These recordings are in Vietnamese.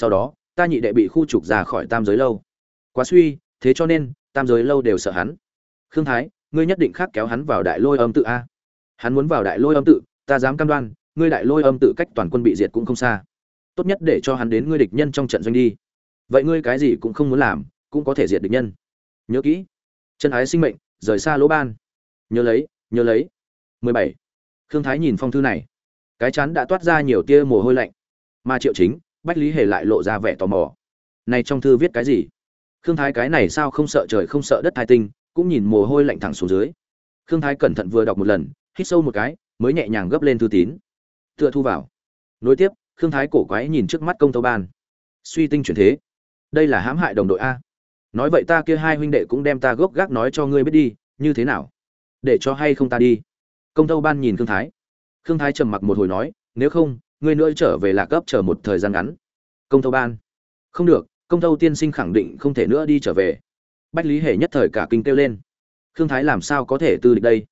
sau đó, ta nhị đệ bị khu trục ra khỏi tam giới lâu. Quá suy, thế cho nên, tam giới lâu đều sợ hắn. Khương thái, ngươi nhất định khác kéo hắn vào đại lôi âm tự a. Hắn muốn vào đại lôi âm tự, ta dám cam đoan, ngươi đại lôi âm tự cách toàn quân bị diệt cũng không xa. Tốt nhất để cho hắn đến ngươi địch nhân trong trận doanh đi. Vậy ngươi cái gì cũng không muốn làm, cũng có thể diệt địch nhân. Nhớ kỹ. Chân ái sinh mệnh, rời xa lỗ ban. Nhớ lấy nhớ lấy. 17. khương thái nhìn phong thư này. Cái chắn đã toát ra nhiều tia mồ hôi lạnh. Mà triệu chính bách lý hề lại lộ ra vẻ tò mò. Này trong thư viết cái gì? Khương thái cái này sao không sợ trời không sợ đất thai tinh, cũng nhìn mồ hôi lạnh thẳng xuống dưới. Khương thái cẩn thận vừa đọc một lần, hít sâu một cái, mới nhẹ nhàng gấp lên thư tín. Tựa thu vào. Nối tiếp, khương thái cổ quái nhìn trước mắt công tâu ban. Suy tinh chuyển thế. Đây là hãm hại đồng đội a. Nói vậy ta kia hai huynh đệ cũng đem ta gốc gác nói cho ngươi biết đi, như thế nào? Để cho hay không ta đi? Công tâu ban nhìn khương thái. Khương thái trầm mặc một hồi nói, nếu không ngươi nữa trở về lạc cấp chờ một thời gian ngắn. Công Thâu ban. Không được, công Thâu tiên sinh khẳng định không thể nữa đi trở về. Bách lý hề nhất thời cả kinh kêu lên. Khương thái làm sao có thể tư địch đây?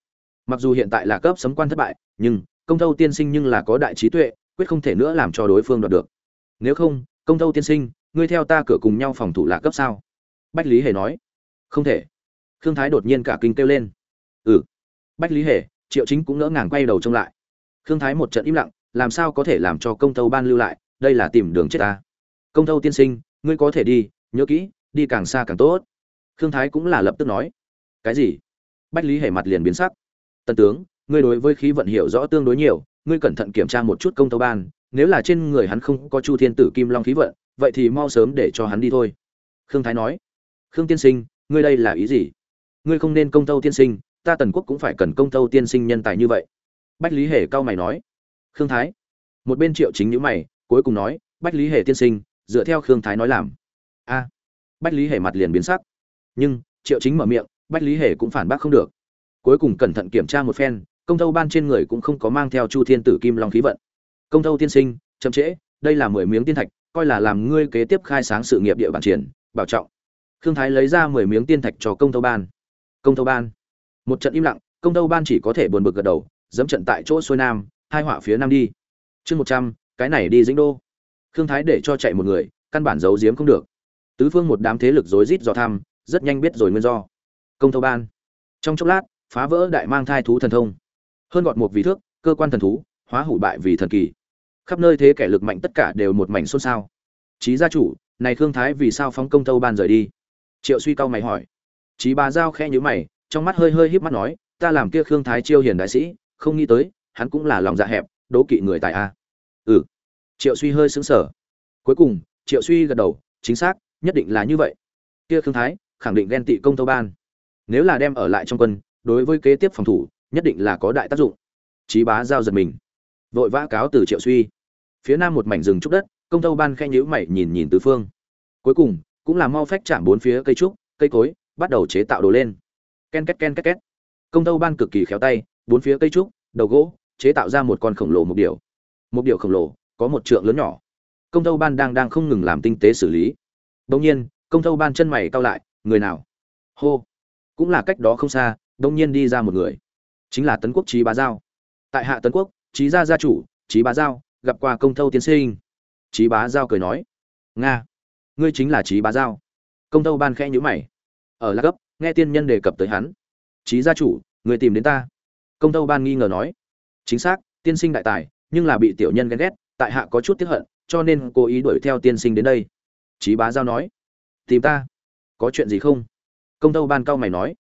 Mặc dù hiện tại là cấp sấm quan thất bại, nhưng công Thâu tiên sinh nhưng là có đại trí tuệ, quyết không thể nữa làm cho đối phương đoạt được. Nếu không, công Thâu tiên sinh, ngươi theo ta cửa cùng nhau phòng thủ là cấp sao? Bách lý hề nói. Không thể. Khương thái đột nhiên cả kinh kêu lên. Ừ. Bách lý hề, triệu chính cũng ngỡ ngàng quay đầu trông lại. Khương thái một trận im lặng làm sao có thể làm cho công tâu ban lưu lại, đây là tìm đường chết ta. Công tâu tiên sinh, ngươi có thể đi, nhớ kỹ, đi càng xa càng tốt. Khương thái cũng là lập tức nói. Cái gì? Bách lý hề mặt liền biến sắc. Tần tướng, ngươi đối với khí vận hiểu rõ tương đối nhiều, ngươi cẩn thận kiểm tra một chút công tâu ban, nếu là trên người hắn không có chu thiên tử kim long khí vận, vậy thì mau sớm để cho hắn đi thôi. Khương thái nói. Khương tiên sinh, ngươi đây là ý gì? Ngươi không nên công tâu tiên sinh, ta tần quốc cũng phải cần công tâu tiên sinh nhân tài như vậy. Bách lý hề cao mày nói khương thái. Một bên triệu chính nhữ mày, cuối cùng nói, bách lý hề tiên sinh, dựa theo khương thái nói làm. A. Bách lý hề mặt liền biến sắc. Nhưng, triệu chính mở miệng, bách lý hề cũng phản bác không được. Cuối cùng cẩn thận kiểm tra một phen, công tâu ban trên người cũng không có mang theo chu thiên tử kim long khí vận. Công tâu tiên sinh, chậm trễ, đây là mười miếng tiên thạch, coi là làm ngươi kế tiếp khai sáng sự nghiệp địa bàn triển, bảo trọng. Khương thái lấy ra mười miếng tiên thạch cho công tâu ban. Công tâu ban. Một trận im lặng, công tâu ban chỉ có thể buồn bực gật đầu, dẫm trận tại chỗ xuôi nam hai họa phía nam đi. Chương một trăm, cái này đi dĩnh đô. Khương thái để cho chạy một người, căn bản giấu giếm không được. Tứ phương một đám thế lực rối rít dò thăm, rất nhanh biết rồi nguyên do. Công thâu ban. Trong chốc lát, phá vỡ đại mang thai thú thần thông. Hơn gọt một vị thước, cơ quan thần thú, hóa hủ bại vì thần kỳ. Khắp nơi thế kẻ lực mạnh tất cả đều một mảnh xôn xao. Trí gia chủ, này khương thái vì sao phóng công thâu ban rời đi? Triệu suy cao mày hỏi. Trí bà giao khẽ nhíu mày, trong mắt hơi hơi híp mắt nói, ta làm kia khương thái chiêu hiền đại sĩ, không nghĩ tới hắn cũng là lòng dạ hẹp, đố kỵ người tài a. Ừ. Triệu suy hơi sững sờ. Cuối cùng, triệu suy gật đầu, chính xác, nhất định là như vậy. Kia khương thái, khẳng định ghen tị công tâu ban. Nếu là đem ở lại trong quân, đối với kế tiếp phòng thủ, nhất định là có đại tác dụng. Trí bá giao giật mình. Vội vã cáo từ triệu suy. Phía nam một mảnh rừng trúc đất, công tâu ban khen nhữ mày nhìn nhìn tứ phương. Cuối cùng, cũng là mau phách chạm bốn phía cây trúc, cây cối, bắt đầu chế tạo đồ lên. Ken két ken két két. Công tâu ban cực kỳ khéo tay, bốn phía cây trúc, đầu gỗ chế tạo ra một con khổng lồ một điều một điều khổng lồ, có một trượng lớn nhỏ. Công tâu ban đang đang không ngừng làm tinh tế xử lý. Đông nhiên, công tâu ban chân mày cau lại, người nào? Hô. Cũng là cách đó không xa đông nhiên đi ra một người. Chính là tấn quốc trí bá giao. Tại hạ tấn quốc trí gia gia chủ trí bá giao, gặp qua công tâu tiến sinh. Trí bá giao cười nói. Nga. Ngươi chính là trí bá giao. Công tâu ban khẽ nhữ mày. Ở lạc cấp nghe tiên nhân đề cập tới hắn. Trí gia chủ, người tìm đến ta. Công tâu ban nghi ngờ nói chính xác, tiên sinh đại tài, nhưng là bị tiểu nhân ghen ghét, tại hạ có chút tiếc hận, cho nên cố ý đuổi theo tiên sinh đến đây. Chí bá giao nói, tìm ta, có chuyện gì không? Công tâu ban cao mày nói,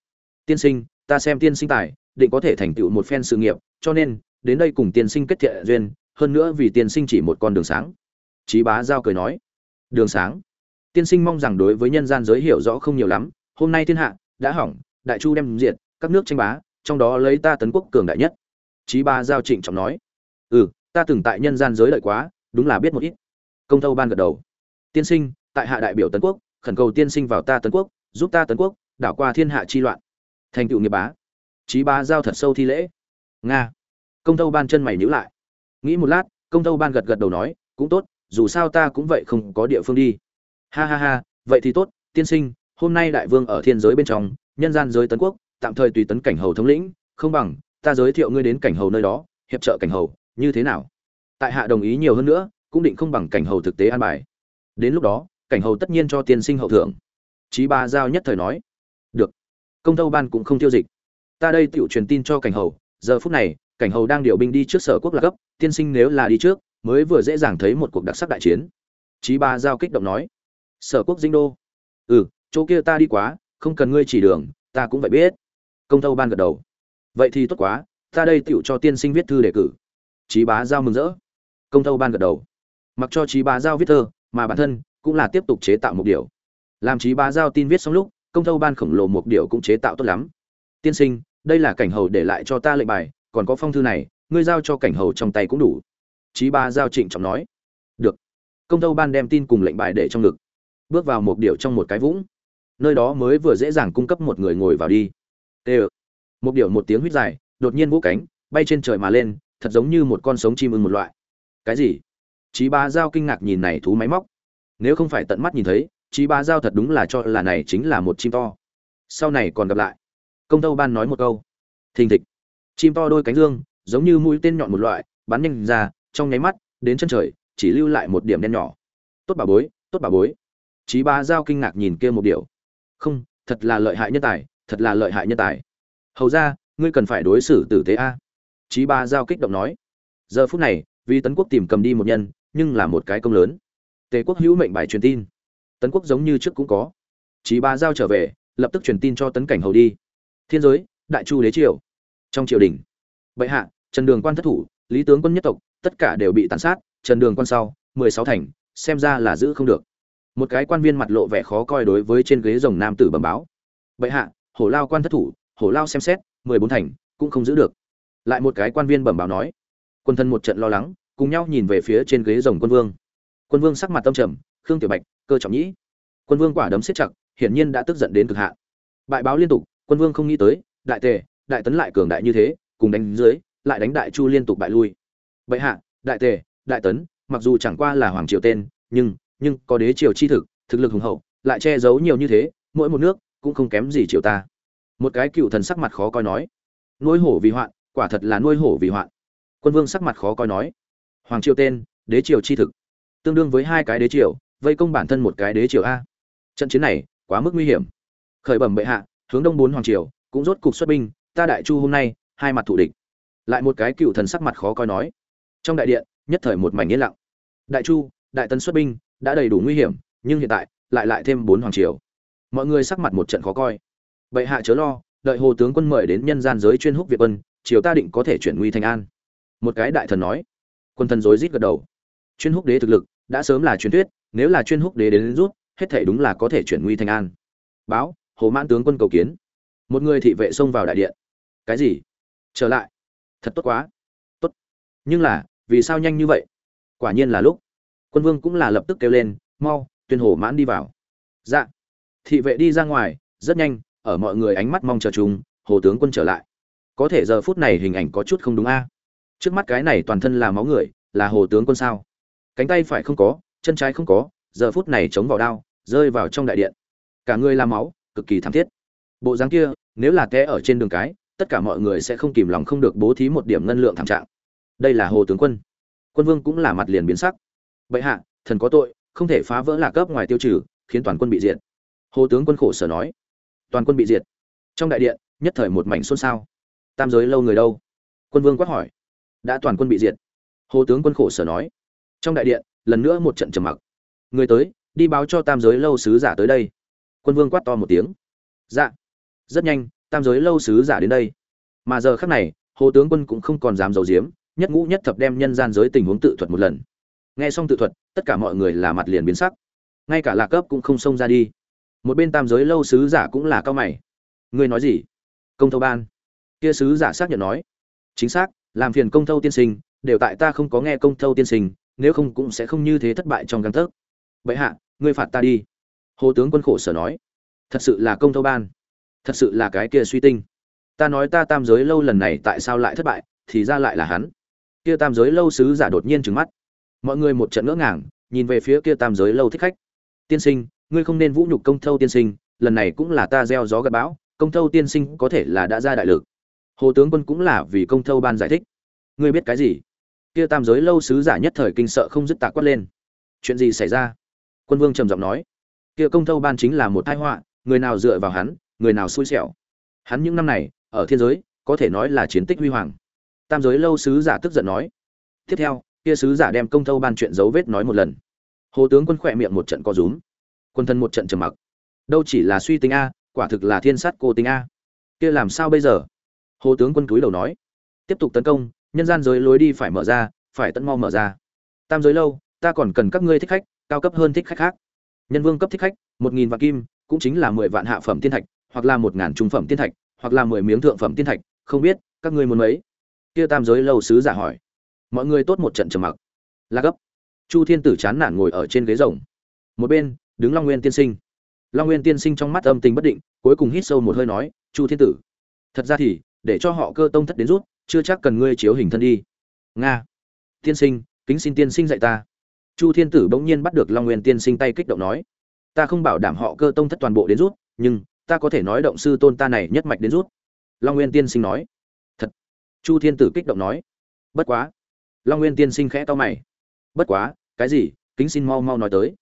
tiên sinh, ta xem tiên sinh tài, định có thể thành tựu một phen sự nghiệp, cho nên, đến đây cùng tiên sinh kết thiện duyên, hơn nữa vì tiên sinh chỉ một con đường sáng. Chí bá giao cười nói, đường sáng. Tiên sinh mong rằng đối với nhân gian giới hiểu rõ không nhiều lắm, hôm nay thiên hạ, đã hỏng, đại chu đem diệt, các nước tranh bá, trong đó lấy ta tấn quốc cường đại nhất. Chí ba giao trịnh trọng nói. Ừ ta từng tại nhân gian giới lợi quá, đúng là biết một ít. Công tâu ban gật đầu. Tiên sinh, tại hạ đại biểu tấn quốc, khẩn cầu tiên sinh vào ta tấn quốc, giúp ta tấn quốc, đảo qua thiên hạ chi loạn. Thành tựu nghiệp bá. Chí ba giao thật sâu thi lễ. Nga. Công tâu ban chân mày nhíu lại. Nghĩ một lát, công tâu ban gật gật đầu nói, cũng tốt, dù sao ta cũng vậy không có địa phương đi. Ha ha ha, vậy thì tốt, tiên sinh, hôm nay đại vương ở thiên giới bên trong, nhân gian giới tấn quốc, tạm thời tùy tấn cảnh hầu thống lĩnh, không bằng ta giới thiệu ngươi đến cảnh hầu nơi đó, hiệp trợ cảnh hầu, như thế nào? Tại hạ đồng ý nhiều hơn nữa, cũng định không bằng cảnh hầu thực tế an bài. Đến lúc đó, cảnh hầu tất nhiên cho tiên sinh hậu thưởng. Trí ba giao nhất thời nói. Được. Công tâu ban cũng không tiêu dịch. Ta đây tự truyền tin cho cảnh hầu, giờ phút này, cảnh hầu đang điều binh đi trước sở quốc lạc cấp, tiên sinh nếu là đi trước, mới vừa dễ dàng thấy một cuộc đặc sắc đại chiến. Trí ba giao kích động nói. Sở quốc dinh đô. Ừ chỗ kia ta đi quá, không cần ngươi chỉ đường, ta cũng phải biết. Công tâu ban gật đầu vậy thì tốt quá, ta đây tựu cho tiên sinh viết thư đề cử. Trí bá giao mừng rỡ. Công tâu ban gật đầu. Mặc cho trí bá giao viết thơ, mà bản thân cũng là tiếp tục chế tạo một điều. Làm trí bá giao tin viết xong lúc, công tâu ban khổng lồ một điều cũng chế tạo tốt lắm. Tiên sinh, đây là cảnh hầu để lại cho ta lệnh bài, còn có phong thư này, ngươi giao cho cảnh hầu trong tay cũng đủ. Trí bá giao trịnh trọng nói. Được. Công tâu ban đem tin cùng lệnh bài để trong ngực. Bước vào một điều trong một cái vũng. Nơi đó mới vừa dễ dàng cung cấp một người ngồi vào đi. Tê một điệu một tiếng huýt dài đột nhiên vũ cánh bay trên trời mà lên thật giống như một con sống chim ưng một loại cái gì Chí Bá Giao kinh ngạc nhìn này thú máy móc. Nếu không phải tận mắt nhìn thấy, Chí Bá Giao thật đúng là cho là này chính là một chim to. Sau này còn gặp lại. Công Tâu Ban nói một câu. Thình thịch. Chim to đôi cánh dương, giống như mũi tên nhọn một loại, bắn nhanh ra, trong nháy mắt, đến chân trời, chỉ lưu lại một điểm đen nhỏ. Tốt bà bối, tốt bà bối. Chí Bá Giao kinh ngạc nhìn kia một điều. Không, thật là lợi hại nhân tài, thật là lợi hại nhân tài. Hầu ra, ngươi cần phải đối xử tử tế a. Chí Ba Giao kích động nói. Giờ phút này, vì tấn quốc tìm cầm đi một nhân, nhưng là một cái công lớn. Tề quốc hữu mệnh bài truyền tin. Tấn quốc giống như trước cũng có. Chí ba giao trở về lập tức truyền tin cho tấn cảnh hầu đi. Thiên giới đại chu đế triều. Trong triều đình bệ hạ trần đường quan thất thủ lý tướng quân nhất tộc tất cả đều bị tàn sát trần đường quan sau mười sáu thành xem ra là giữ không được. Một cái quan viên mặt lộ vẻ khó coi đối với trên ghế rồng nam tử bẩm báo. Bệ hạ hổ lao quan thất thủ hổ lao xem xét, mười bốn thành, cũng không giữ được. Lại một cái quan viên bẩm báo nói, quân thân một trận lo lắng, cùng nhau nhìn về phía trên ghế rồng quân vương. Quân vương sắc mặt tâm trầm, khương tiểu bạch, cơ trọng nhĩ. Quân vương quả đấm siết chặt, hiển nhiên đã tức giận đến cực hạn. Bại báo liên tục, quân vương không nghĩ tới, đại tề, đại tấn lại cường đại như thế, cùng đánh dưới, lại đánh đại chu liên tục bại lui. Bệ hạ, đại tề, đại tấn, mặc dù chẳng qua là hoàng triều tên, nhưng nhưng có đế triều chi thực thực lực hùng hậu, lại che giấu nhiều như thế, mỗi một nước cũng không kém gì triều ta một cái cựu thần sắc mặt khó coi nói, nuôi hổ vì hoạn, quả thật là nuôi hổ vì hoạn. Quân vương sắc mặt khó coi nói, hoàng triều tên, đế triều chi thực. Tương đương với hai cái đế triều, vây công bản thân một cái đế triều a. Trận chiến này, quá mức nguy hiểm. Khởi bẩm bệ hạ, hướng đông bốn hoàng triều, cũng rốt cục xuất binh, ta đại chu hôm nay, hai mặt thủ địch. Lại một cái cựu thần sắc mặt khó coi nói, trong đại điện, nhất thời một mảnh yên lặng. Đại chu, đại tân xuất binh, đã đầy đủ nguy hiểm, nhưng hiện tại, lại lại thêm bốn hoàng triều. Mọi người sắc mặt một trận khó coi bệ hạ chớ lo đợi hồ tướng quân mời đến nhân gian giới chuyên húc việt quân triều ta định có thể chuyển nguy thành an. Một cái đại thần nói. Quân thần rối rít gật đầu. Chuyên húc đế thực lực đã sớm là truyền thuyết nếu là chuyên húc đế đến, đến rút hết thể đúng là có thể chuyển nguy thành an. Báo hồ mãn tướng quân cầu kiến. Một người thị vệ xông vào đại điện. Cái gì? Trở lại. Thật tốt quá. Tốt. Nhưng là vì sao nhanh như vậy? Quả nhiên là lúc. Quân vương cũng là lập tức kêu lên mau tuyên hồ mãn đi vào. Dạ. Thị vệ đi ra ngoài rất nhanh ở mọi người ánh mắt mong chờ chúng hồ tướng quân trở lại. Có thể giờ phút này hình ảnh có chút không đúng a. Trước mắt cái này toàn thân là máu người, là hồ tướng quân sao? Cánh tay phải không có, chân trái không có, giờ phút này chống vào đao, rơi vào trong đại điện. Cả người làm máu, cực kỳ thảm thiết. Bộ dáng kia, nếu là té ở trên đường cái, tất cả mọi người sẽ không kìm lòng không được bố thí một điểm ngân lượng thảm trạng. Đây là hồ tướng quân. Quân vương cũng là mặt liền biến sắc. Bệ hạ, thần có tội, không thể phá vỡ lạc cấp ngoài tiêu trừ, khiến toàn quân bị diệt. Hồ tướng quân khổ sở nói toàn quân bị diệt. Trong đại điện, nhất thời một mảnh xôn xao. Tam giới lâu người đâu? Quân vương quát hỏi. Đã toàn quân bị diệt. Hồ tướng quân khổ sở nói. Trong đại điện, lần nữa một trận trầm mặc. Người tới, đi báo cho tam giới lâu sứ giả tới đây. Quân vương quát to một tiếng. Dạ. Rất nhanh, tam giới lâu sứ giả đến đây. Mà giờ khắc này, hồ tướng quân cũng không còn dám giấu giếm, nhất ngũ nhất thập đem nhân gian giới tình huống tự thuật một lần. Nghe xong tự thuật, tất cả mọi người là mặt liền biến sắc. Ngay cả lạc cấp cũng không xông ra đi một bên tam giới lâu sứ giả cũng là cao mày. Ngươi nói gì? Công thâu ban. Kia sứ giả xác nhận nói. Chính xác, làm phiền công thâu tiên sinh, đều tại ta không có nghe công thâu tiên sinh, nếu không cũng sẽ không như thế thất bại trong găng tấc. Vậy hạ, ngươi phạt ta đi. Hồ tướng quân khổ sở nói. Thật sự là công thâu ban. Thật sự là cái kia suy tinh. Ta nói ta tam giới lâu lần này tại sao lại thất bại, thì ra lại là hắn. Kia tam giới lâu sứ giả đột nhiên trừng mắt. Mọi người một trận ngỡ ngàng, nhìn về phía kia tam giới lâu thích khách. Tiên sinh ngươi không nên vũ nhục công thâu tiên sinh, lần này cũng là ta gieo gió gặt bão, công thâu tiên sinh có thể là đã ra đại lực. Hồ tướng quân cũng là vì công thâu ban giải thích. Ngươi biết cái gì? Kia tam giới lâu sứ giả nhất thời kinh sợ không dứt tạ quát lên. Chuyện gì xảy ra? Quân vương trầm giọng nói. Kia công thâu ban chính là một tai họa, người nào dựa vào hắn, người nào xui xẻo. Hắn những năm này, ở thiên giới, có thể nói là chiến tích huy hoàng. Tam giới lâu sứ giả tức giận nói. Tiếp theo, kia sứ giả đem công thâu ban chuyện dấu vết nói một lần. Hồ tướng quân khỏe miệng một trận co rúm quân thân một trận trầm mặc. Đâu chỉ là suy tính a, quả thực là thiên sát cô tính a. Kia làm sao bây giờ? Hồ tướng quân cúi đầu nói. Tiếp tục tấn công, nhân gian giới lối đi phải mở ra, phải tận mau mở ra. Tam giới lâu, ta còn cần các ngươi thích khách, cao cấp hơn thích khách khác. Nhân vương cấp thích khách, một nghìn vạn kim, cũng chính là mười vạn hạ phẩm tiên thạch, hoặc là một ngàn trung phẩm tiên thạch, hoặc là mười miếng thượng phẩm tiên thạch, không biết, các ngươi muốn mấy? Kia tam giới lâu sứ giả hỏi. Mọi người tốt một trận trầm mặc. Là gấp. Chu thiên tử chán nản ngồi ở trên ghế rồng. Một bên đứng long nguyên tiên sinh. Long nguyên tiên sinh trong mắt âm tình bất định, cuối cùng hít sâu một hơi nói, chu thiên tử, thật ra thì, để cho họ cơ tông thất đến rút, chưa chắc cần ngươi chiếu hình thân đi. Nga, tiên sinh, kính xin tiên sinh dạy ta. Chu thiên tử bỗng nhiên bắt được long nguyên tiên sinh tay kích động nói, ta không bảo đảm họ cơ tông thất toàn bộ đến rút, nhưng, ta có thể nói động sư tôn ta này nhất mạch đến rút. Long nguyên tiên sinh nói. Thật. Chu thiên tử kích động nói. Bất quá. Long nguyên tiên sinh khẽ to mày. Bất quá, cái gì? Kính xin mau mau nói tới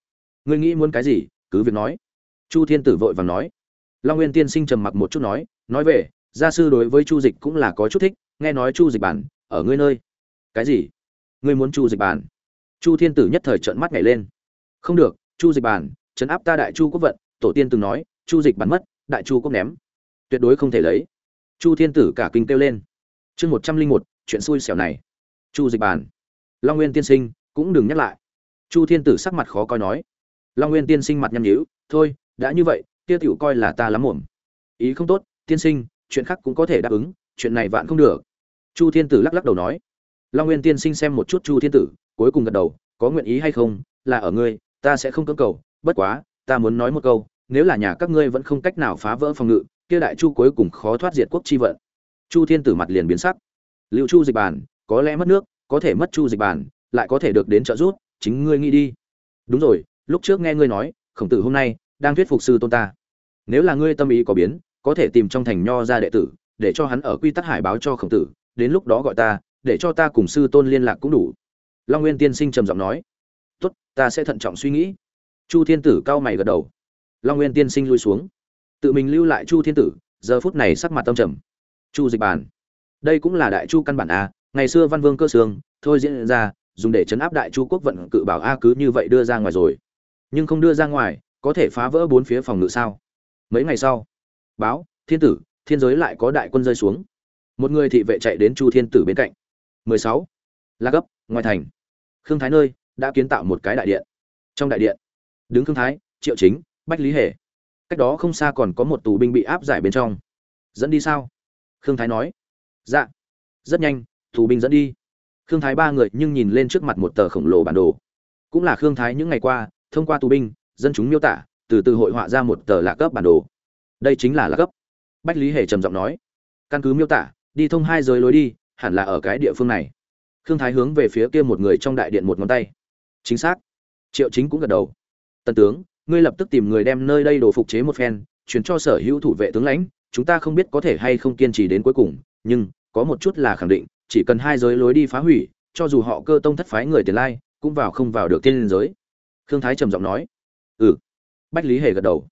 ngươi nghĩ muốn cái gì, cứ việc nói. Chu thiên tử vội vàng nói. Long nguyên tiên sinh trầm mặc một chút nói nói về, gia sư đối với chu dịch cũng là có chút thích, nghe nói chu dịch bản, ở ngươi nơi. Cái gì? Ngươi muốn chu dịch bản? Chu thiên tử nhất thời trợn mắt nhảy lên. Không được, chu dịch bản, trấn áp ta đại chu quốc vận, tổ tiên từng nói, chu dịch bản mất, đại chu quốc ném. Tuyệt đối không thể lấy. Chu thiên tử cả kinh kêu lên. Chương một trăm linh một, chuyện xui xẻo này. Chu dịch bản. Long nguyên tiên sinh, cũng đừng nhắc lại. Chu thiên tử sắc mặt khó coi nói long nguyên tiên sinh mặt nhăn nhíu thôi đã như vậy kia tiểu coi là ta lắm mồm ý không tốt tiên sinh chuyện khác cũng có thể đáp ứng chuyện này vạn không được. Chu thiên tử lắc lắc đầu nói. Long nguyên tiên sinh xem một chút chu thiên tử cuối cùng gật đầu có nguyện ý hay không là ở ngươi ta sẽ không cưỡng cầu bất quá ta muốn nói một câu nếu là nhà các ngươi vẫn không cách nào phá vỡ phòng ngự kia đại chu cuối cùng khó thoát diệt quốc chi vận. Chu thiên tử mặt liền biến sắc. Liệu chu dịch bàn có lẽ mất nước có thể mất chu dịch Bản, lại có thể được đến trợ giúp chính ngươi nghĩ đi. Đúng rồi lúc trước nghe ngươi nói, khổng tử hôm nay đang thuyết phục sư tôn ta. Nếu là ngươi tâm ý có biến, có thể tìm trong thành nho ra đệ tử, để cho hắn ở quy tắc hải báo cho khổng tử, đến lúc đó gọi ta, để cho ta cùng sư tôn liên lạc cũng đủ. Long nguyên tiên sinh trầm giọng nói. Tốt, ta sẽ thận trọng suy nghĩ. Chu thiên tử cao mày gật đầu. Long nguyên tiên sinh lui xuống. Tự mình lưu lại chu thiên tử, giờ phút này sắc mặt tâm trầm. Chu dịch bản. Đây cũng là đại chu căn bản a ngày xưa văn vương cơ sương thôi diễn ra, dùng để chấn áp đại chu quốc vận cự bảo a cứ như vậy đưa ra ngoài rồi nhưng không đưa ra ngoài, có thể phá vỡ bốn phía phòng ngự sao? Mấy ngày sau, báo, thiên tử, thiên giới lại có đại quân rơi xuống. Một người thị vệ chạy đến chu thiên tử bên cạnh. 16. la gấp, ngoài thành. Khương thái nơi đã kiến tạo một cái đại điện. Trong đại điện, đứng khương thái, triệu chính, bách lý hề. Cách đó không xa còn có một tù binh bị áp giải bên trong. Dẫn đi sao? Khương thái nói. Dạ. Rất nhanh, tù binh dẫn đi. Khương thái ba người nhưng nhìn lên trước mặt một tờ khổng lồ bản đồ. Cũng là khương thái những ngày qua thông qua tù binh, dân chúng miêu tả, từ từ hội họa ra một tờ lạc cấp bản đồ. Đây chính là lạc cấp bách lý hề trầm giọng nói. Căn cứ miêu tả, đi thông hai giới lối đi, hẳn là ở cái địa phương này. Khương thái hướng về phía kia một người trong đại điện một ngón tay. Chính xác. Triệu chính cũng gật đầu. Tần tướng, ngươi lập tức tìm người đem nơi đây đồ phục chế một phen chuyển cho sở hữu thủ vệ tướng lãnh, chúng ta không biết có thể hay không kiên trì đến cuối cùng, nhưng, có một chút là khẳng định, chỉ cần hai giới lối đi phá hủy, cho dù họ cơ tông thất phái người tiền lai, cũng vào không vào được tiên liên giới khương thái trầm giọng nói. Ừ. Bách lý hề gật đầu.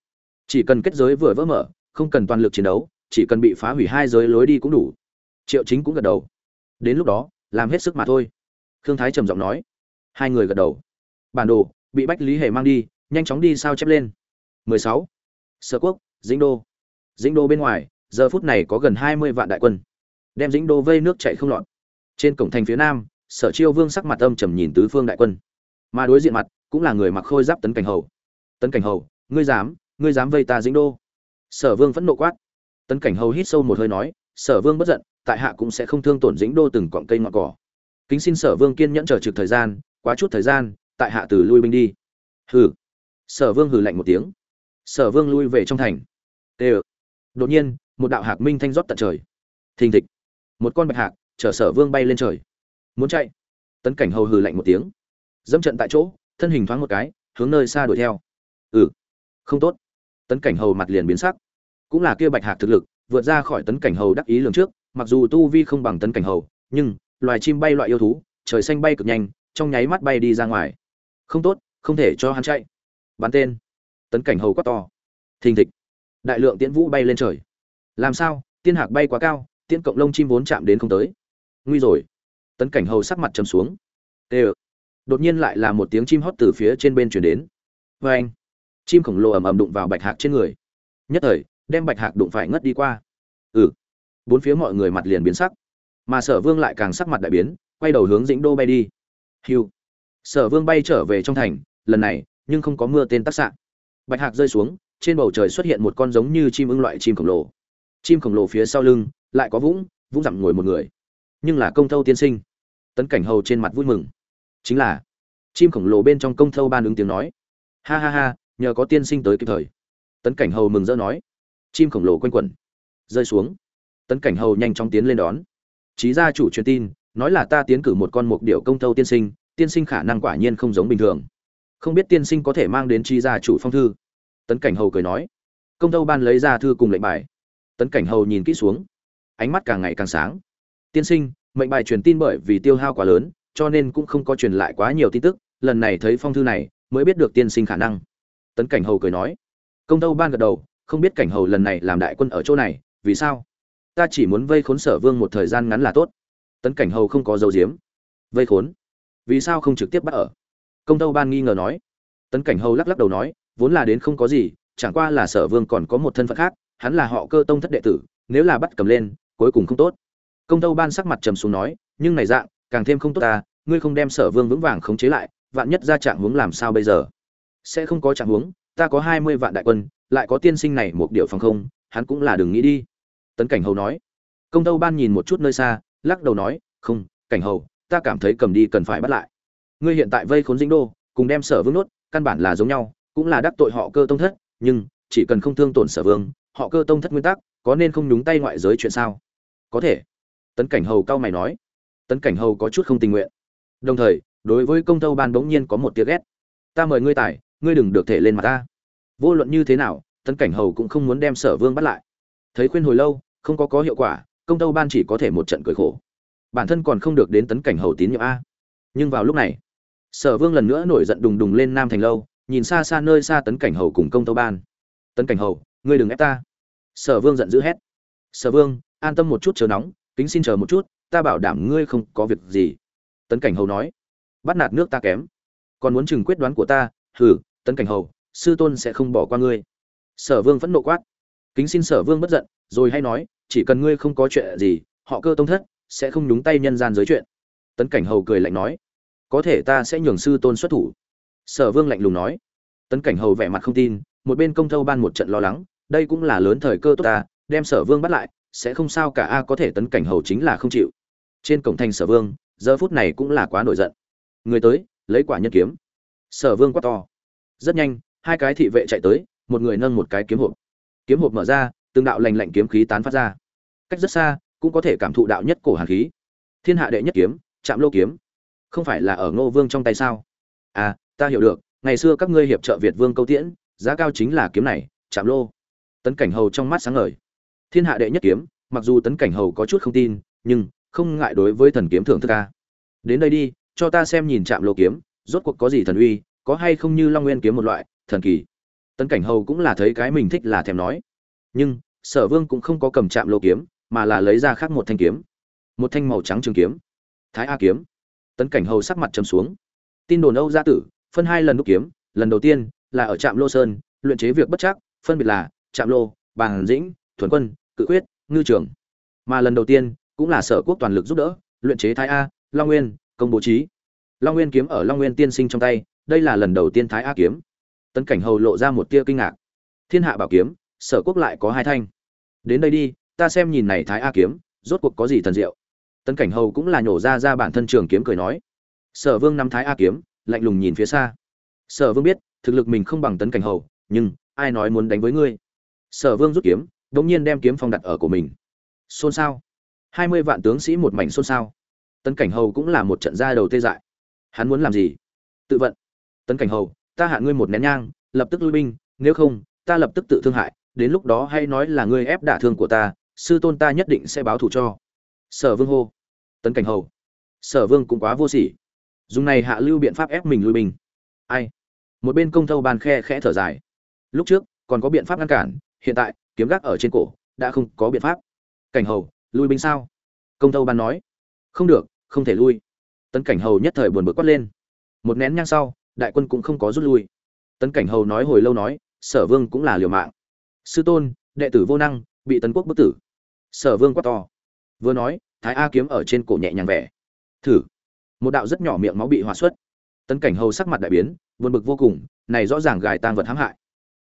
Chỉ cần kết giới vừa vỡ mở, không cần toàn lực chiến đấu, chỉ cần bị phá hủy hai giới lối đi cũng đủ. Triệu chính cũng gật đầu. Đến lúc đó, làm hết sức mà thôi. Khương thái trầm giọng nói. Hai người gật đầu. Bản đồ, bị bách lý hề mang đi, nhanh chóng đi sao chép lên. 16. sở quốc, dĩnh đô. Dĩnh đô bên ngoài, giờ phút này có gần 20 vạn đại quân. Đem dĩnh đô vây nước chạy không lọt. Trên cổng thành phía nam, sở chiêu vương sắc mặt âm trầm nhìn tứ phương đại quân mà đối diện mặt cũng là người mặc khôi giáp tấn cảnh hầu. Tấn cảnh hầu, ngươi dám ngươi dám vây ta dĩnh đô? Sở vương vẫn nộ quát. Tấn cảnh hầu hít sâu một hơi nói, sở vương bất giận, tại hạ cũng sẽ không thương tổn dĩnh đô từng cọng cây ngọn cỏ. Kính xin sở vương kiên nhẫn chờ trực thời gian, quá chút thời gian, tại hạ từ lui binh đi. Hừ. Sở vương hừ lạnh một tiếng. Sở vương lui về trong thành. Tê đột nhiên, một đạo hạc minh thanh rót tận trời. Thình thịch. Một con bạch hạc chở sở vương bay lên trời. Muốn chạy. Tấn cảnh hầu hừ lạnh một tiếng dẫm trận tại chỗ, thân hình thoáng một cái, hướng nơi xa đuổi theo. Ừ không tốt. Tấn cảnh hầu mặt liền biến sắc. Cũng là kia bạch hạc thực lực, vượt ra khỏi tấn cảnh hầu đắc ý lường trước, mặc dù tu vi không bằng tấn cảnh hầu, nhưng loài chim bay loại yêu thú, trời xanh bay cực nhanh, trong nháy mắt bay đi ra ngoài. Không tốt, không thể cho hắn chạy. Bắn tên. Tấn cảnh hầu quát to. Thình thịch. Đại lượng tiễn vũ bay lên trời. Làm sao? Tiên hạc bay quá cao tiên cộng lông chim vốn chạm đến không tới. Nguy rồi. Tấn cảnh hầu sắc mặt trầm xuống đột nhiên lại là một tiếng chim hót từ phía trên bên chuyển đến. Vê anh, chim khổng lồ ầm ầm đụng vào bạch hạc trên người. Nhất thời, đem bạch hạc đụng phải ngất đi qua. Ừ bốn phía mọi người mặt liền biến sắc. Mà sở vương lại càng sắc mặt đại biến, quay đầu hướng dĩnh đô bay đi. Hiu, sở vương bay trở về trong thành, lần này, nhưng không có mưa tên tác sạn bạch hạc rơi xuống, trên bầu trời xuất hiện một con giống như chim ưng loại chim khổng lồ. Chim khổng lồ phía sau lưng, lại có vũng vũng dặm ngồi một người. Nhưng là công thâu tiên sinh. Tấn cảnh hầu trên mặt vui mừng chính là, chim khổng lồ bên trong công thâu ban ứng tiếng nói. Ha ha ha, nhờ có tiên sinh tới kịp thời. Tấn cảnh hầu mừng rỡ nói. Chim khổng lồ quanh quẩn. Rơi xuống. Tấn cảnh hầu nhanh chóng tiến lên đón. Trí gia chủ truyền tin, nói là ta tiến cử một con mục điệu công thâu tiên sinh tiên sinh khả năng quả nhiên không giống bình thường. Không biết tiên sinh có thể mang đến trí gia chủ phong thư. Tấn cảnh hầu cười nói. Công thâu ban lấy ra thư cùng lệnh bài. Tấn cảnh hầu nhìn kỹ xuống. Ánh mắt càng ngày càng sáng. Tiên sinh, mệnh bài truyền tin bởi vì tiêu hao quá lớn cho nên cũng không có truyền lại quá nhiều tin tức, lần này thấy phong thư này, mới biết được tiên sinh khả năng. Tấn cảnh hầu cười nói, công tâu ban gật đầu, không biết cảnh hầu lần này làm đại quân ở chỗ này, vì sao? Ta chỉ muốn vây khốn sở vương một thời gian ngắn là tốt. Tấn cảnh hầu không có dấu diếm vây khốn? Vì sao không trực tiếp bắt ở? Công tâu ban nghi ngờ nói. Tấn cảnh hầu lắc lắc đầu nói, vốn là đến không có gì, chẳng qua là sở vương còn có một thân phận khác, hắn là họ cơ tông thất đệ tử, nếu là bắt cầm lên, cuối cùng không tốt. Công tâu ban sắc mặt trầm xuống nói, nhưng này dạng càng thêm không tốt ta, ngươi không đem sở vương vững vàng khống chế lại, vạn nhất ra trạng huống làm sao bây giờ? Sẽ không có trạng huống, ta có hai mươi vạn đại quân, lại có tiên sinh này một điều phòng không, hắn cũng là đừng nghĩ đi. Tấn cảnh hầu nói. Công tâu ban nhìn một chút nơi xa, lắc đầu nói, không, cảnh hầu, ta cảm thấy cầm đi cần phải bắt lại. Ngươi hiện tại vây khốn dĩnh đô, cùng đem sở vương nốt căn bản là giống nhau, cũng là đắc tội họ cơ tông thất, nhưng chỉ cần không thương tổn sở vương, họ cơ tông thất nguyên tắc, có nên không nhúng tay ngoại giới chuyện sao? Có thể. Tấn cảnh hầu cao mày nói tấn cảnh hầu có chút không tình nguyện. Đồng thời, đối với công tâu ban bỗng nhiên có một tiếng ghét. Ta mời ngươi tài, ngươi đừng được thể lên mặt ta. Vô luận như thế nào, tấn cảnh hầu cũng không muốn đem sở vương bắt lại. Thấy khuyên hồi lâu, không có có hiệu quả, công tâu ban chỉ có thể một trận cười khổ. Bản thân còn không được đến tấn cảnh hầu tín nhiệm a. Nhưng vào lúc này, sở vương lần nữa nổi giận đùng đùng lên nam thành lâu, nhìn xa xa nơi xa tấn cảnh hầu cùng công tâu ban. Tấn cảnh hầu, ngươi đừng ép ta. Sở vương giận dữ hét. Sở vương, an tâm một chút, chờ nóng, kính xin chờ một chút ta bảo đảm ngươi không có việc gì. Tấn cảnh hầu nói, bắt nạt nước ta kém. Còn muốn chừng quyết đoán của ta, hừ, tấn cảnh hầu, sư tôn sẽ không bỏ qua ngươi. Sở vương vẫn nộ quát. Kính xin sở vương bất giận, rồi hay nói, chỉ cần ngươi không có chuyện gì, họ cơ tông thất, sẽ không nhúng tay nhân gian giới chuyện. Tấn cảnh hầu cười lạnh nói, có thể ta sẽ nhường sư tôn xuất thủ. Sở vương lạnh lùng nói. Tấn cảnh hầu vẻ mặt không tin, một bên công thâu ban một trận lo lắng, đây cũng là lớn thời cơ tốt ta, đem sở vương bắt lại, sẽ không sao cả, a, có thể tấn cảnh hầu chính là không chịu trên cổng thành sở vương, giờ phút này cũng là quá nổi giận. Người tới, lấy quả nhân kiếm. Sở vương quát to. Rất nhanh, hai cái thị vệ chạy tới, một người nâng một cái kiếm hộp. Kiếm hộp mở ra, từng đạo lành lạnh kiếm khí tán phát ra. Cách rất xa, cũng có thể cảm thụ đạo nhất cổ hàn khí. Thiên hạ đệ nhất kiếm chạm lô kiếm. Không phải là ở ngô vương trong tay sao? À ta hiểu được, ngày xưa các ngươi hiệp trợ việt vương câu tiễn, giá cao chính là kiếm này chạm lô. Tấn cảnh hầu trong mắt sáng ngời. Thiên hạ đệ nhất kiếm, mặc dù tấn cảnh hầu có chút không tin, nhưng không ngại đối với thần kiếm thưởng thức ca đến đây đi, cho ta xem nhìn chạm lô kiếm, rốt cuộc có gì thần uy, có hay không như long nguyên kiếm một loại, thần kỳ. Tấn cảnh hầu cũng là thấy cái mình thích là thèm nói. Nhưng, sở vương cũng không có cầm chạm lô kiếm, mà là lấy ra khác một thanh kiếm. Một thanh màu trắng trường kiếm. Thái a kiếm. Tấn cảnh hầu sắc mặt trầm xuống. Tin đồn âu gia tử, phân hai lần đúc kiếm, lần đầu tiên là ở trạm lô sơn, luyện chế việc bất chắc, phân biệt là trạm lô bàn dĩnh, thuần quân, cự quyết ngư trường. Mà lần đầu tiên cũng là sở quốc toàn lực giúp đỡ, luyện chế thái a, long nguyên, công bố trí. Long nguyên kiếm ở long nguyên tiên sinh trong tay, đây là lần đầu tiên thái a kiếm. Tấn cảnh hầu lộ ra một tia kinh ngạc. Thiên hạ bảo kiếm, sở quốc lại có hai thanh. Đến đây đi, ta xem nhìn này thái a kiếm, rốt cuộc có gì thần diệu. Tấn cảnh hầu cũng là nhổ ra ra bản thân trường kiếm cười nói. Sở vương năm thái a kiếm, lạnh lùng nhìn phía xa. Sở vương biết, thực lực mình không bằng tấn cảnh hầu, nhưng, ai nói muốn đánh với ngươi? Sở vương rút kiếm đống nhiên đem kiếm phong đặt ở của mình. Xôn xao hai mươi vạn tướng sĩ một mảnh xôn xao. Tấn cảnh hầu cũng là một trận ra đầu tê dại. Hắn muốn làm gì? Tự vận. Tấn cảnh hầu, ta hạ ngươi một nén nhang, lập tức lui binh, nếu không, ta lập tức tự thương hại, đến lúc đó hay nói là ngươi ép đả thương của ta, sư tôn ta nhất định sẽ báo thù cho. Sở vương hô. Tấn cảnh hầu. Sở vương cũng quá vô sỉ. Dùng này hạ lưu biện pháp ép mình lui binh. Ai? Một bên công thâu bàn khe khẽ thở dài. Lúc trước, còn có biện pháp ngăn cản, hiện tại, kiếm gác ở trên cổ, đã không có biện pháp. Cảnh hầu lui binh sao? Công tâu ban nói. Không được, không thể lui. Tấn cảnh hầu nhất thời buồn bực quát lên. Một nén nhang sau, đại quân cũng không có rút lui. Tấn cảnh hầu nói hồi lâu nói, sở vương cũng là liều mạng. Sư tôn, đệ tử vô năng, bị tấn quốc bức tử. Sở vương quát to. Vừa nói, thái a kiếm ở trên cổ nhẹ nhàng vẻ. Thử. Một đạo rất nhỏ miệng máu bị hòa xuất. Tấn cảnh hầu sắc mặt đại biến, buồn bực vô cùng, này rõ ràng gài tang vật hãm hại.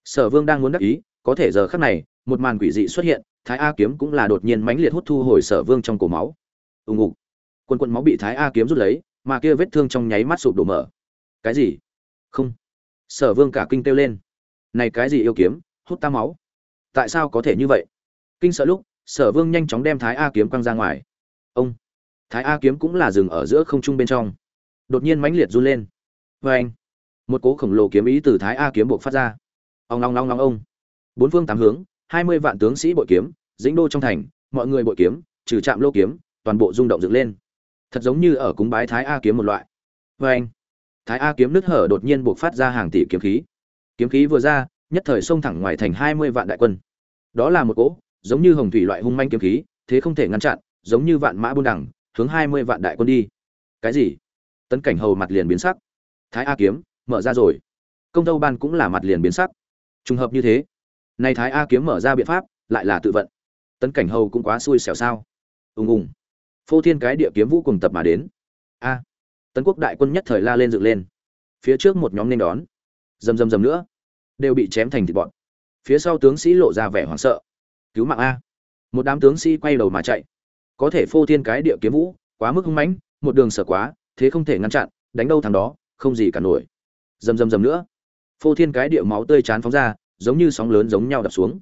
Sở vương đang muốn đắc ý, có thể giờ khắc này, một màn quỷ dị xuất hiện thái a kiếm cũng là đột nhiên mãnh liệt hút thu hồi sở vương trong cổ máu. Ùng ục quân quân máu bị thái a kiếm rút lấy, mà kia vết thương trong nháy mắt sụp đổ mở. Cái gì? Không. Sở vương cả kinh kêu lên. Này cái gì yêu kiếm? Hút ta máu. Tại sao có thể như vậy? Kinh sợ lúc, sở vương nhanh chóng đem thái a kiếm quăng ra ngoài. Ông. Thái a kiếm cũng là dừng ở giữa không trung bên trong. Đột nhiên mãnh liệt run lên. Vê anh. Một cố khổng lồ kiếm ý từ thái a kiếm buộc phát ra. Ông long long long ông. Bốn phương tám hướng hai mươi vạn tướng sĩ bội kiếm, dĩnh đô trong thành, mọi người bội kiếm, trừ trạm lô kiếm, toàn bộ rung động dựng lên. Thật giống như ở cúng bái thái a kiếm một loại. Vê anh, thái a kiếm nứt hở đột nhiên buộc phát ra hàng tỷ kiếm khí. Kiếm khí vừa ra, nhất thời xông thẳng ngoài thành hai mươi vạn đại quân. Đó là một cỗ, giống như hồng thủy loại hung manh kiếm khí, thế không thể ngăn chặn, giống như vạn mã buôn đẳng hướng hai mươi vạn đại quân đi. Cái gì? Tấn cảnh hầu mặt liền biến sắc. Thái a kiếm, mở ra rồi. Công tâu ban cũng là mặt liền biến sắc. Trùng hợp như thế nay thái a kiếm mở ra biện pháp, lại là tự vận. Tấn cảnh hầu cũng quá xui xẻo sao? Ùng ùng. Phô thiên cái địa kiếm vũ cùng tập mà đến. A. Tấn quốc đại quân nhất thời la lên dựng lên. Phía trước một nhóm nên đón. Rầm rầm rầm nữa. Đều bị chém thành thịt bọn phía sau tướng sĩ lộ ra vẻ hoảng sợ. Cứu mạng a. Một đám tướng sĩ quay đầu mà chạy. Có thể phô thiên cái địa kiếm vũ, quá mức hung mãnh, một đường sở quá, thế không thể ngăn chặn, đánh đâu thằng đó, không gì cả nổi. Rầm rầm rầm nữa. Phô thiên cái địa máu tươi chán phóng ra giống như sóng lớn giống nhau đập xuống.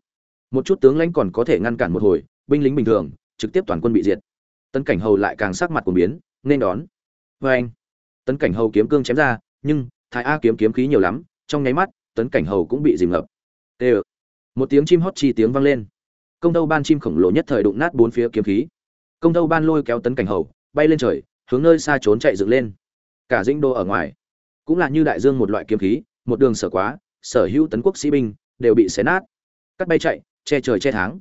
Một chút tướng lãnh còn có thể ngăn cản một hồi, binh lính bình thường, trực tiếp toàn quân bị diệt. Tấn cảnh hầu lại càng sắc mặt cuồng biến, nên đón. Vê anh, tấn cảnh hầu kiếm cương chém ra, nhưng thái a kiếm kiếm khí nhiều lắm, trong nháy mắt, tấn cảnh hầu cũng bị dìm ngập. Tê một tiếng chim hót chi tiếng vang lên. Công tâu ban chim khổng lồ nhất thời đụng nát bốn phía kiếm khí. Công tâu ban lôi kéo tấn cảnh hầu, bay lên trời, hướng nơi xa trốn chạy dựng lên. Cả dĩnh đô ở ngoài. Cũng là như đại dương một loại kiếm khí, một đường sở quá, sở hữu tấn quốc sĩ binh đều bị xé nát. Cắt bay chạy, che trời che tháng.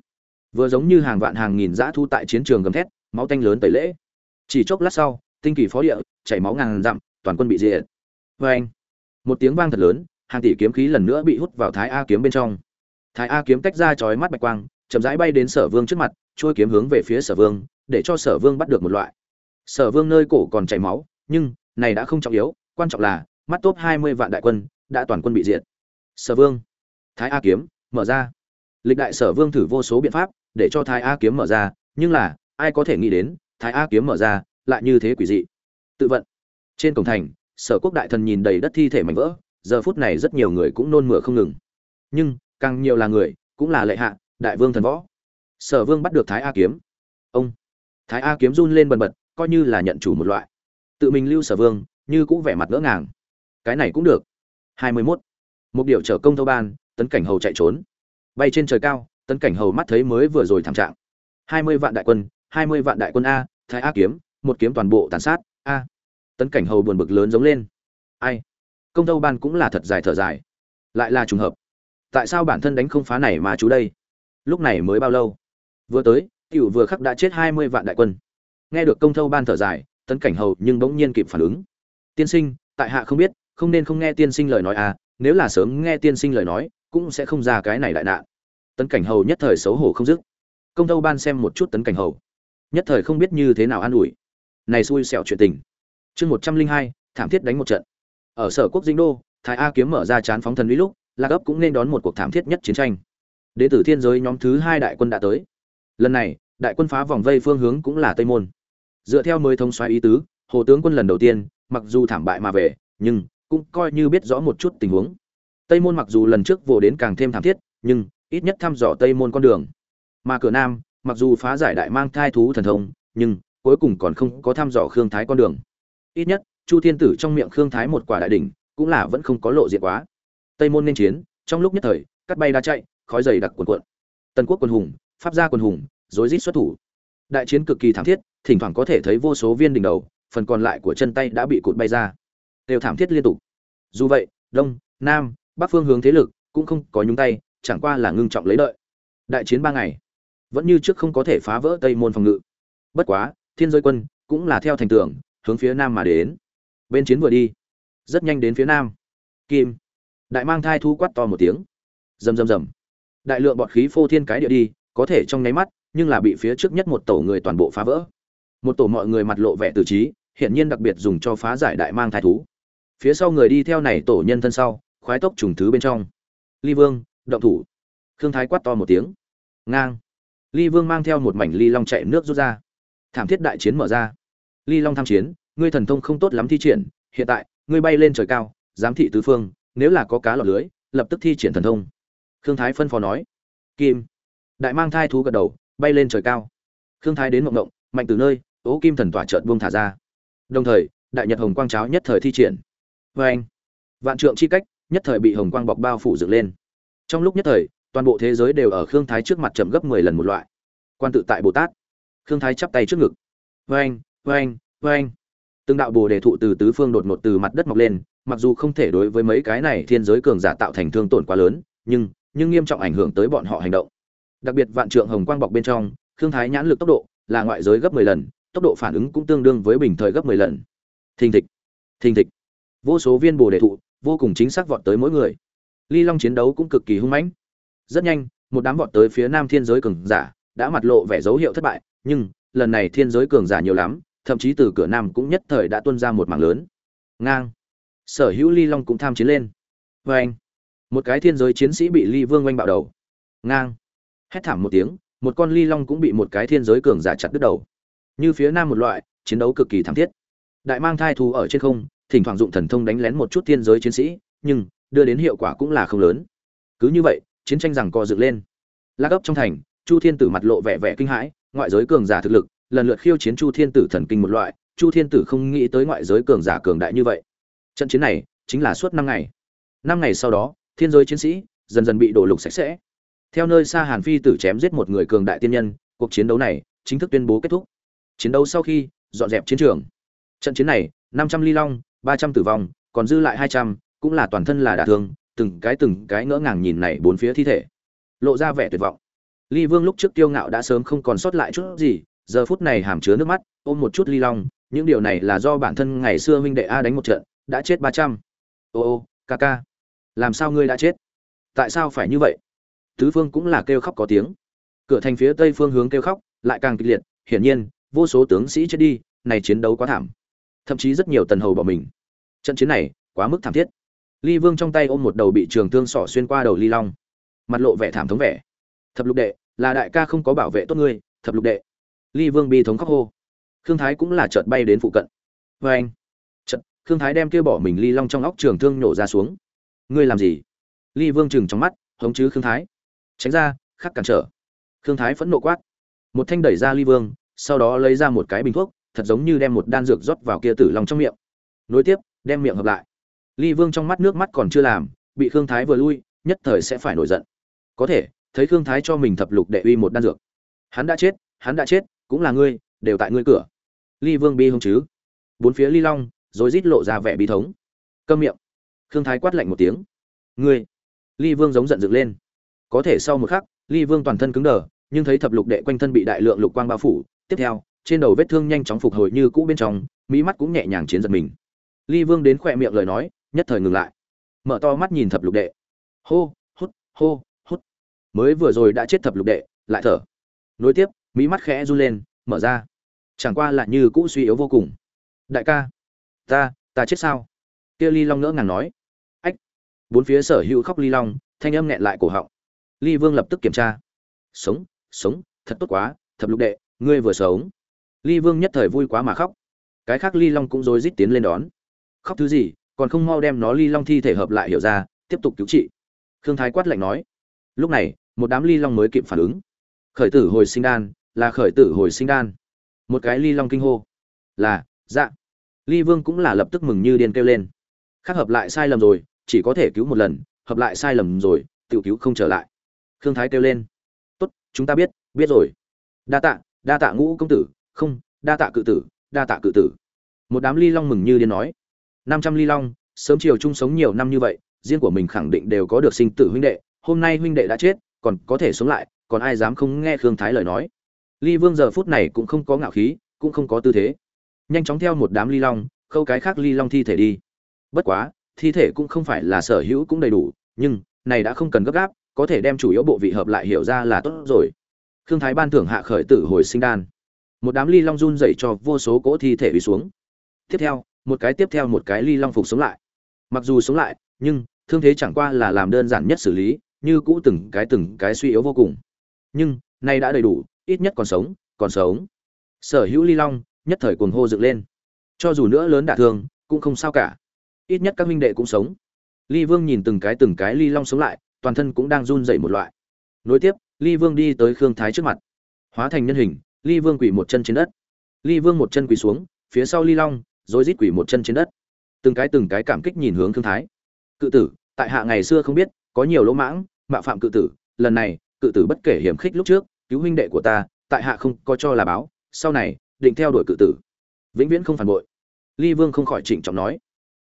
Vừa giống như hàng vạn hàng nghìn dã thu tại chiến trường gầm thét, máu tanh lớn tẩy lễ. Chỉ chốc lát sau, tinh kỳ phó địa, chảy máu ngàn dặm, toàn quân bị diệt. Vê anh, một tiếng vang thật lớn, hàng tỷ kiếm khí lần nữa bị hút vào thái a kiếm bên trong. Thái a kiếm tách ra chói mắt bạch quang, chậm rãi bay đến sở vương trước mặt, trôi kiếm hướng về phía sở vương, để cho sở vương bắt được một loại. Sở vương nơi cổ còn chảy máu, nhưng, này đã không trọng yếu, quan trọng là, mắt top hai mươi vạn đại quân, đã toàn quân bị diệt. Sở vương thái a kiếm, mở ra. Lịch đại sở vương thử vô số biện pháp để cho thái a kiếm mở ra, nhưng là, ai có thể nghĩ đến, thái a kiếm mở ra, lại như thế quỷ dị. Tự vận. Trên cổng thành, sở quốc đại thần nhìn đầy đất thi thể mảnh vỡ, giờ phút này rất nhiều người cũng nôn mửa không ngừng. Nhưng, càng nhiều là người, cũng là lệ hạ, đại vương thần võ. Sở vương bắt được thái a kiếm. Ông. Thái a kiếm run lên bần bật, coi như là nhận chủ một loại. Tự mình lưu sở vương, như cũng vẻ mặt ngỡ ngàng. Cái này cũng được. Hai mươi 21. một điều trở công thâu ban tấn cảnh hầu chạy trốn. Bay trên trời cao, tấn cảnh hầu mắt thấy mới vừa rồi thảm trạng. Hai mươi vạn đại quân, hai mươi vạn đại quân a, thái a kiếm, một kiếm toàn bộ tàn sát, a. Tấn cảnh hầu buồn bực lớn giống lên. Ai? Công thâu ban cũng là thật dài thở dài. Lại là trùng hợp. Tại sao bản thân đánh không phá này mà chú đây? Lúc này mới bao lâu? Vừa tới cựu vừa khắc đã chết hai mươi vạn đại quân. Nghe được công thâu ban thở dài, tấn cảnh hầu nhưng bỗng nhiên kịp phản ứng. Tiên sinh, tại hạ không biết, không nên không nghe tiên sinh lời nói à nếu là sớm nghe tiên sinh lời nói cũng sẽ không ra cái này đại nạn. Tấn cảnh hầu nhất thời xấu hổ không dứt. Công tâu ban xem một chút tấn cảnh hầu. Nhất thời không biết như thế nào an ủi. Này xui xẻo chuyện tình. Chương một trăm linh hai, thảm thiết đánh một trận. Ở sở quốc dinh đô, thái a kiếm mở ra chán phóng thần uy lúc, lạc ấp cũng nên đón một cuộc thảm thiết nhất chiến tranh. Đệ tử thiên giới nhóm thứ hai đại quân đã tới. Lần này, đại quân phá vòng vây phương hướng cũng là tây môn. Dựa theo mới thông xoáy ý tứ, hồ tướng quân lần đầu tiên, mặc dù thảm bại mà về, nhưng cũng coi như biết rõ một chút tình huống tây môn mặc dù lần trước vô đến càng thêm thảm thiết, nhưng ít nhất thăm dò tây môn con đường. Mà cửa nam, mặc dù phá giải đại mang thai thú thần thông, nhưng cuối cùng còn không có thăm dò khương thái con đường. Ít nhất, chu thiên tử trong miệng khương thái một quả đại đỉnh, cũng là vẫn không có lộ diện quá. Tây môn nên chiến, trong lúc nhất thời, cắt bay đá chạy, khói dày đặc cuồn cuộn. Tần quốc quân hùng, pháp gia quân hùng, rối rít xuất thủ. Đại chiến cực kỳ thảm thiết, thỉnh thoảng có thể thấy vô số viên đỉnh đầu, phần còn lại của chân tay đã bị cụt bay ra. Đều thảm thiết liên tục. Dù vậy, đông, nam bắc phương hướng thế lực cũng không có nhúng tay, chẳng qua là ngưng trọng lấy đợi đại chiến ba ngày, vẫn như trước không có thể phá vỡ tây môn phòng ngự. Bất quá, thiên giới quân cũng là theo thành tưởng hướng phía nam mà đến. Bên chiến vừa đi, rất nhanh đến phía nam. Kim, đại mang thai thu quát to một tiếng. Rầm rầm rầm. Đại lượng bọt khí phô thiên cái địa đi, có thể trong nháy mắt, nhưng là bị phía trước nhất một tổ người toàn bộ phá vỡ. Một tổ mọi người mặt lộ vẻ tử trí, hiển nhiên đặc biệt dùng cho phá giải đại mang thai thú. Phía sau người đi theo này tổ nhân thân sau khoái tốc trùng thứ bên trong. Ly vương động thủ. Khương thái quát to một tiếng. Ngang. Ly vương mang theo một mảnh ly long chạy nước rút ra. Thảm thiết đại chiến mở ra. Ly long tham chiến ngươi thần thông không tốt lắm thi triển hiện tại ngươi bay lên trời cao giám thị tứ phương nếu là có cá lọt lưới lập tức thi triển thần thông. Khương thái phân phó nói. Kim. Đại mang thai thú gật đầu bay lên trời cao. Khương thái đến mộng động, mạnh từ nơi ố kim thần tỏa trợn buông thả ra. Đồng thời đại nhật hồng quang cháo nhất thời thi triển. Vê anh vạn trượng chi cách nhất thời bị hồng quang bọc bao phủ dựng lên. Trong lúc nhất thời, toàn bộ thế giới đều ở khương thái trước mặt chậm gấp mười lần một loại. Quan tự tại bồ tát. Khương thái chắp tay trước ngực. Vê anh vê anh vê anh từng đạo bồ đề thụ từ tứ phương đột ngột từ mặt đất mọc lên, mặc dù không thể đối với mấy cái này thiên giới cường giả tạo thành thương tổn quá lớn, nhưng nhưng nghiêm trọng ảnh hưởng tới bọn họ hành động. Đặc biệt vạn trượng hồng quang bọc bên trong, khương thái nhãn lực tốc độ là ngoại giới gấp mười lần, tốc độ phản ứng cũng tương đương với bình thời gấp mười lần. Thình thịch thình thịch. Vô số viên bồ đề thụ vô cùng chính xác vọt tới mỗi người. Ly long chiến đấu cũng cực kỳ hung mãnh. Rất nhanh, một đám vọt tới phía nam thiên giới cường giả đã mặt lộ vẻ dấu hiệu thất bại, nhưng lần này thiên giới cường giả nhiều lắm, thậm chí từ cửa nam cũng nhất thời đã tuôn ra một mảng lớn. Ngang. Sở hữu ly long cũng tham chiến lên. Vê anh một cái thiên giới chiến sĩ bị ly vương oanh bạo đầu. Ngang. Hét thảm một tiếng, một con ly long cũng bị một cái thiên giới cường giả chặt đứt đầu. Như phía nam một loại, chiến đấu cực kỳ thảm thiết. Đại mang thai thú ở trên không thỉnh thoảng dụng thần thông đánh lén một chút thiên giới chiến sĩ, nhưng, đưa đến hiệu quả cũng là không lớn. Cứ như vậy, chiến tranh rằng co dựng lên. La gấp trong thành, chu thiên tử mặt lộ vẻ vẻ kinh hãi, ngoại giới cường giả thực lực, lần lượt khiêu chiến chu thiên tử thần kinh một loại, chu thiên tử không nghĩ tới ngoại giới cường giả cường đại như vậy. Trận chiến này, chính là suốt năm ngày. Năm ngày sau đó, thiên giới chiến sĩ dần dần bị đổ lục sạch sẽ. Theo nơi xa hàn phi tử chém giết một người cường đại tiên nhân, cuộc chiến đấu này chính thức tuyên bố kết thúc. Chiến đấu sau khi, dọn dẹp chiến trường. Trận chiến này, năm trăm ly long ba trăm tử vong, còn dư lại hai trăm, cũng là toàn thân là đả thương, từng cái từng cái ngỡ ngàng nhìn này bốn phía thi thể. Lộ ra vẻ tuyệt vọng. Ly vương lúc trước tiêu ngạo đã sớm không còn sót lại chút gì, giờ phút này hàm chứa nước mắt, ôm một chút ly long, những điều này là do bản thân ngày xưa huynh đệ a đánh một trận, đã chết ba trăm. Ô ô, ca ca, làm sao ngươi đã chết? Tại sao phải như vậy? Tứ phương cũng là kêu khóc có tiếng. Cửa thành phía tây phương hướng kêu khóc, lại càng kịch liệt, hiển nhiên, vô số tướng sĩ chết đi, này chiến đấu quá thảm thậm chí rất nhiều tần hầu bỏ mình. Trận chiến này quá mức thảm thiết. Ly vương trong tay ôm một đầu bị trường thương sỏ xuyên qua đầu ly long. Mặt lộ vẻ thảm thống vẻ. Thập lục đệ, là đại ca không có bảo vệ tốt ngươi, thập lục đệ. Ly vương bi thống khóc hô. Khương thái cũng là chợt bay đến phụ cận. Vê anh, chợt, khương thái đem kia bỏ mình ly long trong óc trường thương nổ ra xuống. Ngươi làm gì? Ly vương chừng trong mắt, hống chứ khương thái. Tránh ra, khắc cản trở. Khương thái phẫn nộ quát. Một thanh đẩy ra ly vương, sau đó lấy ra một cái bình thuốc thật giống như đem một đan dược rót vào kia tử long trong miệng. Nối tiếp, đem miệng hợp lại. Ly vương trong mắt nước mắt còn chưa làm, bị khương thái vừa lui, nhất thời sẽ phải nổi giận. Có thể, thấy khương thái cho mình thập lục đệ uy một đan dược. Hắn đã chết, hắn đã chết, cũng là ngươi, đều tại ngươi cửa. Ly vương bi hông chứ. Bốn phía ly long rồi rít lộ ra vẻ bi thống. Câm miệng. Khương thái quát lạnh một tiếng. Ngươi. Ly vương giống giận dựng lên. Có thể sau một khắc, ly vương toàn thân cứng đờ, nhưng thấy thập lục đệ quanh thân bị đại lượng lục quang bao phủ. Tiếp theo trên đầu vết thương nhanh chóng phục hồi như cũ bên trong, mỹ mắt cũng nhẹ nhàng chiến giật mình. Ly vương đến khỏe miệng lời nói, nhất thời ngừng lại. Mở to mắt nhìn thập lục đệ. Hô, hút hô, hút. Mới vừa rồi đã chết thập lục đệ, lại thở. Nối tiếp, mỹ mắt khẽ run lên, mở ra. Chẳng qua lại như cũ suy yếu vô cùng. Đại ca, ta ta chết sao? Kia ly long ngỡ ngàng nói. Ách. Bốn phía sở hữu khóc ly long, thanh âm nghẹn lại cổ họng. Ly vương lập tức kiểm tra. Sống sống, thật tốt quá, thập lục đệ, ngươi vừa sống ly vương nhất thời vui quá mà khóc. Cái khác ly long cũng rối rít tiến lên đón. Khóc thứ gì, còn không mau đem nó ly long thi thể hợp lại hiểu ra, tiếp tục cứu trị. Khương thái quát lạnh nói. Lúc này, một đám ly long mới kịp phản ứng. Khởi tử hồi sinh đan, là khởi tử hồi sinh đan. Một cái ly long kinh hô. Là dạ. Ly vương cũng là lập tức mừng như điên kêu lên. Khác hợp lại sai lầm rồi, chỉ có thể cứu một lần, hợp lại sai lầm rồi, tự cứu không trở lại. Khương thái kêu lên. Tốt, chúng ta biết biết rồi. Đa tạ đa tạ ngũ công tử không, đa tạ cự tử, đa tạ cự tử. Một đám ly long mừng như điên nói. Năm trăm ly long, sớm chiều chung sống nhiều năm như vậy, riêng của mình khẳng định đều có được sinh tử huynh đệ, hôm nay huynh đệ đã chết, còn có thể sống lại, còn ai dám không nghe khương thái lời nói. Ly vương giờ phút này cũng không có ngạo khí, cũng không có tư thế. Nhanh chóng theo một đám ly long, khâu cái khác ly long thi thể đi. Bất quá, thi thể cũng không phải là sở hữu cũng đầy đủ, nhưng, này đã không cần gấp gáp, có thể đem chủ yếu bộ vị hợp lại hiểu ra là tốt rồi. Khương thái ban thưởng hạ khởi tử hồi sinh đan một đám ly long run dậy cho vô số cỗ thi thể bị xuống. Tiếp theo, một cái tiếp theo một cái ly long phục sống lại. Mặc dù sống lại, nhưng thương thế chẳng qua là làm đơn giản nhất xử lý, như cũ từng cái từng cái suy yếu vô cùng. Nhưng, nay đã đầy đủ, ít nhất còn sống còn sống. Sở hữu ly long, nhất thời cuồng hô dựng lên. Cho dù nữa lớn đả thương, cũng không sao cả. Ít nhất các minh đệ cũng sống. Ly vương nhìn từng cái từng cái ly long sống lại, toàn thân cũng đang run dậy một loại. Nối tiếp, ly vương đi tới khương thái trước mặt. Hóa thành nhân hình ly vương quỳ một chân trên đất. Ly vương một chân quỳ xuống, phía sau ly long, rồi rít quỳ một chân trên đất. Từng cái từng cái cảm kích nhìn hướng Thương thái. Cự tử, tại hạ ngày xưa không biết, có nhiều lỗ mãng, mạo phạm cự tử, lần này, cự tử bất kể hiểm khích lúc trước, cứu huynh đệ của ta, tại hạ không có cho là báo, sau này, định theo đuổi cự tử. Vĩnh viễn không phản bội. Ly vương không khỏi trịnh trọng nói.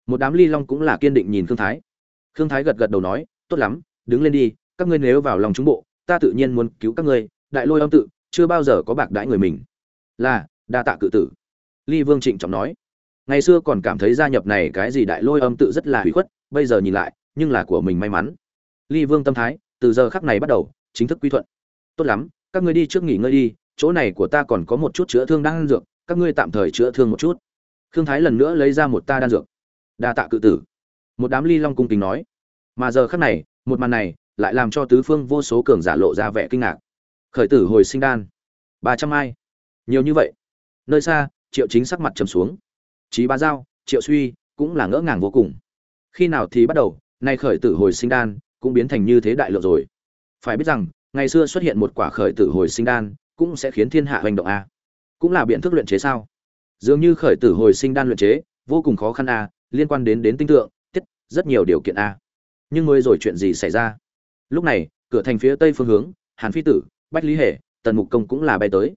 Một đám ly long cũng là kiên định nhìn Thương thái. Thương thái gật gật đầu nói, tốt lắm, đứng lên đi, các ngươi nếu vào lòng chúng bộ, ta tự nhiên muốn cứu các ngươi, đại lôi âm tự chưa bao giờ có bạc đãi người mình. Là, đa tạ cự tử. Ly vương trịnh trọng nói. Ngày xưa còn cảm thấy gia nhập này cái gì đại lôi âm tự rất là hủy khuất, bây giờ nhìn lại, nhưng là của mình may mắn. Ly vương tâm thái, từ giờ khắc này bắt đầu, chính thức quy thuận. Tốt lắm, các ngươi đi trước nghỉ ngơi đi, chỗ này của ta còn có một chút chữa thương đang ăn dược, các ngươi tạm thời chữa thương một chút. Khương thái lần nữa lấy ra một ta đan dược. Đa tạ cự tử. Một đám ly long cung kính nói. Mà giờ khắc này, một màn này, lại làm cho tứ phương vô số cường giả lộ ra vẻ kinh ngạc khởi tử hồi sinh đan. Ba trăm ai. Nhiều như vậy. Nơi xa, triệu chính sắc mặt trầm xuống. Trí ba giao, triệu suy, cũng là ngỡ ngàng vô cùng. Khi nào thì bắt đầu, nay khởi tử hồi sinh đan, cũng biến thành như thế đại lượng rồi. Phải biết rằng, ngày xưa xuất hiện một quả khởi tử hồi sinh đan, cũng sẽ khiến thiên hạ hành động a. Cũng là biện thức luyện chế sao? Dường như khởi tử hồi sinh đan luyện chế, vô cùng khó khăn a, liên quan đến đến tinh tượng, tiết, rất nhiều điều kiện a. Nhưng mới rồi chuyện gì xảy ra? Lúc này, cửa thành phía tây phương hướng, hàn phi tử bách lý hề, tần mục công cũng là bay tới.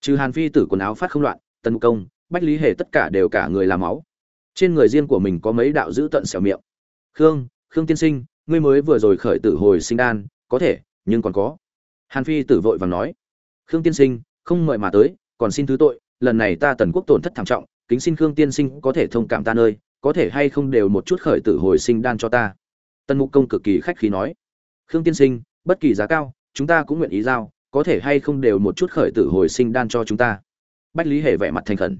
Trừ hàn phi tử quần áo phát không loạn, tần mục công, bách lý hề tất cả đều cả người làm máu. Trên người riêng của mình có mấy đạo giữ tận xẻo miệng. Khương khương tiên sinh, ngươi mới vừa rồi khởi tử hồi sinh đan, có thể, nhưng còn có. Hàn phi tử vội vàng nói. Khương tiên sinh, không mời mà tới, còn xin thứ tội, lần này ta tần quốc tổn thất thảm trọng, kính xin khương tiên sinh có thể thông cảm ta nơi, có thể hay không đều một chút khởi tử hồi sinh đan cho ta. Tần mục công cực kỳ khách khí nói. Khương tiên sinh, bất kỳ giá cao, chúng ta cũng nguyện ý giao có thể hay không đều một chút khởi tử hồi sinh đan cho chúng ta. Bách lý hề vẻ mặt thành khẩn.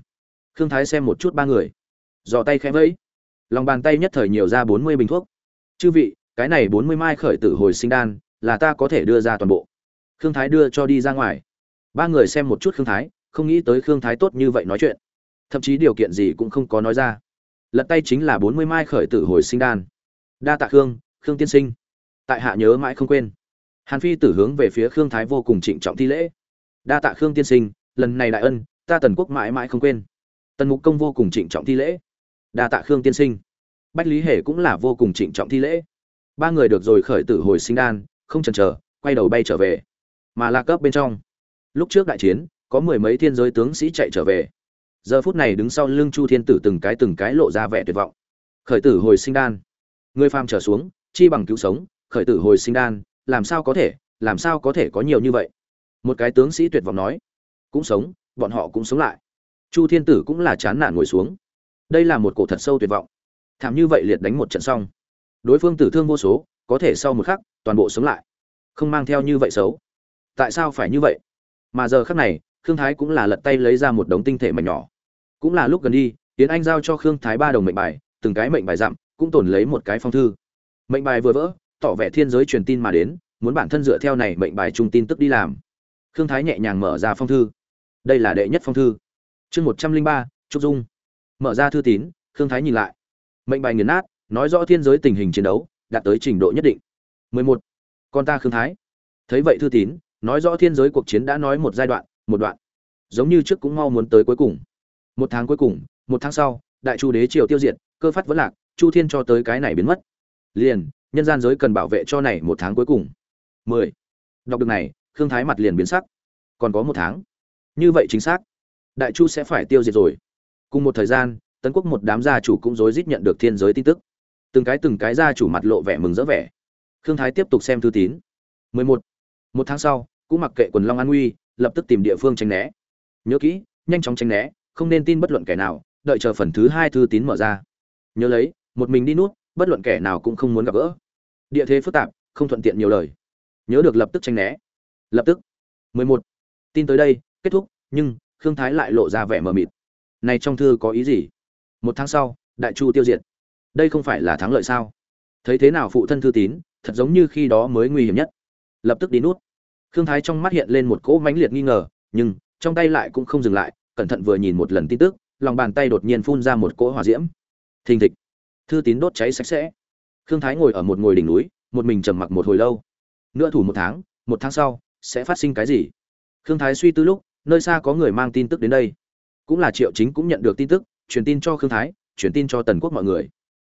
Khương thái xem một chút ba người. Dò tay khẽ vẫy. Lòng bàn tay nhất thời nhiều ra bốn mươi bình thuốc. Chư vị, cái này bốn mươi mai khởi tử hồi sinh đan là ta có thể đưa ra toàn bộ. Khương thái đưa cho đi ra ngoài. Ba người xem một chút khương thái, không nghĩ tới khương thái tốt như vậy nói chuyện. Thậm chí điều kiện gì cũng không có nói ra. Lật tay chính là bốn mươi mai khởi tử hồi sinh đan. Đa tạ khương khương tiên sinh. Tại hạ nhớ mãi không quên hàn phi tử hướng về phía khương thái vô cùng trịnh trọng thi lễ. Đa tạ khương tiên sinh, lần này đại ân, ta tần quốc mãi mãi không quên. Tần mục công vô cùng trịnh trọng thi lễ. Đa tạ khương tiên sinh. Bách lý hề cũng là vô cùng trịnh trọng thi lễ. Ba người được rồi khởi tử hồi sinh đan, không chần chờ, quay đầu bay trở về. Mà là cấp bên trong, lúc trước đại chiến, có mười mấy thiên giới tướng sĩ chạy trở về. Giờ phút này đứng sau lưng chu thiên tử từng cái từng cái lộ ra vẻ tuyệt vọng. Khởi tử hồi sinh đan. Người phàm trở xuống, chi bằng cứu sống, khởi tử hồi sinh đan làm sao có thể, làm sao có thể có nhiều như vậy? Một cái tướng sĩ tuyệt vọng nói, cũng sống, bọn họ cũng sống lại. Chu thiên tử cũng là chán nản ngồi xuống. Đây là một cổ thật sâu tuyệt vọng. Thảm như vậy liệt đánh một trận xong, đối phương tử thương vô số, có thể sau một khắc, toàn bộ sống lại. Không mang theo như vậy xấu. Tại sao phải như vậy? Mà giờ khắc này, khương thái cũng là lật tay lấy ra một đống tinh thể mảnh nhỏ. Cũng là lúc gần đi tiến anh giao cho khương thái ba đồng mệnh bài, từng cái mệnh bài dặm, cũng tồn lấy một cái phong thư. Mệnh bài vừa vỡ, tỏ vẻ thiên giới truyền tin mà đến muốn bản thân dựa theo này mệnh bài trung tin tức đi làm. Khương thái nhẹ nhàng mở ra phong thư. Đây là đệ nhất phong thư. Chương một trăm linh ba, trúc dung. Mở ra thư tín, khương thái nhìn lại. Mệnh bài nghiền nát, nói rõ thiên giới tình hình chiến đấu, đạt tới trình độ nhất định. 11. con ta khương thái. Thấy vậy thư tín, nói rõ thiên giới cuộc chiến đã nói một giai đoạn, một đoạn. Giống như trước cũng mau muốn tới cuối cùng. Một tháng cuối cùng, một tháng sau, đại chu đế triều tiêu diệt, cơ phát vẫn lạc, chu thiên cho tới cái này biến mất. Liền, nhân gian giới cần bảo vệ cho này một tháng cuối cùng. 10. đọc được này, khương thái mặt liền biến sắc. Còn có một tháng. Như vậy chính xác. Đại chu sẽ phải tiêu diệt rồi. Cùng một thời gian, tấn quốc một đám gia chủ cũng rối rít nhận được thiên giới tin tức. Từng cái từng cái gia chủ mặt lộ vẻ mừng rỡ vẻ. Khương thái tiếp tục xem thư tín. 11. một. Tháng sau, cũng mặc kệ quần long an nguy lập tức tìm địa phương tránh né. Nhớ kỹ, nhanh chóng tránh né, không nên tin bất luận kẻ nào, đợi chờ phần thứ hai thư tín mở ra. Nhớ lấy, một mình đi nút, bất luận kẻ nào cũng không muốn gặp gỡ. Địa thế phức tạp, không thuận tiện nhiều lời nhớ được lập tức tránh né. Lập tức. 11. tin tới đây, kết thúc, nhưng khương thái lại lộ ra vẻ mờ mịt. Này trong thư có ý gì? Một tháng sau, đại chu tiêu diệt. Đây không phải là thắng lợi sao? Thấy thế nào phụ thân thư tín, thật giống như khi đó mới nguy hiểm nhất. Lập tức đi nút. Khương thái trong mắt hiện lên một cỗ mãnh liệt nghi ngờ, nhưng trong tay lại cũng không dừng lại, cẩn thận vừa nhìn một lần tin tức, lòng bàn tay đột nhiên phun ra một cỗ hỏa diễm. Thình thịch. Thư tín đốt cháy sạch sẽ. Khương thái ngồi ở một ngồi đỉnh núi, một mình trầm mặc một hồi lâu nửa thủ một tháng một tháng sau, sẽ phát sinh cái gì? Khương thái suy tư lúc, nơi xa có người mang tin tức đến đây. Cũng là triệu chính cũng nhận được tin tức, truyền tin cho khương thái, truyền tin cho tần quốc mọi người.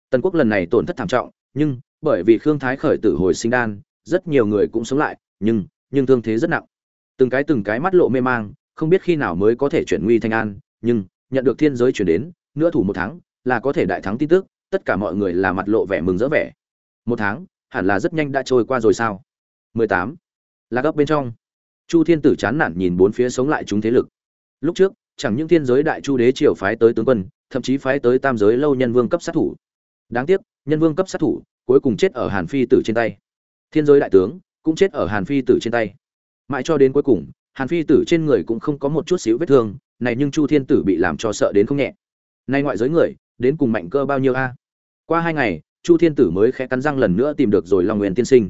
Tần quốc lần này tổn thất thảm trọng, nhưng bởi vì khương thái khởi tử hồi sinh đan, rất nhiều người cũng sống lại, nhưng nhưng thương thế rất nặng. Từng cái từng cái mắt lộ mê mang, không biết khi nào mới có thể chuyển nguy thành an, nhưng nhận được thiên giới chuyển đến, nửa thủ một tháng, là có thể đại thắng tin tức, tất cả mọi người là mặt lộ vẻ mừng rỡ vẻ. Một tháng, hẳn là rất nhanh đã trôi qua rồi sao? 18. là gấp bên trong. Chu thiên tử chán nản nhìn bốn phía sống lại chúng thế lực. Lúc trước, chẳng những thiên giới đại chu đế triều phái tới tướng quân, thậm chí phái tới tam giới lâu nhân vương cấp sát thủ. Đáng tiếc, nhân vương cấp sát thủ cuối cùng chết ở hàn phi tử trên tay. Thiên giới đại tướng cũng chết ở hàn phi tử trên tay. Mãi cho đến cuối cùng, hàn phi tử trên người cũng không có một chút xíu vết thương, này nhưng chu thiên tử bị làm cho sợ đến không nhẹ. Nay ngoại giới người, đến cùng mạnh cơ bao nhiêu a? Qua hai ngày, chu thiên tử mới khẽ cắn răng lần nữa tìm được rồi long nguyên tiên sinh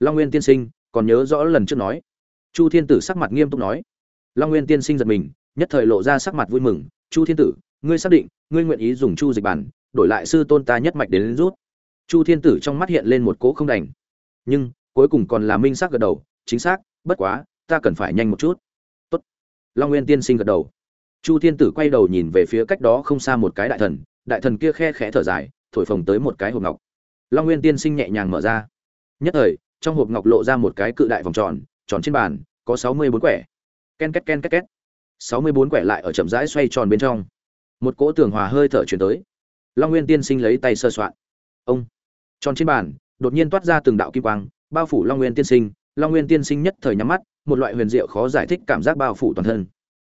long nguyên tiên sinh còn nhớ rõ lần trước nói. Chu thiên tử sắc mặt nghiêm túc nói. Long nguyên tiên sinh giật mình nhất thời lộ ra sắc mặt vui mừng. Chu thiên tử ngươi xác định ngươi nguyện ý dùng chu dịch bản đổi lại sư tôn ta nhất mạch đến, đến rút. Chu thiên tử trong mắt hiện lên một cỗ không đành. Nhưng cuối cùng còn là minh xác gật đầu. Chính xác bất quá ta cần phải nhanh một chút. Tốt. Long nguyên tiên sinh gật đầu. Chu thiên tử quay đầu nhìn về phía cách đó không xa một cái đại thần. Đại thần kia khe khẽ thở dài thổi phồng tới một cái hộp ngọc. Long nguyên tiên sinh nhẹ nhàng mở ra. Nhất thời trong hộp ngọc lộ ra một cái cự đại vòng tròn tròn trên bàn, có sáu mươi bốn quẻ. Ken két ken két két. Sáu mươi bốn quẻ lại ở chậm rãi xoay tròn bên trong. Một cỗ tường hòa hơi thở chuyển tới. Long nguyên tiên sinh lấy tay sơ soạn. Ông. Tròn trên bàn, đột nhiên toát ra từng đạo kim quang, bao phủ long nguyên tiên sinh. Long nguyên tiên sinh nhất thời nhắm mắt, một loại huyền diệu khó giải thích cảm giác bao phủ toàn thân.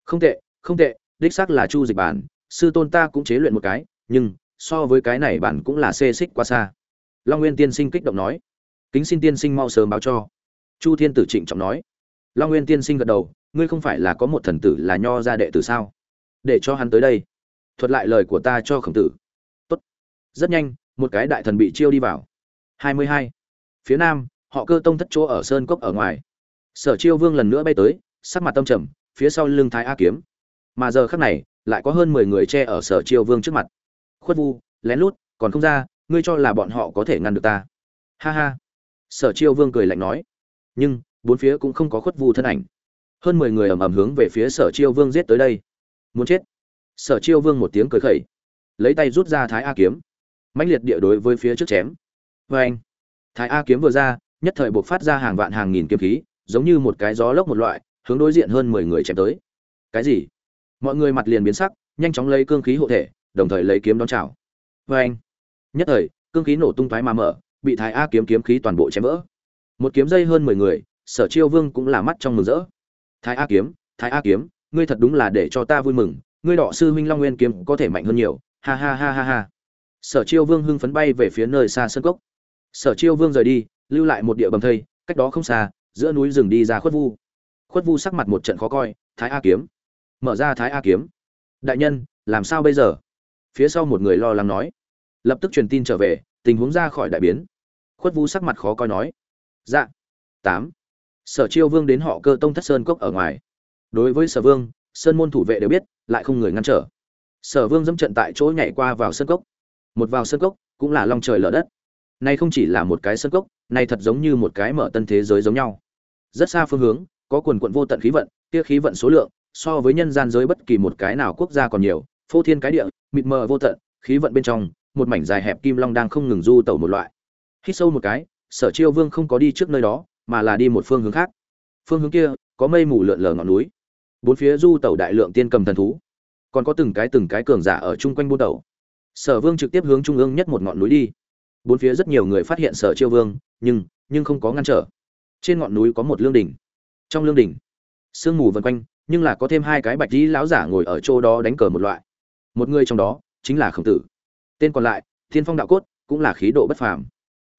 Không tệ không tệ, đích xác là chu dịch bản, sư tôn ta cũng chế luyện một cái, nhưng so với cái này bản cũng là xê xích quá xa. Long nguyên tiên sinh kích động nói kính xin tiên sinh mau sớm báo cho. Chu thiên tử trịnh trọng nói. Long nguyên tiên sinh gật đầu, ngươi không phải là có một thần tử là nho gia đệ tử sao? Để cho hắn tới đây. Thuật lại lời của ta cho khổng tử. Tốt. rất nhanh, một cái đại thần bị chiêu đi vào. 22. phía nam, họ cơ tông thất chỗ ở sơn cốc ở ngoài. Sở chiêu vương lần nữa bay tới, sắc mặt tâm trầm, phía sau lưng thái a kiếm. Mà giờ khắc này, lại có hơn mười người che ở sở chiêu vương trước mặt. Khuất vu, lén lút, còn không ra, ngươi cho là bọn họ có thể ngăn được ta. Ha ha sở chiêu vương cười lạnh nói, nhưng, bốn phía cũng không có khuất vu thân ảnh. Hơn mười người ầm ầm hướng về phía sở chiêu vương giết tới đây. Muốn chết. Sở chiêu vương một tiếng cười khẩy, lấy tay rút ra thái a kiếm. Mãnh liệt địa đối với phía trước chém. Vê anh thái a kiếm vừa ra, nhất thời buộc phát ra hàng vạn hàng nghìn kiếm khí, giống như một cái gió lốc một loại, hướng đối diện hơn mười người chém tới. Cái gì? Mọi người mặt liền biến sắc, nhanh chóng lấy cương khí hộ thể, đồng thời lấy kiếm đón chào. Vê anh nhất thời, cương khí nổ tung thoái mà mở bị thái a kiếm kiếm khí toàn bộ chém vỡ. Một kiếm dây hơn mười người, sở chiêu vương cũng là mắt trong mừng rỡ. Thái a kiếm, thái a kiếm, ngươi thật đúng là để cho ta vui mừng, ngươi đọ sư huynh long nguyên kiếm có thể mạnh hơn nhiều. Ha ha ha ha ha. Sở chiêu vương hưng phấn bay về phía nơi xa sân cốc. Sở chiêu vương rời đi, lưu lại một địa bầm thây, cách đó không xa, giữa núi rừng đi ra khuất vu. Khuất vu sắc mặt một trận khó coi, thái a kiếm. Mở ra thái a kiếm. Đại nhân, làm sao bây giờ? Phía sau một người lo lắng nói. Lập tức truyền tin trở về tình huống ra khỏi đại biến. Khuất vũ sắc mặt khó coi nói dạ. Tám. Sở chiêu vương đến họ cơ tông thất sơn cốc ở ngoài. Đối với sở vương, sơn môn thủ vệ đều biết, lại không người ngăn trở. Sở vương dẫm trận tại chỗ nhảy qua vào sân cốc. Một vào sân cốc, cũng là long trời lở đất. Nay không chỉ là một cái sân cốc này thật giống như một cái mở tân thế giới giống nhau. Rất xa phương hướng, có quần quận vô tận khí vận, kia khí vận số lượng, so với nhân gian giới bất kỳ một cái nào quốc gia còn nhiều. Phô thiên cái địa, mịt mờ vô tận, khí vận bên trong một mảnh dài hẹp kim long đang không ngừng du tẩu một loại. Hít sâu một cái, sở chiêu vương không có đi trước nơi đó, mà là đi một phương hướng khác. Phương hướng kia, có mây mù lượn lờ ngọn núi. Bốn phía du tẩu đại lượng tiên cầm thần thú. Còn có từng cái từng cái cường giả ở chung quanh buôn tẩu. Sở vương trực tiếp hướng trung ương nhất một ngọn núi đi. Bốn phía rất nhiều người phát hiện sở chiêu vương, nhưng nhưng không có ngăn trở. Trên ngọn núi có một lương đỉnh. Trong lương đỉnh, sương mù vần quanh, nhưng là có thêm hai cái bạch dĩ lão giả ngồi ở chỗ đó đánh cờ một loại. Một người trong đó, chính là khổng tử tên còn lại, thiên phong đạo cốt, cũng là khí độ bất phàm.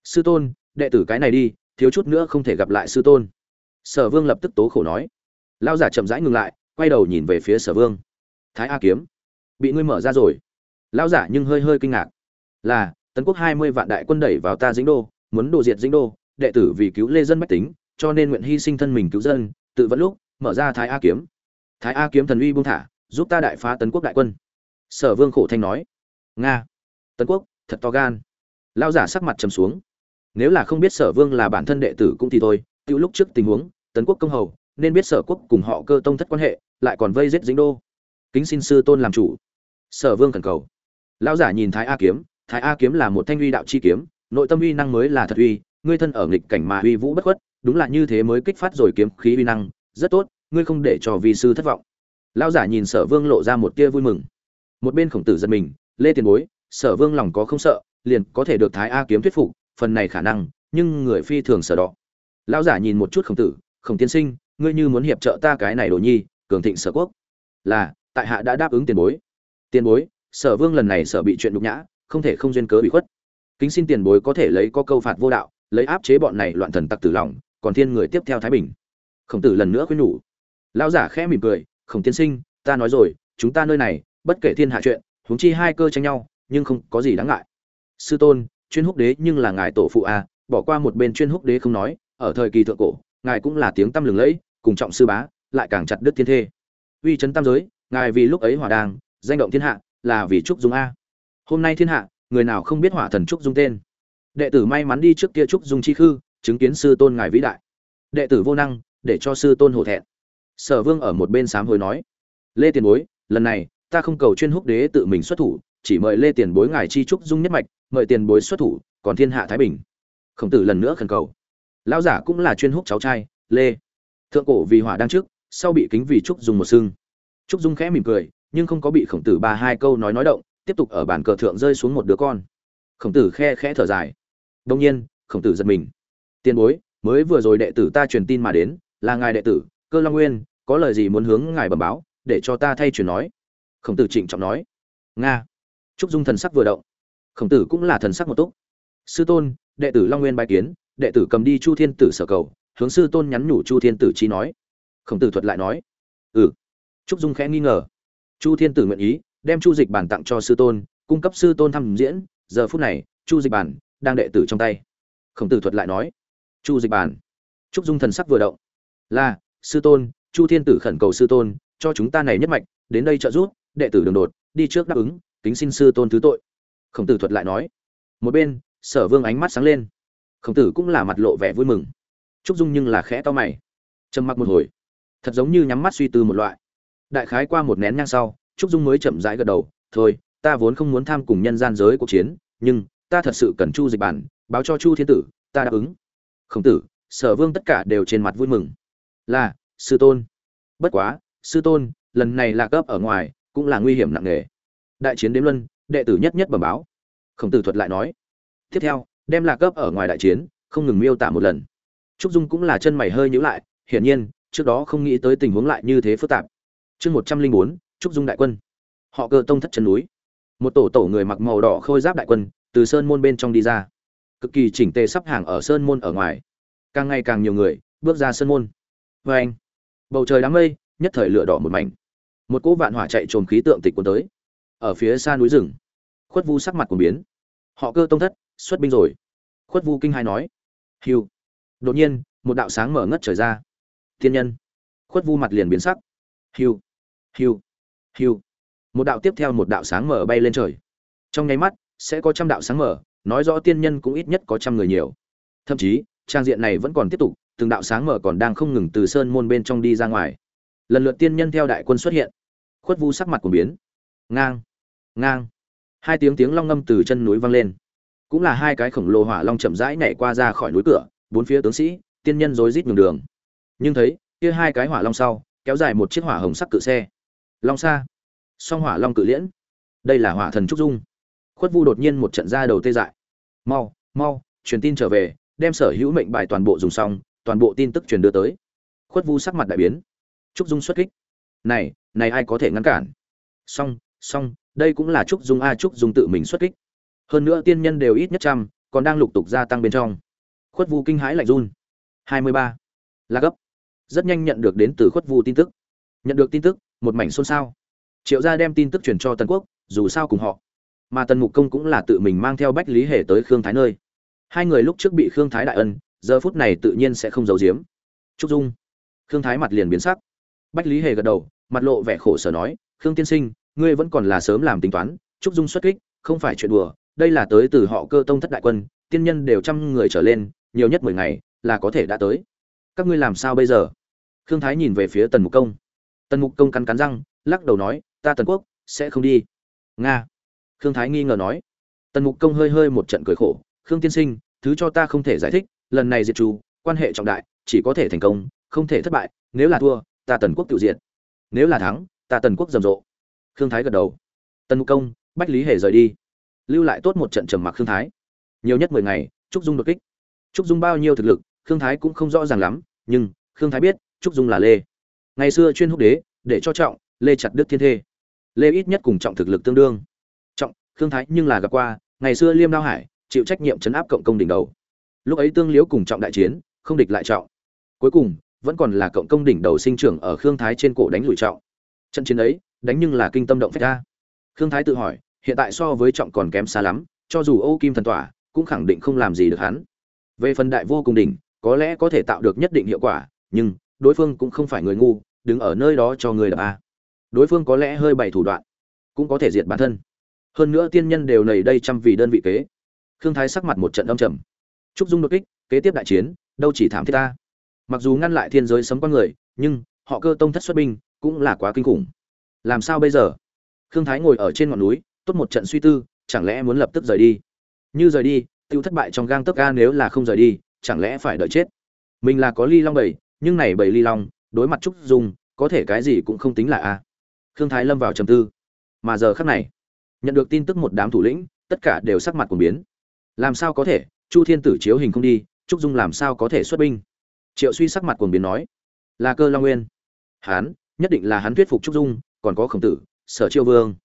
Sư tôn, đệ tử cái này đi, thiếu chút nữa không thể gặp lại sư tôn. Sở vương lập tức tố khổ nói. Lão giả chậm rãi ngừng lại, quay đầu nhìn về phía sở vương. Thái a kiếm, bị ngươi mở ra rồi. Lão giả nhưng hơi hơi kinh ngạc. Là, tấn quốc hai mươi vạn đại quân đẩy vào ta dĩnh đô, muốn đổ diệt dĩnh đô, đệ tử vì cứu lê dân mách tính, cho nên nguyện hy sinh thân mình cứu dân, tự vẫn lúc, mở ra thái a kiếm. Thái a kiếm thần uy buông thả, giúp ta đại phá tấn quốc đại quân. Sở vương khổ thanh nói. Nga tấn quốc, thật to gan. Lao giả sắc mặt trầm xuống. Nếu là không biết sở vương là bản thân đệ tử cũng thì thôi tự lúc trước tình huống tấn quốc công hầu, nên biết sở quốc cùng họ cơ tông thất quan hệ, lại còn vây giết dính đô. Kính xin sư tôn làm chủ. Sở vương cần cầu. Lão giả nhìn thái a kiếm, thái a kiếm là một thanh uy đạo chi kiếm, nội tâm uy năng mới là thật uy, ngươi thân ở nghịch cảnh mà uy vũ bất khuất, đúng là như thế mới kích phát rồi kiếm khí uy năng, rất tốt, ngươi không để cho vi sư thất vọng. Lão giả nhìn sở vương lộ ra một tia vui mừng. Một bên khổng tử giật mình, lê tiền bối sở vương lòng có không sợ, liền có thể được thái a kiếm thuyết phục, phần này khả năng, nhưng người phi thường sở đọ lão giả nhìn một chút khổng tử, khổng tiên sinh, ngươi như muốn hiệp trợ ta cái này đồ nhi, cường thịnh sở quốc. Là, tại hạ đã đáp ứng tiền bối. Tiền bối? Sở vương lần này sở bị chuyện nhục nhã, không thể không duyên cớ bị khuất. Kính xin tiền bối có thể lấy có câu phạt vô đạo, lấy áp chế bọn này loạn thần tặc tử lòng, còn thiên người tiếp theo thái bình. Khổng tử lần nữa khuyên nhủ. Lão giả khẽ mỉm cười, khổng tiên sinh, ta nói rồi, chúng ta nơi này, bất kể thiên hạ chuyện, huống chi hai cơ tranh nhau nhưng không có gì đáng ngại. Sư tôn, chuyên húc đế nhưng là ngài tổ phụ a bỏ qua một bên chuyên húc đế không nói, ở thời kỳ thượng cổ, ngài cũng là tiếng tăm lừng lẫy, cùng trọng sư bá, lại càng chặt đứt thiên thê. Uy chấn tam giới, ngài vì lúc ấy hỏa đàng, danh động thiên hạ, là vì trúc dung a. Hôm nay thiên hạ, người nào không biết hỏa thần trúc dung tên? Đệ tử may mắn đi trước kia trúc dung chi khư, chứng kiến sư tôn ngài vĩ đại. Đệ tử vô năng, để cho sư tôn hổ thẹn. Sở vương ở một bên sám hối nói. Lê tiền bối, lần này, ta không cầu chuyên húc đế tự mình xuất thủ chỉ mời lê tiền bối ngài chi trúc dung nhất mạch, mời tiền bối xuất thủ, còn thiên hạ thái bình. Khổng tử lần nữa khẩn cầu. Lão giả cũng là chuyên húc cháu trai, lê. Thượng cổ vì hỏa đang trước, sau bị kính vì trúc dung một xưng. Trúc dung khẽ mỉm cười, nhưng không có bị khổng tử ba hai câu nói nói động, tiếp tục ở bàn cờ thượng rơi xuống một đứa con. Khổng tử khe khẽ thở dài. Đông nhiên, khổng tử giật mình. Tiền bối, mới vừa rồi đệ tử ta truyền tin mà đến, là ngài đệ tử, cơ long nguyên, có lời gì muốn hướng ngài bẩm báo, để cho ta thay truyền nói? Khổng tử trịnh trọng nói. Nga trúc dung thần sắc vừa động. Khổng tử cũng là thần sắc một túc. Sư tôn, đệ tử long nguyên bài kiến, đệ tử cầm đi chu thiên tử sở cầu, hướng sư tôn nhắn nhủ chu thiên tử chi nói. Khổng tử thuật lại nói. Ừ. Trúc dung khẽ nghi ngờ. Chu thiên tử nguyện ý, đem chu dịch bản tặng cho sư tôn, cung cấp sư tôn thăm diễn. Giờ phút này, chu dịch bản đang đệ tử trong tay. Khổng tử thuật lại nói. Chu dịch bản. Trúc dung thần sắc vừa động. Là, sư tôn, chu thiên tử khẩn cầu sư tôn, cho chúng ta này nhất mạch, đến đây trợ giúp, đệ tử đường đột, đi trước đáp ứng kính xin sư tôn thứ tội. Khổng tử thuật lại nói. Một bên, sở vương ánh mắt sáng lên. Khổng tử cũng là mặt lộ vẻ vui mừng. Trúc dung nhưng là khẽ to mày. Trầm mặc một hồi. Thật giống như nhắm mắt suy tư một loại. Đại khái qua một nén nhang sau, trúc dung mới chậm rãi gật đầu. Thôi, ta vốn không muốn tham cùng nhân gian giới cuộc chiến, nhưng ta thật sự cần chu dịch bản, báo cho chu thiên tử, ta đáp ứng. Khổng tử, sở vương tất cả đều trên mặt vui mừng. Là, sư tôn. Bất quá, sư tôn, lần này là cấp ở ngoài, cũng là nguy hiểm nặng nề đại chiến đếm luân, đệ tử nhất nhất bẩm báo. Khổng tử thuật lại nói, tiếp theo, đem lạc cấp ở ngoài đại chiến, không ngừng miêu tả một lần. Trúc dung cũng là chân mày hơi nhíu lại, hiển nhiên, trước đó không nghĩ tới tình huống lại như thế phức tạp. Chương một trăm linh bốn, trúc dung đại quân. Họ cơ tông thất chân núi. Một tổ tổ người mặc màu đỏ khôi giáp đại quân, từ sơn môn bên trong đi ra. Cực kỳ chỉnh tề sắp hàng ở sơn môn ở ngoài. Càng ngày càng nhiều người, bước ra sơn môn. Vê anh bầu trời đám mây, nhất thời lửa đỏ một mảnh. Một cỗ vạn hỏa chạy trồm khí tượng tịch cuốn tới ở phía xa núi rừng. Khuất vu sắc mặt của biến. Họ cơ tông thất, xuất binh rồi. Khuất vu kinh hai nói. Hiu đột nhiên, một đạo sáng mở ngất trời ra. Thiên nhân. Khuất vu mặt liền biến sắc. Hiu hiu hiu một đạo tiếp theo một đạo sáng mở bay lên trời. Trong nháy mắt, sẽ có trăm đạo sáng mở, nói rõ tiên nhân cũng ít nhất có trăm người nhiều. Thậm chí, trang diện này vẫn còn tiếp tục, từng đạo sáng mở còn đang không ngừng từ sơn môn bên trong đi ra ngoài. Lần lượt tiên nhân theo đại quân xuất hiện. Khuất vu sắc mặt của biến. Ngang ngang. Hai tiếng tiếng long ngâm từ chân núi vang lên. Cũng là hai cái khổng lồ hỏa long chậm rãi nhảy qua ra khỏi núi cửa, bốn phía tướng sĩ, tiên nhân rối rít nhường đường. Nhưng thấy, kia hai cái hỏa long sau, kéo dài một chiếc hỏa hồng sắc cự xe. Long xa. Song hỏa long cự liễn. Đây là hỏa thần trúc dung. Khuất vu đột nhiên một trận ra đầu tê dại. Mau mau, truyền tin trở về, đem sở hữu mệnh bài toàn bộ dùng xong, toàn bộ tin tức truyền đưa tới. Khuất vu sắc mặt đại biến. Trúc dung xuất kích. Này này ai có thể ngăn cản? Xong xong đây cũng là trúc dung a, trúc dung tự mình xuất kích. Hơn nữa tiên nhân đều ít nhất trăm, còn đang lục tục gia tăng bên trong. Khuất vu kinh hãi lạnh run. Hai mươi ba. Là gấp. Rất nhanh nhận được đến từ khuất vu tin tức. Nhận được tin tức, một mảnh xôn xao. Triệu gia đem tin tức truyền cho tần quốc, dù sao cùng họ. Mà tần mục công cũng là tự mình mang theo bách lý hề tới khương thái nơi. Hai người lúc trước bị khương thái đại ân, giờ phút này tự nhiên sẽ không giấu giếm. Trúc dung. Khương thái mặt liền biến sắc. Bách lý hề gật đầu, mặt lộ vẻ khổ sở nói, khương tiên sinh ngươi vẫn còn là sớm làm tính toán trúc dung xuất kích, không phải chuyện đùa, đây là tới từ họ cơ tông thất đại quân, tiên nhân đều trăm người trở lên, nhiều nhất mười ngày là có thể đã tới. Các ngươi làm sao bây giờ? Khương thái nhìn về phía tần mục công. Tần mục công cắn cắn răng, lắc đầu nói, ta tần quốc sẽ không đi. Nga. Khương thái nghi ngờ nói. Tần mục công hơi hơi một trận cười khổ, khương tiên sinh, thứ cho ta không thể giải thích, lần này diệt trù quan hệ trọng đại, chỉ có thể thành công, không thể thất bại, nếu là thua, ta tần quốc tự diệt. Nếu là thắng, ta tần quốc rầm rộ khương thái gật đầu. Tần mục công, bách lý hề rời đi. Lưu lại tốt một trận trầm mặc khương thái. Nhiều nhất mười ngày, trúc dung đột kích. Trúc dung bao nhiêu thực lực, khương thái cũng không rõ ràng lắm, nhưng khương thái biết, trúc dung là lê. Ngày xưa chuyên húc đế, để cho trọng, lê chặt đức thiên thê. Lê ít nhất cùng trọng thực lực tương đương. Trọng, khương thái nhưng là gặp qua, ngày xưa liêm đao hải, chịu trách nhiệm chấn áp cộng công đỉnh đầu. Lúc ấy tương liễu cùng trọng đại chiến, không địch lại trọng. Cuối cùng, vẫn còn là cộng công đỉnh đầu sinh trưởng ở khương thái trên cổ đánh lùi trọng. Trận chiến ấy đánh nhưng là kinh tâm động phách ra. Khương thái tự hỏi, hiện tại so với trọng còn kém xa lắm, cho dù ô kim thần tỏa, cũng khẳng định không làm gì được hắn. Về phần đại vô cùng đỉnh, có lẽ có thể tạo được nhất định hiệu quả, nhưng đối phương cũng không phải người ngu, đứng ở nơi đó cho người đập a. Đối phương có lẽ hơi bày thủ đoạn, cũng có thể diệt bản thân. Hơn nữa tiên nhân đều nầy đây chăm vì đơn vị kế. Khương thái sắc mặt một trận âm trầm. Trúc dung đột kích, kế tiếp đại chiến, đâu chỉ thảm thiết ta. Mặc dù ngăn lại thiên giới sấm con người, nhưng họ cơ tông thất xuất binh, cũng là quá kinh khủng làm sao bây giờ? Khương thái ngồi ở trên ngọn núi, tốt một trận suy tư, chẳng lẽ muốn lập tức rời đi? Như rời đi, tiêu thất bại trong gang tấc ga nếu là không rời đi, chẳng lẽ phải đợi chết? Mình là có ly long bảy, nhưng này bảy ly long, đối mặt trúc dung, có thể cái gì cũng không tính là a. Khương thái lâm vào trầm tư. Mà giờ khắc này, nhận được tin tức một đám thủ lĩnh, tất cả đều sắc mặt cuồng biến. Làm sao có thể? Chu thiên tử chiếu hình không đi, trúc dung làm sao có thể xuất binh? Triệu suy sắc mặt cuồng biến nói, là cơ long nguyên. Hán nhất định là hắn thuyết phục trúc dung còn có khổng tử, sở chiêu vương.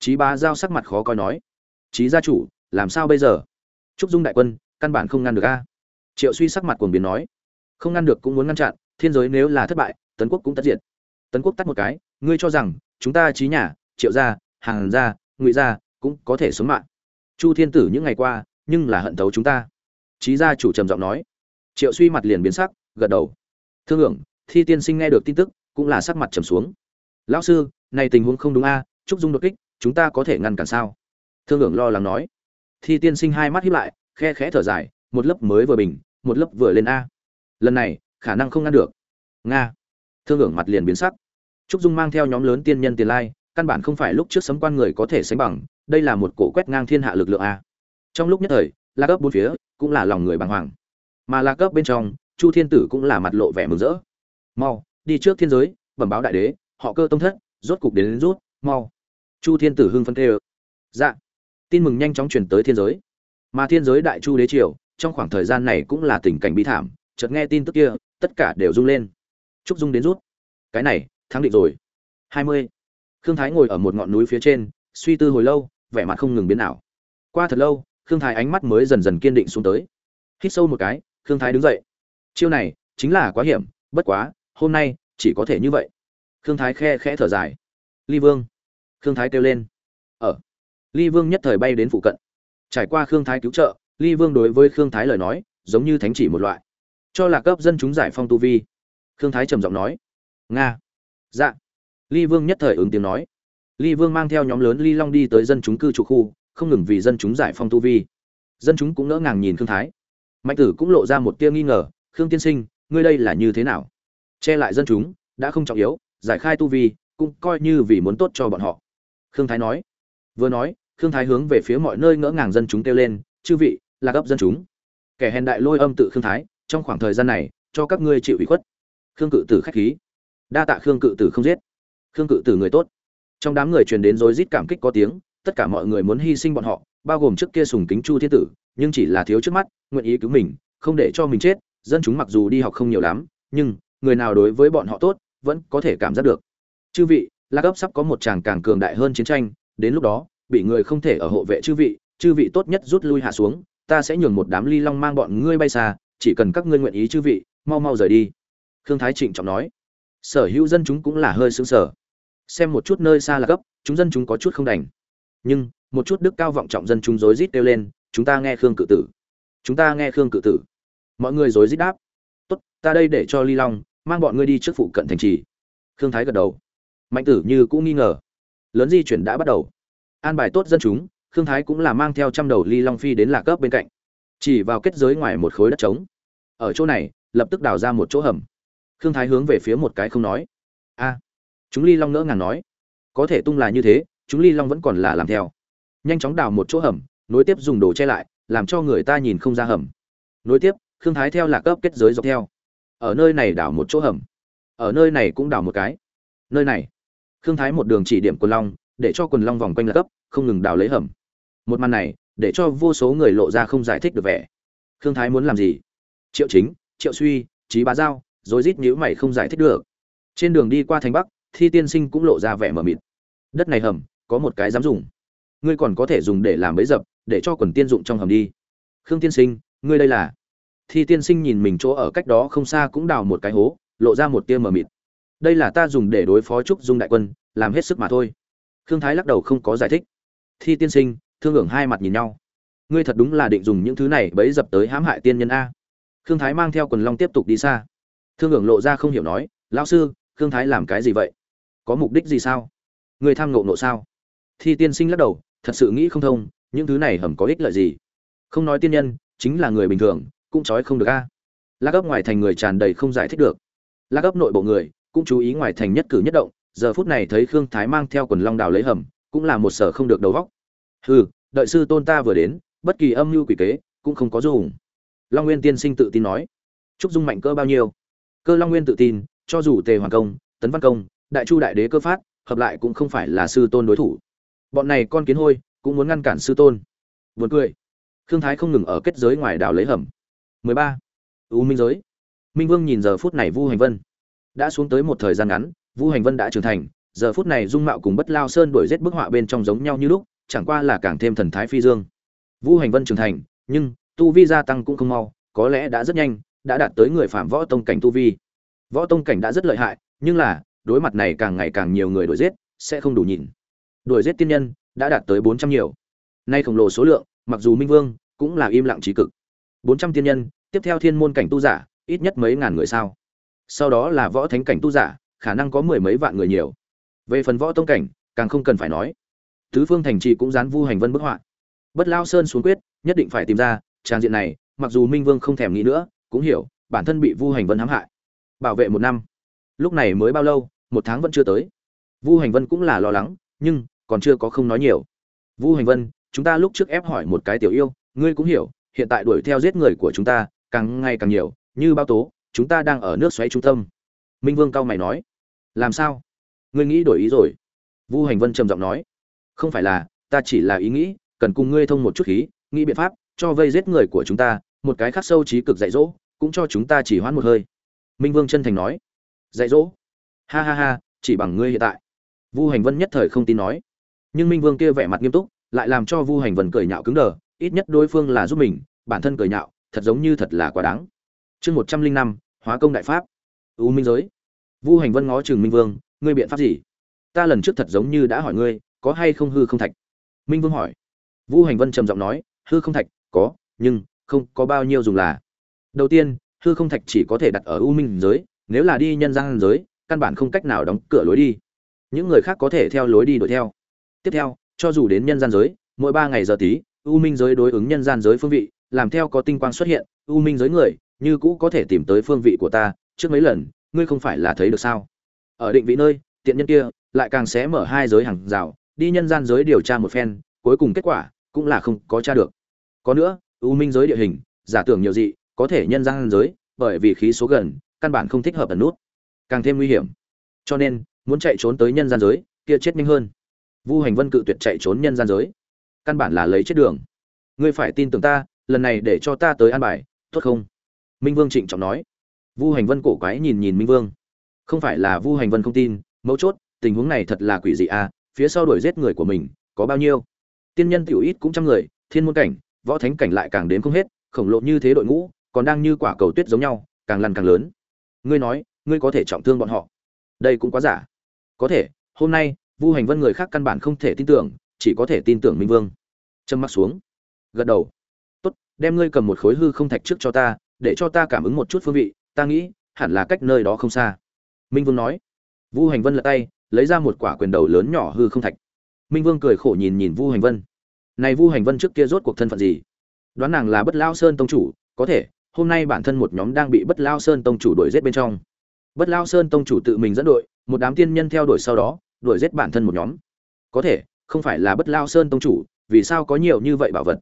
Trí bá giao sắc mặt khó coi nói trí gia chủ, làm sao bây giờ? Trúc dung đại quân, căn bản không ngăn được a. Triệu suy sắc mặt cuồng biến nói, không ngăn được cũng muốn ngăn chặn, thiên giới nếu là thất bại, tấn quốc cũng tất diệt. Tấn quốc tắt một cái, ngươi cho rằng, chúng ta trí nhà, triệu gia, hàng gia, ngụy gia cũng có thể sống mạng. Chu thiên tử những ngày qua, nhưng là hận thấu chúng ta. Trí gia chủ trầm giọng nói. Triệu suy mặt liền biến sắc, gật đầu. Thương hưởng thi tiên sinh nghe được tin tức, cũng là sắc mặt trầm xuống lão sư, này tình huống không đúng a, trúc dung đột kích, chúng ta có thể ngăn cản sao? Thương hưởng lo lắng nói. Thi tiên sinh hai mắt hiếp lại, khe khẽ thở dài, một lớp mới vừa bình, một lớp vừa lên a. Lần này, khả năng không ngăn được. Nga. Thương hưởng mặt liền biến sắc. Trúc dung mang theo nhóm lớn tiên nhân tiền lai, căn bản không phải lúc trước sấm quan người có thể sánh bằng, đây là một cổ quét ngang thiên hạ lực lượng a. Trong lúc nhất thời la cấp bốn phía cũng là lòng người bàng hoàng. Mà la cấp bên trong, chu thiên tử cũng là mặt lộ vẻ mừng rỡ. Mau, đi trước thiên giới, bẩm báo đại đế họ cơ tông thất rốt cục đến, đến rút mau. Chu thiên tử hưng phân tê dạ. Tin mừng nhanh chóng chuyển tới thiên giới. Mà thiên giới đại chu đế triều trong khoảng thời gian này cũng là tình cảnh bi thảm chợt nghe tin tức kia tất cả đều rung lên. Trúc dung đến rút. Cái này thắng định rồi. Hai mươi. Khương thái ngồi ở một ngọn núi phía trên suy tư hồi lâu vẻ mặt không ngừng biến ảo. Qua thật lâu khương thái ánh mắt mới dần dần kiên định xuống tới. Hít sâu một cái khương thái đứng dậy. Chiêu này chính là quá hiểm bất quá hôm nay chỉ có thể như vậy khương thái khe khẽ thở dài. Ly vương. Khương thái kêu lên. Ở. Ly vương nhất thời bay đến phụ cận. Trải qua khương thái cứu trợ, ly vương đối với khương thái lời nói, giống như thánh chỉ một loại. Cho là cấp dân chúng giải phong tu vi. Khương thái trầm giọng nói. Nga. Dạ. Ly vương nhất thời ứng tiếng nói. Ly vương mang theo nhóm lớn ly long đi tới dân chúng cư trụ khu, không ngừng vì dân chúng giải phong tu vi. Dân chúng cũng ngỡ ngàng nhìn khương thái. Mạnh tử cũng lộ ra một tia nghi ngờ. Khương tiên sinh, ngươi đây là như thế nào? Che lại dân chúng, đã không trọng yếu giải khai tu vi, cũng coi như vì muốn tốt cho bọn họ. Khương thái nói. Vừa nói, khương thái hướng về phía mọi nơi ngỡ ngàng dân chúng kêu lên, chư vị là gấp dân chúng. Kẻ hèn đại lôi âm tự khương thái, trong khoảng thời gian này, cho các ngươi chịu ủy khuất. Khương cự tử khách khí. Đa tạ khương cự tử không giết. Khương cự tử người tốt. Trong đám người truyền đến rối rít cảm kích có tiếng, tất cả mọi người muốn hy sinh bọn họ, bao gồm trước kia sùng kính chu thiên tử, nhưng chỉ là thiếu trước mắt, nguyện ý cứu mình, không để cho mình chết. Dân chúng mặc dù đi học không nhiều lắm, nhưng người nào đối với bọn họ tốt vẫn có thể cảm giác được. Chư vị la cấp sắp có một tràng càng cường đại hơn chiến tranh, đến lúc đó, bị người không thể ở hộ vệ chư vị chư vị tốt nhất rút lui hạ xuống, ta sẽ nhường một đám ly long mang bọn ngươi bay xa, chỉ cần các ngươi nguyện ý chư vị, mau mau rời đi. Khương thái trịnh trọng nói. Sở hữu dân chúng cũng là hơi xứng sở xem một chút nơi xa là cấp chúng dân chúng có chút không đành. Nhưng, một chút đức cao vọng trọng dân chúng rối rít kêu lên, chúng ta nghe khương cự tử. Chúng ta nghe khương cự tử. Mọi người rối rít đáp. Tốt, ta đây để cho ly long mang bọn ngươi đi trước phụ cận thành trì. Khương thái gật đầu. Mạnh tử như cũng nghi ngờ. Lớn di chuyển đã bắt đầu. An bài tốt dân chúng, khương thái cũng là mang theo trăm đầu ly long phi đến lạc cấp bên cạnh. Chỉ vào kết giới ngoài một khối đất trống. Ở chỗ này, lập tức đào ra một chỗ hầm. Khương thái hướng về phía một cái không nói. A, chúng ly long ngỡ ngàng nói. Có thể tung là như thế, chúng ly long vẫn còn là làm theo. Nhanh chóng đào một chỗ hầm, nối tiếp dùng đồ che lại, làm cho người ta nhìn không ra hầm. Nối tiếp, khương thái theo lạc cấp kết giới dọc theo ở nơi này đào một chỗ hầm. Ở nơi này cũng đào một cái. Nơi này. Khương thái một đường chỉ điểm quần long, để cho quần long vòng quanh lật cấp không ngừng đào lấy hầm. Một màn này, để cho vô số người lộ ra không giải thích được vẻ. Khương thái muốn làm gì? Triệu chính, triệu suy trí bá giao rồi rít nhữ mày không giải thích được. Trên đường đi qua thành bắc, thi tiên sinh cũng lộ ra vẻ mờ mịt. Đất này hầm, có một cái dám dùng. Ngươi còn có thể dùng để làm bấy dập, để cho quần tiên dụng trong hầm đi. Khương tiên sinh, ngươi đây là thi tiên sinh nhìn mình chỗ ở cách đó không xa cũng đào một cái hố, lộ ra một tia mờ mịt. Đây là ta dùng để đối phó trúc dung đại quân, làm hết sức mà thôi. Khương thái lắc đầu không có giải thích. Thi tiên sinh, thương hưởng hai mặt nhìn nhau. Ngươi thật đúng là định dùng những thứ này bấy dập tới hãm hại tiên nhân a. Khương thái mang theo quần long tiếp tục đi xa. Thương hưởng lộ ra không hiểu nói, lão sư, khương thái làm cái gì vậy? Có mục đích gì sao? Người tham ngộ nộ sao? Thi tiên sinh lắc đầu, thật sự nghĩ không thông, những thứ này hầm có ích lợi gì? Không nói tiên nhân, chính là người bình thường cũng trói không được a. À. la gấp ngoài thành người tràn đầy không giải thích được. La gấp nội bộ người cũng chú ý ngoài thành nhất cử nhất động, giờ phút này thấy khương thái mang theo quần long đào lấy hầm, cũng là một sở không được đầu vóc hừ, đợi sư tôn ta vừa đến, bất kỳ âm mưu quỷ kế cũng không có dùng. Long nguyên tiên sinh tự tin nói. Trúc dung mạnh cơ bao nhiêu? Cơ long nguyên tự tin, cho dù tề hoàng công, tấn văn công, đại chu đại đế cơ phát, hợp lại cũng không phải là sư tôn đối thủ. Bọn này con kiến hôi, cũng muốn ngăn cản sư tôn. Buồn cười. Khương thái không ngừng ở kết giới ngoài đảo lấy hầm. 13. u minh giới. Minh vương nhìn giờ phút này vu hành vân. Đã xuống tới một thời gian ngắn, vu hành vân đã trưởng thành, giờ phút này dung mạo cùng bất lao sơn đổi giết bức họa bên trong giống nhau như lúc, chẳng qua là càng thêm thần thái phi dương. Vu hành vân trưởng thành, nhưng tu vi gia tăng cũng không mau, có lẽ đã rất nhanh, đã đạt tới người phạm võ tông cảnh tu vi. Võ tông cảnh đã rất lợi hại, nhưng là, đối mặt này càng ngày càng nhiều người đuổi giết, sẽ không đủ nhìn. Đuổi giết tiên nhân, đã đạt tới bốn trăm nhiều. Nay khổng lồ số lượng, mặc dù minh vương cũng là im lặng chí cực bốn trăm tiên nhân, tiếp theo thiên môn cảnh tu giả, ít nhất mấy ngàn người sao? Sau đó là võ thánh cảnh tu giả, khả năng có mười mấy vạn người nhiều. Về phần võ tông cảnh, càng không cần phải nói. Tứ phương thành trì cũng dán vu hành vân bức họa. Bất lao sơn xuống quyết, nhất định phải tìm ra trang diện này, mặc dù minh vương không thèm nghĩ nữa, cũng hiểu, bản thân bị vu hành vân hãm hại. Bảo vệ một năm. Lúc này mới bao lâu, một tháng vẫn chưa tới. Vu hành vân cũng là lo lắng, nhưng còn chưa có không nói nhiều. Vu hành vân, chúng ta lúc trước ép hỏi một cái tiểu yêu, ngươi cũng hiểu hiện tại đuổi theo giết người của chúng ta, càng ngày càng nhiều, như bao tố, chúng ta đang ở nước xoáy trung tâm. Minh vương cao mày nói. Làm sao? Ngươi nghĩ đổi ý rồi? Vu hành vân trầm giọng nói. Không phải là, ta chỉ là ý nghĩ, cần cùng ngươi thông một chút khí, nghĩ biện pháp, cho vây giết người của chúng ta, một cái khắc sâu trí cực dạy dỗ, cũng cho chúng ta chỉ hoãn một hơi. Minh vương chân thành nói. Dạy dỗ? Ha ha ha, chỉ bằng ngươi hiện tại. Vu hành vân nhất thời không tin nói. Nhưng minh vương kia vẻ mặt nghiêm túc, lại làm cho vu hành vân cười nhạo cứng đờ, ít nhất đối phương là giúp mình bản thân cười nhạo, thật giống như thật là quá đáng. Chương một trăm linh năm, hóa công đại pháp. U minh giới. Vu hành vân ngó chừng minh vương, ngươi biện pháp gì? Ta lần trước thật giống như đã hỏi ngươi, có hay không hư không thạch? Minh vương hỏi. Vu hành vân trầm giọng nói, hư không thạch, có, nhưng không có bao nhiêu dùng là. Đầu tiên, hư không thạch chỉ có thể đặt ở u minh giới, nếu là đi nhân gian giới, căn bản không cách nào đóng cửa lối đi. Những người khác có thể theo lối đi đuổi theo. Tiếp theo, cho dù đến nhân gian giới, mỗi ba ngày giờ tí, u minh giới đối ứng nhân gian giới phương vị làm theo có tinh quang xuất hiện, u minh giới người, như cũ có thể tìm tới phương vị của ta, trước mấy lần, ngươi không phải là thấy được sao? Ở định vị nơi, tiện nhân kia, lại càng sẽ mở hai giới hàng rào, đi nhân gian giới điều tra một phen, cuối cùng kết quả, cũng là không có tra được. Có nữa, u minh giới địa hình, giả tưởng nhiều dị, có thể nhân gian giới, bởi vì khí số gần, căn bản không thích hợp ẩn nút. Càng thêm nguy hiểm. Cho nên, muốn chạy trốn tới nhân gian giới, kia chết nhanh hơn. Vu hành vân cự tuyệt chạy trốn nhân gian giới. Căn bản là lấy chết đường. Ngươi phải tin tưởng ta lần này để cho ta tới an bài, tốt không? Minh vương trịnh trọng nói. Vu hành vân cổ quái nhìn nhìn minh vương. Không phải là vu hành vân không tin, mấu chốt, tình huống này thật là quỷ dị à phía sau đuổi giết người của mình, có bao nhiêu? Tiên nhân tiểu ít cũng trăm người, thiên môn cảnh, võ thánh cảnh lại càng đến không hết, khổng lồ như thế đội ngũ, còn đang như quả cầu tuyết giống nhau, càng lăn càng lớn. Ngươi nói, ngươi có thể trọng thương bọn họ? Đây cũng quá giả. Có thể, hôm nay, vu hành vân người khác căn bản không thể tin tưởng, chỉ có thể tin tưởng minh vương. Trâm mắt xuống. Gật đầu đem ngươi cầm một khối hư không thạch trước cho ta, để cho ta cảm ứng một chút phương vị, ta nghĩ, hẳn là cách nơi đó không xa. Minh vương nói. Vu hành vân lật tay, lấy ra một quả quyền đầu lớn nhỏ hư không thạch. Minh vương cười khổ nhìn nhìn vu hành vân. Này vu hành vân trước kia rốt cuộc thân phận gì? Đoán nàng là bất lao sơn tông chủ, có thể, hôm nay bản thân một nhóm đang bị bất lao sơn tông chủ đuổi giết bên trong. Bất lao sơn tông chủ tự mình dẫn đội, một đám tiên nhân theo đuổi sau đó, đuổi giết bản thân một nhóm. Có thể, không phải là bất lao sơn tông chủ, vì sao có nhiều như vậy bảo vật?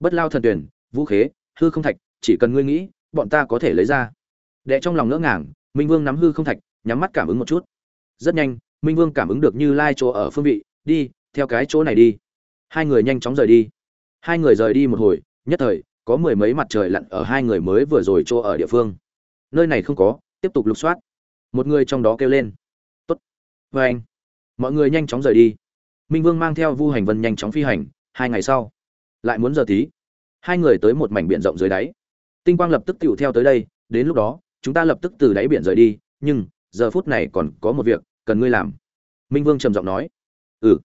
Bất lao thần tuyển vũ khế, hư không thạch, chỉ cần ngươi nghĩ, bọn ta có thể lấy ra. Đệ trong lòng ngỡ ngàng, minh vương nắm hư không thạch, nhắm mắt cảm ứng một chút. Rất nhanh, minh vương cảm ứng được như lai chỗ ở phương vị, đi, theo cái chỗ này đi. Hai người nhanh chóng rời đi. Hai người rời đi một hồi, nhất thời, có mười mấy mặt trời lặn ở hai người mới vừa rồi chỗ ở địa phương. Nơi này không có, tiếp tục lục soát. Một người trong đó kêu lên. Tốt vê anh. Mọi người nhanh chóng rời đi. Minh vương mang theo vu hành vân nhanh chóng phi hành, hai ngày sau. Lại muốn giờ tí hai người tới một mảnh biển rộng dưới đáy. Tinh quang lập tức tựu theo tới đây, đến lúc đó, chúng ta lập tức từ đáy biển rời đi, nhưng, giờ phút này còn có một việc cần ngươi làm. Minh vương trầm giọng nói. Ừ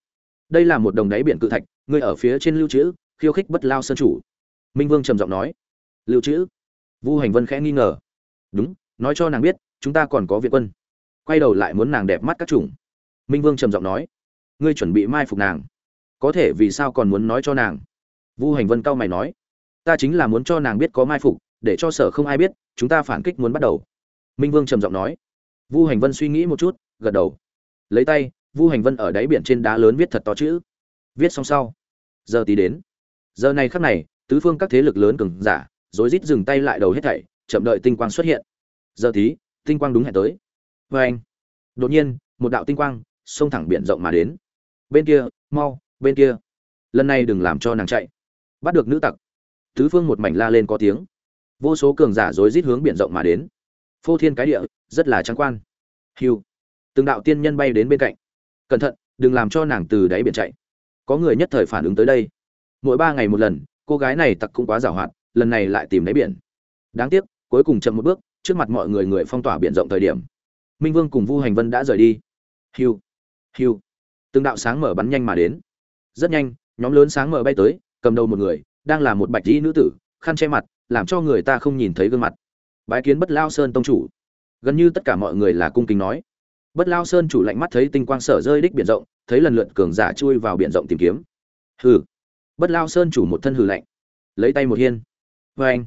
đây là một đồng đáy biển cự thạch, ngươi ở phía trên lưu trữ, khiêu khích bất lao sơn chủ. Minh vương trầm giọng nói. Lưu trữ? Vu hành vân khẽ nghi ngờ. Đúng, nói cho nàng biết, chúng ta còn có việc quân. Quay đầu lại muốn nàng đẹp mắt các chủng. Minh vương trầm giọng nói. Ngươi chuẩn bị mai phục nàng. Có thể vì sao còn muốn nói cho nàng? Vu hành vân cau mày nói ta chính là muốn cho nàng biết có mai phục, để cho sở không ai biết, chúng ta phản kích muốn bắt đầu. Minh vương trầm giọng nói. Vu hành vân suy nghĩ một chút, gật đầu. Lấy tay, vu hành vân ở đáy biển trên đá lớn viết thật to chữ. Viết xong sau, giờ tí đến. Giờ này khắc này, tứ phương các thế lực lớn cừng giả, rối rít dừng tay lại đầu hết thảy, chậm đợi tinh quang xuất hiện. Giờ tí tinh quang đúng hẹn tới. Vê anh, đột nhiên, một đạo tinh quang, xông thẳng biển rộng mà đến. Bên kia, mau, bên kia. Lần này đừng làm cho nàng chạy. Bắt được nữ tặc tứ phương một mảnh la lên có tiếng. Vô số cường giả rối rít hướng biển rộng mà đến. Phô thiên cái địa, rất là trắng quan. Hiu từng đạo tiên nhân bay đến bên cạnh. Cẩn thận, đừng làm cho nàng từ đáy biển chạy. Có người nhất thời phản ứng tới đây. Mỗi ba ngày một lần, cô gái này tặc cũng quá giảo hoạt, lần này lại tìm đáy biển. Đáng tiếc, cuối cùng chậm một bước, trước mặt mọi người người phong tỏa biển rộng thời điểm. Minh vương cùng vu hành vân đã rời đi. Hiu hiu từng đạo sáng mở bắn nhanh mà đến. Rất nhanh, nhóm lớn sáng mở bay tới, cầm đầu một người đang là một bạch y nữ tử, khăn che mặt, làm cho người ta không nhìn thấy gương mặt. Bái kiến bất lao sơn tông chủ. Gần như tất cả mọi người là cung kính nói. Bất lao sơn chủ lạnh mắt thấy tinh quang sở rơi đích biển rộng, thấy lần lượt cường giả chui vào biển rộng tìm kiếm. Hừ. Bất lao sơn chủ một thân hừ lạnh. Lấy tay một hiên. Vê anh.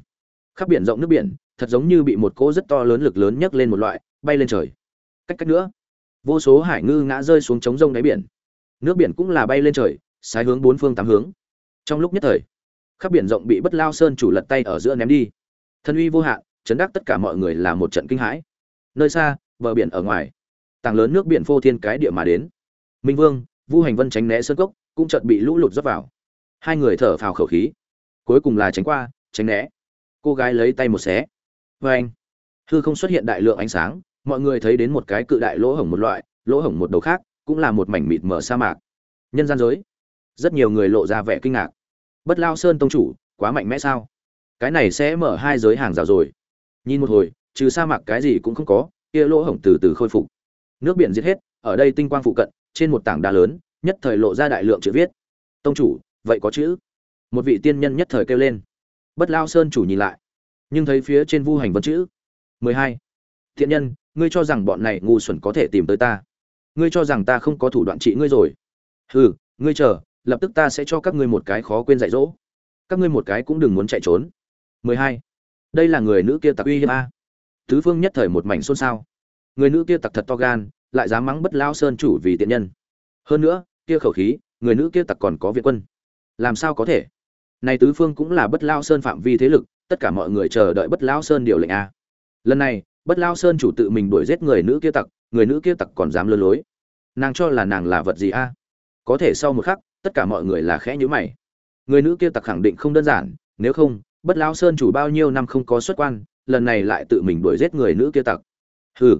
Khắp biển rộng nước biển, thật giống như bị một cỗ rất to lớn lực lớn nhấc lên một loại, bay lên trời. Cách cách nữa. Vô số hải ngư ngã rơi xuống trống rông đáy biển. Nước biển cũng là bay lên trời, sái hướng bốn phương tám hướng. Trong lúc nhất thời khắp biển rộng bị bất lao sơn chủ lật tay ở giữa ném đi. Thân uy vô hạn, chấn đắc tất cả mọi người là một trận kinh hãi. Nơi xa, bờ biển ở ngoài tàng lớn nước biển phô thiên cái địa mà đến. Minh vương, vu hành vân tránh né sơn cốc, cũng chợt bị lũ lụt rót vào. Hai người thở phào khẩu khí. Cuối cùng là tránh qua, tránh né. Cô gái lấy tay một xé. Vê anh, hư không xuất hiện đại lượng ánh sáng, mọi người thấy đến một cái cự đại lỗ hổng một loại, lỗ hổng một đầu khác, cũng là một mảnh mịt mở sa mạc. Nhân gian giới. Rất nhiều người lộ ra vẻ kinh ngạc bất lao sơn tông chủ, quá mạnh mẽ sao? Cái này sẽ mở hai giới hàng rào rồi. Nhìn một hồi, trừ sa mạc cái gì cũng không có, kia lỗ hổng từ từ khôi phục. Nước biển giết hết, ở đây tinh quang phụ cận, trên một tảng đá lớn, nhất thời lộ ra đại lượng chữ viết. Tông chủ, vậy có chữ? Một vị tiên nhân nhất thời kêu lên. Bất lao sơn chủ nhìn lại, nhưng thấy phía trên vu hành vân chữ. Mười hai. Thiện nhân, ngươi cho rằng bọn này ngu xuẩn có thể tìm tới ta. Ngươi cho rằng ta không có thủ đoạn trị ngươi rồi. Hừ, ngươi chờ lập tức ta sẽ cho các ngươi một cái khó quên dạy dỗ. Các ngươi một cái cũng đừng muốn chạy trốn. Mười hai. Đây là người nữ kia tặc uy hiếp a. Tứ phương nhất thời một mảnh xôn xao. Người nữ kia tặc thật to gan, lại dám mắng bất lao sơn chủ vì tiện nhân. Hơn nữa, kia khẩu khí, người nữ kia tặc còn có viện quân. Làm sao có thể? Này tứ phương cũng là bất lao sơn phạm vi thế lực, tất cả mọi người chờ đợi bất lao sơn điều lệnh a. Lần này, bất lao sơn chủ tự mình đuổi giết người nữ kia tặc, người nữ kia tặc còn dám lơ lối. Nàng cho là nàng là vật gì a? Có thể sau một khắc tất cả mọi người là khẽ nhíu mày. Người nữ kia tặc khẳng định không đơn giản, nếu không, bất lão sơn chủ bao nhiêu năm không có xuất quan, lần này lại tự mình đuổi giết người nữ kia tặc. Hừ.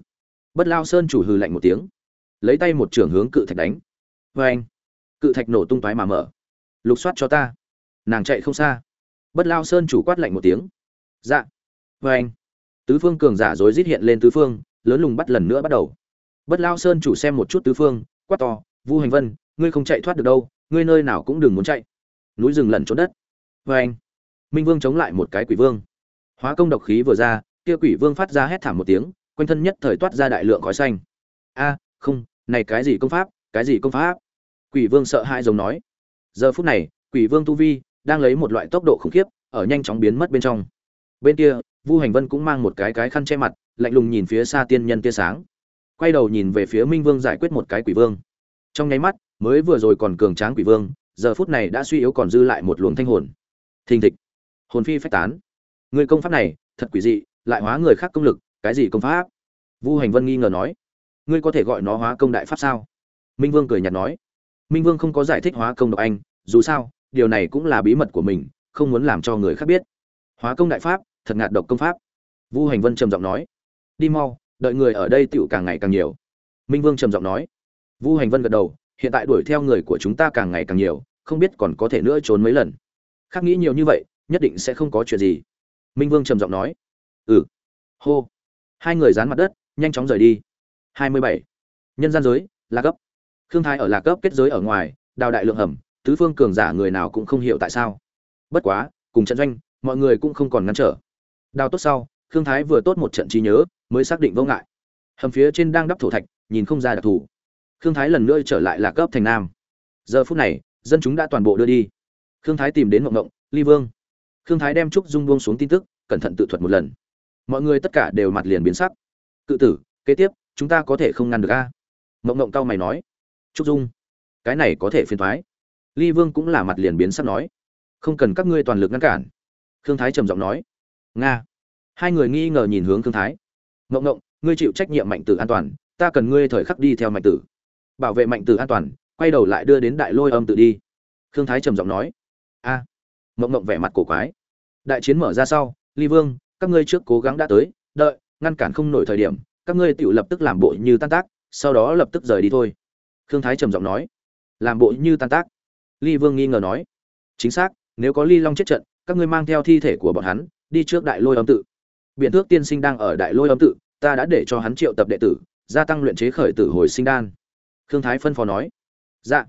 Bất lao sơn chủ hừ lạnh một tiếng. Lấy tay một trưởng hướng cự thạch đánh. Vê anh cự thạch nổ tung toái mà mở. Lục soát cho ta. Nàng chạy không xa. Bất lao sơn chủ quát lạnh một tiếng. Dạ. Vê anh tứ phương cường giả rối rít hiện lên tứ phương, lớn lùng bắt lần nữa bắt đầu. Bất lao sơn chủ xem một chút tứ phương, quát to, vu hành vân ngươi không chạy thoát được đâu, ngươi nơi nào cũng đừng muốn chạy. Núi rừng lẩn trốn đất. Vê anh, minh vương chống lại một cái quỷ vương. Hóa công độc khí vừa ra, kia quỷ vương phát ra hét thảm một tiếng, quanh thân nhất thời toát ra đại lượng khói xanh. A, không, này cái gì công pháp, cái gì công pháp? Quỷ vương sợ hãi giống nói. Giờ phút này, quỷ vương tu vi đang lấy một loại tốc độ khủng khiếp, ở nhanh chóng biến mất bên trong. Bên kia, vu hành vân cũng mang một cái cái khăn che mặt, lạnh lùng nhìn phía xa tiên nhân tia sáng. Quay đầu nhìn về phía minh vương giải quyết một cái quỷ vương. Trong nháy mắt mới vừa rồi còn cường tráng quỷ vương, giờ phút này đã suy yếu còn dư lại một luồng thanh hồn. Thình thịch. Hồn phi phách tán. Người công pháp này, thật quỷ dị, lại hóa người khác công lực, cái gì công pháp? Vu hành vân nghi ngờ nói. Ngươi có thể gọi nó hóa công đại pháp sao? Minh vương cười nhạt nói. Minh vương không có giải thích hóa công độc anh, dù sao, điều này cũng là bí mật của mình, không muốn làm cho người khác biết. Hóa công đại pháp, thật ngạt độc công pháp. Vu hành vân trầm giọng nói. Đi mau, đợi người ở đây tựu càng ngày càng nhiều. Minh vương trầm giọng nói. Vu hành vân gật đầu hiện tại đuổi theo người của chúng ta càng ngày càng nhiều, không biết còn có thể nữa trốn mấy lần. Khác nghĩ nhiều như vậy, nhất định sẽ không có chuyện gì. Minh vương trầm giọng nói. Ừ. Hô. Hai người dán mặt đất, nhanh chóng rời đi. Hai mươi bảy. Nhân gian giới là cấp khương thái ở lạc cấp kết giới ở ngoài, đào đại lượng hầm, tứ phương cường giả người nào cũng không hiểu tại sao. Bất quá, cùng trận doanh, mọi người cũng không còn ngăn trở. Đào tốt sau, khương thái vừa tốt một trận trí nhớ, mới xác định vô ngại. Hầm phía trên đang đắp thổ thạch, nhìn không ra đặc thù khương thái lần nữa trở lại là cấp thành nam. Giờ phút này, dân chúng đã toàn bộ đưa đi. Khương thái tìm đến mộng mộng ly vương. Khương thái đem trúc dung buông xuống tin tức, cẩn thận tự thuật một lần. Mọi người tất cả đều mặt liền biến sắc. Cự tử, kế tiếp, chúng ta có thể không ngăn được a? Mộng mộng cao mày nói. Trúc dung, cái này có thể phiền thoái ly vương cũng là mặt liền biến sắc nói. Không cần các ngươi toàn lực ngăn cản. Khương thái trầm giọng nói. Nga. Hai người nghi ngờ nhìn hướng khương thái. Mộng mộng ngươi chịu trách nhiệm mạnh tử an toàn, ta cần ngươi thời khắc đi theo mạnh tử bảo vệ mạnh tử an toàn, quay đầu lại đưa đến đại lôi âm tự đi. Khương thái trầm giọng nói, a. Mộng mộng vẻ mặt cổ quái. Đại chiến mở ra sau, ly vương, các ngươi trước cố gắng đã tới, đợi, ngăn cản không nổi thời điểm, các ngươi tự lập tức làm bộ như tan tác, sau đó lập tức rời đi thôi. Khương thái trầm giọng nói, làm bộ như tan tác. Ly vương nghi ngờ nói, chính xác, nếu có ly long chết trận, các ngươi mang theo thi thể của bọn hắn, đi trước đại lôi âm tự. Biện thước tiên sinh đang ở đại lôi âm tự, ta đã để cho hắn triệu tập đệ tử, gia tăng luyện chế khởi tử hồi sinh đan khương thái phân phó nói. Dạ.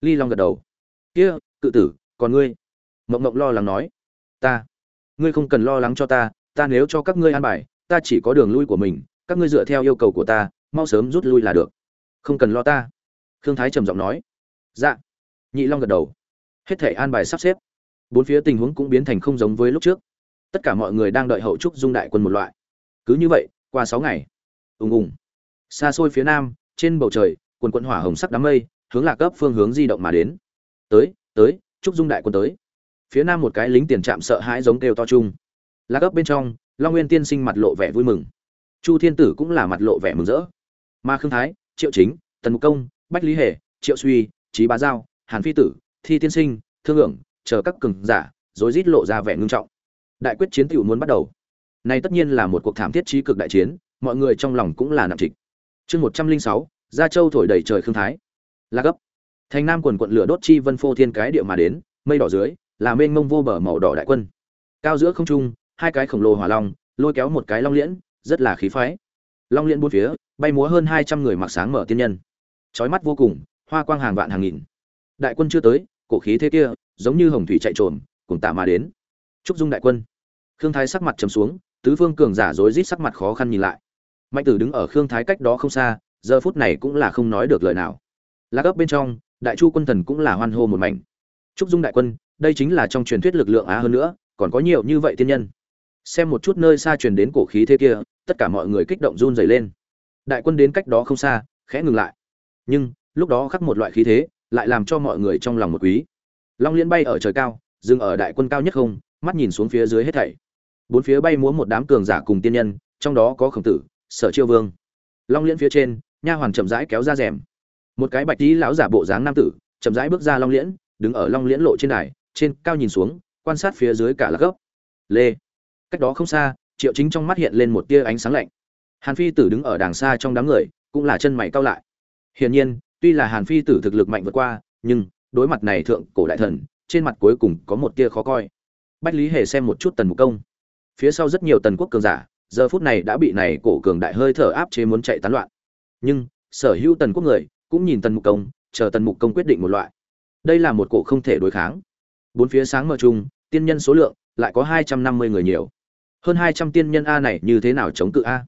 Ly long gật đầu. Kia, cự tử, còn ngươi? Mộng mộng lo lắng nói. Ta. Ngươi không cần lo lắng cho ta ta nếu cho các ngươi an bài, ta chỉ có đường lui của mình, các ngươi dựa theo yêu cầu của ta, mau sớm rút lui là được. Không cần lo ta. Khương thái trầm giọng nói. Dạ. Nhị long gật đầu. Hết thể an bài sắp xếp. Bốn phía tình huống cũng biến thành không giống với lúc trước. Tất cả mọi người đang đợi hậu trúc dung đại quân một loại. Cứ như vậy, qua sáu ngày. Ùng ùng. Xa xôi phía nam, trên bầu trời quần quận hỏa hồng sắc đám mây, hướng lạc cấp phương hướng di động mà đến. Tới tới trúc dung đại quân tới. Phía nam một cái lính tiền trạm sợ hãi giống kêu to chung. Lạc cấp bên trong, long nguyên tiên sinh mặt lộ vẻ vui mừng. Chu thiên tử cũng là mặt lộ vẻ mừng rỡ. Ma khương thái, triệu chính, tần mục công, bách lý hề, triệu suy trí bá giao, hàn phi tử, thi tiên sinh, thương hưởng chờ các cường giả, rối rít lộ ra vẻ ngưng trọng. Đại quyết chiến tiểu muốn bắt đầu. Này tất nhiên là một cuộc thảm thiết trí cực đại chiến, mọi người trong lòng cũng là nặng trịch. Chương một trăm linh sáu gia châu thổi đầy trời khương thái. La gấp. Thành nam quần quận lửa đốt chi vân phô thiên cái địa mà đến, mây đỏ dưới, là mênh mông vô bờ màu đỏ đại quân. Cao giữa không trung, hai cái khổng lồ hỏa long, lôi kéo một cái long liễn, rất là khí phái. Long liễn bốn phía, bay múa hơn hai trăm người mặc sáng mở tiên nhân. Chói mắt vô cùng, hoa quang hàng vạn hàng nghìn. Đại quân chưa tới, cổ khí thế kia, giống như hồng thủy chạy trộm cùng tạ mà đến. Trúc dung đại quân. Khương thái sắc mặt trầm xuống, tứ phương cường giả rối rít sắc mặt khó khăn nhìn lại. Mạnh tử đứng ở khương thái cách đó không xa giờ phút này cũng là không nói được lời nào. Lạc ấp bên trong, đại chu quân thần cũng là hoan hô một mảnh. Trúc dung đại quân, đây chính là trong truyền thuyết lực lượng á hơn nữa, còn có nhiều như vậy tiên nhân. Xem một chút nơi xa truyền đến cổ khí thế kia, tất cả mọi người kích động run rẩy lên. Đại quân đến cách đó không xa, khẽ ngừng lại. Nhưng, lúc đó khắc một loại khí thế, lại làm cho mọi người trong lòng một quý. Long liên bay ở trời cao, dừng ở đại quân cao nhất không, mắt nhìn xuống phía dưới hết thảy. Bốn phía bay múa một đám cường giả cùng tiên nhân, trong đó có khổng tử, sở chiêu vương. Long liên phía trên nha hoàn chậm rãi kéo ra rèm. Một cái bạch tí lão giả bộ dáng nam tử, chậm rãi bước ra long liễn, đứng ở long liễn lộ trên đài, trên cao nhìn xuống, quan sát phía dưới cả là gốc. Lê. Cách đó không xa, triệu chính trong mắt hiện lên một tia ánh sáng lạnh. Hàn phi tử đứng ở đàng xa trong đám người, cũng là chân mày cao lại. Hiển nhiên, tuy là hàn phi tử thực lực mạnh vượt qua, nhưng đối mặt này thượng cổ đại thần, trên mặt cuối cùng có một tia khó coi. Bách lý hề xem một chút tần mục công. Phía sau rất nhiều tần quốc cường giả, giờ phút này đã bị này cổ cường đại hơi thở áp chế muốn chạy tán loạn nhưng sở hữu tần quốc người cũng nhìn tần mục công, chờ tần mục công quyết định một loại. Đây là một cổ không thể đối kháng. Bốn phía sáng mờ chung, tiên nhân số lượng lại có hai trăm năm mươi người nhiều. Hơn hai trăm tiên nhân a này như thế nào chống cự a?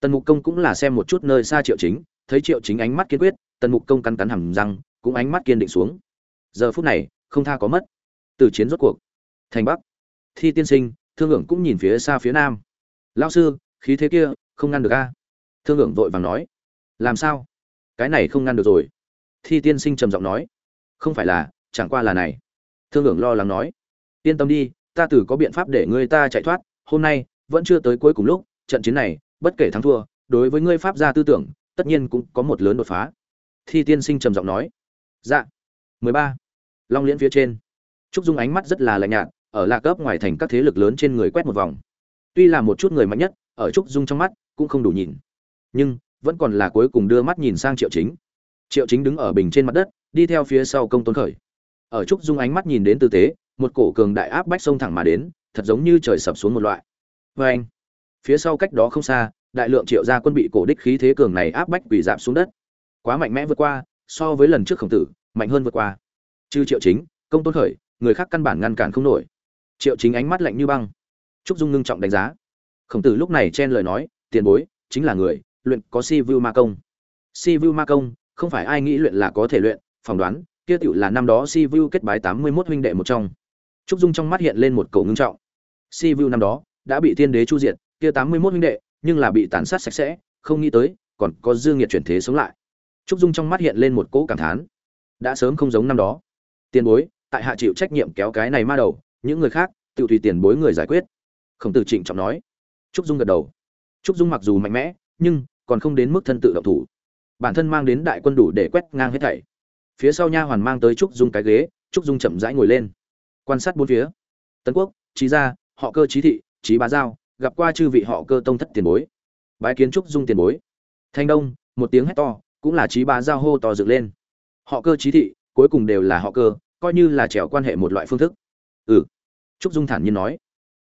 Tần mục công cũng là xem một chút nơi xa triệu chính, thấy triệu chính ánh mắt kiên quyết, tần mục công cắn cắn hầm răng, cũng ánh mắt kiên định xuống. Giờ phút này, không tha có mất. Từ chiến rốt cuộc. Thành bắc. Thi tiên sinh, thương hưởng cũng nhìn phía xa phía nam. Lao sư, khí thế kia, không ngăn được a. Thương hưởng vội vàng nói làm sao? Cái này không ngăn được rồi. Thi tiên sinh trầm giọng nói. Không phải là, chẳng qua là này. Thương hưởng lo lắng nói. Yên tâm đi, ta tử có biện pháp để ngươi ta chạy thoát. Hôm nay, vẫn chưa tới cuối cùng lúc, trận chiến này, bất kể thắng thua, đối với ngươi pháp gia tư tưởng, tất nhiên cũng có một lớn đột phá. Thi tiên sinh trầm giọng nói. Dạ. Mười ba. Long liễn phía trên. Trúc dung ánh mắt rất là lạnh nhạt, ở lạc cấp ngoài thành các thế lực lớn trên người quét một vòng. Tuy là một chút người mạnh nhất, ở trúc dung trong mắt cũng không đủ nhìn. Nhưng vẫn còn là cuối cùng đưa mắt nhìn sang triệu chính. Triệu chính đứng ở bình trên mặt đất, đi theo phía sau công tôn khởi. Ở trúc dung ánh mắt nhìn đến tư tế, một cổ cường đại áp bách sông thẳng mà đến, thật giống như trời sập xuống một loại. Vê anh, phía sau cách đó không xa, đại lượng triệu gia quân bị cổ đích khí thế cường này áp bách quỷ giảm xuống đất. Quá mạnh mẽ vượt qua, so với lần trước khổng tử, mạnh hơn vượt qua. Chư triệu chính, công tôn khởi, người khác căn bản ngăn cản không nổi. Triệu chính ánh mắt lạnh như băng. Trúc dung ngưng trọng đánh giá. Khổng tử lúc này chen lời nói, tiền bối, chính là người luyện có si vu ma công. Si vu ma công, không phải ai nghĩ luyện là có thể luyện, phỏng đoán, kia tựu là năm đó si vu kết bái tám mươi mốt huynh đệ một trong. Trúc dung trong mắt hiện lên một cầu ngưng trọng. Si vu năm đó, đã bị tiên đế chu diệt, kia tám mươi mốt huynh đệ, nhưng là bị tàn sát sạch sẽ, không nghĩ tới, còn có dư nghiệt chuyển thế sống lại. Trúc dung trong mắt hiện lên một cỗ cảm thán. Đã sớm không giống năm đó. Tiền bối, tại hạ chịu trách nhiệm kéo cái này ma đầu, những người khác, tự tùy tiền bối người giải quyết. Khổng tử trịnh trọng nói. Trúc dung gật đầu. Trúc dung mặc dù mạnh mẽ, nhưng còn không đến mức thân tự động thủ. Bản thân mang đến đại quân đủ để quét ngang hết thảy. Phía sau nha hoàn mang tới trúc dung cái ghế, trúc dung chậm rãi ngồi lên. Quan sát bốn phía. Tấn quốc trí gia, họ cơ trí thị trí bá giao, gặp qua chư vị họ cơ tông thất tiền bối. Bái kiến trúc dung tiền bối. Thanh đông, một tiếng hét to, cũng là trí bá giao hô to dựng lên. Họ cơ trí thị, cuối cùng đều là họ cơ, coi như là trèo quan hệ một loại phương thức. Ừ. Trúc dung thản nhiên nói.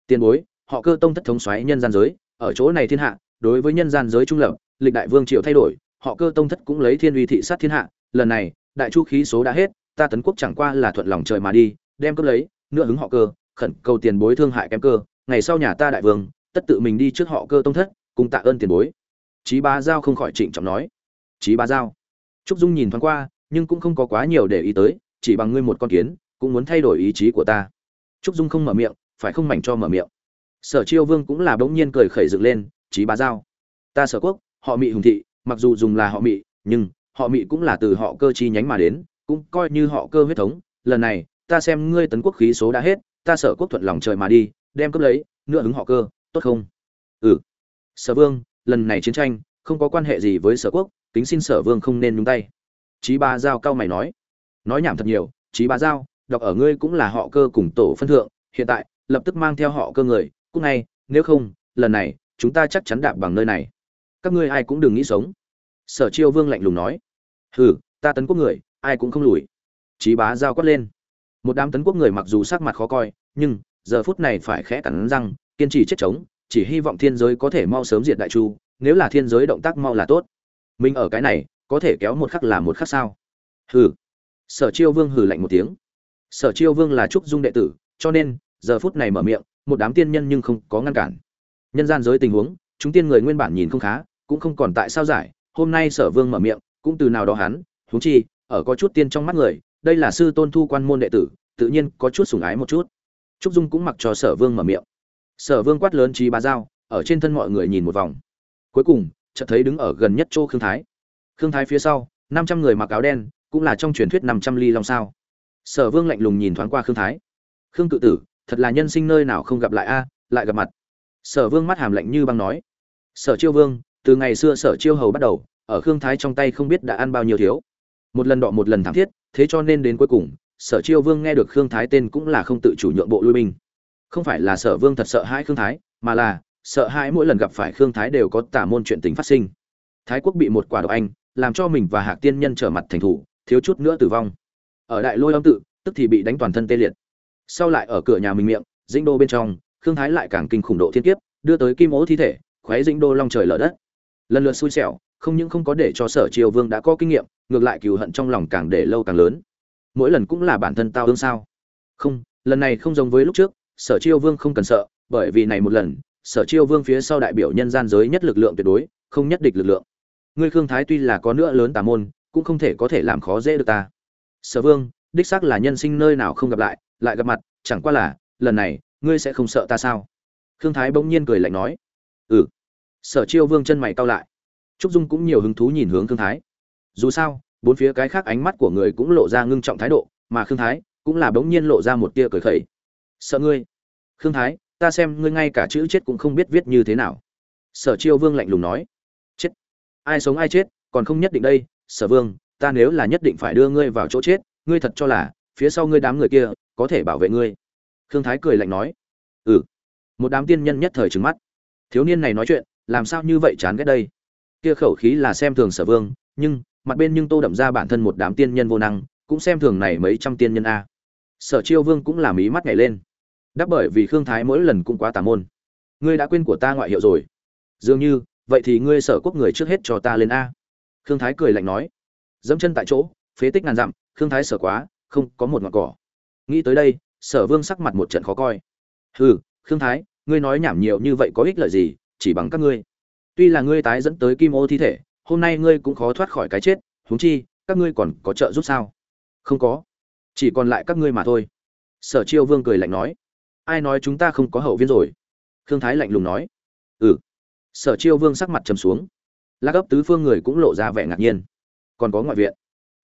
Tiền bối, họ cơ tông thất thống xoáy nhân gian giới, ở chỗ này thiên hạ đối với nhân gian giới trung lập, lịch đại vương triều thay đổi, họ cơ tông thất cũng lấy thiên uy thị sát thiên hạ, lần này, đại chu khí số đã hết, ta tấn quốc chẳng qua là thuận lòng trời mà đi, đem cướp lấy, nửa hứng họ cơ, khẩn cầu tiền bối thương hại kém cơ, ngày sau nhà ta đại vương, tất tự mình đi trước họ cơ tông thất, cùng tạ ơn tiền bối. Chí bá giao không khỏi trịnh trọng nói. Chí bá giao. Trúc dung nhìn thoáng qua, nhưng cũng không có quá nhiều để ý tới, chỉ bằng ngươi một con kiến, cũng muốn thay đổi ý chí của ta. Trúc dung không mở miệng, phải không mảnh cho mở miệng. Sở chiêu vương cũng là bỗng nhiên cười khẩy dựng lên trí bá giao. Ta sở quốc, họ mị hùng thị, mặc dù dùng là họ mị, nhưng họ mị cũng là từ họ cơ chi nhánh mà đến, cũng coi như họ cơ huyết thống. Lần này, ta xem ngươi tấn quốc khí số đã hết, ta sở quốc thuận lòng trời mà đi, đem cướp lấy, nửa hứng họ cơ, tốt không? Ừ. Sở vương, lần này chiến tranh, không có quan hệ gì với sở quốc, kính xin sở vương không nên nhúng tay. Chí ba giao cao mày nói. Nói nhảm thật nhiều, chí ba giao, đọc ở ngươi cũng là họ cơ cùng tổ phân thượng, hiện tại, lập tức mang theo họ cơ người, cũng ngay, nếu không, lần này chúng ta chắc chắn đạp bằng nơi này. Các ngươi ai cũng đừng nghĩ sống. Sở chiêu vương lạnh lùng nói. Hừ, ta tấn quốc người, ai cũng không lùi. Chí bá giao quát lên. Một đám tấn quốc người mặc dù sắc mặt khó coi, nhưng giờ phút này phải khẽ cắn răng, kiên trì chết chống chỉ hy vọng thiên giới có thể mau sớm diệt đại chu, nếu là thiên giới động tác mau là tốt. Mình ở cái này, có thể kéo một khắc là một khắc sao? Hừ. Sở chiêu vương hừ lạnh một tiếng. Sở chiêu vương là trúc dung đệ tử, cho nên, giờ phút này mở miệng, một đám tiên nhân nhưng không có ngăn cản nhân gian giới tình huống, chúng tiên người nguyên bản nhìn không khá, cũng không còn tại sao giải, hôm nay sở vương mở miệng, cũng từ nào đó hắn, huống chi, ở có chút tiên trong mắt người, đây là sư tôn thu quan môn đệ tử, tự nhiên có chút sủng ái một chút. Trúc dung cũng mặc cho sở vương mở miệng. Sở vương quát lớn trí bá giao, ở trên thân mọi người nhìn một vòng. Cuối cùng, chợt thấy đứng ở gần nhất chỗ khương thái. Khương thái phía sau, năm trăm người mặc áo đen, cũng là trong truyền thuyết năm trăm ly long sao. Sở vương lạnh lùng nhìn thoáng qua khương thái. Khương cự tử, thật là nhân sinh nơi nào không gặp lại a, lại gặp mặt sở vương mắt hàm lạnh như băng nói. Sở chiêu vương, từ ngày xưa sở chiêu hầu bắt đầu, ở khương thái trong tay không biết đã ăn bao nhiêu thiếu. Một lần đọ một lần thảm thiết, thế cho nên đến cuối cùng, sở chiêu vương nghe được khương thái tên cũng là không tự chủ nhượng bộ lui binh. Không phải là sở vương thật sợ hãi khương thái, mà là sợ hãi mỗi lần gặp phải khương thái đều có tả môn chuyện tình phát sinh. Thái quốc bị một quả độc anh, làm cho mình và hạc tiên nhân trở mặt thành thủ, thiếu chút nữa tử vong. Ở đại lôi âm tự, tức thì bị đánh toàn thân tê liệt. Sau lại ở cửa nhà mình miệng, dĩnh đô bên trong khương thái lại càng kinh khủng độ thiên kiếp, đưa tới kim ố thi thể, khoé dĩnh đô long trời lở đất. Lần lượt xui xẻo, không những không có để cho sở triều vương đã có kinh nghiệm, ngược lại cừu hận trong lòng càng để lâu càng lớn. Mỗi lần cũng là bản thân tao ương sao. Không, lần này không giống với lúc trước, sở triều vương không cần sợ, bởi vì này một lần, sở triều vương phía sau đại biểu nhân gian giới nhất lực lượng tuyệt đối, không nhất địch lực lượng. Ngươi khương thái tuy là có nữa lớn tà môn, cũng không thể có thể làm khó dễ được ta. Sở vương, đích xác là nhân sinh nơi nào không gặp lại lại gặp mặt, chẳng qua là, lần này ngươi sẽ không sợ ta sao? Khương thái bỗng nhiên cười lạnh nói. Ừ. Sở chiêu vương chân mày cau lại. Trúc dung cũng nhiều hứng thú nhìn hướng khương thái. Dù sao, bốn phía cái khác ánh mắt của người cũng lộ ra ngưng trọng thái độ, mà khương thái cũng là bỗng nhiên lộ ra một tia cười khẩy. Sợ ngươi. Khương thái, ta xem ngươi ngay cả chữ chết cũng không biết viết như thế nào. Sở chiêu vương lạnh lùng nói. Chết. Ai sống ai chết, còn không nhất định đây, sở vương, ta nếu là nhất định phải đưa ngươi vào chỗ chết, ngươi thật cho là phía sau ngươi đám người kia có thể bảo vệ ngươi khương thái cười lạnh nói ừ. Một đám tiên nhân nhất thời trừng mắt. Thiếu niên này nói chuyện, làm sao như vậy chán ghét đây? Kia khẩu khí là xem thường sở vương, nhưng mặt bên nhưng tô đậm ra bản thân một đám tiên nhân vô năng, cũng xem thường này mấy trăm tiên nhân a. Sở chiêu vương cũng làm ý mắt nhảy lên. Đáp bởi vì khương thái mỗi lần cũng quá tà môn. Ngươi đã quên của ta ngoại hiệu rồi. Dường như, vậy thì ngươi sở quốc người trước hết cho ta lên a. Khương thái cười lạnh nói. Dẫm chân tại chỗ, phế tích ngàn dặm, khương thái sở quá, không có một ngọn cỏ. Nghĩ tới đây sở vương sắc mặt một trận khó coi. Hừ, khương thái, ngươi nói nhảm nhiều như vậy có ích lợi gì, chỉ bằng các ngươi. Tuy là ngươi tái dẫn tới kim ô thi thể, hôm nay ngươi cũng khó thoát khỏi cái chết, huống chi, các ngươi còn có trợ giúp sao? Không có, chỉ còn lại các ngươi mà thôi. Sở chiêu vương cười lạnh nói. Ai nói chúng ta không có hậu viên rồi? Khương thái lạnh lùng nói. Ừ. Sở chiêu vương sắc mặt trầm xuống. La cấp tứ phương người cũng lộ ra vẻ ngạc nhiên. Còn có ngoại viện.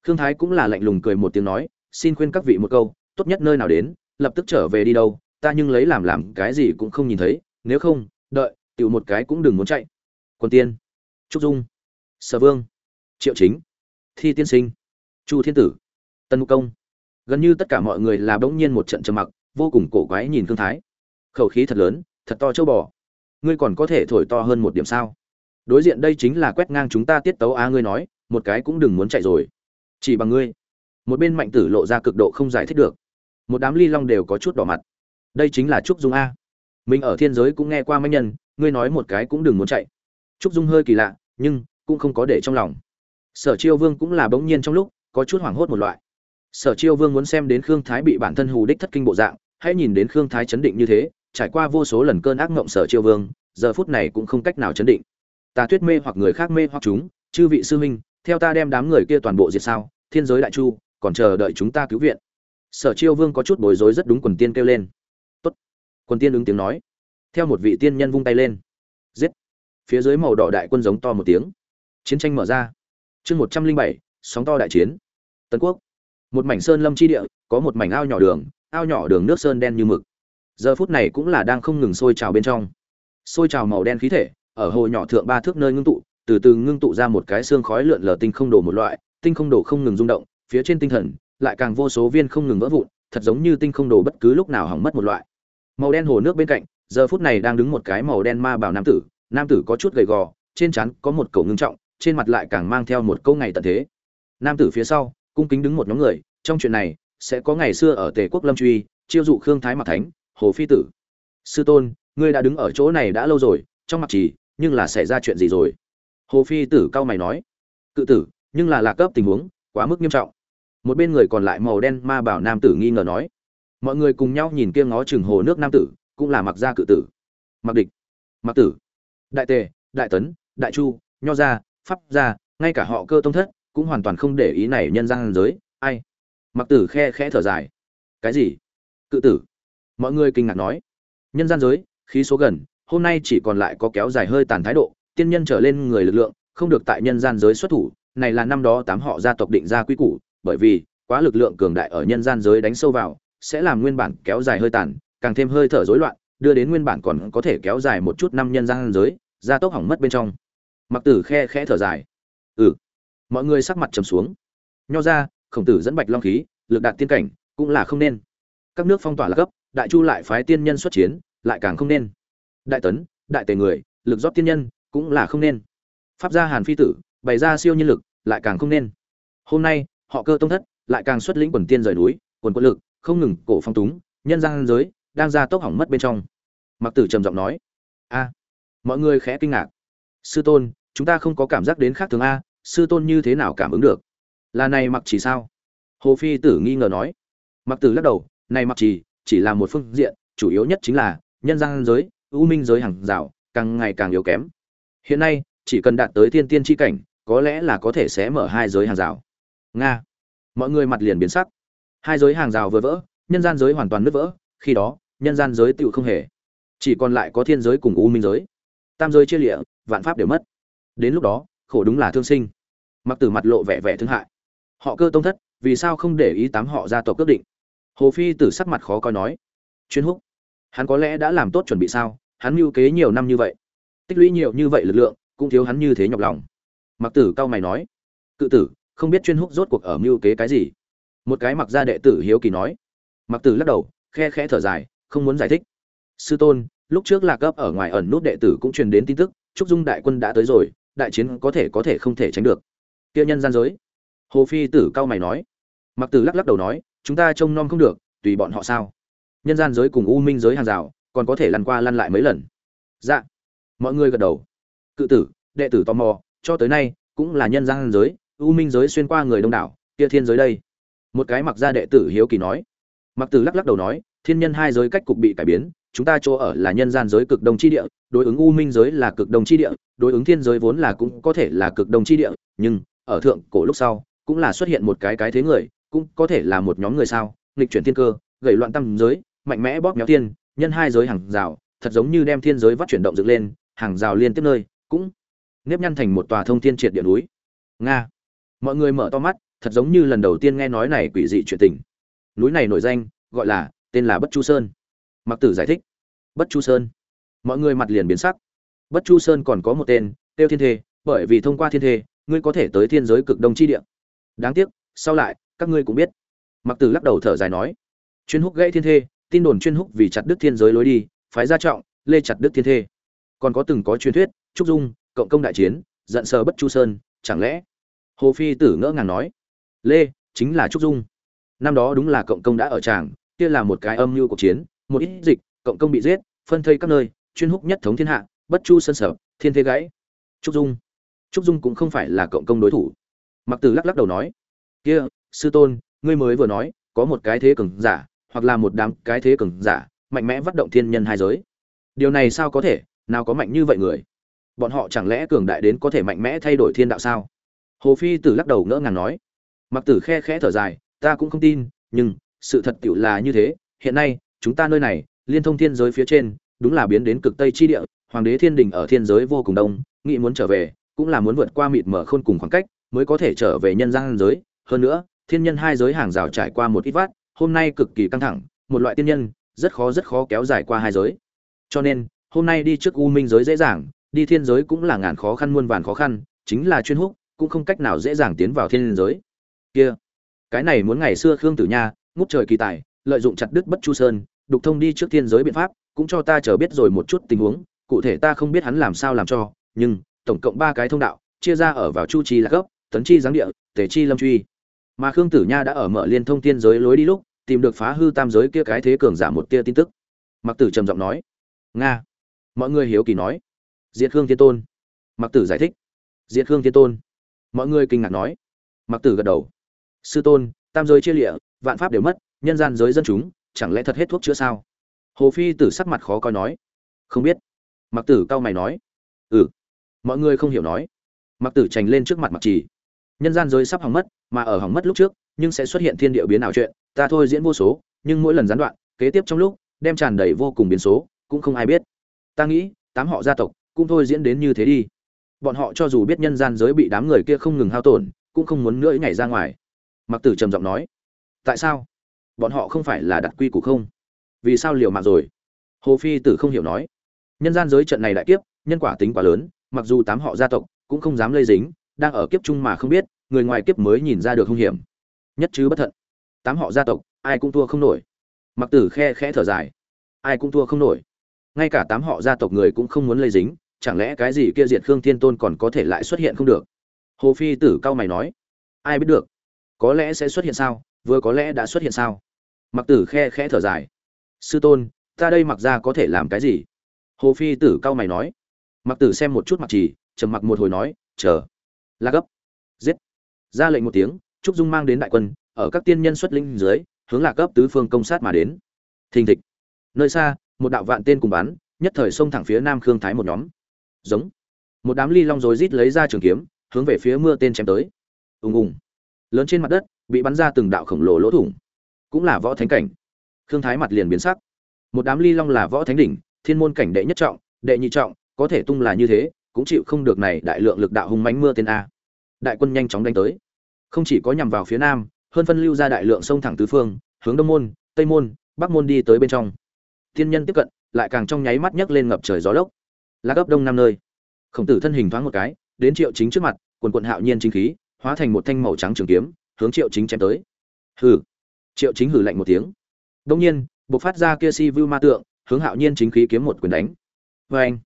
Khương thái cũng là lạnh lùng cười một tiếng nói, xin khuyên các vị một câu, tốt nhất nơi nào đến lập tức trở về đi đâu, ta nhưng lấy làm làm cái gì cũng không nhìn thấy, nếu không, đợi, tiểu một cái cũng đừng muốn chạy. Quân tiên, trúc dung, sở vương, triệu chính, thi tiên sinh, chu thiên tử, tân mục công. Gần như tất cả mọi người là bỗng nhiên một trận trầm mặc, vô cùng cổ quái nhìn thương thái. Khẩu khí thật lớn, thật to châu bò. Ngươi còn có thể thổi to hơn một điểm sao? Đối diện đây chính là quét ngang chúng ta tiết tấu á, ngươi nói, một cái cũng đừng muốn chạy rồi. Chỉ bằng ngươi. Một bên mạnh tử lộ ra cực độ không giải thích được một đám ly long đều có chút đỏ mặt. Đây chính là trúc dung a. Mình ở thiên giới cũng nghe qua mấy nhân, ngươi nói một cái cũng đừng muốn chạy. Trúc dung hơi kỳ lạ, nhưng cũng không có để trong lòng. Sở chiêu vương cũng là bỗng nhiên trong lúc, có chút hoảng hốt một loại. Sở chiêu vương muốn xem đến khương thái bị bản thân hù đích thất kinh bộ dạng, hãy nhìn đến khương thái chấn định như thế, trải qua vô số lần cơn ác mộng sở chiêu vương, giờ phút này cũng không cách nào chấn định. Ta tuyết mê hoặc người khác mê hoặc chúng, chư vị sư huynh, theo ta đem đám người kia toàn bộ diệt sao, thiên giới đại chu, còn chờ đợi chúng ta cứu viện sở chiêu vương có chút bối rối rất đúng quần tiên kêu lên. Tốt. Quần tiên ứng tiếng nói. Theo một vị tiên nhân vung tay lên. Giết. Phía dưới màu đỏ đại quân giống to một tiếng. Chiến tranh mở ra. Chương một trăm linh bảy, sóng to đại chiến. Tấn quốc. Một mảnh sơn lâm chi địa, có một mảnh ao nhỏ đường, ao nhỏ đường nước sơn đen như mực. Giờ phút này cũng là đang không ngừng sôi trào bên trong. Sôi trào màu đen khí thể, ở hồ nhỏ thượng ba thước nơi ngưng tụ, từ từ ngưng tụ ra một cái xương khói lượn lờ tinh không đổ một loại, tinh không đổ không ngừng rung động, phía trên tinh thần lại càng vô số viên không ngừng vỡ vụn, thật giống như tinh không đồ bất cứ lúc nào hỏng mất một loại. Màu đen hồ nước bên cạnh, giờ phút này đang đứng một cái màu đen ma bảo nam tử nam tử có chút gầy gò, trên trán có một cầu ngưng trọng, trên mặt lại càng mang theo một câu ngày tận thế. Nam tử phía sau, cung kính đứng một nhóm người, trong chuyện này sẽ có ngày xưa ở tề quốc lâm truy, chiêu dụ khương thái mặc thánh, hồ phi tử. Sư tôn, ngươi đã đứng ở chỗ này đã lâu rồi, trong mặt chỉ nhưng là xảy ra chuyện gì rồi? Hồ phi tử cao mày nói, cự tử, nhưng là lạc cấp tình huống quá mức nghiêm trọng một bên người còn lại màu đen ma bảo nam tử nghi ngờ nói, mọi người cùng nhau nhìn kia ngó chừng hồ nước nam tử, cũng là mặc gia cự tử. Mặc địch, mặc tử, đại tề, đại tấn, đại chu, nho gia, pháp gia, ngay cả họ cơ tông thất, cũng hoàn toàn không để ý này nhân gian giới, ai? Mặc tử khe khẽ thở dài. Cái gì? Cự tử. Mọi người kinh ngạc nói. Nhân gian giới, khí số gần, hôm nay chỉ còn lại có kéo dài hơi tàn thái độ, tiên nhân trở lên người lực lượng, không được tại nhân gian giới xuất thủ, này là năm đó tám họ gia tộc định ra quy củ bởi vì, quá lực lượng cường đại ở nhân gian giới đánh sâu vào, sẽ làm nguyên bản kéo dài hơi tàn, càng thêm hơi thở rối loạn, đưa đến nguyên bản còn có thể kéo dài một chút năm nhân gian giới, gia tốc hỏng mất bên trong. Mặc tử khe khẽ thở dài. Ừ. Mọi người sắc mặt trầm xuống. Nho ra, khổng tử dẫn bạch long khí, lực đạt tiên cảnh, cũng là không nên. Các nước phong tỏa là cấp, đại chu lại phái tiên nhân xuất chiến, lại càng không nên. Đại tấn, đại tề người, lực rót tiên nhân, cũng là không nên. Pháp gia hàn phi tử, bày ra siêu nhân lực, lại càng không nên. Hôm nay họ cơ tông thất, lại càng xuất lĩnh quần tiên rời núi, quần quân lực, không ngừng cổ phong túng, nhân gian giới, đang ra tốc hỏng mất bên trong. Mặc tử trầm giọng nói, a, mọi người khẽ kinh ngạc. Sư tôn, chúng ta không có cảm giác đến khác thường a, sư tôn như thế nào cảm ứng được? Là này mặc chỉ sao? Hồ phi tử nghi ngờ nói. Mặc tử lắc đầu, này mặc chỉ chỉ là một phương diện, chủ yếu nhất chính là nhân gian giới, u minh giới hàng rào, càng ngày càng yếu kém. Hiện nay, chỉ cần đạt tới thiên tiên tri cảnh, có lẽ là có thể sẽ mở hai giới hàng rào nga. Mọi người mặt liền biến sắc. Hai giới hàng rào vừa vỡ, nhân gian giới hoàn toàn nứt vỡ, khi đó, nhân gian giới tựu không hề. Chỉ còn lại có thiên giới cùng u minh giới. Tam giới chia lịa, vạn pháp đều mất. Đến lúc đó, khổ đúng là thương sinh. Mặc tử mặt lộ vẻ vẻ thương hại. Họ cơ tông thất, vì sao không để ý tám họ gia tộc quyết định? Hồ phi tử sắc mặt khó coi nói. Chuyên húc. Hắn có lẽ đã làm tốt chuẩn bị sao? Hắn mưu kế nhiều năm như vậy. Tích lũy nhiều như vậy lực lượng, cũng thiếu hắn như thế nhọc lòng. Mặc tử cao mày nói. Cự tử không biết chuyên húc rốt cuộc ở mưu kế cái gì. Một cái mặc gia đệ tử hiếu kỳ nói. Mặc tử lắc đầu, khe khẽ thở dài, không muốn giải thích. Sư tôn, lúc trước lạc cấp ở ngoài ẩn nút đệ tử cũng truyền đến tin tức trúc dung đại quân đã tới rồi, đại chiến có thể có thể không thể tránh được. Kia nhân gian giới. Hồ phi tử cao mày nói. Mặc tử lắc lắc đầu nói, chúng ta trông nom không được, tùy bọn họ sao? Nhân gian giới cùng u minh giới hàng rào, còn có thể lăn qua lăn lại mấy lần. Dạ. Mọi người gật đầu. Cự tử, đệ tử tò mò, cho tới nay, cũng là nhân gian giới u minh giới xuyên qua người đông đảo, kia thiên giới đây. Một cái mặc gia đệ tử hiếu kỳ nói. Mặc tử lắc lắc đầu nói, thiên nhân hai giới cách cục bị cải biến, chúng ta chỗ ở là nhân gian giới cực đông chi địa, đối ứng u minh giới là cực đông chi địa, đối ứng thiên giới vốn là cũng có thể là cực đông chi địa, nhưng ở thượng cổ lúc sau, cũng là xuất hiện một cái cái thế người, cũng có thể là một nhóm người sao, nghịch chuyển thiên cơ gậy loạn tâm giới, mạnh mẽ bóp méo thiên, nhân hai giới hàng rào, thật giống như đem thiên giới vắt chuyển động dựng lên, hàng rào liên tiếp nơi, cũng nếp nhăn thành một tòa thông thiên triệt địa núi. Nga mọi người mở to mắt, thật giống như lần đầu tiên nghe nói này quỷ dị chuyện tình. Núi này nổi danh, gọi là, tên là bất chu sơn. Mặc tử giải thích. Bất chu sơn. Mọi người mặt liền biến sắc. Bất chu sơn còn có một tên, tiêu thiên thê, bởi vì thông qua thiên thê, ngươi có thể tới thiên giới cực đông chi địa. Đáng tiếc, sau lại, các ngươi cũng biết. Mặc tử lắc đầu thở dài nói. Chuyên húc gãy thiên thê, tin đồn chuyên húc vì chặt đức thiên giới lối đi, phái gia trọng, lê chặt đức thiên thê. Còn có từng có truyền thuyết, trúc dung, cộng công đại chiến, giận sờ bất chu sơn, chẳng lẽ hồ phi tử ngỡ ngàng nói, lê, chính là trúc dung. Năm đó đúng là cộng công đã ở tràng, kia là một cái âm mưu cuộc chiến, một ít dịch cộng công bị giết, phân thây các nơi, chuyên húc nhất thống thiên hạ, bất chu sân sở, thiên thế gãy. Trúc dung. Trúc dung cũng không phải là cộng công đối thủ. Mặc tử lắc lắc đầu nói, kia, sư tôn, ngươi mới vừa nói, có một cái thế cường giả, hoặc là một đám cái thế cường giả, mạnh mẽ vắt động thiên nhân hai giới. Điều này sao có thể, nào có mạnh như vậy người? Bọn họ chẳng lẽ cường đại đến có thể mạnh mẽ thay đổi thiên đạo sao? Hồ phi tử lắc đầu ngỡ ngàng nói. Mặc tử khe khẽ thở dài, ta cũng không tin, nhưng, sự thật tựu là như thế, hiện nay, chúng ta nơi này, liên thông thiên giới phía trên, đúng là biến đến cực tây chi địa, hoàng đế thiên đình ở thiên giới vô cùng đông, nghĩ muốn trở về, cũng là muốn vượt qua mịt mở khôn cùng khoảng cách, mới có thể trở về nhân gian giới. Hơn nữa, thiên nhân hai giới hàng rào trải qua một ít vát hôm nay cực kỳ căng thẳng, một loại tiên nhân, rất khó rất khó kéo dài qua hai giới. Cho nên, hôm nay đi trước u minh giới dễ dàng, đi thiên giới cũng là ngàn khó khăn muôn vàn khó khăn, chính là chuyên húc cũng không cách nào dễ dàng tiến vào thiên giới. Kia, cái này muốn ngày xưa khương tử nha, ngút trời kỳ tài, lợi dụng chặt đứt bất chu sơn, đục thông đi trước thiên giới biện pháp, cũng cho ta chờ biết rồi một chút tình huống, cụ thể ta không biết hắn làm sao làm cho, nhưng, tổng cộng ba cái thông đạo, chia ra ở vào chu trì là gốc, tấn chi giáng địa, tề chi lâm truy. Mà khương tử nha đã ở mở liên thông thiên giới lối đi lúc, tìm được phá hư tam giới kia cái thế cường giả một tia tin tức. Mặc tử trầm giọng nói, nga. Mọi người hiếu kỳ nói, diệt khương thiên tôn. Mặc tử giải thích, diệt khương thiên tôn mọi người kinh ngạc nói. Mặc tử gật đầu. Sư tôn, tam giới chia lịa, vạn pháp đều mất, nhân gian giới dân chúng, chẳng lẽ thật hết thuốc chữa sao? Hồ phi tử sắc mặt khó coi nói. Không biết. Mặc tử cau mày nói. Ừ. Mọi người không hiểu nói. Mặc tử trành lên trước mặt mặc trì. Nhân gian giới sắp hỏng mất, mà ở hỏng mất lúc trước, nhưng sẽ xuất hiện thiên địa biến ảo chuyện, ta thôi diễn vô số, nhưng mỗi lần gián đoạn, kế tiếp trong lúc, đem tràn đầy vô cùng biến số, cũng không ai biết. Ta nghĩ, tám họ gia tộc, cũng thôi diễn đến như thế đi bọn họ cho dù biết nhân gian giới bị đám người kia không ngừng hao tổn, cũng không muốn nữa nhảy ra ngoài. Mặc tử trầm giọng nói, tại sao? Bọn họ không phải là đặt quy củ không? Vì sao liều mạng rồi? Hồ phi tử không hiểu nói, nhân gian giới trận này đại kiếp, nhân quả tính quá lớn, mặc dù tám họ gia tộc cũng không dám lây dính, đang ở kiếp chung mà không biết, người ngoài kiếp mới nhìn ra được hung hiểm. Nhất chứ bất thận, tám họ gia tộc, ai cũng thua không nổi. Mặc tử khe khẽ thở dài, ai cũng thua không nổi. Ngay cả tám họ gia tộc người cũng không muốn lây dính chẳng lẽ cái gì kia diệt khương thiên tôn còn có thể lại xuất hiện không được? Hồ phi tử cao mày nói. Ai biết được? Có lẽ sẽ xuất hiện sao? Vừa có lẽ đã xuất hiện sao? Mặc tử khe khẽ thở dài. Sư tôn, ta đây mặc ra có thể làm cái gì? Hồ phi tử cao mày nói. Mặc tử xem một chút mặc trì, trầm mặc một hồi nói, chờ. La gấp. Giết. Ra lệnh một tiếng, trúc dung mang đến đại quân, ở các tiên nhân xuất linh dưới, hướng lạc cấp tứ phương công sát mà đến. Thình thịch. Nơi xa, một đạo vạn tên cùng bắn, nhất thời xông thẳng phía nam khương thái một nhóm giống. Một đám ly long rồi rít lấy ra trường kiếm, hướng về phía mưa tên chém tới. Ùng ùng. Lớn trên mặt đất, bị bắn ra từng đạo khổng lồ lỗ thủng. Cũng là võ thánh cảnh. Khương thái mặt liền biến sắc. Một đám ly long là võ thánh đỉnh, thiên môn cảnh đệ nhất trọng, đệ nhị trọng, có thể tung là như thế, cũng chịu không được này đại lượng lực đạo hung mãnh mưa tên a. Đại quân nhanh chóng đánh tới. Không chỉ có nhằm vào phía nam, hơn phân lưu ra đại lượng sông thẳng tứ phương, hướng đông môn, tây môn, bắc môn đi tới bên trong. Thiên nhân tiếp cận, lại càng trong nháy mắt nhấc lên ngập trời gió lốc lạc gấp đông năm nơi. Khổng tử thân hình thoáng một cái, đến triệu chính trước mặt, quần quận hạo nhiên chính khí, hóa thành một thanh màu trắng trường kiếm, hướng triệu chính chém tới. Hừ. Triệu chính hử lạnh một tiếng. Đông nhiên, bộc phát ra kia si vu ma tượng, hướng hạo nhiên chính khí kiếm một quyền đánh. Vê anh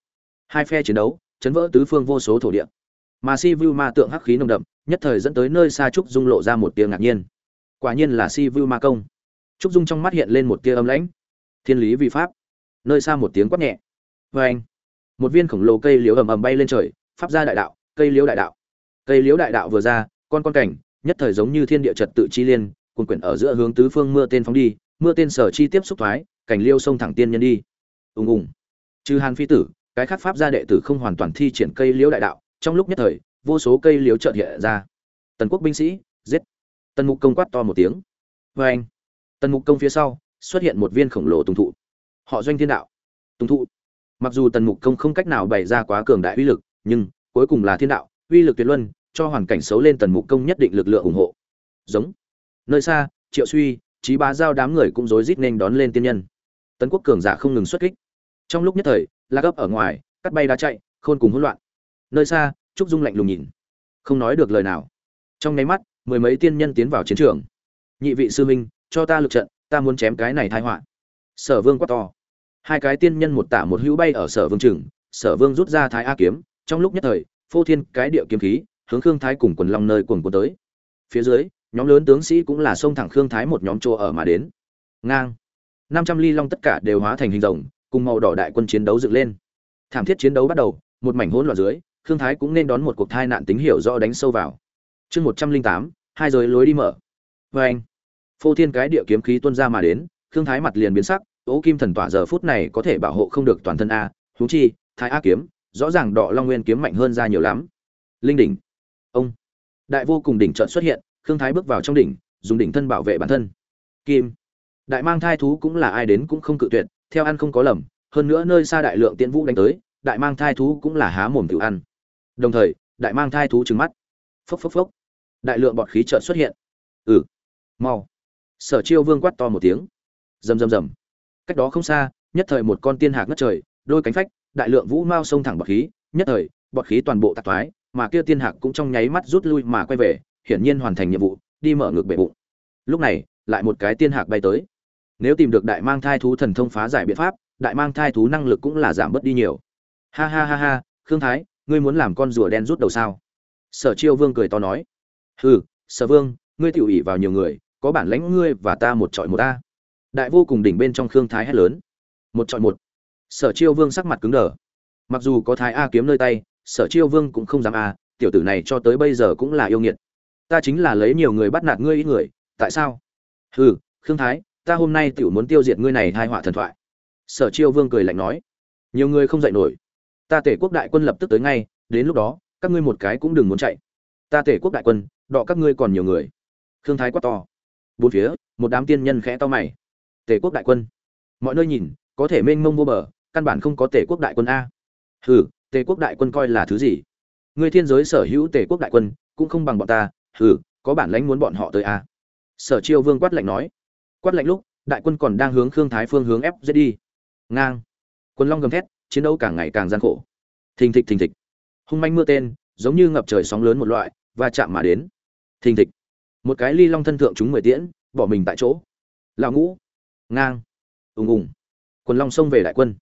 hai phe chiến đấu, chấn vỡ tứ phương vô số thổ địa. Mà si vu ma tượng hắc khí nồng đậm, nhất thời dẫn tới nơi xa trúc dung lộ ra một tia ngạc nhiên. Quả nhiên là si vu ma công. Trúc dung trong mắt hiện lên một tia âm lãnh. Thiên lý vi pháp. Nơi xa một tiếng quát nhẹ. Vê anh một viên khổng lồ cây liễu ầm ầm bay lên trời, pháp ra đại đạo, cây liễu đại đạo. Cây liễu đại đạo vừa ra, con con cảnh, nhất thời giống như thiên địa trật tự chi liên, cuồn quyển ở giữa hướng tứ phương mưa tên phóng đi, mưa tên sở chi tiếp xúc thoái, cảnh liêu sông thẳng tiên nhân đi. Ùng ùng. Trừ hàn phi tử, cái khác pháp gia đệ tử không hoàn toàn thi triển cây liễu đại đạo, trong lúc nhất thời, vô số cây liễu chợt hiện ra. Tần quốc binh sĩ, giết. Tần mục công quát to một tiếng. Vê anh tần mục công phía sau, xuất hiện một viên khổng lồ tùng thụ. Họ doanh thiên đạo. Tùng thụ mặc dù tần mục công không cách nào bày ra quá cường đại uy lực, nhưng cuối cùng là thiên đạo, uy lực tuyệt luân, cho hoàn cảnh xấu lên tần mục công nhất định lực lượng ủng hộ. Giống. Nơi xa, triệu suy trí bá giao đám người cũng rối rít nên đón lên tiên nhân. Tấn quốc cường giả không ngừng xuất kích. Trong lúc nhất thời la gấp ở ngoài, cắt bay đá chạy, khôn cùng hỗn loạn. Nơi xa, trúc dung lạnh lùng nhìn. Không nói được lời nào. Trong nháy mắt, mười mấy tiên nhân tiến vào chiến trường. Nhị vị sư minh cho ta lực trận, ta muốn chém cái này thai họa. Sở vương quát to hai cái tiên nhân một tả một hữu bay ở sở vương trường, sở vương rút ra thái a kiếm, trong lúc nhất thời, phô thiên cái địa kiếm khí, hướng khương thái cùng quần long nơi cuồng cuốn tới. Phía dưới, nhóm lớn tướng sĩ cũng là xông thẳng khương thái một nhóm chỗ ở mà đến. Ngang. Năm trăm ly long tất cả đều hóa thành hình rồng, cùng màu đỏ đại quân chiến đấu dựng lên. Thảm thiết chiến đấu bắt đầu, một mảnh hỗn loạn dưới, khương thái cũng nên đón một cuộc tai nạn tính hiệu do đánh sâu vào. Chương một trăm linh tám, hai giới lối đi mở. Vê anh phô thiên cái địa kiếm khí tuôn ra mà đến, khương thái mặt liền biến sắc ố kim thần tỏa giờ phút này có thể bảo hộ không được toàn thân a, huống chi, thái a kiếm, rõ ràng đọ long nguyên kiếm mạnh hơn ra nhiều lắm. Linh đỉnh. Ông. Đại vô cùng đỉnh trợn xuất hiện, khương thái bước vào trong đỉnh, dùng đỉnh thân bảo vệ bản thân. Kim. Đại mang thai thú cũng là ai đến cũng không cự tuyệt, theo ăn không có lầm, hơn nữa nơi xa đại lượng tiễn vũ đánh tới, đại mang thai thú cũng là há mồm tự ăn. Đồng thời, đại mang thai thú trừng mắt. Phốc phốc phốc. Đại lượng bọt khí trợn xuất hiện. Ừ. Mau. Sở chiêu vương quát to một tiếng. Rầm rầm rầm cách đó không xa, nhất thời một con tiên hạc ngất trời, đôi cánh phách, đại lượng vũ mao xông thẳng bọt khí, nhất thời, bọt khí toàn bộ tạc thoái mà kia tiên hạc cũng trong nháy mắt rút lui mà quay về, hiển nhiên hoàn thành nhiệm vụ, đi mở ngược bệ bụng. Lúc này, lại một cái tiên hạc bay tới. Nếu tìm được đại mang thai thú thần thông phá giải biện pháp, đại mang thai thú năng lực cũng là giảm bớt đi nhiều. Ha ha ha ha, khương thái, ngươi muốn làm con rùa đen rút đầu sao? Sở chiêu vương cười to nói. Hừ, sở vương, ngươi tiểu ủy vào nhiều người, có bản lãnh ngươi và ta một trọi một ta đại vô cùng đỉnh bên trong khương thái hét lớn. Một trọi một. Sở chiêu vương sắc mặt cứng đờ. Mặc dù có thái a kiếm nơi tay, sở chiêu vương cũng không dám a, tiểu tử này cho tới bây giờ cũng là yêu nghiệt. Ta chính là lấy nhiều người bắt nạt ngươi ít người, tại sao? Hừ, khương thái, ta hôm nay tiểu muốn tiêu diệt ngươi này hai họa thần thoại. Sở chiêu vương cười lạnh nói. Nhiều người không dạy nổi. Ta tể quốc đại quân lập tức tới ngay, đến lúc đó, các ngươi một cái cũng đừng muốn chạy. Ta tể quốc đại quân, đọ các ngươi còn nhiều người. Khương thái quát to. Bốn phía, một đám tiên nhân khẽ to mày. Tề quốc đại quân. Mọi nơi nhìn, có thể mênh mông vô bờ, căn bản không có Tề quốc đại quân a. Hừ, tề quốc đại quân coi là thứ gì? Ngươi thiên giới sở hữu tề quốc đại quân, cũng không bằng bọn ta, hừ, có bản lãnh muốn bọn họ tới a. Sở chiêu vương quát lạnh nói. Quát lạnh lúc, đại quân còn đang hướng khương thái phương hướng ép giết đi. Ngang. Quân long gầm thét, chiến đấu càng ngày càng gian khổ. Thình thịch thình thịch. Hung manh mưa tên, giống như ngập trời sóng lớn một loại và chạm mà đến. Thình thịch. Một cái ly long thân thượng chúng mười tiễn, bỏ mình tại chỗ. Lão ngũ ngang, ùng ùng. Quần long xông về đại quân.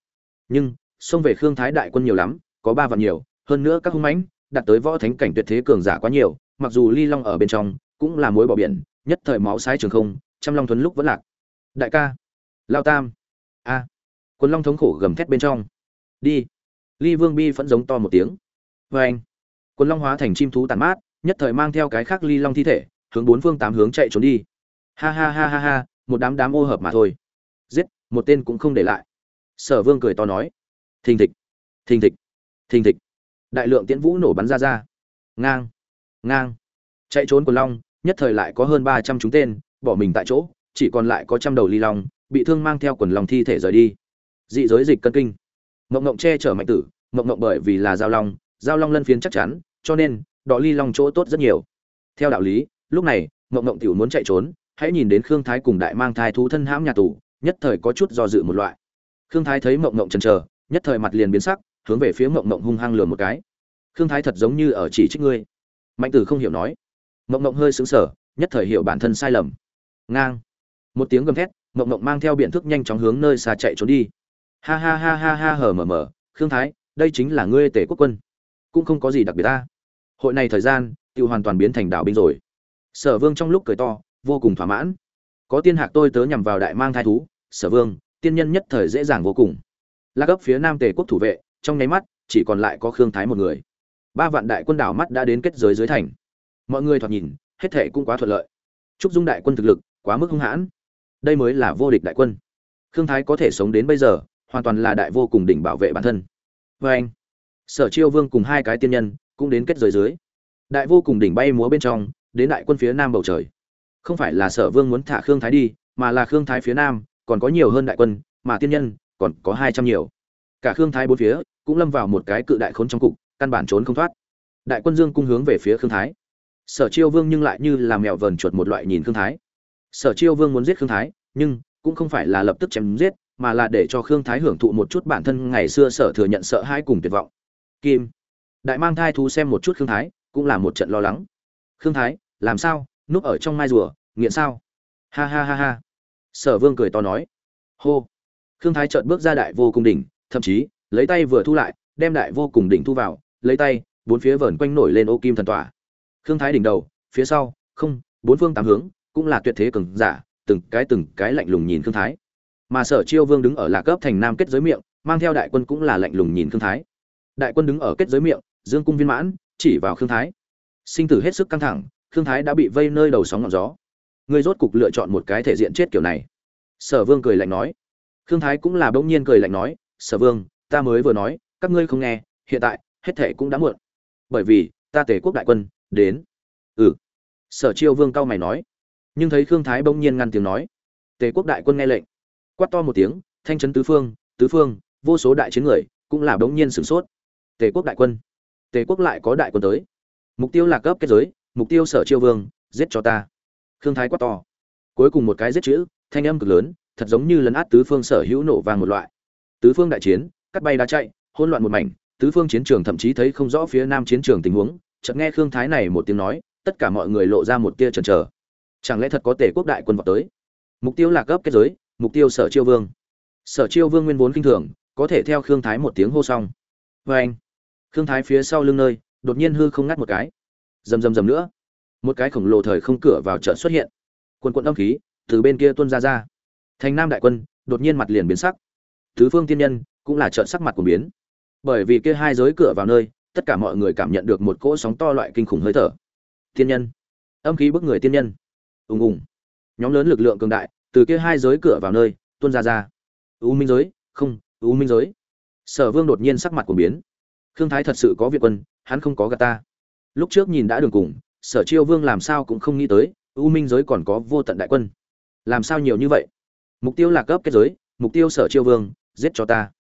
Nhưng, xông về khương thái đại quân nhiều lắm, có ba vạn nhiều, hơn nữa các hung mãnh, đạt tới võ thánh cảnh tuyệt thế cường giả quá nhiều, mặc dù ly long ở bên trong, cũng là mối bỏ biển, nhất thời máu sái trường không, trăm long thuấn lúc vẫn lạc. Đại ca, lao tam. A. Quân long thống khổ gầm thét bên trong. Đi. Ly vương bi vẫn giống to một tiếng. Vê anh quân long hóa thành chim thú tàn mát, nhất thời mang theo cái khác ly long thi thể, hướng bốn phương tám hướng chạy trốn đi. Ha ha ha ha ha một đám đám ô hợp mà thôi. Giết, một tên cũng không để lại. Sở vương cười to nói, thình thịch thình thịch thình thịch. Đại lượng tiễn vũ nổ bắn ra ra. Ngang ngang. Chạy trốn của long, nhất thời lại có hơn ba trăm chúng tên, bỏ mình tại chỗ, chỉ còn lại có trăm đầu ly long, bị thương mang theo quần lòng thi thể rời đi. Dị giới dịch cân kinh. Mộng mộng che chở mạnh tử, mộng mộng bởi vì là giao long giao long lân phiến chắc chắn, cho nên, đọ ly long chỗ tốt rất nhiều. Theo đạo lý, lúc này, mộng mộng tiểu muốn chạy trốn hãy nhìn đến khương thái cùng đại mang thai thú thân hãm nhà tù, nhất thời có chút do dự một loại. Khương thái thấy mộng mộng chần chờ, nhất thời mặt liền biến sắc, hướng về phía mộng mộng hung hăng lừa một cái. Khương thái thật giống như ở chỉ trích ngươi. Mạnh tử không hiểu nói. Mộng mộng hơi sững sờ, nhất thời hiểu bản thân sai lầm. Ngang. Một tiếng gầm thét, mộng mộng mang theo biện thức nhanh chóng hướng nơi xa chạy trốn đi. Ha ha ha ha ha hờ mờ mờ, khương thái, đây chính là ngươi tể quốc quân. Cũng không có gì đặc biệt ta. Hội này thời gian tự hoàn toàn biến thành đảo binh rồi. Sở vương trong lúc cười to vô cùng thỏa mãn. Có tiên hạc tôi tớ nhằm vào đại mang thai thú, sở vương, tiên nhân nhất thời dễ dàng vô cùng. La cấp phía nam tề quốc thủ vệ, trong nháy mắt, chỉ còn lại có khương thái một người. Ba vạn đại quân đảo mắt đã đến kết giới dưới thành. Mọi người thoạt nhìn, hết thể cũng quá thuận lợi. Trúc dung đại quân thực lực, quá mức hung hãn. Đây mới là vô địch đại quân. Khương thái có thể sống đến bây giờ, hoàn toàn là đại vô cùng đỉnh bảo vệ bản thân. Vê anh, sở chiêu vương cùng hai cái tiên nhân, cũng đến kết giới dưới. Đại vô cùng đỉnh bay múa bên trong, đến đại quân phía nam bầu trời không phải là sở vương muốn thả khương thái đi, mà là khương thái phía nam, còn có nhiều hơn đại quân, mà tiên nhân, còn có hai trăm nhiều. Cả khương thái bốn phía, cũng lâm vào một cái cự đại khốn trong cục, căn bản trốn không thoát. Đại quân dương cung hướng về phía khương thái. Sở chiêu vương nhưng lại như là mèo vờn chuột một loại nhìn khương thái. Sở chiêu vương muốn giết khương thái, nhưng cũng không phải là lập tức chém giết, mà là để cho khương thái hưởng thụ một chút bản thân ngày xưa sở thừa nhận sợ hãi cùng tuyệt vọng. Kim. Đại mang thai thú xem một chút khương thái, cũng là một trận lo lắng. Khương thái, làm sao? Núp ở trong mai rùa, nghiện sao? Ha ha ha ha. Sở vương cười to nói. Hô. Khương thái chợt bước ra đại vô cùng đỉnh, thậm chí, lấy tay vừa thu lại, đem đại vô cùng đỉnh thu vào, lấy tay, bốn phía vờn quanh nổi lên ô kim thần tỏa. Khương thái đỉnh đầu, phía sau, không, bốn phương tám hướng, cũng là tuyệt thế cường giả, từng cái từng cái lạnh lùng nhìn khương thái. Mà sở chiêu vương đứng ở lạc cấp thành nam kết giới miệng, mang theo đại quân cũng là lạnh lùng nhìn khương thái. Đại quân đứng ở kết giới miệng, dương cung viên mãn, chỉ vào khương thái. Sinh tử hết sức căng thẳng khương thái đã bị vây nơi đầu sóng ngọn gió. Người rốt cục lựa chọn một cái thể diện chết kiểu này. Sở vương cười lạnh nói. Khương thái cũng là bỗng nhiên cười lạnh nói, sở vương, ta mới vừa nói, các ngươi không nghe, hiện tại, hết thể cũng đã muộn. Bởi vì, ta tể quốc đại quân, đến. Ừ. Sở chiêu vương cao mày nói. Nhưng thấy khương thái bỗng nhiên ngăn tiếng nói. Tề quốc đại quân nghe lệnh. Quát to một tiếng, thanh trấn tứ phương tứ phương, vô số đại chiến người, cũng là bỗng nhiên sửng sốt. Tề quốc đại quân. Tề quốc lại có đại quân tới. Mục tiêu là cấp kết giới mục tiêu sở chiêu vương, giết cho ta. Khương thái quát to. Cuối cùng một cái giết chữ, thanh âm cực lớn, thật giống như lấn át tứ phương sở hữu nổ vàng một loại. Tứ phương đại chiến, cắt bay đá chạy, hỗn loạn một mảnh, tứ phương chiến trường thậm chí thấy không rõ phía nam chiến trường tình huống, chợt nghe khương thái này một tiếng nói, tất cả mọi người lộ ra một tia chần chờ. Chẳng lẽ thật có tể quốc đại quân vào tới? Mục tiêu là cấp kết giới, mục tiêu sở chiêu vương. Sở chiêu vương nguyên vốn kinh thường, có thể theo khương thái một tiếng hô xong. Vê anh khương thái phía sau lưng nơi, đột nhiên hư không ngắt một cái rầm rầm rầm nữa. Một cái khổng lồ thời không cửa vào chợ xuất hiện. Quân quận âm khí từ bên kia tuôn ra ra. Thành nam đại quân đột nhiên mặt liền biến sắc. Tứ phương tiên nhân cũng là trợn sắc mặt của biến. Bởi vì kia hai giới cửa vào nơi, tất cả mọi người cảm nhận được một cỗ sóng to loại kinh khủng hơi thở. Tiên nhân. Âm khí bức người tiên nhân. Ùng ùng. Nhóm lớn lực lượng cường đại từ kia hai giới cửa vào nơi tuôn ra ra. U minh giới, không, u minh giới. Sở vương đột nhiên sắc mặt của biến. Khương thái thật sự có việc quân, hắn không có gà ta lúc trước nhìn đã đường cùng, sở chiêu vương làm sao cũng không nghĩ tới, u minh giới còn có vô tận đại quân. Làm sao nhiều như vậy? Mục tiêu là cấp kết giới, mục tiêu sở chiêu vương, giết cho ta.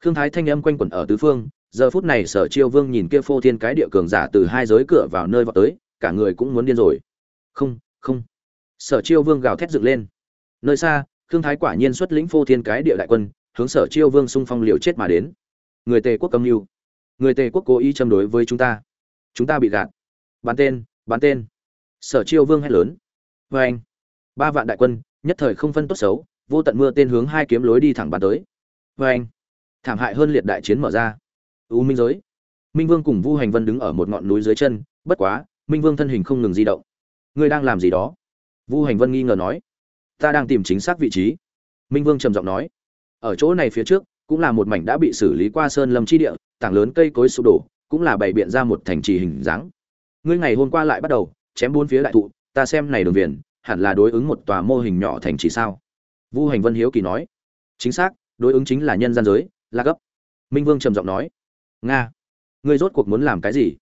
Khương thái thanh âm quanh quẩn ở tứ phương, giờ phút này sở chiêu vương nhìn kia phô thiên cái địa cường giả từ hai giới cửa vào nơi vào tới, cả người cũng muốn điên rồi. Không không. Sở chiêu vương gào thét dựng lên. Nơi xa, khương thái quả nhiên xuất lĩnh phô thiên cái địa đại quân, hướng sở chiêu vương xung phong liều chết mà đến. Người tề quốc cầm mưu. Người tề quốc cố ý châm đối với chúng ta chúng ta bị gạt. Bán tên bán tên. Sở chiêu vương hét lớn. Vê anh, ba vạn đại quân, nhất thời không phân tốt xấu, vô tận mưa tên hướng hai kiếm lối đi thẳng bắn tới. Vê anh, thảm hại hơn liệt đại chiến mở ra. U minh giới. Minh vương cùng vu hành vân đứng ở một ngọn núi dưới chân, bất quá, minh vương thân hình không ngừng di động. Ngươi đang làm gì đó? Vu hành vân nghi ngờ nói. Ta đang tìm chính xác vị trí. Minh vương trầm giọng nói. Ở chỗ này phía trước, cũng là một mảnh đã bị xử lý qua sơn lâm chi địa, tảng lớn cây cối sụp đổ cũng là bày biện ra một thành trì hình dáng. Ngươi ngày hôm qua lại bắt đầu, chém bốn phía đại thụ, ta xem này đường viền, hẳn là đối ứng một tòa mô hình nhỏ thành trì sao? Vu hành vân hiếu kỳ nói. Chính xác, đối ứng chính là nhân gian giới la gấp. minh vương trầm giọng nói. Nga, ngươi rốt cuộc muốn làm cái gì?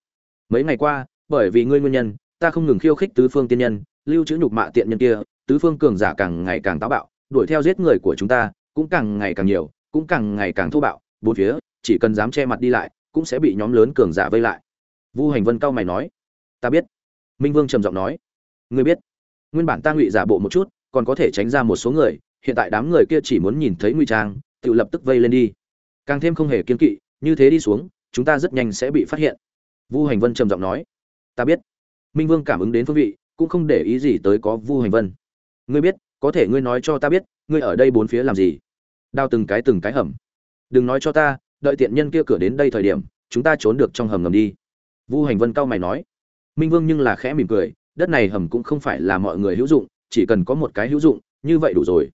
Mấy ngày qua, bởi vì ngươi nguyên nhân, ta không ngừng khiêu khích tứ phương tiên nhân, lưu trữ nhục mạ tiện nhân kia, tứ phương cường giả càng ngày càng táo bạo, đuổi theo giết người của chúng ta, cũng càng ngày càng nhiều, cũng càng ngày càng thô bạo, bốn phía, chỉ cần dám che mặt đi lại cũng sẽ bị nhóm lớn cường giả vây lại. Vu hành vân cao mày nói, ta biết. Minh vương trầm giọng nói, ngươi biết, nguyên bản ta ngụy giả bộ một chút, còn có thể tránh ra một số người, hiện tại đám người kia chỉ muốn nhìn thấy ngụy trang, tự lập tức vây lên đi. Càng thêm không hề kiên kỵ, như thế đi xuống, chúng ta rất nhanh sẽ bị phát hiện. Vu hành vân trầm giọng nói, ta biết. Minh vương cảm ứng đến phương vị, cũng không để ý gì tới có vu hành vân. Ngươi biết, có thể ngươi nói cho ta biết, ngươi ở đây bốn phía làm gì? Đao từng cái từng cái hầm. Đừng nói cho ta đợi tiện nhân kia cửa đến đây thời điểm, chúng ta trốn được trong hầm ngầm đi. Vu hành vân cao mày nói. Minh vương nhưng là khẽ mỉm cười, đất này hầm cũng không phải là mọi người hữu dụng, chỉ cần có một cái hữu dụng, như vậy đủ rồi.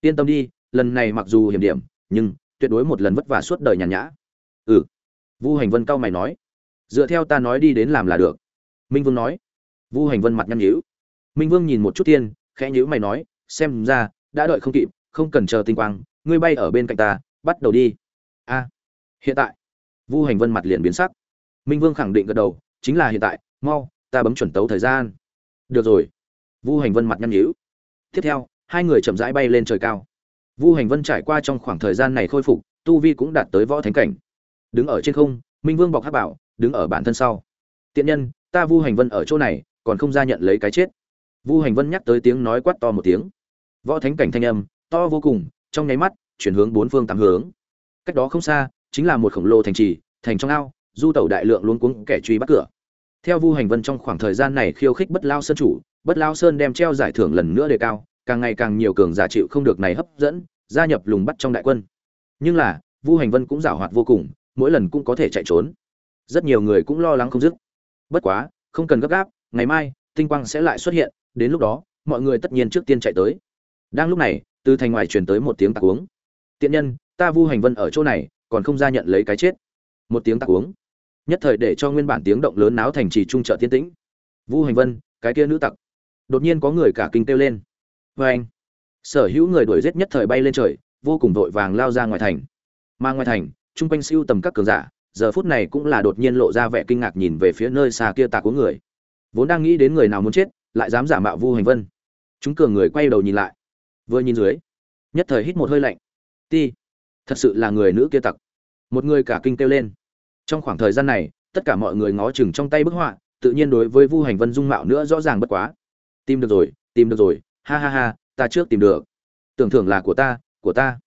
Yên tâm đi, lần này mặc dù hiểm điểm, nhưng tuyệt đối một lần vất vả suốt đời nhàn nhã. Ừ. Vu hành vân cao mày nói. Dựa theo ta nói đi đến làm là được. Minh vương nói. Vu hành vân mặt nhăn nhíu. Minh vương nhìn một chút tiên, khẽ nhíu mày nói, xem ra, đã đợi không kịp, không cần chờ tinh quang, ngươi bay ở bên cạnh ta, bắt đầu đi. A hiện tại, vu hành vân mặt liền biến sắc. Minh vương khẳng định gật đầu, chính là hiện tại, mau, ta bấm chuẩn tấu thời gian. Được rồi. Vu hành vân mặt nhăn nhíu. Tiếp theo, hai người chậm rãi bay lên trời cao. Vu hành vân trải qua trong khoảng thời gian này khôi phục, tu vi cũng đạt tới võ thánh cảnh. Đứng ở trên không, minh vương bọc hát bảo, đứng ở bản thân sau. Tiện nhân, ta vu hành vân ở chỗ này, còn không ra nhận lấy cái chết. Vu hành vân nhắc tới tiếng nói quát to một tiếng. Võ thánh cảnh thanh âm, to vô cùng, trong nháy mắt, chuyển hướng bốn phương tám hướng. Cách đó không xa chính là một khổng lồ thành trì, thành trong ao, du tẩu đại lượng luôn cuống kẻ truy bắt cửa. Theo vu hành vân trong khoảng thời gian này khiêu khích bất lao sơn chủ, bất lao sơn đem treo giải thưởng lần nữa đề cao, càng ngày càng nhiều cường giả chịu không được này hấp dẫn, gia nhập lùng bắt trong đại quân. Nhưng là, vu hành vân cũng giảo hoạt vô cùng, mỗi lần cũng có thể chạy trốn. Rất nhiều người cũng lo lắng không dứt. Bất quá, không cần gấp gáp, ngày mai, tinh quang sẽ lại xuất hiện, đến lúc đó, mọi người tất nhiên trước tiên chạy tới. Đang lúc này, từ thành ngoài truyền tới một tiếng tạc uống. Tiện nhân, ta vu hành vân ở chỗ này còn không ra nhận lấy cái chết. Một tiếng tạc uống. Nhất thời để cho nguyên bản tiếng động lớn náo thành trì trung trợ tiên tĩnh. Vu hành vân, cái kia nữ tặc. Đột nhiên có người cả kinh kêu lên. Vê anh, sở hữu người đuổi giết nhất thời bay lên trời, vô cùng vội vàng lao ra ngoài thành. Mà ngoài thành, chung quanh siêu tầm các cường giả, giờ phút này cũng là đột nhiên lộ ra vẻ kinh ngạc nhìn về phía nơi xa kia tạc của người. Vốn đang nghĩ đến người nào muốn chết, lại dám giả mạo vu hành vân. Chúng cường người quay đầu nhìn lại. Vừa nhìn dưới, nhất thời hít một hơi lạnh. Ti thật sự là người nữ kia tặc. Một người cả kinh kêu lên. Trong khoảng thời gian này, tất cả mọi người ngó chừng trong tay bức họa, tự nhiên đối với vu hành vân dung mạo nữa rõ ràng bất quá. Tìm được rồi, tìm được rồi, ha ha ha, ta trước tìm được. Tưởng thưởng là của ta của ta.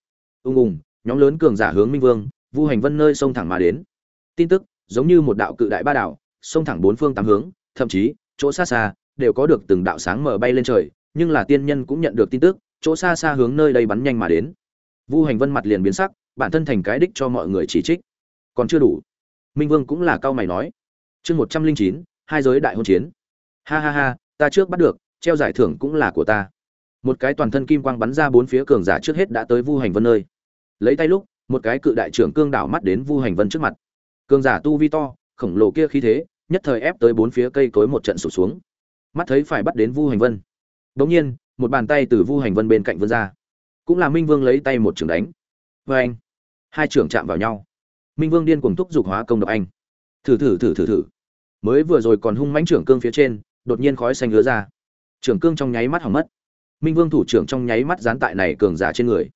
Ung ung, nhóm lớn cường giả hướng minh vương, vu hành vân nơi sông thẳng mà đến. Tin tức, giống như một đạo cự đại ba đảo, sông thẳng bốn phương tám hướng, thậm chí, chỗ xa xa, đều có được từng đạo sáng mở bay lên trời, nhưng là tiên nhân cũng nhận được tin tức, chỗ xa xa hướng nơi đây bắn nhanh mà đến vu hành vân mặt liền biến sắc, bản thân thành cái đích cho mọi người chỉ trích. Còn chưa đủ. Minh vương cũng là cao mày nói. Chương một trăm linh chín, hai giới đại hôn chiến. Ha ha ha, ta trước bắt được, treo giải thưởng cũng là của ta. Một cái toàn thân kim quang bắn ra bốn phía cường giả trước hết đã tới vu hành vân nơi. Lấy tay lúc, một cái cự đại trưởng cương đảo mắt đến vu hành vân trước mặt. Cường giả tu vi to, khổng lồ kia khí thế, nhất thời ép tới bốn phía cây cối một trận sụp xuống. Mắt thấy phải bắt đến vu hành vân. Đ nhiên, một bàn tay từ vu hành vân bên cạnh vươn ra cũng là minh vương lấy tay một trường đánh. Vê anh, hai trường chạm vào nhau. Minh vương điên cuồng thúc giục hóa công độc anh. Thử thử thử thử thử. Mới vừa rồi còn hung mãnh trưởng cương phía trên, đột nhiên khói xanh hứa ra. Trưởng cương trong nháy mắt hỏng mất. Minh vương thủ trưởng trong nháy mắt dán tại này cường giả trên người.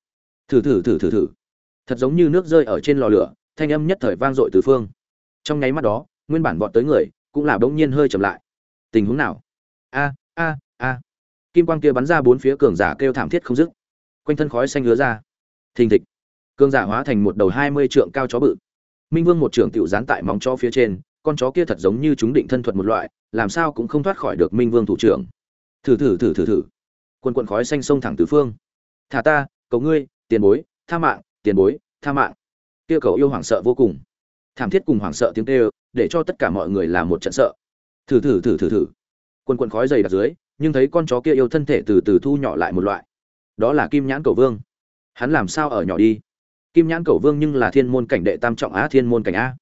Thử thử thử thử thử. Thật giống như nước rơi ở trên lò lửa, thanh âm nhất thời vang dội từ phương. Trong nháy mắt đó, nguyên bản vọt tới người, cũng là bỗng nhiên hơi chậm lại. Tình huống nào? A a a. Kim quang kia bắn ra bốn phía cường giả kêu thảm thiết không dứt quanh thân khói xanh hứa ra. Thình thịch, cương giả hóa thành một đầu hai mươi trượng cao chó bự. Minh vương một trưởng tiểu dán tại móng chó phía trên, con chó kia thật giống như chúng định thân thuật một loại, làm sao cũng không thoát khỏi được minh vương thủ trưởng. Thử thử thử thử thử. Quần quần khói xanh sông thẳng tứ phương. Thả ta, cầu ngươi, tiền bối, tha mạng, tiền bối, tha mạng. Kia cầu yêu hoảng sợ vô cùng. Thảm thiết cùng hoảng sợ tiếng kêu, để cho tất cả mọi người làm một trận sợ. Thử thử thử thử thử. Quần quần khói dày đặc dưới, nhưng thấy con chó kia yêu thân thể từ từ thu nhỏ lại một loại đó là kim nhãn cầu vương. Hắn làm sao ở nhỏ đi? Kim nhãn cầu vương nhưng là thiên môn cảnh đệ tam trọng á, thiên môn cảnh a.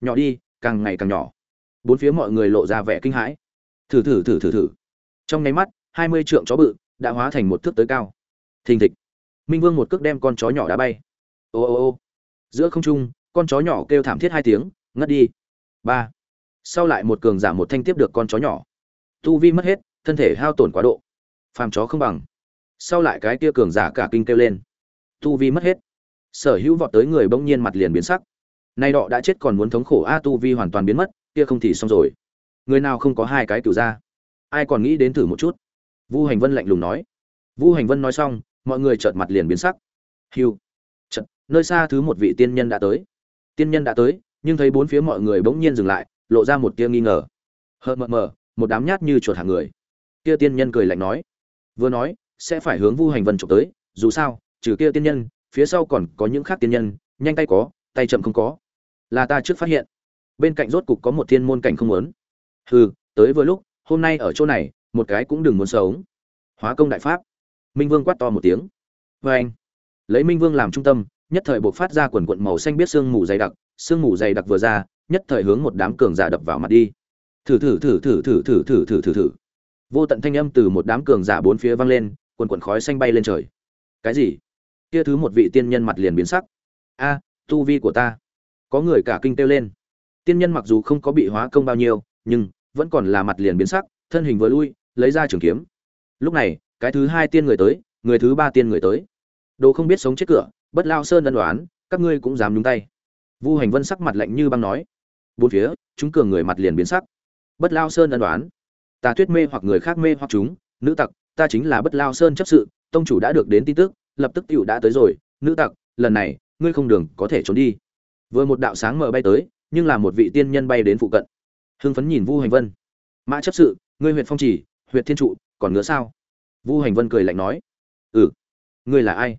Nhỏ đi, càng ngày càng nhỏ. Bốn phía mọi người lộ ra vẻ kinh hãi. Thử thử thử thử thử. Trong nháy mắt, hai mươi trượng chó bự đã hóa thành một thước tới cao. Thình thịch. Minh vương một cước đem con chó nhỏ đá bay. Ô ô ô. Giữa không trung, con chó nhỏ kêu thảm thiết hai tiếng, ngất đi. Ba. Sau lại một cường giả một thanh tiếp được con chó nhỏ. Tu vi mất hết, thân thể hao tổn quá độ. Phàm chó không bằng sau lại cái kia cường giả cả kinh kêu lên. Tu vi mất hết. Sở hữu vọt tới người bỗng nhiên mặt liền biến sắc. Nay đọ đã chết còn muốn thống khổ, a, tu vi hoàn toàn biến mất, kia không thì xong rồi. Người nào không có hai cái cửu ra ai còn nghĩ đến thử một chút? Vu hành vân lạnh lùng nói. Vu hành vân nói xong, mọi người chợt mặt liền biến sắc. Hiu chợt, nơi xa thứ một vị tiên nhân đã tới. Tiên nhân đã tới, nhưng thấy bốn phía mọi người bỗng nhiên dừng lại, lộ ra một tia nghi ngờ. Hờ mờ mờ, một đám nhát như chuột hàng người. Kia tiên nhân cười lạnh nói. Vừa nói sẽ phải hướng vu hành vân trộm tới dù sao trừ kia tiên nhân phía sau còn có những khác tiên nhân nhanh tay có tay chậm không có là ta trước phát hiện bên cạnh rốt cục có một thiên môn cảnh không muốn hừ tới vừa lúc hôm nay ở chỗ này một cái cũng đừng muốn sống hóa công đại pháp minh vương quát to một tiếng vê anh lấy minh vương làm trung tâm nhất thời buộc phát ra quần quận màu xanh biết sương mù dày đặc sương mù dày đặc vừa ra nhất thời hướng một đám cường giả đập vào mặt đi thử thử thử thử thử thử thử thử thử thử vô tận thanh âm từ một đám cường giả bốn phía vang lên quần quần khói xanh bay lên trời. Cái gì? Kia thứ một vị tiên nhân mặt liền biến sắc. A, tu vi của ta. Có người cả kinh kêu lên. Tiên nhân mặc dù không có bị hóa công bao nhiêu, nhưng vẫn còn là mặt liền biến sắc, thân hình vừa lui, lấy ra trường kiếm. Lúc này, cái thứ hai tiên người tới, người thứ ba tiên người tới. Đồ không biết sống chết cửa, bất lao sơn ân đoán các ngươi cũng dám nhúng tay. Vu hành vân sắc mặt lạnh như băng nói. Bốn phía, chúng cường người mặt liền biến sắc. Bất lao sơn ân đoán ta tuyết mê hoặc người khác mê hoặc chúng, nữ tặc ta chính là bất lao sơn chấp sự, tông chủ đã được đến tin tức, lập tức tựu đã tới rồi, nữ tặc, lần này, ngươi không đường có thể trốn đi. Vừa một đạo sáng mở bay tới, nhưng là một vị tiên nhân bay đến phụ cận. Hưng phấn nhìn vu hành vân. Mã chấp sự, ngươi huyện phong chỉ huyện thiên trụ, còn nữa sao? Vu hành vân cười lạnh nói. Ừ. Ngươi là ai?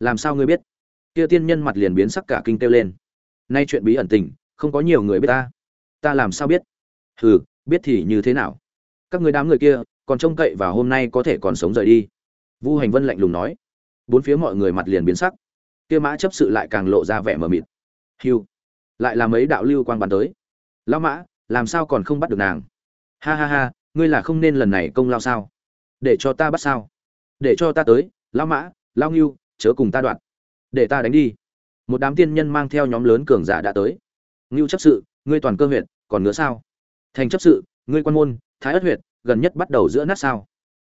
Làm sao ngươi biết? Kia tiên nhân mặt liền biến sắc cả kinh kêu lên. Nay chuyện bí ẩn tình, không có nhiều người biết ta. Ta làm sao biết? Hừ, biết thì như thế nào? Các người đám người kia còn trông cậy và hôm nay có thể còn sống rời đi. Vu hành vân lạnh lùng nói. Bốn phía mọi người mặt liền biến sắc. Kia mã chấp sự lại càng lộ ra vẻ mờ mịt. Hiu lại là mấy đạo lưu quang bắn tới. Lão mã, làm sao còn không bắt được nàng? Ha ha ha, ngươi là không nên lần này công lao sao? Để cho ta bắt sao? Để cho ta tới, lão mã, lão ngưu, chớ cùng ta đoạn. Để ta đánh đi. Một đám tiên nhân mang theo nhóm lớn cường giả đã tới. Ngưu chấp sự, ngươi toàn cơ huyện còn nữa sao? Thành chấp sự, ngươi quan môn, thái ất huyện gần nhất bắt đầu giữa nát sao?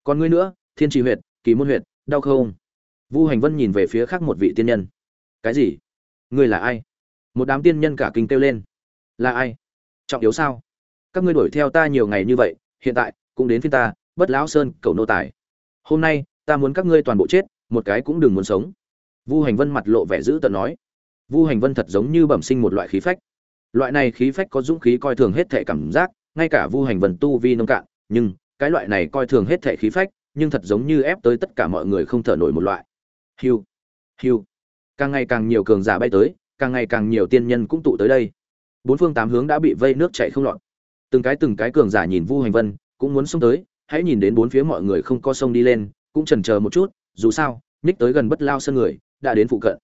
Còn ngươi nữa, thiên trì huyện kỳ môn huyện đau không? Vu hành vân nhìn về phía khác một vị tiên nhân. Cái gì? Ngươi là ai? Một đám tiên nhân cả kinh kêu lên. Là ai? Trọng yếu sao? Các ngươi đuổi theo ta nhiều ngày như vậy, hiện tại, cũng đến phiên ta, bất lão sơn, cầu nô tài. Hôm nay, ta muốn các ngươi toàn bộ chết, một cái cũng đừng muốn sống. Vu hành vân mặt lộ vẻ dữ tợn nói. Vu hành vân thật giống như bẩm sinh một loại khí phách. Loại này khí phách có dũng khí coi thường hết thệ cảm giác, ngay cả vu hành vân tu vi nông cạn nhưng cái loại này coi thường hết thệ khí phách, nhưng thật giống như ép tới tất cả mọi người không thở nổi một loại. Hiu hiu. Càng ngày càng nhiều cường giả bay tới, càng ngày càng nhiều tiên nhân cũng tụ tới đây. Bốn phương tám hướng đã bị vây nước chảy không lọt. Từng cái từng cái cường giả nhìn vu hành vân, cũng muốn xông tới, hãy nhìn đến bốn phía mọi người không có sông đi lên, cũng chần chờ một chút, dù sao, nhích tới gần bất lao sân người, đã đến phụ cận.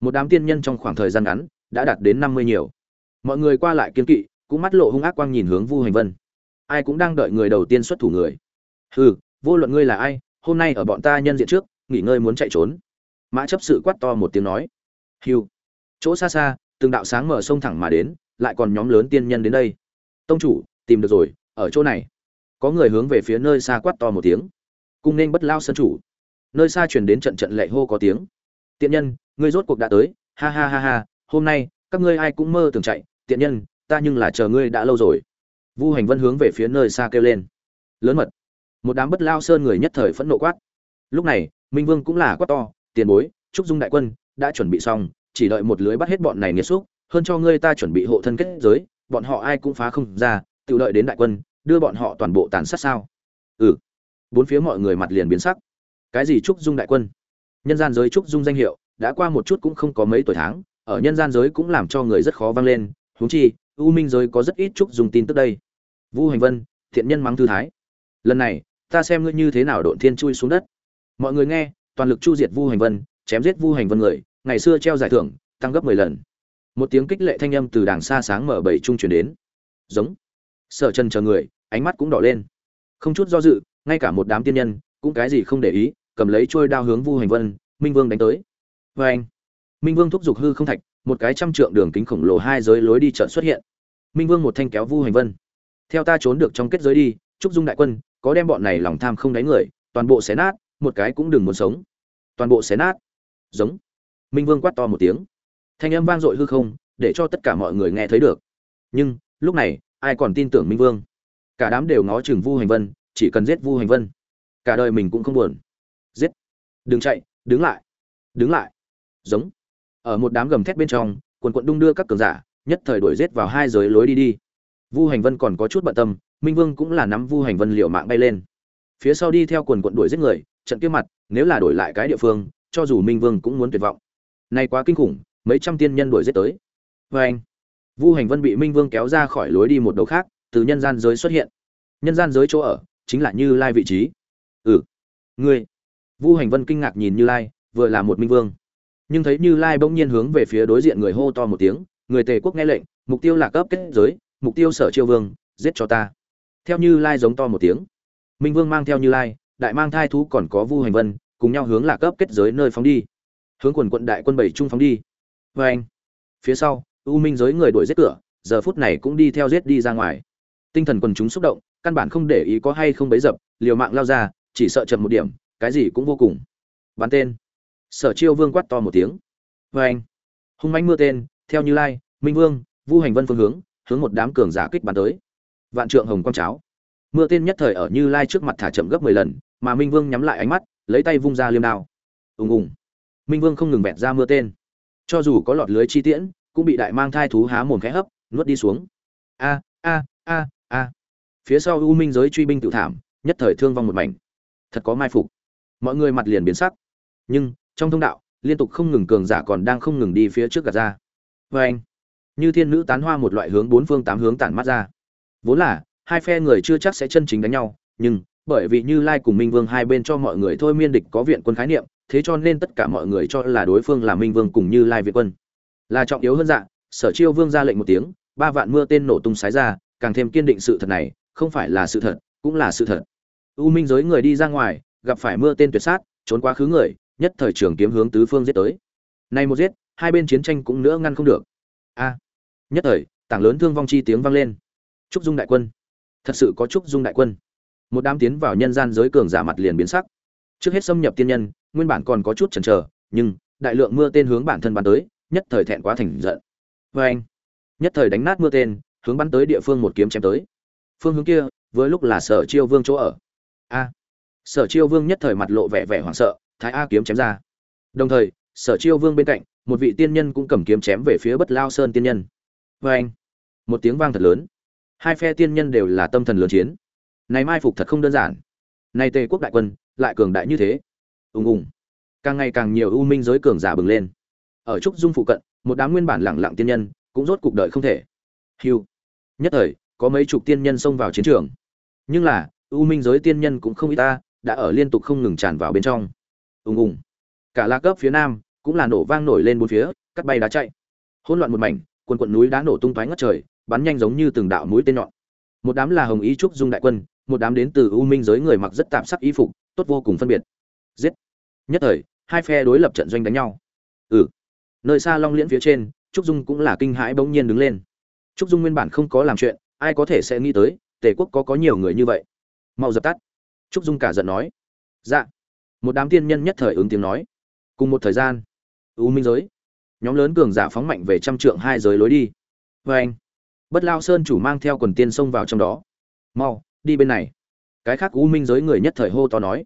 Một đám tiên nhân trong khoảng thời gian ngắn, đã đạt đến năm mươi nhiều. Mọi người qua lại kiên kỵ, cũng mắt lộ hung ác quang nhìn hướng vu hành vân ai cũng đang đợi người đầu tiên xuất thủ người. Hừ, vô luận ngươi là ai, hôm nay ở bọn ta nhân diện trước, nghỉ ngơi muốn chạy trốn. Mã chấp sự quát to một tiếng nói. Hiu chỗ xa xa, từng đạo sáng mở sông thẳng mà đến, lại còn nhóm lớn tiên nhân đến đây. Tông chủ, tìm được rồi, ở chỗ này. Có người hướng về phía nơi xa quát to một tiếng. Cung nên bất lao sân chủ. Nơi xa truyền đến trận trận lệ hô có tiếng. Tiện nhân, ngươi rốt cuộc đã tới. Ha ha ha ha, hôm nay, các ngươi ai cũng mơ tưởng chạy. Tiện nhân, ta nhưng là chờ ngươi đã lâu rồi vu hành vân hướng về phía nơi xa kêu lên. Lớn mật. Một đám bất lao sơn người nhất thời phẫn nộ quát. Lúc này, minh vương cũng là quát to, tiền bối, trúc dung đại quân đã chuẩn bị xong, chỉ đợi một lưới bắt hết bọn này nghiệt xúc, hơn cho ngươi ta chuẩn bị hộ thân kết giới, bọn họ ai cũng phá không ra, tự đợi đến đại quân, đưa bọn họ toàn bộ tàn sát sao? Ừ. Bốn phía mọi người mặt liền biến sắc. Cái gì trúc dung đại quân? Nhân gian giới trúc dung danh hiệu, đã qua một chút cũng không có mấy tuổi tháng, ở nhân gian giới cũng làm cho người rất khó vang lên. Huống chi, u minh giới có rất ít trúc dung tin tức đây vu hành vân, thiện nhân mắng thư thái. Lần này, ta xem ngươi như thế nào độn thiên chui xuống đất. Mọi người nghe, toàn lực chu diệt vu hành vân, chém giết vu hành vân người, ngày xưa treo giải thưởng, tăng gấp mười lần. Một tiếng kích lệ thanh âm từ đàng xa sáng mở bảy trung chuyển đến. Giống. Sợ chân chờ người, ánh mắt cũng đỏ lên. Không chút do dự, ngay cả một đám tiên nhân, cũng cái gì không để ý, cầm lấy trôi đao hướng vu hành vân, minh vương đánh tới. Vê anh, minh vương thúc giục hư không thạch, một cái trăm trượng đường kính khổng lồ hai giới lối đi trận xuất hiện. Minh vương một thanh kéo vu hành vân theo ta trốn được trong kết giới đi trúc dung đại quân, có đem bọn này lòng tham không đáy người, toàn bộ xé nát, một cái cũng đừng muốn sống. Toàn bộ xé nát. Giống. Minh vương quát to một tiếng. Thanh âm vang dội hư không, để cho tất cả mọi người nghe thấy được. Nhưng, lúc này, ai còn tin tưởng minh vương? Cả đám đều ngó chừng vu hành vân, chỉ cần giết vu hành vân, cả đời mình cũng không buồn. Giết. Đừng chạy, đứng lại. Đứng lại. Giống. Ở một đám gầm thét bên trong, quần quận đung đưa các cường giả, nhất thời đuổi giết vào hai giới lối đi đi vu hành vân còn có chút bận tâm, minh vương cũng là nắm vu hành vân liệu mạng bay lên. Phía sau đi theo quần quận đuổi giết người, trận kia mặt, nếu là đổi lại cái địa phương, cho dù minh vương cũng muốn tuyệt vọng. Nay quá kinh khủng, mấy trăm tiên nhân đuổi giết tới. Vê anh, vu hành vân bị minh vương kéo ra khỏi lối đi một đầu khác, từ nhân gian giới xuất hiện. Nhân gian giới chỗ ở, chính là như lai vị trí. Ừ ngươi. Vu hành vân kinh ngạc nhìn như lai, vừa là một minh vương. Nhưng thấy như lai bỗng nhiên hướng về phía đối diện người hô to một tiếng, người tề quốc nghe lệnh, mục tiêu là cấp kết giới mục tiêu sở chiêu vương, giết cho ta. Theo như lai giống to một tiếng. Minh vương mang theo như lai, đại mang thai thú còn có vu hành vân, cùng nhau hướng lạc cấp kết giới nơi phóng đi. Hướng quần quận đại quân bảy trung phóng đi. Vê anh, phía sau, u minh giới người đuổi giết cửa, giờ phút này cũng đi theo giết đi ra ngoài. Tinh thần quần chúng xúc động, căn bản không để ý có hay không bấy dập, liều mạng lao ra, chỉ sợ chậm một điểm, cái gì cũng vô cùng. Bắn tên. Sở chiêu vương quát to một tiếng. Vê anh, hung mãnh mưa tên, theo như lai, minh vương, vu hành vân phương hướng hướng một đám cường giả kích bắn tới. Vạn trượng hồng quang cháo. Mưa tên nhất thời ở như lai trước mặt thả chậm gấp mười lần, mà minh vương nhắm lại ánh mắt, lấy tay vung ra liêm đao. Ùng ùng. Minh vương không ngừng bẹt ra mưa tên. Cho dù có lọt lưới chi tiễn, cũng bị đại mang thai thú há mồm khẽ hấp, nuốt đi xuống. A a a a. Phía sau u minh giới truy binh tự thảm, nhất thời thương vong một mảnh. Thật có mai phục. Mọi người mặt liền biến sắc. Nhưng, trong thông đạo, liên tục không ngừng cường giả còn đang không ngừng đi phía trước gạt ra. Vê anh như thiên nữ tán hoa một loại hướng bốn phương tám hướng tản mắt ra. Vốn là, hai phe người chưa chắc sẽ chân chính đánh nhau, nhưng, bởi vì như lai cùng minh vương hai bên cho mọi người thôi miên địch có viện quân khái niệm, thế cho nên tất cả mọi người cho là đối phương là minh vương cùng như lai viện quân. Là trọng yếu hơn dạ sở chiêu vương ra lệnh một tiếng, ba vạn mưa tên nổ tung sái ra, càng thêm kiên định sự thật này, không phải là sự thật, cũng là sự thật. U minh giới người đi ra ngoài, gặp phải mưa tên tuyệt sát, trốn quá khứ người, nhất thời trường kiếm hướng tứ phương giết tới. Nay một giết, hai bên chiến tranh cũng nữa ngăn không được. A nhất thời, tảng lớn thương vong chi tiếng vang lên. Trúc dung đại quân. Thật sự có trúc dung đại quân. Một đám tiến vào nhân gian giới cường giả mặt liền biến sắc. Trước hết xâm nhập tiên nhân, nguyên bản còn có chút chần chờ, nhưng đại lượng mưa tên hướng bản thân bắn tới, nhất thời thẹn quá thành giận. Vê anh, nhất thời đánh nát mưa tên, hướng bắn tới địa phương một kiếm chém tới. Phương hướng kia với lúc là sở chiêu vương chỗ ở. A, sở chiêu vương nhất thời mặt lộ vẻ vẻ hoảng sợ, thái a kiếm chém ra. Đồng thời, sở chiêu vương bên cạnh, một vị tiên nhân cũng cầm kiếm chém về phía bất lao sơn tiên nhân vê anh. Một tiếng vang thật lớn. Hai phe tiên nhân đều là tâm thần lớn chiến. Này mai phục thật không đơn giản. Này tề quốc đại quân, lại cường đại như thế. Ùng ùng. Càng ngày càng nhiều u minh giới cường giả bừng lên. Ở trúc dung phụ cận, một đám nguyên bản lẳng lặng tiên nhân cũng rốt cuộc đợi không thể. Hiu nhất thời, có mấy chục tiên nhân xông vào chiến trường. Nhưng là, u minh giới tiên nhân cũng không ít ta, đã ở liên tục không ngừng tràn vào bên trong. Ùng ùng. Cả la cấp phía nam cũng là nổ vang nổi lên bốn phía, cắt bay đá chạy. Hỗn loạn một mảnh quần quận núi đá nổ tung toái ngất trời, bắn nhanh giống như từng đạo mũi tên nhọn. Một đám là hồng ý trúc dung đại quân, một đám đến từ u minh giới người mặc rất tạp sắc y phục, tốt vô cùng phân biệt. Giết. Nhất thời, hai phe đối lập trận doanh đánh nhau. Ừ. Nơi xa long liễn phía trên, trúc dung cũng là kinh hãi bỗng nhiên đứng lên. Trúc dung nguyên bản không có làm chuyện, ai có thể sẽ nghĩ tới, tề quốc có có nhiều người như vậy. Mau dập tắt. Trúc dung cả giận nói. Dạ. Một đám tiên nhân nhất thời ứng tiếng nói. Cùng một thời gian, u minh giới nhóm lớn cường giả phóng mạnh về trăm trượng hai giới lối đi. Vê anh, bất lao sơn chủ mang theo quần tiên xông vào trong đó. Mau, đi bên này. Cái khác u minh giới người nhất thời hô to nói.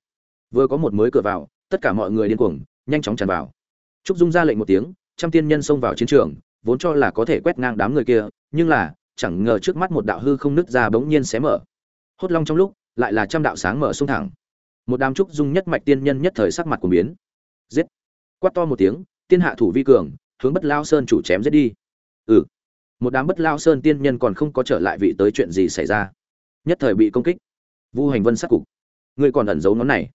Vừa có một mới cửa vào, tất cả mọi người điên cuồng, nhanh chóng tràn vào. Trúc dung ra lệnh một tiếng, trăm tiên nhân xông vào chiến trường, vốn cho là có thể quét ngang đám người kia, nhưng là, chẳng ngờ trước mắt một đạo hư không nứt ra bỗng nhiên xé mở. Hốt long trong lúc, lại là trăm đạo sáng mở xung thẳng. Một đám trúc dung nhất mạch tiên nhân nhất thời sắc mặt của biến. Giết. Quát to một tiếng, tiên hạ thủ vi cường hướng bất lao sơn chủ chém giết đi. Ừ. Một đám bất lao sơn tiên nhân còn không có trở lại vị tới chuyện gì xảy ra. Nhất thời bị công kích. Vu hành vân sát cục. Ngươi còn ẩn giấu nó này.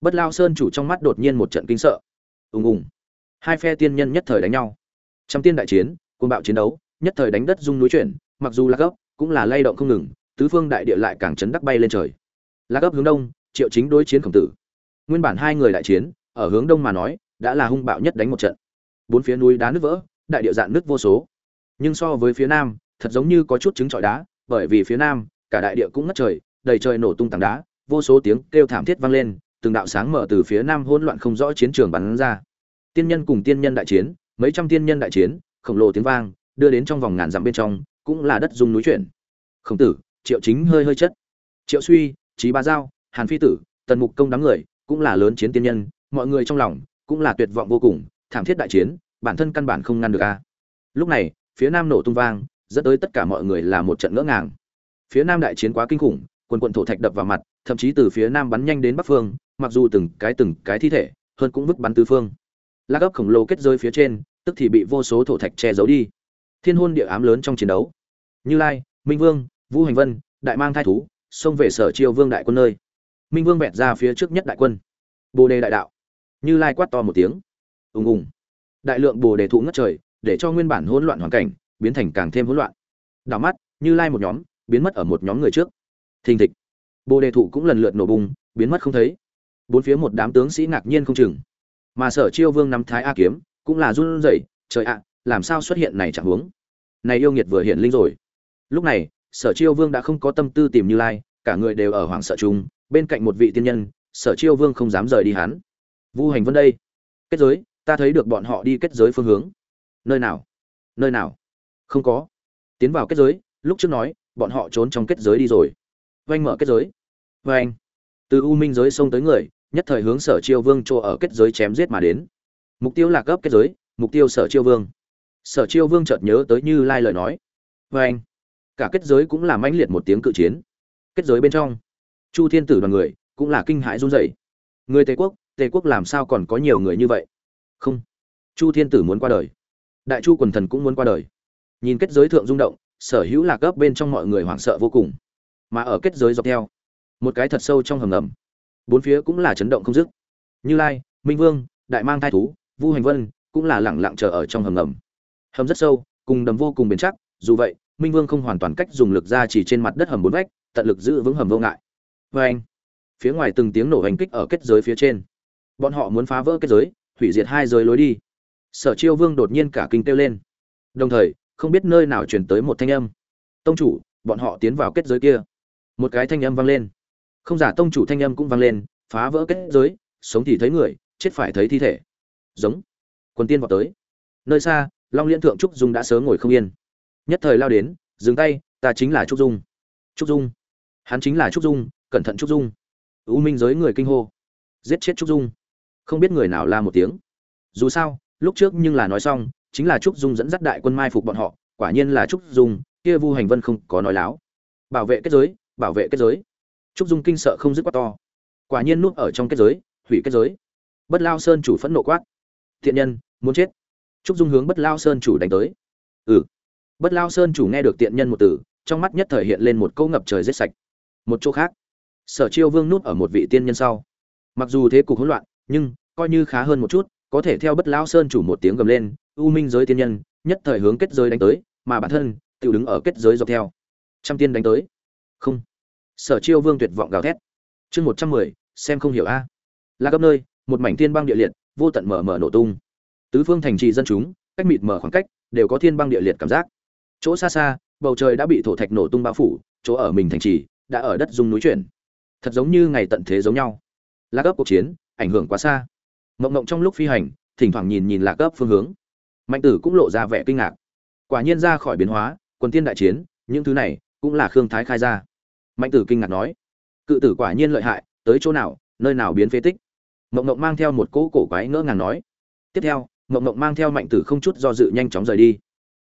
Bất lao sơn chủ trong mắt đột nhiên một trận kinh sợ. Ùng ùng. Hai phe tiên nhân nhất thời đánh nhau. Trăm tiên đại chiến côn bạo chiến đấu nhất thời đánh đất rung núi chuyển mặc dù là gấp, cũng là lay động không ngừng tứ phương đại địa lại càng chấn đắc bay lên trời. Lạc gấp hướng đông triệu chính đối chiến khổng tử. Nguyên bản hai người đại chiến ở hướng đông mà nói đã là hung bạo nhất đánh một trận bốn phía núi đá nứt vỡ, đại địa dạn nứt vô số. Nhưng so với phía nam, thật giống như có chút trứng trọi đá, bởi vì phía nam, cả đại địa cũng ngất trời, đầy trời nổ tung tảng đá, vô số tiếng kêu thảm thiết vang lên, từng đạo sáng mở từ phía nam hỗn loạn không rõ chiến trường bắn ra. Tiên nhân cùng tiên nhân đại chiến, mấy trăm tiên nhân đại chiến, khổng lồ tiếng vang, đưa đến trong vòng ngàn dặm bên trong, cũng là đất dung núi chuyển. Khổng tử, triệu chính hơi hơi chất. Triệu suy trí ba giao, hàn phi tử, tần mục công đám người, cũng là lớn chiến tiên nhân, mọi người trong lòng, cũng là tuyệt vọng vô cùng thảm thiết đại chiến, bản thân căn bản không ngăn được a. Lúc này, phía nam nổ tung vang, dẫn tới tất cả mọi người là một trận ngỡ ngàng. Phía nam đại chiến quá kinh khủng, quần quận thổ thạch đập vào mặt, thậm chí từ phía nam bắn nhanh đến bắc phương, mặc dù từng cái từng cái thi thể, hơn cũng vứt bắn tứ phương. La ấp khổng lồ kết rơi phía trên, tức thì bị vô số thổ thạch che giấu đi. Thiên hôn địa ám lớn trong chiến đấu. Như lai, minh vương, vũ hành vân, đại mang thai thú, xông về sở chiêu vương đại quân nơi. Minh vương vẹt ra phía trước nhất đại quân. Bồ đề đại đạo. Như lai quát to một tiếng ùng ùng. Đại lượng bồ đề thụ ngất trời, để cho nguyên bản hỗn loạn hoàn cảnh biến thành càng thêm hỗn loạn. Đảo mắt, như lai một nhóm, biến mất ở một nhóm người trước. Thình thịch. Bồ đề thụ cũng lần lượt nổ bùng biến mất không thấy. Bốn phía một đám tướng sĩ ngạc nhiên không chừng. Mà sở chiêu vương nắm thái a kiếm, cũng là run rẩy, trời ạ, làm sao xuất hiện này chẳng huống? Này yêu nghiệt vừa hiện linh rồi. Lúc này, sở chiêu vương đã không có tâm tư tìm như lai, cả người đều ở hoảng sợ chung, bên cạnh một vị tiên nhân, sở chiêu vương không dám rời đi hắn. Vu hành vân đây. Kết giới ta thấy được bọn họ đi kết giới phương hướng. Nơi nào? Nơi nào? Không có. Tiến vào kết giới, lúc trước nói, bọn họ trốn trong kết giới đi rồi. Vanh mở kết giới. Vanh từ u minh giới xông tới người, nhất thời hướng sở chiêu vương chỗ ở kết giới chém giết mà đến. Mục tiêu là cấp kết giới, mục tiêu sở chiêu vương. Sở chiêu vương chợt nhớ tới như lai lời nói. Vanh cả kết giới cũng là mãnh liệt một tiếng cự chiến. Kết giới bên trong, chu thiên tử đoàn người cũng là kinh hãi run rẩy. Người tề quốc tề quốc làm sao còn có nhiều người như vậy? Không. Chu thiên tử muốn qua đời. Đại chu quần thần cũng muốn qua đời. Nhìn kết giới thượng rung động, sở hữu lạc ấp bên trong mọi người hoảng sợ vô cùng. Mà ở kết giới dọc theo, một cái thật sâu trong hầm ngầm. Bốn phía cũng là chấn động không dứt. Như lai, minh vương, đại mang thai thú, vu hành vân cũng là lẳng lặng chờ ở trong hầm ngầm. Hầm rất sâu, cùng đầm vô cùng bền chắc, dù vậy, minh vương không hoàn toàn cách dùng lực ra chỉ trên mặt đất hầm bốn vách, tận lực giữ vững hầm vô ngại. Vê anh phía ngoài từng tiếng nổ hành kích ở kết giới phía trên. Bọn họ muốn phá vỡ kết giới hủy diệt hai giới lối đi. Sở chiêu vương đột nhiên cả kinh kêu lên. Đồng thời, không biết nơi nào truyền tới một thanh âm. Tông chủ, bọn họ tiến vào kết giới kia. Một cái thanh âm vang lên. Không giả tông chủ thanh âm cũng vang lên, phá vỡ kết giới, sống thì thấy người, chết phải thấy thi thể. Giống. Quần tiên vào tới. Nơi xa, long liên thượng trúc dung đã sớm ngồi không yên. Nhất thời lao đến, dừng tay, ta chính là trúc dung. Trúc dung? Hắn chính là trúc dung, cẩn thận trúc dung. U minh giới người kinh hô. Giết chết trúc dung không biết người nào la một tiếng. Dù sao, lúc trước nhưng là nói xong, chính là trúc dung dẫn dắt đại quân mai phục bọn họ, quả nhiên là trúc dung, kia vu hành vân không có nói láo. Bảo vệ kết giới, bảo vệ kết giới. Trúc dung kinh sợ không dứt quát to. Quả nhiên núp ở trong kết giới, hủy kết giới. Bất lao sơn chủ phẫn nộ quát. Thiện nhân, muốn chết. Trúc dung hướng bất lao sơn chủ đánh tới. Ừ. Bất lao sơn chủ nghe được tiện nhân một từ, trong mắt nhất thời hiện lên một câu ngập trời giết sạch. Một chỗ khác. Sở chiêu vương núp ở một vị tiên nhân sau. Mặc dù thế cục hỗn loạn nhưng coi như khá hơn một chút, có thể theo bất lão sơn chủ một tiếng gầm lên, u minh giới tiên nhân, nhất thời hướng kết giới đánh tới, mà bản thân tự đứng ở kết giới dọc theo. Trăm tiên đánh tới. Không. Sở chiêu vương tuyệt vọng gào thét. Chương một trăm mười, xem không hiểu a. Là gấp nơi, một mảnh thiên băng địa liệt, vô tận mở mở nổ tung. Tứ phương thành trì dân chúng, cách mịt mở khoảng cách, đều có thiên băng địa liệt cảm giác. Chỗ xa xa, bầu trời đã bị thổ thạch nổ tung bao phủ, chỗ ở mình thành trì, đã ở đất dung núi chuyển. Thật giống như ngày tận thế giống nhau. La gấp cuộc chiến ảnh hưởng quá xa. Mộng mộng trong lúc phi hành, thỉnh thoảng nhìn nhìn lạc ấp phương hướng. Mạnh tử cũng lộ ra vẻ kinh ngạc. Quả nhiên ra khỏi biến hóa, quần tiên đại chiến, những thứ này cũng là khương thái khai ra. Mạnh tử kinh ngạc nói, cự tử quả nhiên lợi hại, tới chỗ nào, nơi nào biến phế tích? Mộng mộng mang theo một cỗ cổ quái ngỡ ngàng nói. Tiếp theo, mộng mộng mang theo mạnh tử không chút do dự nhanh chóng rời đi.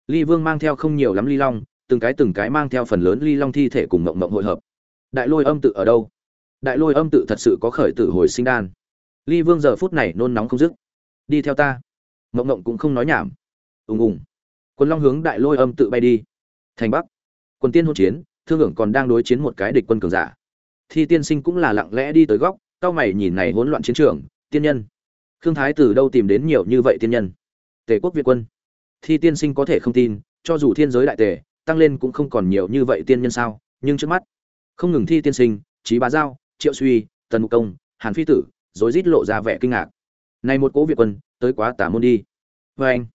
Ly vương mang theo không nhiều lắm ly long, từng cái từng cái mang theo phần lớn ly long thi thể cùng mộng mộng hội hợp. Đại lôi âm tự ở đâu? Đại lôi âm tự thật sự có khởi tử hồi sinh đan ly vương giờ phút này nôn nóng không dứt. Đi theo ta. Mộng mộng cũng không nói nhảm. Ùng ùng. Quân long hướng đại lôi âm tự bay đi. Thành bắc. Quân tiên hôn chiến, thương hưởng còn đang đối chiến một cái địch quân cường giả. Thi tiên sinh cũng là lặng lẽ đi tới góc cao mày nhìn này hỗn loạn chiến trường, tiên nhân. Khương thái từ đâu tìm đến nhiều như vậy tiên nhân? Tề quốc việt quân. Thi tiên sinh có thể không tin, cho dù thiên giới đại tề, tăng lên cũng không còn nhiều như vậy tiên nhân sao, nhưng trước mắt, không ngừng thi tiên sinh trí bá giao, triệu suy, tần mục công, hàn phi tử rồi rít lộ ra vẻ kinh ngạc. Này một cố việt quân, tới quá tả môn đi. Vê anh,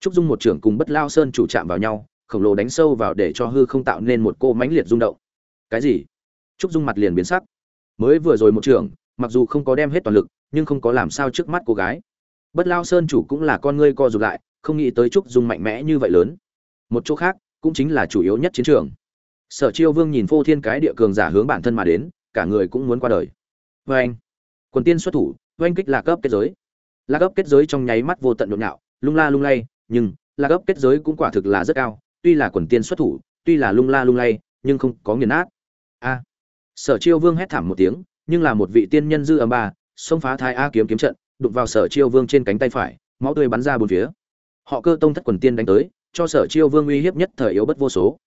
trúc dung một trưởng cùng bất lao sơn chủ chạm vào nhau, khổng lồ đánh sâu vào để cho hư không tạo nên một cô mãnh liệt rung động. Cái gì? Trúc dung mặt liền biến sắc. Mới vừa rồi một trưởng, mặc dù không có đem hết toàn lực, nhưng không có làm sao trước mắt cô gái. Bất lao sơn chủ cũng là con ngươi co rụt lại, không nghĩ tới trúc dung mạnh mẽ như vậy lớn. Một chỗ khác, cũng chính là chủ yếu nhất chiến trường. Sở chiêu vương nhìn phô thiên cái địa cường giả hướng bản thân mà đến, cả người cũng muốn qua đời. Vê anh quần tiên xuất thủ, oanh kích là cấp kết giới. Lạc cấp kết giới trong nháy mắt vô tận nhộn nhạo, lung la lung lay, nhưng lạc cấp kết giới cũng quả thực là rất cao, tuy là quần tiên xuất thủ, tuy là lung la lung lay, nhưng không có nghiền nát. A. Sở chiêu vương hét thảm một tiếng, nhưng là một vị tiên nhân dư âm ba, xông phá thái a kiếm kiếm trận, đụng vào sở chiêu vương trên cánh tay phải, máu tươi bắn ra bốn phía. Họ cơ tông thất quần tiên đánh tới, cho sở chiêu vương uy hiếp nhất thời yếu bất vô số.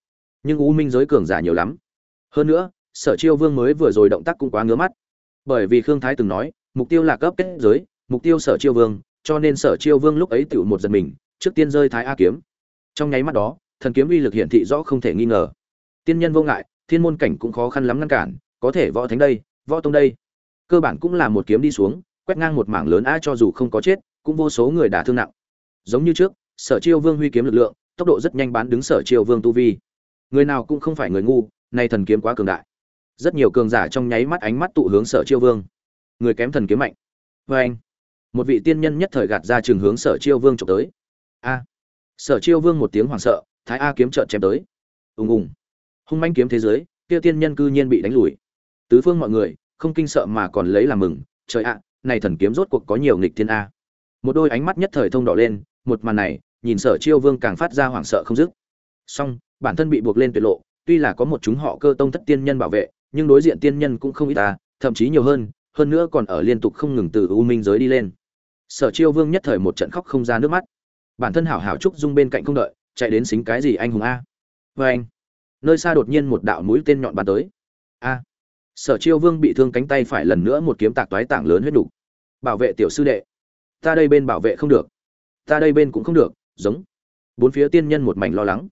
Nhưng u minh giới cường giả nhiều lắm. Hơn nữa, sở chiêu vương mới vừa rồi động tác cũng quá ngứa mắt bởi vì khương thái từng nói, mục tiêu là cấp kết giới, mục tiêu sở chiêu vương, cho nên sở chiêu vương lúc ấy tựu một giật mình, trước tiên rơi thái a kiếm. Trong nháy mắt đó, thần kiếm uy lực hiển thị rõ không thể nghi ngờ. Tiên nhân vô ngại, thiên môn cảnh cũng khó khăn lắm ngăn cản, có thể võ thánh đây, võ tông đây. Cơ bản cũng là một kiếm đi xuống, quét ngang một mảng lớn a cho dù không có chết, cũng vô số người đả thương nặng. Giống như trước, sở chiêu vương huy kiếm lực lượng, tốc độ rất nhanh bán đứng sở chiêu vương tu vi. Người nào cũng không phải người ngu, nay thần kiếm quá cường đại rất nhiều cường giả trong nháy mắt ánh mắt tụ hướng sở chiêu vương. Người kém thần kiếm mạnh. Vê anh, một vị tiên nhân nhất thời gạt ra trường hướng sở chiêu vương trộm tới. A. Sở chiêu vương một tiếng hoảng sợ, thái a kiếm trợn chém tới. Ùng ùng. Hung manh kiếm thế giới, kia tiên nhân cư nhiên bị đánh lùi. Tứ phương mọi người, không kinh sợ mà còn lấy làm mừng. Trời ạ, này thần kiếm rốt cuộc có nhiều nghịch thiên a. Một đôi ánh mắt nhất thời thông đỏ lên, một màn này, nhìn sở chiêu vương càng phát ra hoảng sợ không dứt. Song bản thân bị buộc lên tuyệt lộ, tuy là có một chúng họ cơ tông thất tiên nhân bảo vệ nhưng đối diện tiên nhân cũng không ít ta, thậm chí nhiều hơn hơn nữa còn ở liên tục không ngừng từ u minh giới đi lên. Sở chiêu vương nhất thời một trận khóc không ra nước mắt. Bản thân hảo hảo trúc dung bên cạnh không đợi, chạy đến xính cái gì anh hùng a? Vê anh, nơi xa đột nhiên một đạo mũi tên nhọn bắn tới. A. Sở chiêu vương bị thương cánh tay phải lần nữa một kiếm tạc toái tảng lớn huyết đủ. bảo vệ tiểu sư đệ. Ta đây bên bảo vệ không được. Ta đây bên cũng không được, giống. Bốn phía tiên nhân một mảnh lo lắng.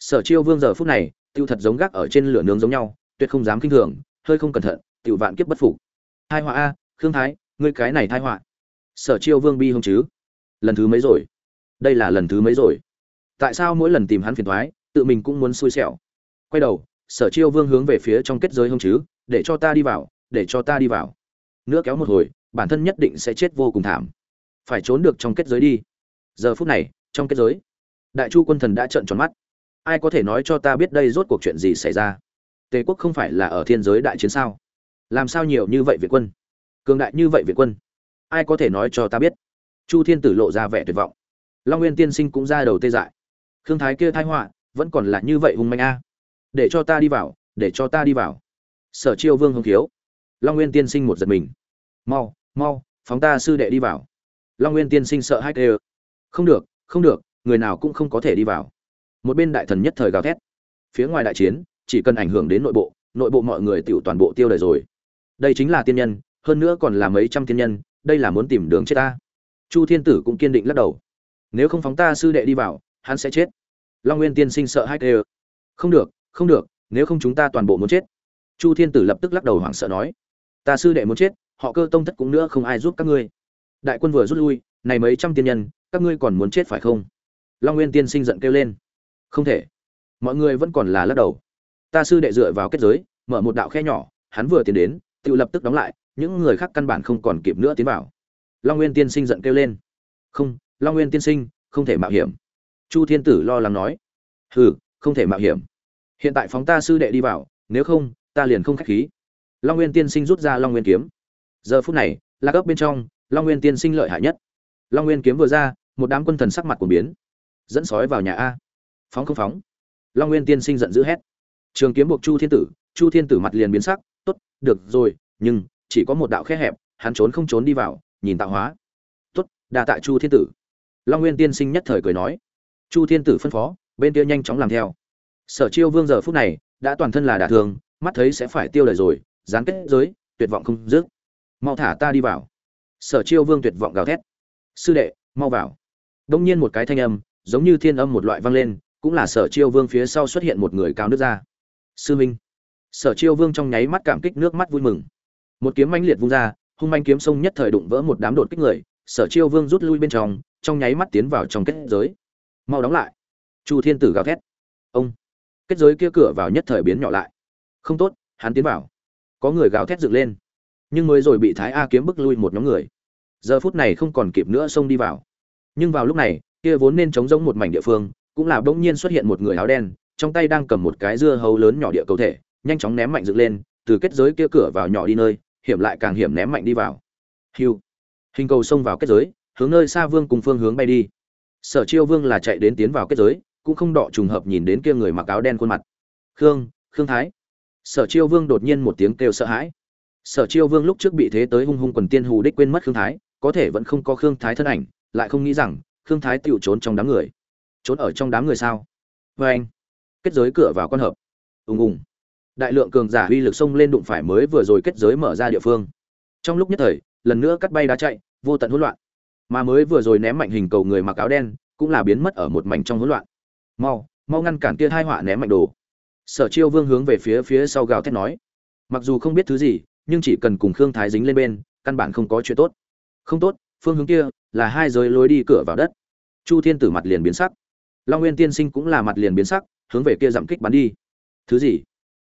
Sở chiêu vương giờ phút này, tiêu thật giống gác ở trên lửa nướng giống nhau tuyệt không dám kinh thường, hơi không cẩn thận, tiểu vạn kiếp bất phục. Hai họa a, khương thái, ngươi cái này thai họa. Sở chiêu vương bi hông chứ? Lần thứ mấy rồi? Đây là lần thứ mấy rồi? Tại sao mỗi lần tìm hắn phiền toái, tự mình cũng muốn xui xẻo? Quay đầu, sở chiêu vương hướng về phía trong kết giới hông chứ, để cho ta đi vào, để cho ta đi vào. Nữa kéo một hồi, bản thân nhất định sẽ chết vô cùng thảm. Phải trốn được trong kết giới đi. Giờ phút này, trong kết giới, đại chu quân thần đã trợn tròn mắt. Ai có thể nói cho ta biết đây rốt cuộc chuyện gì xảy ra? Tề quốc không phải là ở thiên giới đại chiến sao? Làm sao nhiều như vậy việt quân? Cường đại như vậy việt quân? Ai có thể nói cho ta biết? Chu thiên tử lộ ra vẻ tuyệt vọng. Long nguyên tiên sinh cũng ra đầu tê dại. Khương thái kia thái họa, vẫn còn là như vậy hùng manh a. Để cho ta đi vào, để cho ta đi vào. Sở chiêu vương hưng thiếu long nguyên tiên sinh một giật mình. Mau mau, phóng ta sư đệ đi vào. Long nguyên tiên sinh sợ hai kê không được không được, người nào cũng không có thể đi vào. Một bên đại thần nhất thời gào thét. Phía ngoài đại chiến chỉ cần ảnh hưởng đến nội bộ nội bộ mọi người tiểu toàn bộ tiêu đời rồi. Đây chính là tiên nhân, hơn nữa còn là mấy trăm tiên nhân, đây là muốn tìm đường chết ta. Chu thiên tử cũng kiên định lắc đầu. Nếu không phóng ta sư đệ đi vào, hắn sẽ chết. Long nguyên tiên sinh sợ hai tê không được không được, nếu không chúng ta toàn bộ muốn chết. Chu thiên tử lập tức lắc đầu hoảng sợ nói. Ta sư đệ muốn chết, họ cơ tông thất cũng nữa không ai giúp các ngươi. Đại quân vừa rút lui, này mấy trăm tiên nhân, các ngươi còn muốn chết phải không? Long nguyên tiên sinh giận kêu lên. Không thể. Mọi người vẫn còn là lắc đầu ta sư đệ dựa vào kết giới, mở một đạo khe nhỏ, hắn vừa tiến đến, tự lập tức đóng lại, những người khác căn bản không còn kịp nữa tiến vào. Long nguyên tiên sinh giận kêu lên. Không, long nguyên tiên sinh, không thể mạo hiểm. Chu thiên tử lo lắng nói. Hừ, không thể mạo hiểm. Hiện tại phóng ta sư đệ đi vào, nếu không, ta liền không khách khí. Long nguyên tiên sinh rút ra long nguyên kiếm. Giờ phút này là gấp bên trong, long nguyên tiên sinh lợi hại nhất. Long nguyên kiếm vừa ra, một đám quân thần sắc mặt của biến. Dẫn sói vào nhà a. Phóng không phóng. Long nguyên tiên sinh giận dữ hét trường kiếm buộc chu thiên tử, chu thiên tử mặt liền biến sắc, tốt, được rồi, nhưng chỉ có một đạo khe hẹp, hắn trốn không trốn đi vào, nhìn tạo hóa. Tốt đà tạ chu thiên tử. Long nguyên tiên sinh nhất thời cười nói. Chu thiên tử phân phó, bên kia nhanh chóng làm theo. Sở chiêu vương giờ phút này đã toàn thân là đả thương, mắt thấy sẽ phải tiêu đời rồi gián kết giới, tuyệt vọng không dứt. Mau thả ta đi vào. Sở chiêu vương tuyệt vọng gào thét. Sư đệ, mau vào. Đông nhiên một cái thanh âm, giống như thiên âm một loại vang lên, cũng là sở chiêu vương phía sau xuất hiện một người cao nước ra sư minh. Sở chiêu vương trong nháy mắt cảm kích nước mắt vui mừng. Một kiếm manh liệt vung ra, hung manh kiếm sông nhất thời đụng vỡ một đám đột kích người, sở chiêu vương rút lui bên trong trong nháy mắt tiến vào trong kết giới. Mau đóng lại. Chu thiên tử gào thét. Ông. Kết giới kia cửa vào nhất thời biến nhỏ lại. Không tốt, hắn tiến vào. Có người gào thét dựng lên. Nhưng mới rồi bị thái a kiếm bức lui một nhóm người. Giờ phút này không còn kịp nữa xông đi vào. Nhưng vào lúc này, kia vốn nên chống rỗng một mảnh địa phương, cũng là bỗng nhiên xuất hiện một người áo đen trong tay đang cầm một cái dưa hấu lớn nhỏ địa cầu thể, nhanh chóng ném mạnh dựng lên, từ kết giới kia cửa vào nhỏ đi nơi, hiểm lại càng hiểm ném mạnh đi vào. Hiu. Hình cầu xông vào kết giới, hướng nơi xa vương cùng phương hướng bay đi. Sở chiêu vương là chạy đến tiến vào kết giới, cũng không đọ trùng hợp nhìn đến kia người mặc áo đen khuôn mặt. Khương khương thái. Sở chiêu vương đột nhiên một tiếng kêu sợ hãi. Sở chiêu vương lúc trước bị thế tới hung hung quần tiên hù đích quên mất khương thái, có thể vẫn không có khương thái thân ảnh, lại không nghĩ rằng khương thái tựu trốn trong đám người. Trốn ở trong đám người sao? Vê anh kết giới cửa vào con hợp. Ùng ùng. Đại lượng cường giả uy lực xông lên đụng phải mới vừa rồi kết giới mở ra địa phương. Trong lúc nhất thời, lần nữa cắt bay đá chạy, vô tận hỗn loạn. Mà mới vừa rồi ném mạnh hình cầu người mặc áo đen, cũng là biến mất ở một mảnh trong hỗn loạn. Mau mau ngăn cản kia hai họa ném mạnh đồ. Sở chiêu vương hướng về phía phía sau gào thét nói. Mặc dù không biết thứ gì, nhưng chỉ cần cùng khương thái dính lên bên, căn bản không có chuyện tốt. Không tốt, phương hướng kia là hai giới lối đi cửa vào đất. Chu thiên tử mặt liền biến sắc. Long nguyên tiên sinh cũng là mặt liền biến sắc hướng về kia giảm kích bắn đi. Thứ gì?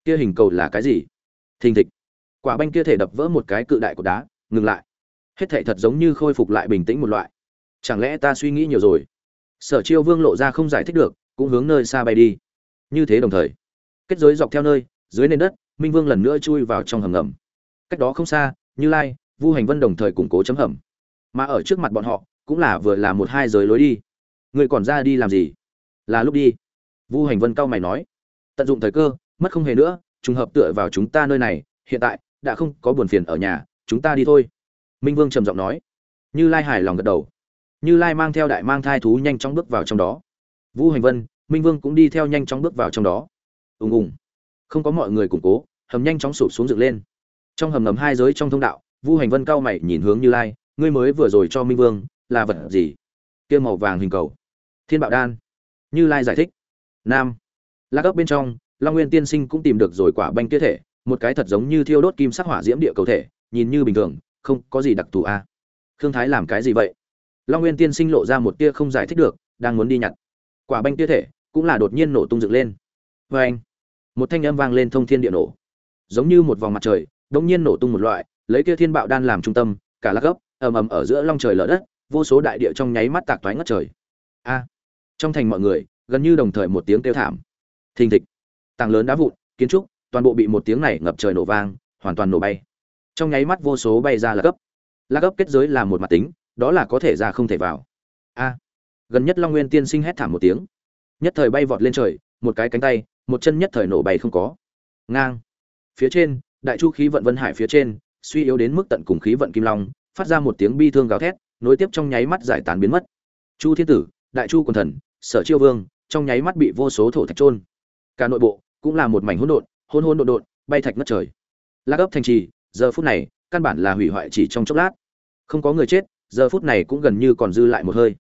Kia hình cầu là cái gì? Thình thịch. Quả banh kia thể đập vỡ một cái cự đại của đá, ngừng lại. Hết thể thật giống như khôi phục lại bình tĩnh một loại. Chẳng lẽ ta suy nghĩ nhiều rồi? Sở chiêu vương lộ ra không giải thích được, cũng hướng nơi xa bay đi. Như thế đồng thời, kết giới dọc theo nơi, dưới nền đất, minh vương lần nữa chui vào trong hầm ngầm. Cách đó không xa, như lai, vu hành vân đồng thời củng cố chấm hầm. Mà ở trước mặt bọn họ, cũng là vừa là một hai giới lối đi. Người còn ra đi làm gì? Là lúc đi vu hành vân cao mày nói, tận dụng thời cơ, mất không hề nữa, trùng hợp tựa vào chúng ta nơi này, hiện tại đã không có buồn phiền ở nhà, chúng ta đi thôi. Minh vương trầm giọng nói. Như lai hài lòng gật đầu. Như lai mang theo đại mang thai thú nhanh chóng bước vào trong đó. Vu hành vân, minh vương cũng đi theo nhanh chóng bước vào trong đó. Ùng ùng. Không có mọi người củng cố, hầm nhanh chóng sụp xuống dựng lên. Trong hầm ngầm hai giới trong thông đạo, vu hành vân cao mày nhìn hướng như lai, ngươi mới vừa rồi cho minh vương là vật gì? Kia màu vàng hình cầu. Thiên bạo đan. Như lai giải thích nam. Lạc ấp bên trong, long nguyên tiên sinh cũng tìm được rồi quả banh kia thể, một cái thật giống như thiêu đốt kim sắc hỏa diễm địa cầu thể, nhìn như bình thường, không có gì đặc thù a. À. khương thái làm cái gì vậy? Long nguyên tiên sinh lộ ra một tia không giải thích được, đang muốn đi nhặt. Quả banh kia thể, cũng là đột nhiên nổ tung dựng lên. Vê anh, một thanh âm vang lên thông thiên địa nổ. Giống như một vòng mặt trời đông nhiên nổ tung một loại, lấy kia thiên bạo đan làm trung tâm, cả lạc gốc ầm ầm ở giữa long trời lở đất, vô số đại địa trong nháy mắt tạc toái ngất trời. A, trong thành mọi người gần như đồng thời một tiếng kêu thảm. Thình thịch. Tàng lớn đá vụn, kiến trúc, toàn bộ bị một tiếng này ngập trời nổ vang, hoàn toàn nổ bay. Trong nháy mắt vô số bay ra là cấp la cấp kết giới là một mặt tính, đó là có thể ra không thể vào. A. Gần nhất long nguyên tiên sinh hét thảm một tiếng. Nhất thời bay vọt lên trời, một cái cánh tay, một chân nhất thời nổ bay không có. Ngang. Phía trên, đại chu khí vận vân hải phía trên, suy yếu đến mức tận cùng khí vận kim long, phát ra một tiếng bi thương gào thét, nối tiếp trong nháy mắt giải tán biến mất. Chu thiên tử, đại chu quần thần, sở chiêu vương trong nháy mắt bị vô số thổ thạch trôn cả nội bộ cũng là một mảnh hỗn độn, hỗn hỗn độn độn, bay thạch ngất trời. La ấp thành trì, giờ phút này, căn bản là hủy hoại chỉ trong chốc lát. Không có người chết, giờ phút này cũng gần như còn dư lại một hơi.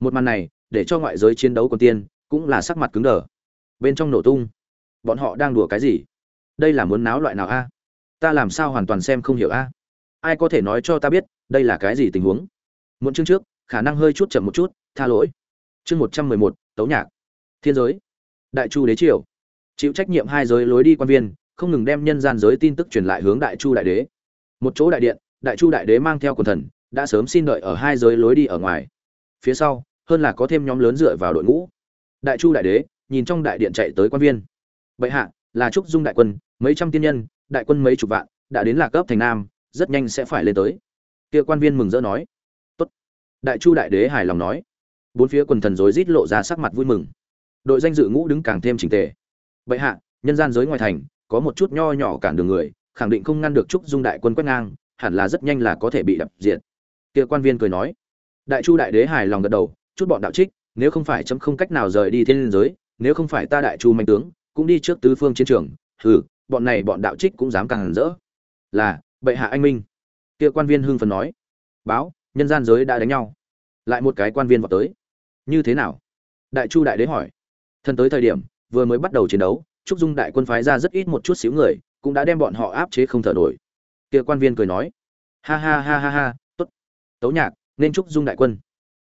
Một màn này, để cho ngoại giới chiến đấu còn tiên, cũng là sắc mặt cứng đờ. Bên trong nổ tung. Bọn họ đang đùa cái gì? Đây là muốn náo loại nào a? À? Ta làm sao hoàn toàn xem không hiểu a? À? Ai có thể nói cho ta biết, đây là cái gì tình huống? Muộn chương trước, khả năng hơi chút chậm một chút, tha lỗi. Chương một trăm mười một, tấu nhạc thiên giới. Đại chu đế triều. Chịu trách nhiệm hai giới lối đi quan viên, không ngừng đem nhân gian giới tin tức truyền lại hướng đại chu đại đế. Một chỗ đại điện, đại chu đại đế mang theo quần thần, đã sớm xin đợi ở hai giới lối đi ở ngoài. Phía sau, hơn là có thêm nhóm lớn dựa vào đội ngũ. Đại chu đại đế nhìn trong đại điện chạy tới quan viên. Bệ hạ, là trúc dung đại quân, mấy trăm tiên nhân, đại quân mấy chục vạn, đã đến lạc cấp thành nam, rất nhanh sẽ phải lên tới. Kia quan viên mừng rỡ nói. Tốt. Đại chu đại đế hài lòng nói. Bốn phía quần thần rối rít lộ ra sắc mặt vui mừng đội danh dự ngũ đứng càng thêm chỉnh tề. Bệ hạ, nhân gian giới ngoài thành, có một chút nho nhỏ cản đường người, khẳng định không ngăn được trúc dung đại quân quét ngang, hẳn là rất nhanh là có thể bị đập diệt. Kia quan viên cười nói. Đại chu đại đế hài lòng gật đầu, chút bọn đạo trích, nếu không phải chấm không cách nào rời đi thiên giới, nếu không phải ta đại chu mạnh tướng, cũng đi trước tứ phương chiến trường, hừ, bọn này bọn đạo trích cũng dám càng hẳn rỡ. Là, bệ hạ anh minh. Kia quan viên hưng phấn nói. Báo, nhân gian giới đã đánh nhau. Lại một cái quan viên vào tới. Như thế nào? Đại chu đại đế hỏi thân tới thời điểm, vừa mới bắt đầu chiến đấu, trúc dung đại quân phái ra rất ít một chút xíu người, cũng đã đem bọn họ áp chế không thở nổi. Kia quan viên cười nói, ha ha ha ha ha, tốt. Tấu nhạc, nên trúc dung đại quân.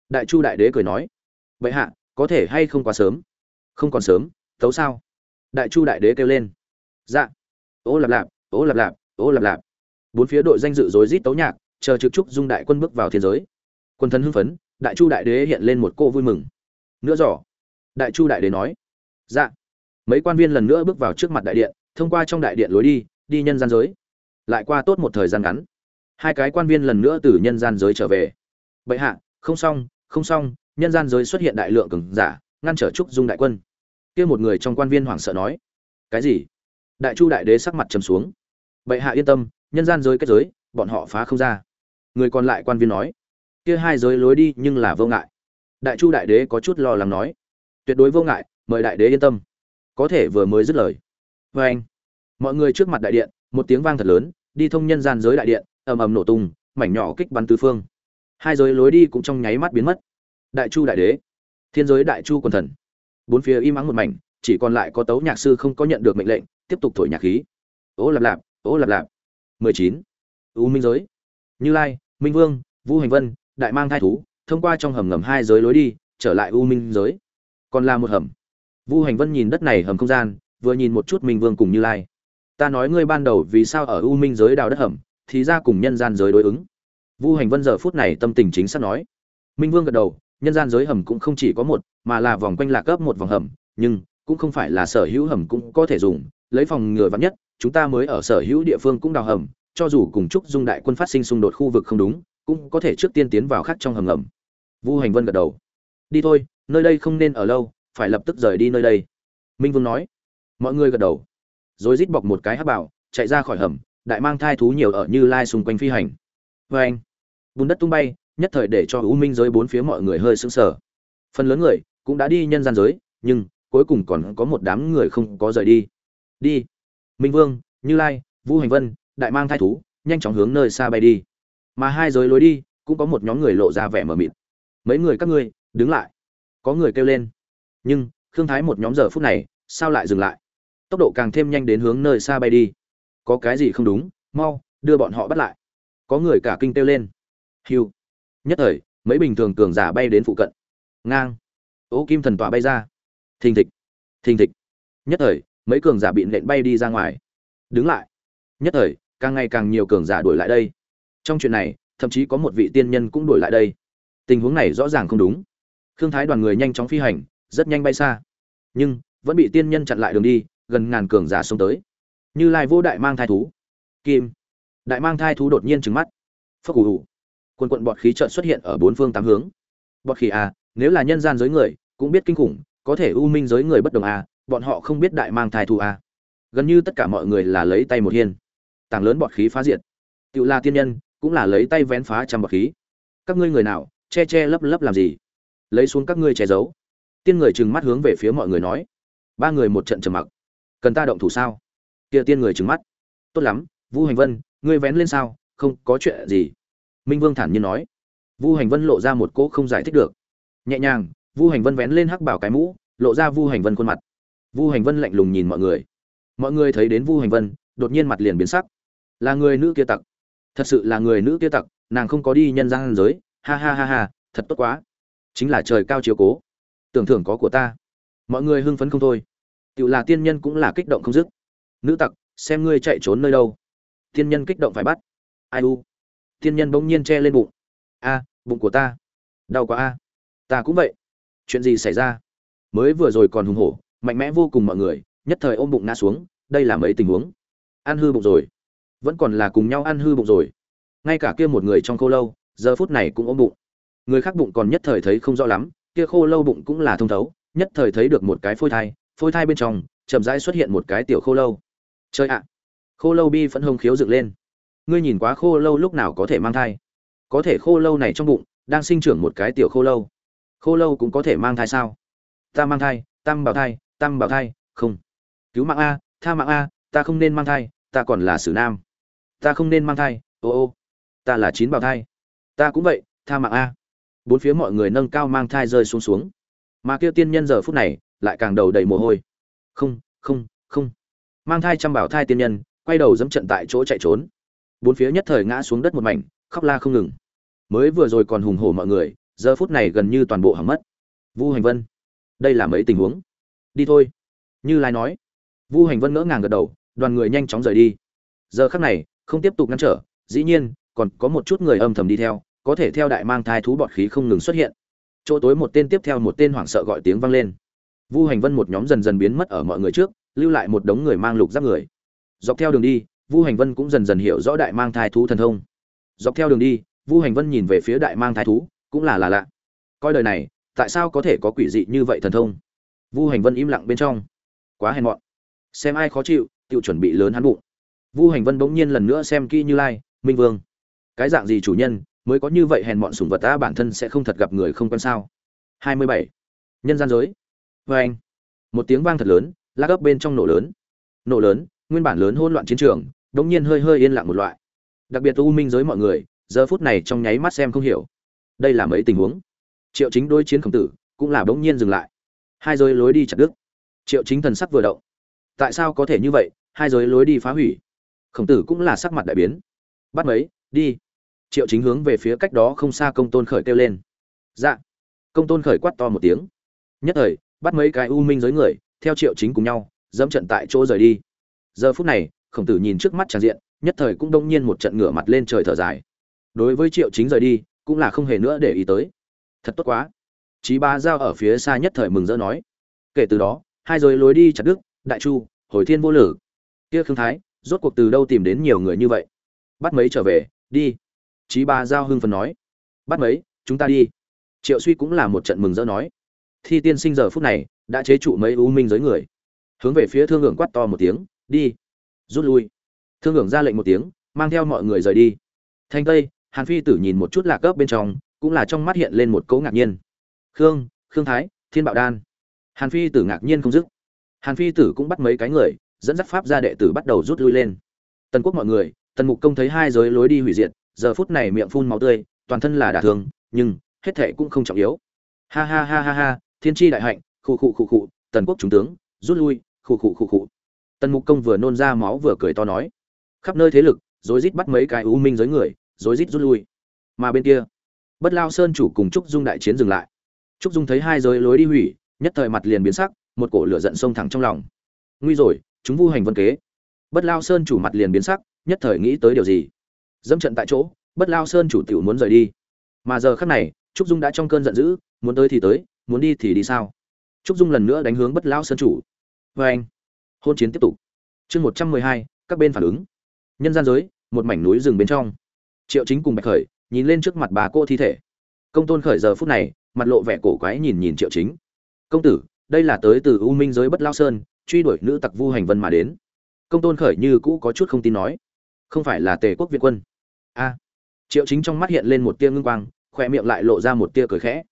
Đại chu đại đế cười nói vậy hạ, có thể hay không quá sớm? Không còn sớm, tấu sao? Đại chu đại đế kêu lên dạ. Ô lạp lạp, ô lạp lạp, ô lạp lạp. Bốn phía đội danh dự rối rít tấu nhạc, chờ trực trúc dung đại quân bước vào thiên giới. Quân thân hưng phấn, đại chu đại đế hiện lên một cô vui mừng. Nữa giỏ đại chu đại đế nói. Dạ. Mấy quan viên lần nữa bước vào trước mặt đại điện, thông qua trong đại điện lối đi đi nhân gian giới. Lại qua tốt một thời gian ngắn. Hai cái quan viên lần nữa từ nhân gian giới trở về. Bệ hạ, không xong không xong, nhân gian giới xuất hiện đại lượng cường giả, ngăn trở trúc dung đại quân. Kia một người trong quan viên hoảng sợ nói. Cái gì? Đại chu đại đế sắc mặt trầm xuống. Bệ hạ yên tâm, nhân gian giới kết giới, bọn họ phá không ra. Người còn lại quan viên nói. Kia hai giới lối đi nhưng là vô ngại. Đại chu đại đế có chút lo lắng nói tuyệt đối vô ngại, mời đại đế yên tâm. Có thể vừa mới dứt lời. Vê anh, mọi người trước mặt đại điện, một tiếng vang thật lớn, đi thông nhân gian giới đại điện, ầm ầm nổ tung, mảnh nhỏ kích bắn tứ phương. Hai giới lối đi cũng trong nháy mắt biến mất. Đại chu đại đế, thiên giới đại chu quần thần. Bốn phía im ắng một mảnh, chỉ còn lại có tấu nhạc sư không có nhận được mệnh lệnh, tiếp tục thổi nhạc khí. Ố lạp lạp ố lạp lạp. Mười chín. U minh giới. Như lai, minh vương vũ hành vân, đại mang thai thú, thông qua trong hầm ngầm hai giới lối đi, trở lại u minh giới còn là một hầm. Vu hành vân nhìn đất này hầm không gian, vừa nhìn một chút minh vương cùng như lai. Ta nói ngươi ban đầu vì sao ở u minh giới đào đất hầm, thì ra cùng nhân gian giới đối ứng. Vu hành vân giờ phút này tâm tình chính xác nói. Minh vương gật đầu, nhân gian giới hầm cũng không chỉ có một, mà là vòng quanh lạc cấp một vòng hầm, nhưng cũng không phải là sở hữu hầm cũng có thể dùng, lấy phòng ngừa vắn nhất, chúng ta mới ở sở hữu địa phương cũng đào hầm, cho dù cùng chúc dung đại quân phát sinh xung đột khu vực không đúng, cũng có thể trước tiên tiến vào khác trong hầm ngầm. Vu hành vân gật đầu. Đi thôi nơi đây không nên ở lâu, phải lập tức rời đi nơi đây. Minh vương nói. Mọi người gật đầu. Rồi rít bọc một cái hắc bảo, chạy ra khỏi hầm, đại mang thai thú nhiều ở như lai xung quanh phi hành. Vê anh, bùn đất tung bay, nhất thời để cho u minh giới bốn phía mọi người hơi sững sờ. Phần lớn người cũng đã đi nhân gian giới, nhưng cuối cùng còn có một đám người không có rời đi. Đi. Minh vương, như lai vũ hành vân, đại mang thai thú, nhanh chóng hướng nơi xa bay đi. Mà hai giới lối đi, cũng có một nhóm người lộ ra vẻ mờ mịt. Mấy người các ngươi, đứng lại có người kêu lên. Nhưng, khương thái một nhóm giờ phút này, sao lại dừng lại? Tốc độ càng thêm nhanh đến hướng nơi xa bay đi. Có cái gì không đúng, mau, đưa bọn họ bắt lại. Có người cả kinh kêu lên. Hiu. Nhất thời, mấy bình thường cường giả bay đến phụ cận. Ngang. Ố kim thần tỏa bay ra. Thình thịch. Thình thịch. Nhất thời, mấy cường giả bị nện bay đi ra ngoài. Đứng lại. Nhất thời, càng ngày càng nhiều cường giả đuổi lại đây. Trong chuyện này, thậm chí có một vị tiên nhân cũng đuổi lại đây. Tình huống này rõ ràng không đúng khương thái đoàn người nhanh chóng phi hành, rất nhanh bay xa. Nhưng, vẫn bị tiên nhân chặn lại đường đi, gần ngàn cường giả xông tới. Như lai vô đại mang thai thú. Kim. Đại mang thai thú đột nhiên trừng mắt. Phốc ủ ủ quần quận bọt khí trợn xuất hiện ở bốn phương tám hướng. Bọt khí à nếu là nhân gian giới người, cũng biết kinh khủng, có thể u minh giới người bất đồng à bọn họ không biết đại mang thai thú à. Gần như tất cả mọi người là lấy tay một hiên. Tảng lớn bọt khí phá diệt. Tự là tiên nhân cũng là lấy tay vén phá trăm bọt khí. Các ngươi người nào, che che lấp lấp làm gì? Lấy xuống các ngươi che giấu. Tiên người trừng mắt hướng về phía mọi người nói. Ba người một trận trầm mặc. Cần ta động thủ sao? Kia tiên người trừng mắt. Tốt lắm, vu hành vân, ngươi vén lên sao? Không có chuyện gì. Minh vương thản nhiên nói. Vu hành vân lộ ra một cỗ không giải thích được. Nhẹ nhàng, vu hành vân vén lên hắc bảo cái mũ, lộ ra vu hành vân khuôn mặt. Vu hành vân lạnh lùng nhìn mọi người. Mọi người thấy đến vu hành vân, đột nhiên mặt liền biến sắc. Là người nữ kia tặc. Thật sự là người nữ kia tặc, nàng không có đi nhân gian giới. Ha ha ha ha, thật tốt quá chính là trời cao chiếu cố. Tưởng thưởng có của ta. Mọi người hưng phấn không thôi. Tự là tiên nhân cũng là kích động không dứt. Nữ tặc, xem ngươi chạy trốn nơi đâu. Tiên nhân kích động phải bắt. Ai u? Tiên nhân bỗng nhiên che lên bụng. A, bụng của ta. Đau quá a. Ta cũng vậy. Chuyện gì xảy ra? Mới vừa rồi còn hùng hổ, mạnh mẽ vô cùng mọi người, nhất thời ôm bụng ngã xuống, đây là mấy tình huống? Ăn hư bụng rồi. Vẫn còn là cùng nhau ăn hư bụng rồi. Ngay cả kia một người trong câu lâu, giờ phút này cũng ôm bụng người khác bụng còn nhất thời thấy không rõ lắm, kia khô lâu bụng cũng là thông thấu, nhất thời thấy được một cái phôi thai phôi thai bên trong, chậm rãi xuất hiện một cái tiểu khô lâu. Chơi ạ! Khô lâu bi phẫn hông khiếu dựng lên. Ngươi nhìn quá khô lâu lúc nào có thể mang thai? Có thể khô lâu này trong bụng, đang sinh trưởng một cái tiểu khô lâu. Khô lâu cũng có thể mang thai sao? Ta mang thai, tam bảo thai, tam bảo thai, không. Cứu mạng a, tha mạng a, ta không nên mang thai, ta còn là sử nam. Ta không nên mang thai, ô ô. Ta là chín bảo thai. Ta cũng vậy, tha mạng a bốn phía mọi người nâng cao mang thai rơi xuống xuống. Mà kia tiên nhân giờ phút này lại càng đầu đầy mồ hôi. Không không không. Mang thai chăm bảo thai tiên nhân, quay đầu dẫm trận tại chỗ chạy trốn. Bốn phía nhất thời ngã xuống đất một mảnh, khóc la không ngừng. Mới vừa rồi còn hùng hổ mọi người, giờ phút này gần như toàn bộ hỏng mất. Vu hành vân, đây là mấy tình huống? Đi thôi. Như lai nói. Vu hành vân ngỡ ngàng gật đầu, đoàn người nhanh chóng rời đi. Giờ khắc này, không tiếp tục ngăn trở, dĩ nhiên, còn có một chút người âm thầm đi theo có thể theo đại mang thai thú bọt khí không ngừng xuất hiện. Chỗ tối một tên tiếp theo một tên hoảng sợ gọi tiếng vang lên. Vu hành vân một nhóm dần dần biến mất ở mọi người trước, lưu lại một đống người mang lục giáp người. Dọc theo đường đi, vu hành vân cũng dần dần hiểu rõ đại mang thai thú thần thông. Dọc theo đường đi, vu hành vân nhìn về phía đại mang thai thú, cũng là là lạ. Coi đời này, tại sao có thể có quỷ dị như vậy thần thông? Vu hành vân im lặng bên trong. Quá hèn mọn. Xem ai khó chịu tự chuẩn bị lớn hắn bụng. Vu hành vân bỗng nhiên lần nữa xem kỹ như lai, minh vương. Cái dạng gì chủ nhân mới có như vậy hèn mọn sủng vật ta bản thân sẽ không thật gặp người không quan sao. 27. nhân gian giới. Vê anh. Một tiếng vang thật lớn lắc ấp bên trong nổ lớn. Nổ lớn, nguyên bản lớn hỗn loạn chiến trường, đống nhiên hơi hơi yên lặng một loại. Đặc biệt u minh giới mọi người, giờ phút này trong nháy mắt xem không hiểu. Đây là mấy tình huống? Triệu chính đối chiến khổng tử, cũng là bỗng nhiên dừng lại. Hai giới lối đi chặt đứt. Triệu chính thần sắc vừa động. Tại sao có thể như vậy? Hai giới lối đi phá hủy. Khổng tử cũng là sắc mặt đại biến. Bắt mấy? Đi triệu chính hướng về phía cách đó không xa công tôn khởi kêu lên. Dạ. Công tôn khởi quát to một tiếng. Nhất thời, bắt mấy cái u minh giới người, theo triệu chính cùng nhau, dẫm trận tại chỗ rời đi. Giờ phút này, khổng tử nhìn trước mắt tràn diện, nhất thời cũng đông nhiên một trận ngửa mặt lên trời thở dài. Đối với triệu chính rời đi, cũng là không hề nữa để ý tới. Thật tốt quá. Chí ba giao ở phía xa nhất thời mừng rỡ nói. Kể từ đó, hai rồi lối đi chặt đức đại chu, hồi thiên vô lử. Kia khương thái, rốt cuộc từ đâu tìm đến nhiều người như vậy? Bắt mấy trở về, đi chí ba giao hưng phấn nói, bắt mấy, chúng ta đi. Triệu suy cũng là một trận mừng rỡ nói, thi tiên sinh giờ phút này đã chế trụ mấy u minh giới người. Hướng về phía thương hưởng quát to một tiếng, đi, rút lui. Thương hưởng ra lệnh một tiếng, mang theo mọi người rời đi. Thanh tây, hàn phi tử nhìn một chút lạc cấp bên trong, cũng là trong mắt hiện lên một cỗ ngạc nhiên. Khương khương thái, thiên bạo đan. Hàn phi tử ngạc nhiên không dứt. Hàn phi tử cũng bắt mấy cái người, dẫn dắt pháp gia đệ tử bắt đầu rút lui lên. Tần quốc mọi người, tần mục công thấy hai giới lối đi hủy diệt giờ phút này miệng phun máu tươi, toàn thân là đả thương, nhưng hết thệ cũng không trọng yếu. Ha ha ha ha ha, thiên tri đại hạnh, khụ khụ khụ khụ, tần quốc trung tướng, rút lui, khụ khụ khụ khụ. Tần mục công vừa nôn ra máu vừa cười to nói, khắp nơi thế lực, rối rít bắt mấy cái u minh giới người, rối rít rút lui. Mà bên kia, bất lao sơn chủ cùng trúc dung đại chiến dừng lại. Trúc dung thấy hai giới lối đi hủy, nhất thời mặt liền biến sắc, một cổ lửa giận sông thẳng trong lòng. Nguy rồi, chúng vu hành vân kế. Bất lao sơn chủ mặt liền biến sắc, nhất thời nghĩ tới điều gì? Dẫm trận tại chỗ, bất lao sơn chủ tiểu muốn rời đi. Mà giờ khắc này, trúc dung đã trong cơn giận dữ, muốn tới thì tới, muốn đi thì đi sao? Trúc dung lần nữa đánh hướng bất lao sơn chủ. Vê anh, hôn chiến tiếp tục. Chương một trăm mười hai, các bên phản ứng. Nhân gian giới, một mảnh núi rừng bên trong. Triệu chính cùng bạch khởi nhìn lên trước mặt bà cô thi thể. Công tôn khởi giờ phút này, mặt lộ vẻ cổ quái nhìn nhìn triệu chính. Công tử, đây là tới từ u minh giới bất lao sơn, truy đuổi nữ tặc vu hành vân mà đến. Công tôn khởi như cũ có chút không tin nói. Không phải là tề quốc việt quân a. Triệu chính trong mắt hiện lên một tia ngưng quang khoe miệng lại lộ ra một tia cười khẽ.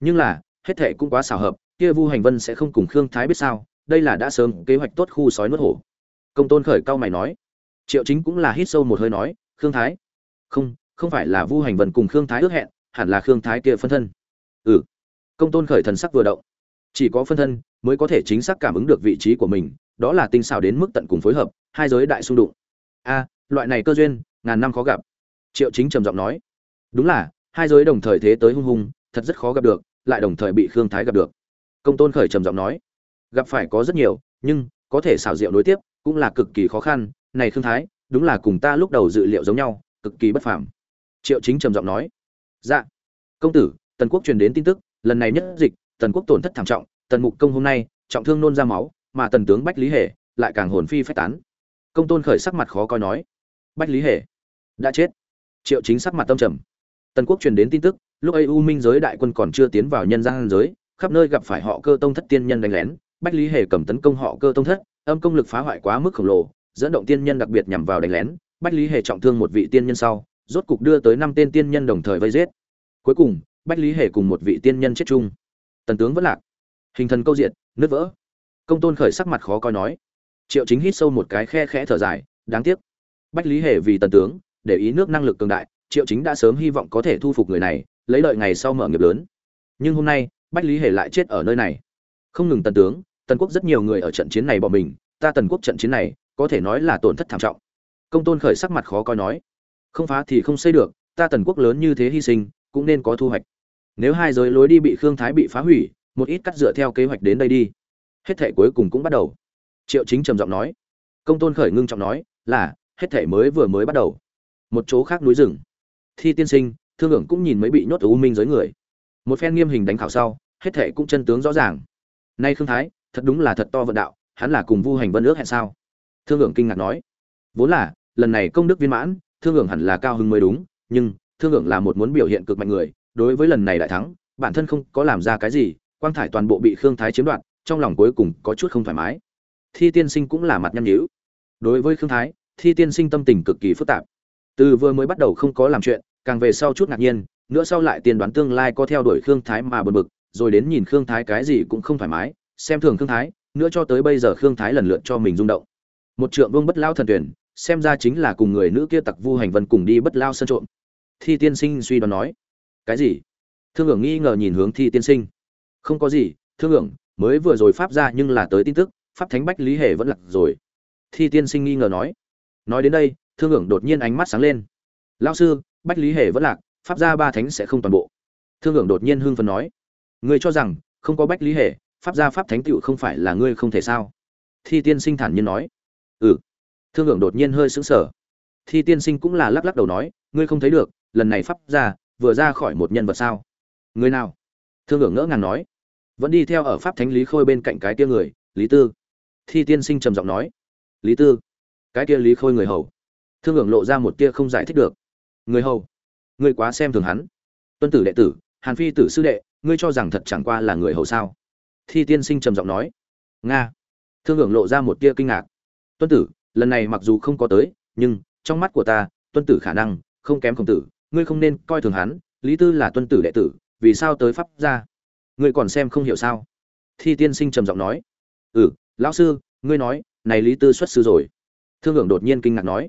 Nhưng là, hết thệ cũng quá xảo hợp, kia vu hành vân sẽ không cùng khương thái biết sao, đây là đã sớm kế hoạch tốt khu sói nuốt hổ. Công tôn khởi cao mày nói. Triệu chính cũng là hít sâu một hơi nói, khương thái? Không không phải là vu hành vân cùng khương thái ước hẹn, hẳn là khương thái kia phân thân. Ừ. Công tôn khởi thần sắc vừa động. Chỉ có phân thân mới có thể chính xác cảm ứng được vị trí của mình, đó là tinh xảo đến mức tận cùng phối hợp, hai giới đại xung đụng. A, loại này cơ duyên, ngàn năm khó gặp triệu chính trầm giọng nói, đúng là, hai giới đồng thời thế tới hung hung, thật rất khó gặp được, lại đồng thời bị khương thái gặp được. Công tôn khởi trầm giọng nói, gặp phải có rất nhiều, nhưng có thể xảo diệu nối tiếp cũng là cực kỳ khó khăn. Này khương thái, đúng là cùng ta lúc đầu dự liệu giống nhau, cực kỳ bất phàm. Triệu chính trầm giọng nói dạ công tử, tần quốc truyền đến tin tức, lần này nhất dịch, tần quốc tổn thất thảm trọng, tần mục công hôm nay, trọng thương nôn ra máu, mà tần tướng bách lý hề lại càng hồn phi phách tán. Công tôn khởi sắc mặt khó coi nói, bách lý hề, đã chết triệu chính sắc mặt tâm trầm. Tần quốc truyền đến tin tức, lúc ấy u minh giới đại quân còn chưa tiến vào nhân gian giới, khắp nơi gặp phải họ cơ tông thất tiên nhân đánh lén, bách lý hề cầm tấn công họ cơ tông thất, âm công lực phá hoại quá mức khổng lồ, dẫn động tiên nhân đặc biệt nhằm vào đánh lén, bách lý hề trọng thương một vị tiên nhân sau, rốt cục đưa tới năm tên tiên nhân đồng thời vây giết. Cuối cùng, bách lý hề cùng một vị tiên nhân chết chung. Tần tướng vẫn lạc. Hình thần câu diện nứt vỡ. Công tôn khởi sắc mặt khó coi nói. Triệu chính hít sâu một cái khe khẽ thở dài, đáng tiếc. Bách lý hề vì tần tướng để ý nước năng lực cường đại, triệu chính đã sớm hy vọng có thể thu phục người này, lấy lợi ngày sau mở nghiệp lớn. Nhưng hôm nay, bách lý hề lại chết ở nơi này. Không ngừng tần tướng, tần quốc rất nhiều người ở trận chiến này bỏ mình, ta tần quốc trận chiến này, có thể nói là tổn thất thảm trọng. Công tôn khởi sắc mặt khó coi nói, không phá thì không xây được, ta tần quốc lớn như thế hy sinh, cũng nên có thu hoạch. Nếu hai giới lối đi bị khương thái bị phá hủy, một ít cắt dựa theo kế hoạch đến đây đi. Hết thể cuối cùng cũng bắt đầu. Triệu chính trầm giọng nói. Công tôn khởi ngưng trọng nói, là, hết thể mới vừa mới bắt đầu một chỗ khác núi rừng. Thi tiên sinh, thương hưởng cũng nhìn mấy bị nhốt ở u minh giới người. Một phen nghiêm hình đánh khảo sau, hết thệ cũng chân tướng rõ ràng. Nay khương thái, thật đúng là thật to vận đạo, hắn là cùng vu hành vân ước hẹn sao? Thương hưởng kinh ngạc nói. Vốn là, lần này công đức viên mãn, thương hưởng hẳn là cao hứng mới đúng, nhưng, thương hưởng là một muốn biểu hiện cực mạnh người, đối với lần này đại thắng, bản thân không có làm ra cái gì, quang thải toàn bộ bị khương thái chiếm đoạt, trong lòng cuối cùng có chút không thoải mái. Thi tiên sinh cũng là mặt nhăn nhữ đối với khương thái, thi tiên sinh tâm tình cực kỳ phức tạp từ vừa mới bắt đầu không có làm chuyện, càng về sau chút ngạc nhiên, nữa sau lại tiên đoán tương lai có theo đuổi khương thái mà bật bực, rồi đến nhìn khương thái cái gì cũng không thoải mái, xem thường khương thái, nữa cho tới bây giờ khương thái lần lượt cho mình rung động. Một trượng vương bất lao thần tuyển, xem ra chính là cùng người nữ kia tặc vu hành vân cùng đi bất lao sân trộm. Thi tiên sinh suy đoán nói. Cái gì? Thương hưởng nghi ngờ nhìn hướng thi tiên sinh. Không có gì, thương hưởng, mới vừa rồi pháp ra nhưng là tới tin tức, pháp thánh bách lý hề vẫn lặc rồi. Thi tiên sinh nghi ngờ nói. Nói đến đây thương hưởng đột nhiên ánh mắt sáng lên. Lao sư, bách lý hề vẫn lạc, pháp gia ba thánh sẽ không toàn bộ. Thương hưởng đột nhiên hưng phấn nói. Ngươi cho rằng, không có bách lý hề, pháp gia pháp thánh tựu không phải là ngươi không thể sao? Thi tiên sinh thản nhiên nói. Ừ. Thương hưởng đột nhiên hơi sững sờ. Thi tiên sinh cũng là lắc lắc đầu nói. Ngươi không thấy được, lần này pháp gia vừa ra khỏi một nhân vật sao? Người nào? Thương hưởng ngỡ ngàng nói. Vẫn đi theo ở pháp thánh lý khôi bên cạnh cái kia người, lý tư. Thi tiên sinh trầm giọng nói. Lý tư, cái kia lý khôi người hầu thương hưởng lộ ra một tia không giải thích được. Người hầu ngươi quá xem thường hắn. Tuân tử đệ tử, hàn phi tử sư đệ, ngươi cho rằng thật chẳng qua là người hầu sao? Thi tiên sinh trầm giọng nói. Nga. Thương hưởng lộ ra một tia kinh ngạc. Tuân tử, lần này mặc dù không có tới, nhưng trong mắt của ta, tuân tử khả năng không kém khổng tử, ngươi không nên coi thường hắn, lý tư là tuân tử đệ tử, vì sao tới pháp ra ngươi còn xem không hiểu sao? Thi tiên sinh trầm giọng nói. Ừ lão sư, ngươi nói, này lý tư xuất sư rồi. Thương hưởng đột nhiên kinh ngạc nói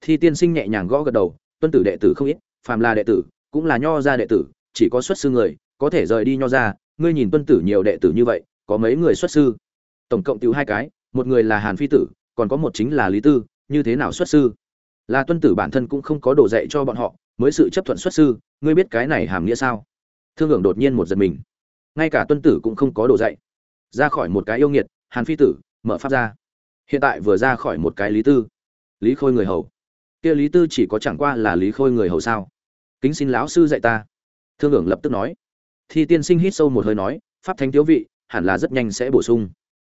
thi tiên sinh nhẹ nhàng gõ gật đầu, tuân tử đệ tử không ít, phàm là đệ tử, cũng là nho gia đệ tử, chỉ có xuất sư người, có thể rời đi nho gia. Ngươi nhìn tuân tử nhiều đệ tử như vậy, có mấy người xuất sư? Tổng cộng tiêu hai cái, một người là hàn phi tử, còn có một chính là lý tư, như thế nào xuất sư? Là tuân tử bản thân cũng không có đồ dạy cho bọn họ, mới sự chấp thuận xuất sư, ngươi biết cái này hàm nghĩa sao? Thương hưởng đột nhiên một giật mình. Ngay cả tuân tử cũng không có đồ dạy. Ra khỏi một cái yêu nghiệt, hàn phi tử, mở pháp ra. Hiện tại vừa ra khỏi một cái lý tư. Lý khôi người hầu kia lý tư chỉ có chẳng qua là lý khôi người hầu sao? Kính xin lão sư dạy ta. Thương hưởng lập tức nói. Thi tiên sinh hít sâu một hơi nói pháp thánh thiếu vị hẳn là rất nhanh sẽ bổ sung.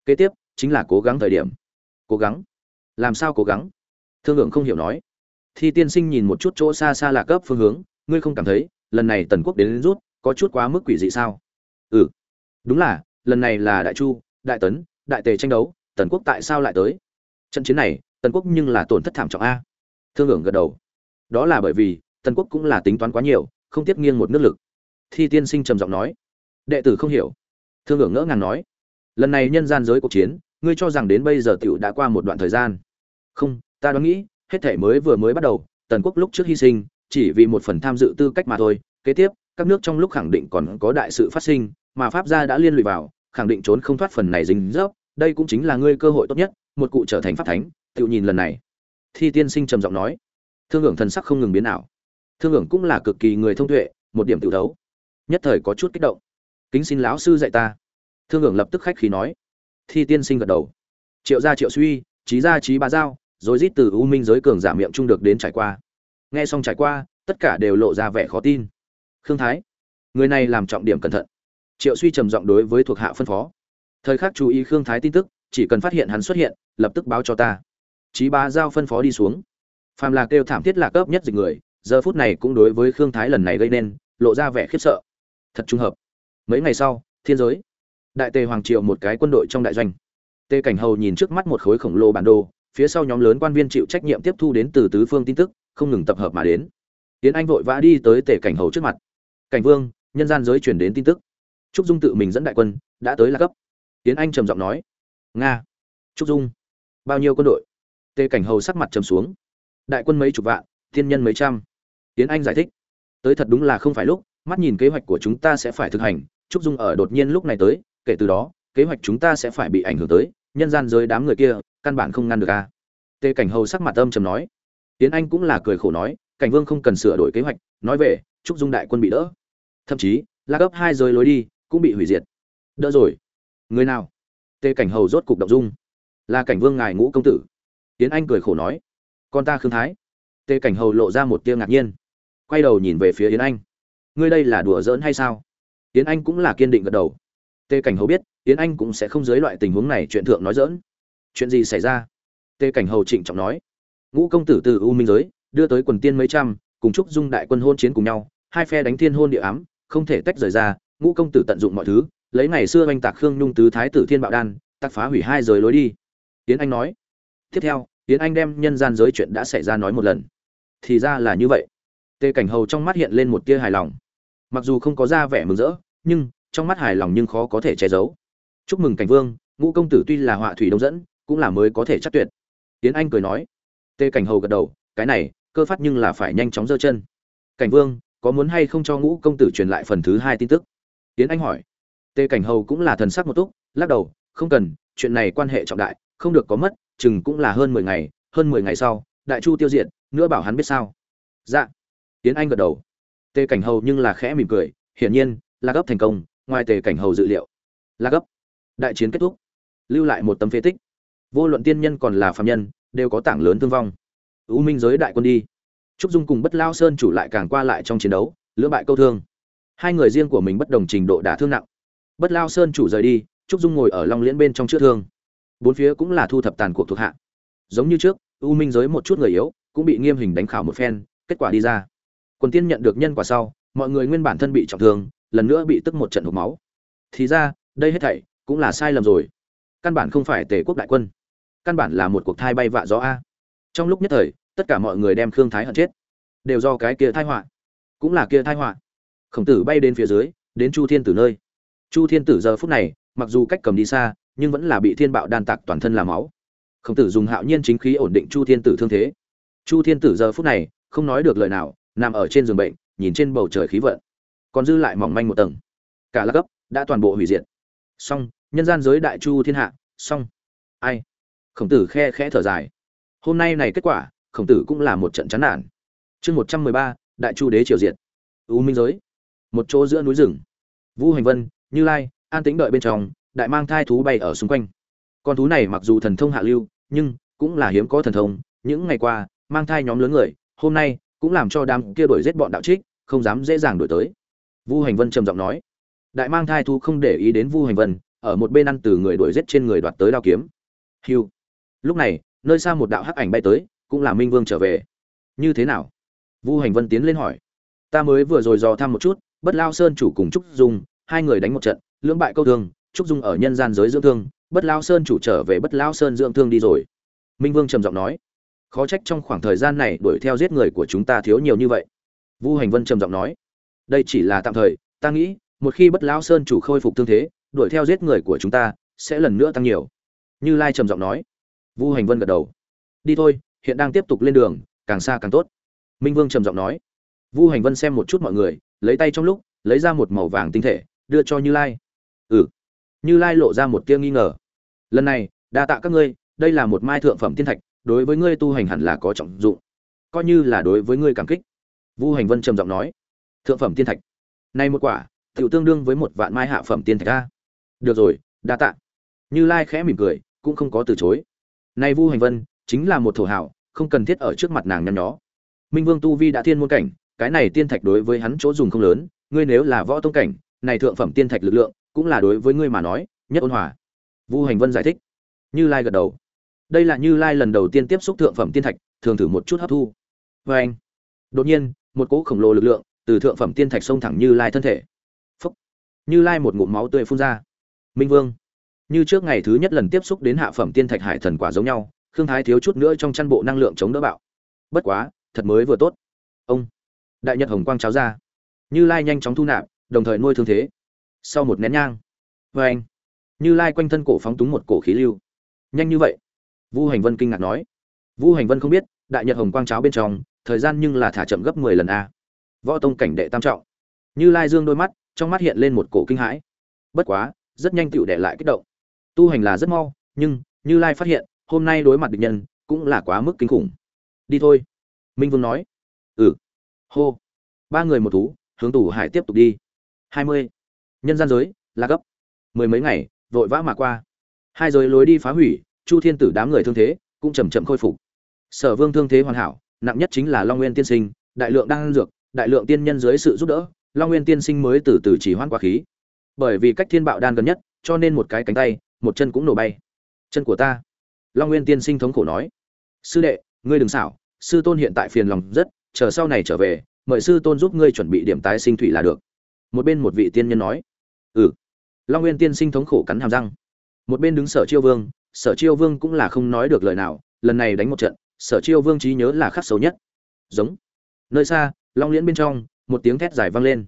Kế tiếp chính là cố gắng thời điểm. Cố gắng? Làm sao cố gắng? Thương hưởng không hiểu nói. Thi tiên sinh nhìn một chút chỗ xa xa lạc cấp phương hướng ngươi không cảm thấy lần này tần quốc đến, đến rút có chút quá mức quỷ dị sao? Ừ. Đúng là lần này là đại chu đại tấn đại tề tranh đấu tần quốc tại sao lại tới? Trận chiến này tần quốc nhưng là tổn thất thảm trọng a thương hưởng gật đầu. Đó là bởi vì, tần quốc cũng là tính toán quá nhiều, không tiếp nghiêng một nước lực. Thi tiên sinh trầm giọng nói. Đệ tử không hiểu. Thương hưởng ngỡ ngàng nói. Lần này nhân gian giới cuộc chiến, ngươi cho rằng đến bây giờ tiểu đã qua một đoạn thời gian. Không, ta đoán nghĩ, hết thể mới vừa mới bắt đầu, tần quốc lúc trước hy sinh, chỉ vì một phần tham dự tư cách mà thôi. Kế tiếp, các nước trong lúc khẳng định còn có đại sự phát sinh, mà pháp gia đã liên lụy vào, khẳng định trốn không thoát phần này dính dốc đây cũng chính là ngươi cơ hội tốt nhất, một cụ trở thành pháp thánh tự nhìn lần này thi tiên sinh trầm giọng nói. Thương hưởng thần sắc không ngừng biến ảo. Thương hưởng cũng là cực kỳ người thông tuệ, một điểm tự đấu. Nhất thời có chút kích động. Kính xin lão sư dạy ta. Thương hưởng lập tức khách khí nói. Thi tiên sinh gật đầu. Triệu gia triệu suy, trí gia trí Bá giao, rồi rít từ u minh giới cường giả miệng trung được đến trải qua. Nghe xong trải qua, tất cả đều lộ ra vẻ khó tin. Khương thái, người này làm trọng điểm cẩn thận. Triệu suy trầm giọng đối với thuộc hạ phân phó. Thời khắc chú ý khương thái tin tức, chỉ cần phát hiện hắn xuất hiện, lập tức báo cho ta. Chí Bá giao phân phó đi xuống. Phàm là kêu thảm thiết là cấp nhất dịch người, giờ phút này cũng đối với Khương Thái lần này gây nên, lộ ra vẻ khiếp sợ. Thật trùng hợp. Mấy ngày sau, thiên giới, Đại Tề hoàng triều một cái quân đội trong đại doanh. Tề Cảnh Hầu nhìn trước mắt một khối khổng lồ bản đồ, phía sau nhóm lớn quan viên chịu trách nhiệm tiếp thu đến từ tứ phương tin tức, không ngừng tập hợp mà đến. Tiến Anh vội vã đi tới Tề Cảnh Hầu trước mặt. cảnh vương nhân gian giới truyền đến tin tức trúc dung tự mình dẫn đại quân đã tới là cấp tiến anh trầm giọng nói nga trúc dung bao nhiêu quân đội tề cảnh hầu sắc mặt trầm xuống. Đại quân mấy chục vạn, thiên nhân mấy trăm. Tiến anh giải thích, tới thật đúng là không phải lúc, mắt nhìn kế hoạch của chúng ta sẽ phải thực hành, trúc dung ở đột nhiên lúc này tới, kể từ đó, kế hoạch chúng ta sẽ phải bị ảnh hưởng tới, nhân gian giới đám người kia, căn bản không ngăn được a. Tề cảnh hầu sắc mặt âm trầm nói. Tiến anh cũng là cười khổ nói, cảnh vương không cần sửa đổi kế hoạch, nói về, trúc dung đại quân bị đỡ. Thậm chí là gấp hai rơi lối đi, cũng bị hủy diệt. Đỡ rồi. Người nào? Tề cảnh hầu rốt cục động dung. Là cảnh vương ngài ngũ công tử tiến anh cười khổ nói, con ta khương thái. Tề cảnh hầu lộ ra một tia ngạc nhiên, quay đầu nhìn về phía yến anh. Ngươi đây là đùa giỡn hay sao? Yến anh cũng là kiên định gật đầu. Tề cảnh hầu biết, yến anh cũng sẽ không dưới loại tình huống này chuyện thượng nói dỡn chuyện gì xảy ra? Tề cảnh hầu trịnh trọng nói. Ngũ công tử từ u minh giới, đưa tới quần tiên mấy trăm, cùng chúc dung đại quân hôn chiến cùng nhau, hai phe đánh thiên hôn địa ám, không thể tách rời ra, ngũ công tử tận dụng mọi thứ, lấy ngày xưa anh tạc khương nhung tứ thái tử thiên bạo đan, tạc phá hủy hai giới lối đi. Tiến anh nói tiếp theo tiến anh đem nhân gian giới chuyện đã xảy ra nói một lần. Thì ra là như vậy. Tề cảnh hầu trong mắt hiện lên một tia hài lòng. Mặc dù không có ra vẻ mừng rỡ, nhưng trong mắt hài lòng nhưng khó có thể che giấu. Chúc mừng cảnh vương, ngũ công tử tuy là họa thủy đông dẫn, cũng là mới có thể chắc tuyệt. Tiến anh cười nói. Tề cảnh hầu gật đầu, cái này, cơ phát nhưng là phải nhanh chóng giơ chân. Cảnh vương, có muốn hay không cho ngũ công tử truyền lại phần thứ hai tin tức? Tiến anh hỏi. Tề cảnh hầu cũng là thần sắc một túc, lắc đầu, không cần, chuyện này quan hệ trọng đại, không được có mất chừng cũng là hơn mười ngày, hơn mười ngày sau, đại chu tiêu diệt, nữa bảo hắn biết sao? Dạ. Tiến anh gật đầu. Tề cảnh hầu nhưng là khẽ mỉm cười, hiển nhiên là gấp thành công, ngoài tề cảnh hầu dự liệu. Là gấp đại chiến kết thúc. Lưu lại một tấm phế tích. Vô luận tiên nhân còn là phàm nhân, đều có tảng lớn thương vong. U minh giới đại quân đi. Trúc dung cùng bất lao sơn chủ lại càng qua lại trong chiến đấu, lưỡng bại câu thương. Hai người riêng của mình bất đồng trình độ đả thương nặng. Bất lao sơn chủ rời đi, trúc dung ngồi ở long liễn bên trong chữa thương bốn phía cũng là thu thập tàn cuộc thuộc hạ. Giống như trước, u minh giới một chút người yếu, cũng bị nghiêm hình đánh khảo một phen, kết quả đi ra. Quần tiên nhận được nhân quả sau, mọi người nguyên bản thân bị trọng thương, lần nữa bị tức một trận hộp máu. Thì ra, đây hết thảy cũng là sai lầm rồi. Căn bản không phải tề quốc đại quân. Căn bản là một cuộc thai bay vạ gió a. Trong lúc nhất thời, tất cả mọi người đem khương thái hận chết. Đều do cái kia thai họa. Cũng là kia thai họa. Khổng tử bay đến phía dưới, đến chu thiên tử nơi. Chu thiên tử giờ phút này, mặc dù cách cầm đi xa nhưng vẫn là bị thiên bạo đan tạc toàn thân là máu. Khổng tử dùng hạo nhiên chính khí ổn định chu thiên tử thương thế. Chu thiên tử giờ phút này không nói được lời nào, nằm ở trên giường bệnh, nhìn trên bầu trời khí vận. Còn dư lại mỏng manh một tầng. Cả lớp cấp đã toàn bộ hủy diệt. Xong, nhân gian giới đại chu thiên hạ, xong. Ai? Khổng tử khe khẽ thở dài. Hôm nay này kết quả, khổng tử cũng là một trận chán nản. Chương một trăm mười ba, đại chu đế triều diệt. U minh giới. Một chỗ giữa núi rừng. Vu hành vân, như lai, an tĩnh đợi bên trong đại mang thai thú bay ở xung quanh. Con thú này mặc dù thần thông hạ lưu, nhưng cũng là hiếm có thần thông. Những ngày qua, mang thai nhóm lớn người, hôm nay cũng làm cho đám kia đuổi giết bọn đạo trích, không dám dễ dàng đuổi tới. Vu hành vân trầm giọng nói, đại mang thai thú không để ý đến vu hành vân, ở một bên ăn từ người đuổi giết trên người đoạt tới đao kiếm. Hiu. Lúc này, nơi xa một đạo hắc ảnh bay tới, cũng là minh vương trở về. Như thế nào? Vu hành vân tiến lên hỏi. Ta mới vừa rồi dò thăm một chút, bất lao sơn chủ cùng trúc dung, hai người đánh một trận, lưỡng bại câu thương trúc dung ở nhân gian giới dưỡng thương, bất lao sơn chủ trở về bất lao sơn dưỡng thương đi rồi. Minh vương trầm giọng nói, khó trách trong khoảng thời gian này đuổi theo giết người của chúng ta thiếu nhiều như vậy. Vu hành vân trầm giọng nói, đây chỉ là tạm thời, ta nghĩ, một khi bất lao sơn chủ khôi phục thương thế, đuổi theo giết người của chúng ta sẽ lần nữa tăng nhiều. Như lai trầm giọng nói, vu hành vân gật đầu, đi thôi, hiện đang tiếp tục lên đường, càng xa càng tốt. Minh vương trầm giọng nói, vu hành vân xem một chút mọi người, lấy tay trong lúc, lấy ra một màu vàng tinh thể, đưa cho như lai như lai lộ ra một tia nghi ngờ. Lần này, đa tạ các ngươi, đây là một mai thượng phẩm tiên thạch, đối với ngươi tu hành hẳn là có trọng dụng. Coi như là đối với ngươi cảm kích. Vu hành vân trầm giọng nói. Thượng phẩm tiên thạch. Nay một quả, tiểu tương đương với một vạn mai hạ phẩm tiên thạch a. Được rồi, đa tạ. Như lai khẽ mỉm cười, cũng không có từ chối. Nay vu hành vân, chính là một thổ hảo, không cần thiết ở trước mặt nàng nhăn nhó. Minh vương tu vi đã thiên môn cảnh, cái này tiên thạch đối với hắn chỗ dùng không lớn, ngươi nếu là võ tông cảnh, này thượng phẩm tiên thạch lực lượng cũng là đối với ngươi mà nói, nhất ôn hòa. Vu hành vân giải thích. Như lai gật đầu. Đây là như lai lần đầu tiên tiếp xúc thượng phẩm tiên thạch, thường thử một chút hấp thu. Vê anh. Đột nhiên, một cỗ khổng lồ lực lượng từ thượng phẩm tiên thạch xông thẳng như lai thân thể. Phúc. Như lai một ngụm máu tươi phun ra. Minh vương. Như trước ngày thứ nhất lần tiếp xúc đến hạ phẩm tiên thạch hải thần quả giống nhau, khương thái thiếu chút nữa trong chăn bộ năng lượng chống đỡ bạo. Bất quá, thật mới vừa tốt. Ông. Đại nhật hồng quang cháo ra. Như lai nhanh chóng thu nạp, đồng thời nuôi thương thế sau một nén nhang. Vê anh. Như lai quanh thân cổ phóng túng một cổ khí lưu. Nhanh như vậy? Vu hành vân kinh ngạc nói. Vu hành vân không biết, đại nhật hồng quang cháo bên trong, thời gian nhưng là thả chậm gấp mười lần a. Võ tông cảnh đệ tam trọng. Như lai dương đôi mắt, trong mắt hiện lên một cổ kinh hãi. Bất quá, rất nhanh tựu để lại kích động. Tu hành là rất mau, nhưng, như lai phát hiện, hôm nay đối mặt địch nhân, cũng là quá mức kinh khủng. Đi thôi. Minh vương nói. Ừ. Hô. Ba người một thú, hướng tủ hải tiếp tục đi. Hai mươi nhân gian giới là gấp mười mấy ngày, vội vã mà qua. Hai giới lối đi phá hủy, chu thiên tử đám người thương thế cũng chầm chậm khôi phục. Sở vương thương thế hoàn hảo, nặng nhất chính là long nguyên tiên sinh, đại lượng đang dược, đại lượng tiên nhân dưới sự giúp đỡ, long nguyên tiên sinh mới từ từ chỉ hoan quá khí. Bởi vì cách thiên bạo đan gần nhất, cho nên một cái cánh tay, một chân cũng nổ bay. Chân của ta. Long nguyên tiên sinh thống khổ nói. Sư đệ, ngươi đừng xảo, sư tôn hiện tại phiền lòng rất, chờ sau này trở về, mời sư tôn giúp ngươi chuẩn bị điểm tái sinh thủy là được. Một bên một vị tiên nhân nói ừ. Long nguyên tiên sinh thống khổ cắn hàm răng. Một bên đứng sở chiêu vương, sở chiêu vương cũng là không nói được lời nào, lần này đánh một trận, sở chiêu vương trí nhớ là khắc xấu nhất. Giống. Nơi xa, long liễn bên trong, một tiếng thét dài vang lên.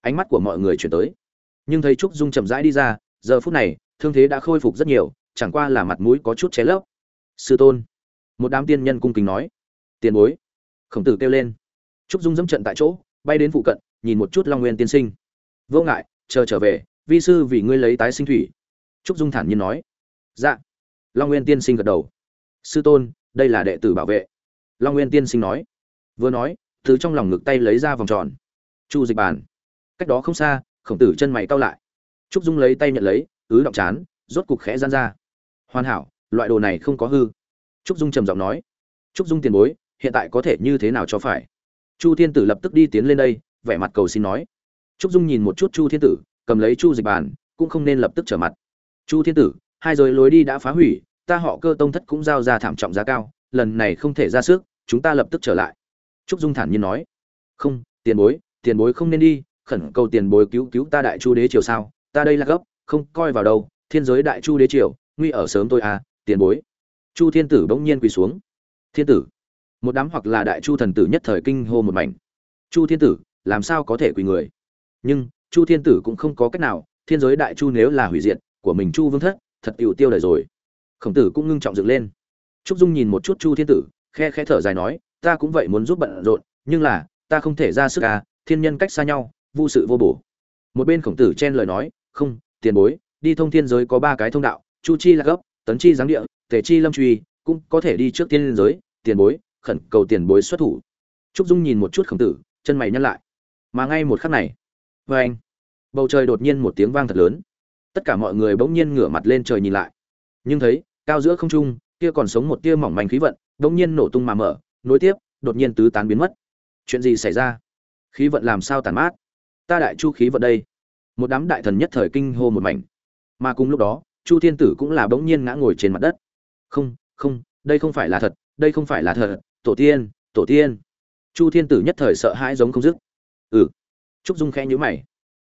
Ánh mắt của mọi người chuyển tới. Nhưng thấy trúc dung chậm rãi đi ra, giờ phút này, thương thế đã khôi phục rất nhiều, chẳng qua là mặt mũi có chút ché lấp. Sư tôn. Một đám tiên nhân cung kính nói. Tiền bối. Khổng tử kêu lên. Trúc dung dẫm trận tại chỗ, bay đến phụ cận, nhìn một chút long nguyên tiên sinh. Vô ngại chờ trở về, vi sư vì ngươi lấy tái sinh thủy. Trúc dung thản nhiên nói. Dạ. Long nguyên tiên sinh gật đầu. Sư tôn, đây là đệ tử bảo vệ. Long nguyên tiên sinh nói. Vừa nói, từ trong lòng ngực tay lấy ra vòng tròn. Chu dịch bàn. Cách đó không xa, khổng tử chân mày cau lại. Trúc dung lấy tay nhận lấy, ứ động chán, rốt cục khẽ gian ra. Hoàn hảo, loại đồ này không có hư. Trúc dung trầm giọng nói. Trúc dung tiền bối, hiện tại có thể như thế nào cho phải? Chu tiên tử lập tức đi tiến lên đây, vẻ mặt cầu xin nói trúc dung nhìn một chút chu thiên tử, cầm lấy chu dịch bàn, cũng không nên lập tức trở mặt. Chu thiên tử, hai rồi lối đi đã phá hủy, ta họ cơ tông thất cũng giao ra thảm trọng giá cao, lần này không thể ra sức, chúng ta lập tức trở lại. Trúc dung thản nhiên nói. Không, tiền bối tiền bối không nên đi, khẩn cầu tiền bối cứu cứu ta đại chu đế triều sao? Ta đây là gấp, không coi vào đâu, thiên giới đại chu đế triều, nguy ở sớm tôi à tiền bối. Chu thiên tử bỗng nhiên quỳ xuống. Thiên tử, một đám hoặc là đại chu thần tử nhất thời kinh hô một mảnh. Chu thiên tử, làm sao có thể quỳ người? Nhưng chu thiên tử cũng không có cách nào, thiên giới đại chu nếu là hủy diệt, của mình chu vương thất, thật tiểu tiêu đời rồi. Khổng tử cũng ngưng trọng dựng lên. Trúc dung nhìn một chút chu thiên tử, khe khẽ thở dài nói, ta cũng vậy muốn giúp bận rộn, nhưng là, ta không thể ra sức à thiên nhân cách xa nhau vô sự vô bổ. Một bên khổng tử chen lời nói, không, tiền bối, đi thông thiên giới có ba cái thông đạo, chu chi là gấp tấn chi giáng địa, tề chi lâm truy, cũng có thể đi trước tiên giới, tiền bối, khẩn cầu tiền bối xuất thủ. Trúc dung nhìn một chút khổng tử, chân mày nhăn lại. Mà ngay một khắc này vê anh, bầu trời đột nhiên một tiếng vang thật lớn. Tất cả mọi người bỗng nhiên ngửa mặt lên trời nhìn lại. Nhưng thấy, cao giữa không trung, kia còn sống một tia mỏng manh khí vận, bỗng nhiên nổ tung mà mở, nối tiếp, đột nhiên tứ tán biến mất. Chuyện gì xảy ra? Khí vận làm sao tàn mát? Ta đại chu khí vận đây. Một đám đại thần nhất thời kinh hô một mảnh. Mà cùng lúc đó, chu thiên tử cũng là bỗng nhiên ngã ngồi trên mặt đất. Không không, đây không phải là thật, đây không phải là thật. Tổ tiên tổ tiên. Chu thiên tử nhất thời sợ hãi giống không dứt. Ừ trúc dung khẽ nhíu mày.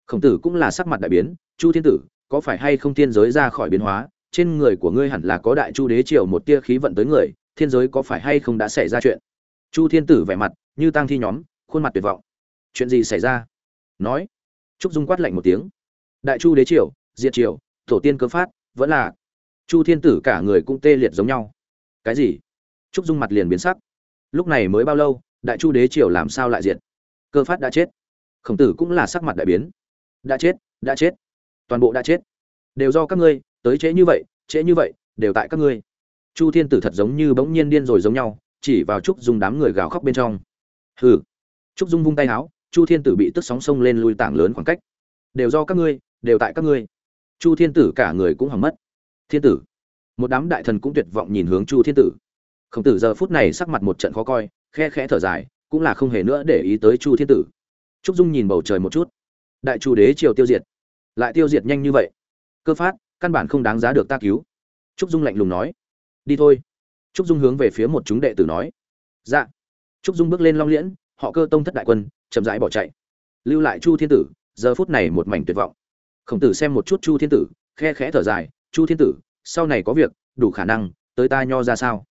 Khổng tử cũng là sắc mặt đại biến, chu thiên tử, có phải hay không thiên giới ra khỏi biến hóa? Trên người của ngươi hẳn là có đại chu đế triều một tia khí vận tới người, thiên giới có phải hay không đã xảy ra chuyện? Chu thiên tử vẻ mặt như tang thi nhóm, khuôn mặt tuyệt vọng. Chuyện gì xảy ra? Nói. Trúc dung quát lạnh một tiếng. Đại chu đế triều, diệt triều, tổ tiên cơ phát, vẫn là chu thiên tử cả người cũng tê liệt giống nhau. Cái gì? Trúc dung mặt liền biến sắc. Lúc này mới bao lâu, đại chu đế triều làm sao lại diệt? Cơ phát đã chết khổng tử cũng là sắc mặt đại biến. Đã chết đã chết. Toàn bộ đã chết. Đều do các ngươi, tới trễ như vậy, trễ như vậy, đều tại các ngươi. Chu thiên tử thật giống như bỗng nhiên điên rồi giống nhau, chỉ vào trúc dung đám người gào khóc bên trong. Hừ. Trúc dung vung tay áo chu thiên tử bị tức sóng sông lên lui tảng lớn khoảng cách. Đều do các ngươi, đều tại các ngươi. Chu thiên tử cả người cũng hỏng mất. Thiên tử. Một đám đại thần cũng tuyệt vọng nhìn hướng chu thiên tử. Khổng tử giờ phút này sắc mặt một trận khó coi, khe khẽ thở dài, cũng là không hề nữa để ý tới chu thiên tử trúc dung nhìn bầu trời một chút. Đại chu đế triều tiêu diệt. Lại tiêu diệt nhanh như vậy. Cơ phát, căn bản không đáng giá được ta cứu. Trúc dung lạnh lùng nói. Đi thôi. Trúc dung hướng về phía một chúng đệ tử nói. Dạ. Trúc dung bước lên long liễn, họ cơ tông thất đại quân, chậm rãi bỏ chạy. Lưu lại chu thiên tử, giờ phút này một mảnh tuyệt vọng. Khổng tử xem một chút chu thiên tử, khe khẽ thở dài. Chu thiên tử, sau này có việc, đủ khả năng tới ta nho ra sao?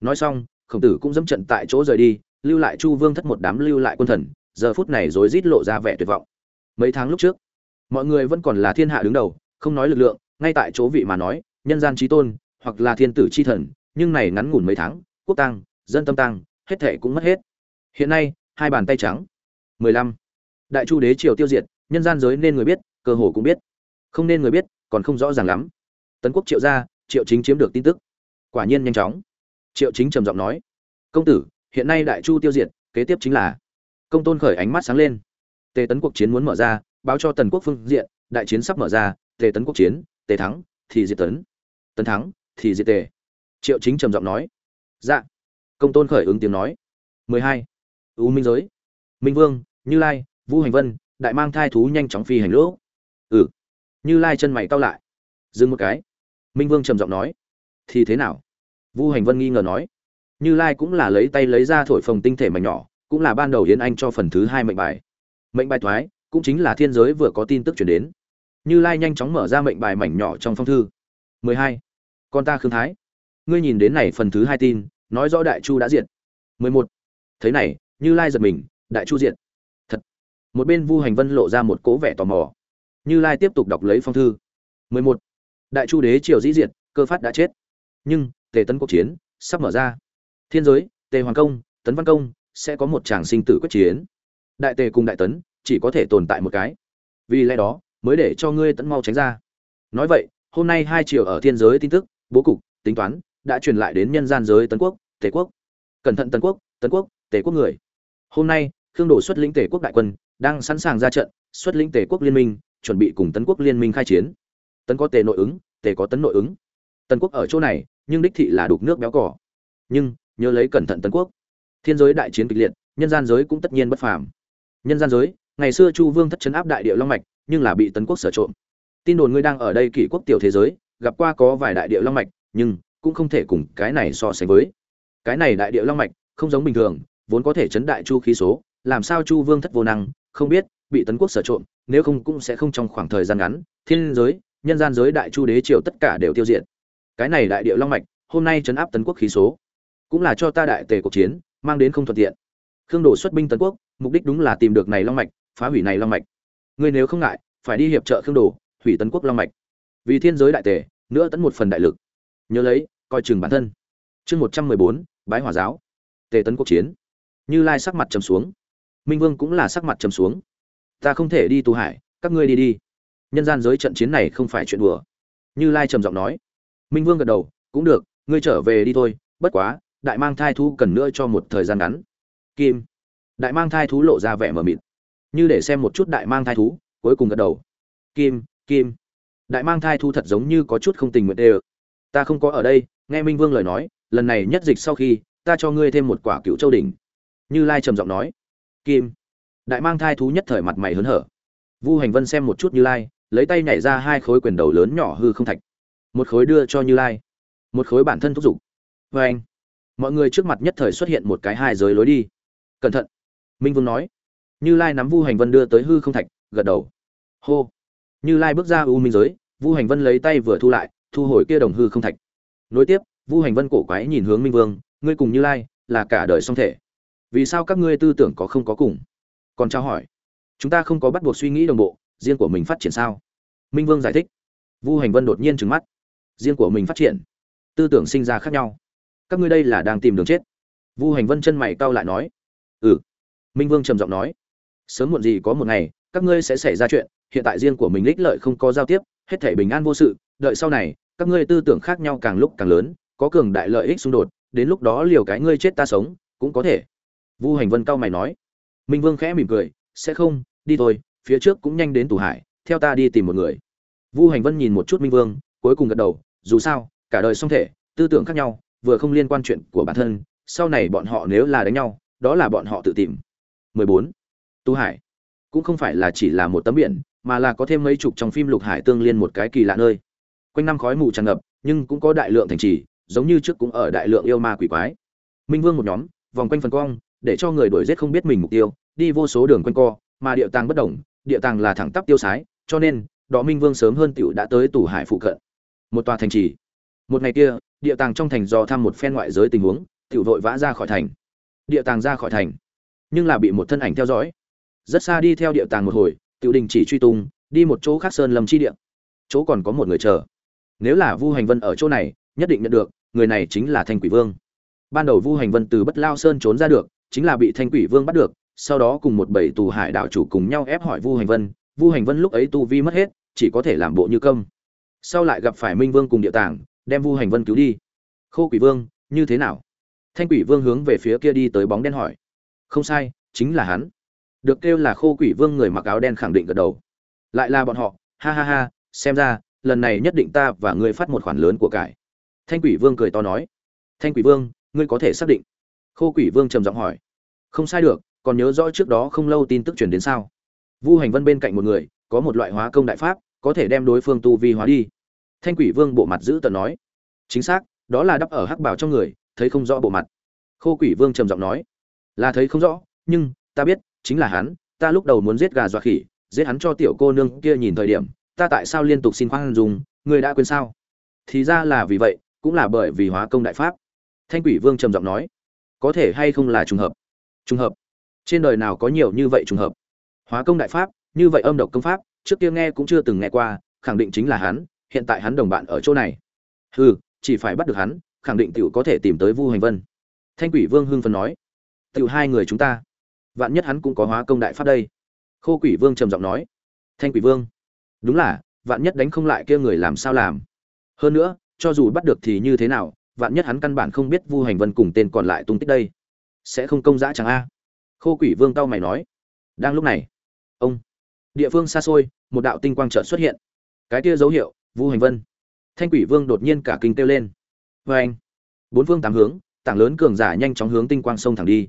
Nói xong, khổng tử cũng dẫm trận tại chỗ rời đi, lưu lại chu vương thất một đám lưu lại quân thần giờ phút này rối rít lộ ra vẻ tuyệt vọng. Mấy tháng lúc trước, mọi người vẫn còn là thiên hạ đứng đầu, không nói lực lượng, ngay tại chỗ vị mà nói, nhân gian chí tôn, hoặc là thiên tử chi thần, nhưng này ngắn ngủn mấy tháng, quốc tăng dân tâm tăng hết thệ cũng mất hết. Hiện nay, hai bàn tay trắng. Mười lăm. Đại chu đế triều tiêu diệt, nhân gian giới nên người biết, cơ hồ cũng biết. Không nên người biết, còn không rõ ràng lắm. Tấn quốc triệu gia triệu chính chiếm được tin tức. Quả nhiên nhanh chóng. Triệu chính trầm giọng nói, công tử, hiện nay đại chu tiêu diệt, kế tiếp chính là công tôn khởi ánh mắt sáng lên. Tề tấn quốc chiến muốn mở ra, báo cho tần quốc phương diện, đại chiến sắp mở ra, tề tấn quốc chiến, tề thắng, thì diệt tấn. Tấn thắng, thì diệt tề. Triệu chính trầm giọng nói. Dạ. Công tôn khởi ứng tiếng nói. Mười hai. U minh giới. Minh vương, như lai vu hành vân, đại mang thai thú nhanh chóng phi hành lỗ. Ừ. Như lai chân mày cau lại. Dừng một cái. Minh vương trầm giọng nói. Thì thế nào? Vu hành vân nghi ngờ nói. Như lai cũng là lấy tay lấy ra thổi phồng tinh thể mảnh nhỏ cũng là ban đầu yến anh cho phần thứ hai mệnh bài. Mệnh bài thoái, cũng chính là thiên giới vừa có tin tức chuyển đến. Như lai nhanh chóng mở ra mệnh bài mảnh nhỏ trong phong thư. 12. con ta khương thái. Ngươi nhìn đến này phần thứ hai tin, nói rõ đại chu đã diệt. 11. thế này, như lai giật mình, đại chu diệt. Thật. Một bên vu hành vân lộ ra một cố vẻ tò mò. Như lai tiếp tục đọc lấy phong thư. 11. đại chu đế triều dĩ diệt, cơ phát đã chết. Nhưng, tề tấn quốc chiến sắp mở ra. Thiên giới, tề hoàng công, tấn văn công sẽ có một tràng sinh tử quyết chiến. Đại tề cùng đại tấn, chỉ có thể tồn tại một cái. Vì lẽ đó, mới để cho ngươi tấn mau tránh ra. Nói vậy, hôm nay hai chiều ở thiên giới tin tức, bố cục, tính toán, đã truyền lại đến nhân gian giới tấn quốc, tề quốc. Cẩn thận tấn quốc tấn quốc, tề quốc người. Hôm nay, khương đồ xuất lĩnh tề quốc đại quân, đang sẵn sàng ra trận, xuất lĩnh tề quốc liên minh, chuẩn bị cùng tấn quốc liên minh khai chiến. Tấn có tề nội ứng, tề có tấn nội ứng. Tấn quốc ở chỗ này, nhưng đích thị là đục nước béo cỏ. Nhưng, nhớ lấy cẩn thận tấn quốc thiên giới đại chiến kịch liệt, nhân gian giới cũng tất nhiên bất phàm. Nhân gian giới, ngày xưa chu vương thất chấn áp đại địa long mạch, nhưng là bị tấn quốc sở trộm. Tin đồn ngươi đang ở đây kỷ quốc tiểu thế giới, gặp qua có vài đại địa long mạch, nhưng cũng không thể cùng cái này so sánh với. Cái này đại địa long mạch, không giống bình thường, vốn có thể chấn đại chu khí số, làm sao chu vương thất vô năng, không biết, bị tấn quốc sở trộm, nếu không cũng sẽ không trong khoảng thời gian ngắn, thiên giới, nhân gian giới đại chu đế triều tất cả đều tiêu diệt. Cái này đại địa long mạch, hôm nay chấn áp tấn quốc khí số, cũng là cho ta đại tề cuộc chiến mang đến không thuận tiện. Khương đồ xuất binh tấn quốc, mục đích đúng là tìm được này long mạch, phá hủy này long mạch. Ngươi nếu không ngại, phải đi hiệp trợ khương đồ, hủy tấn quốc long mạch. Vì thiên giới đại tề, nữa tấn một phần đại lực. Nhớ lấy, coi chừng bản thân. Chương một trăm mười bốn, bái hỏa giáo. Tề tấn quốc chiến. Như lai sắc mặt trầm xuống. Minh vương cũng là sắc mặt trầm xuống. Ta không thể đi tù hải, các ngươi đi đi. Nhân gian giới trận chiến này không phải chuyện đùa. Như lai trầm giọng nói. Minh vương gật đầu, cũng được, ngươi trở về đi thôi, bất quá đại mang thai thú cần nữa cho một thời gian ngắn. Kim. Đại mang thai thú lộ ra vẻ mờ mịt. Như để xem một chút đại mang thai thú, cuối cùng gật đầu. Kim kim. Đại mang thai thú thật giống như có chút không tình nguyện đê ta không có ở đây, nghe minh vương lời nói, lần này nhất dịch sau khi, ta cho ngươi thêm một quả cựu châu đỉnh. Như lai trầm giọng nói. Kim. Đại mang thai thú nhất thời mặt mày hớn hở. Vu hành vân xem một chút như lai, lấy tay nhảy ra hai khối quyền đầu lớn nhỏ hư không thạch. Một khối đưa cho như lai. Một khối bản thân thúc giục. Vê anh mọi người trước mặt nhất thời xuất hiện một cái hai giới lối đi. Cẩn thận. Minh vương nói. Như lai nắm vu hành vân đưa tới hư không thạch, gật đầu. Hô. Như lai bước ra u minh giới, vu hành vân lấy tay vừa thu lại, thu hồi kia đồng hư không thạch. Nối tiếp, vu hành vân cổ quái nhìn hướng minh vương, ngươi cùng như lai là cả đời song thể. Vì sao các ngươi tư tưởng có không có cùng? Còn trao hỏi. Chúng ta không có bắt buộc suy nghĩ đồng bộ, riêng của mình phát triển sao? Minh vương giải thích. Vu hành vân đột nhiên trừng mắt. Riêng của mình phát triển, tư tưởng sinh ra khác nhau các ngươi đây là đang tìm đường chết. Vu hành vân chân mày cau lại nói. Ừ. Minh vương trầm giọng nói. Sớm muộn gì có một ngày, các ngươi sẽ xảy ra chuyện, hiện tại riêng của mình lích lợi không có giao tiếp, hết thể bình an vô sự, đợi sau này, các ngươi tư tưởng khác nhau càng lúc càng lớn, có cường đại lợi ích xung đột, đến lúc đó liều cái ngươi chết ta sống, cũng có thể. Vu hành vân cau mày nói. Minh vương khẽ mỉm cười, sẽ không, đi thôi, phía trước cũng nhanh đến tù hải, theo ta đi tìm một người. Vu hành vân nhìn một chút minh vương, cuối cùng gật đầu, dù sao, cả đời song thể, tư tưởng khác nhau vừa không liên quan chuyện của bản thân, sau này bọn họ nếu là đánh nhau, đó là bọn họ tự tìm. 14. tu hải. Cũng không phải là chỉ là một tấm biển, mà là có thêm mấy chục trong phim lục hải tương liên một cái kỳ lạ nơi. Quanh năm khói mù tràn ngập, nhưng cũng có đại lượng thành trì, giống như trước cũng ở đại lượng yêu ma quỷ quái. Minh vương một nhóm, vòng quanh phần cong, để cho người đuổi giết không biết mình mục tiêu, đi vô số đường quanh co, mà địa tàng bất động địa tàng là thẳng tắp tiêu sái, cho nên, đó minh vương sớm hơn tiểu đã tới tủ hải phụ cận. Một tòa thành trì. Một ngày kia địa tàng trong thành do thăm một phen ngoại giới tình huống, tiểu vội vã ra khỏi thành. Địa tàng ra khỏi thành, nhưng là bị một thân ảnh theo dõi. Rất xa đi theo địa tàng một hồi, tiểu đình chỉ truy tung, đi một chỗ khác sơn lâm chi địa. Chỗ còn có một người chờ. Nếu là vu hành vân ở chỗ này, nhất định nhận được, người này chính là thanh quỷ vương. Ban đầu vu hành vân từ bất lao sơn trốn ra được, chính là bị thanh quỷ vương bắt được, sau đó cùng một bảy tù hải đạo chủ cùng nhau ép hỏi vu hành vân. Vu hành vân lúc ấy tu vi mất hết, chỉ có thể làm bộ như công. Sau lại gặp phải minh vương cùng địa tàng đem vu hành vân cứu đi. Khô quỷ vương, như thế nào? Thanh quỷ vương hướng về phía kia đi tới bóng đen hỏi. Không sai, chính là hắn. Được kêu là khô quỷ vương người mặc áo đen khẳng định gật đầu. Lại là bọn họ, ha ha ha, xem ra, lần này nhất định ta và ngươi phát một khoản lớn của cải. Thanh quỷ vương cười to nói. Thanh quỷ vương, ngươi có thể xác định. Khô quỷ vương trầm giọng hỏi. Không sai được, còn nhớ rõ trước đó không lâu tin tức truyền đến sao? Vu hành vân bên cạnh một người, có một loại hóa công đại pháp, có thể đem đối phương tu vi hóa đi thanh quỷ vương bộ mặt giữ tờ nói. Chính xác, đó là đắp ở hắc bảo trong người, thấy không rõ bộ mặt. Khô quỷ vương trầm giọng nói. Là thấy không rõ, nhưng, ta biết, chính là hắn, ta lúc đầu muốn giết gà dọa khỉ, giết hắn cho tiểu cô nương kia nhìn thời điểm, ta tại sao liên tục xin khoan dùng người đã quên sao? Thì ra là vì vậy, cũng là bởi vì hóa công đại pháp. Thanh quỷ vương trầm giọng nói. Có thể hay không là trùng hợp? Trùng hợp. Trên đời nào có nhiều như vậy trùng hợp? Hóa công đại pháp, như vậy âm độc công pháp, trước kia nghe cũng chưa từng nghe qua, khẳng định chính là hắn hiện tại hắn đồng bạn ở chỗ này. Hừ, chỉ phải bắt được hắn, khẳng định tiểu có thể tìm tới vu hành vân. Thanh quỷ vương hưng phấn nói. Tiểu hai người chúng ta, vạn nhất hắn cũng có hóa công đại pháp đây. Khô quỷ vương trầm giọng nói. Thanh quỷ vương, đúng là, vạn nhất đánh không lại kia người làm sao làm? Hơn nữa, cho dù bắt được thì như thế nào, vạn nhất hắn căn bản không biết vu hành vân cùng tên còn lại tung tích đây. Sẽ không công dã chẳng a. Khô quỷ vương tao mày nói. Đang lúc này, ông, địa phương xa xôi, một đạo tinh quang chợt xuất hiện. Cái kia dấu hiệu vu hành vân. Thanh quỷ vương đột nhiên cả kinh kêu lên. Vê anh, bốn phương tám hướng, tảng lớn cường giả nhanh chóng hướng tinh quang sông thẳng đi.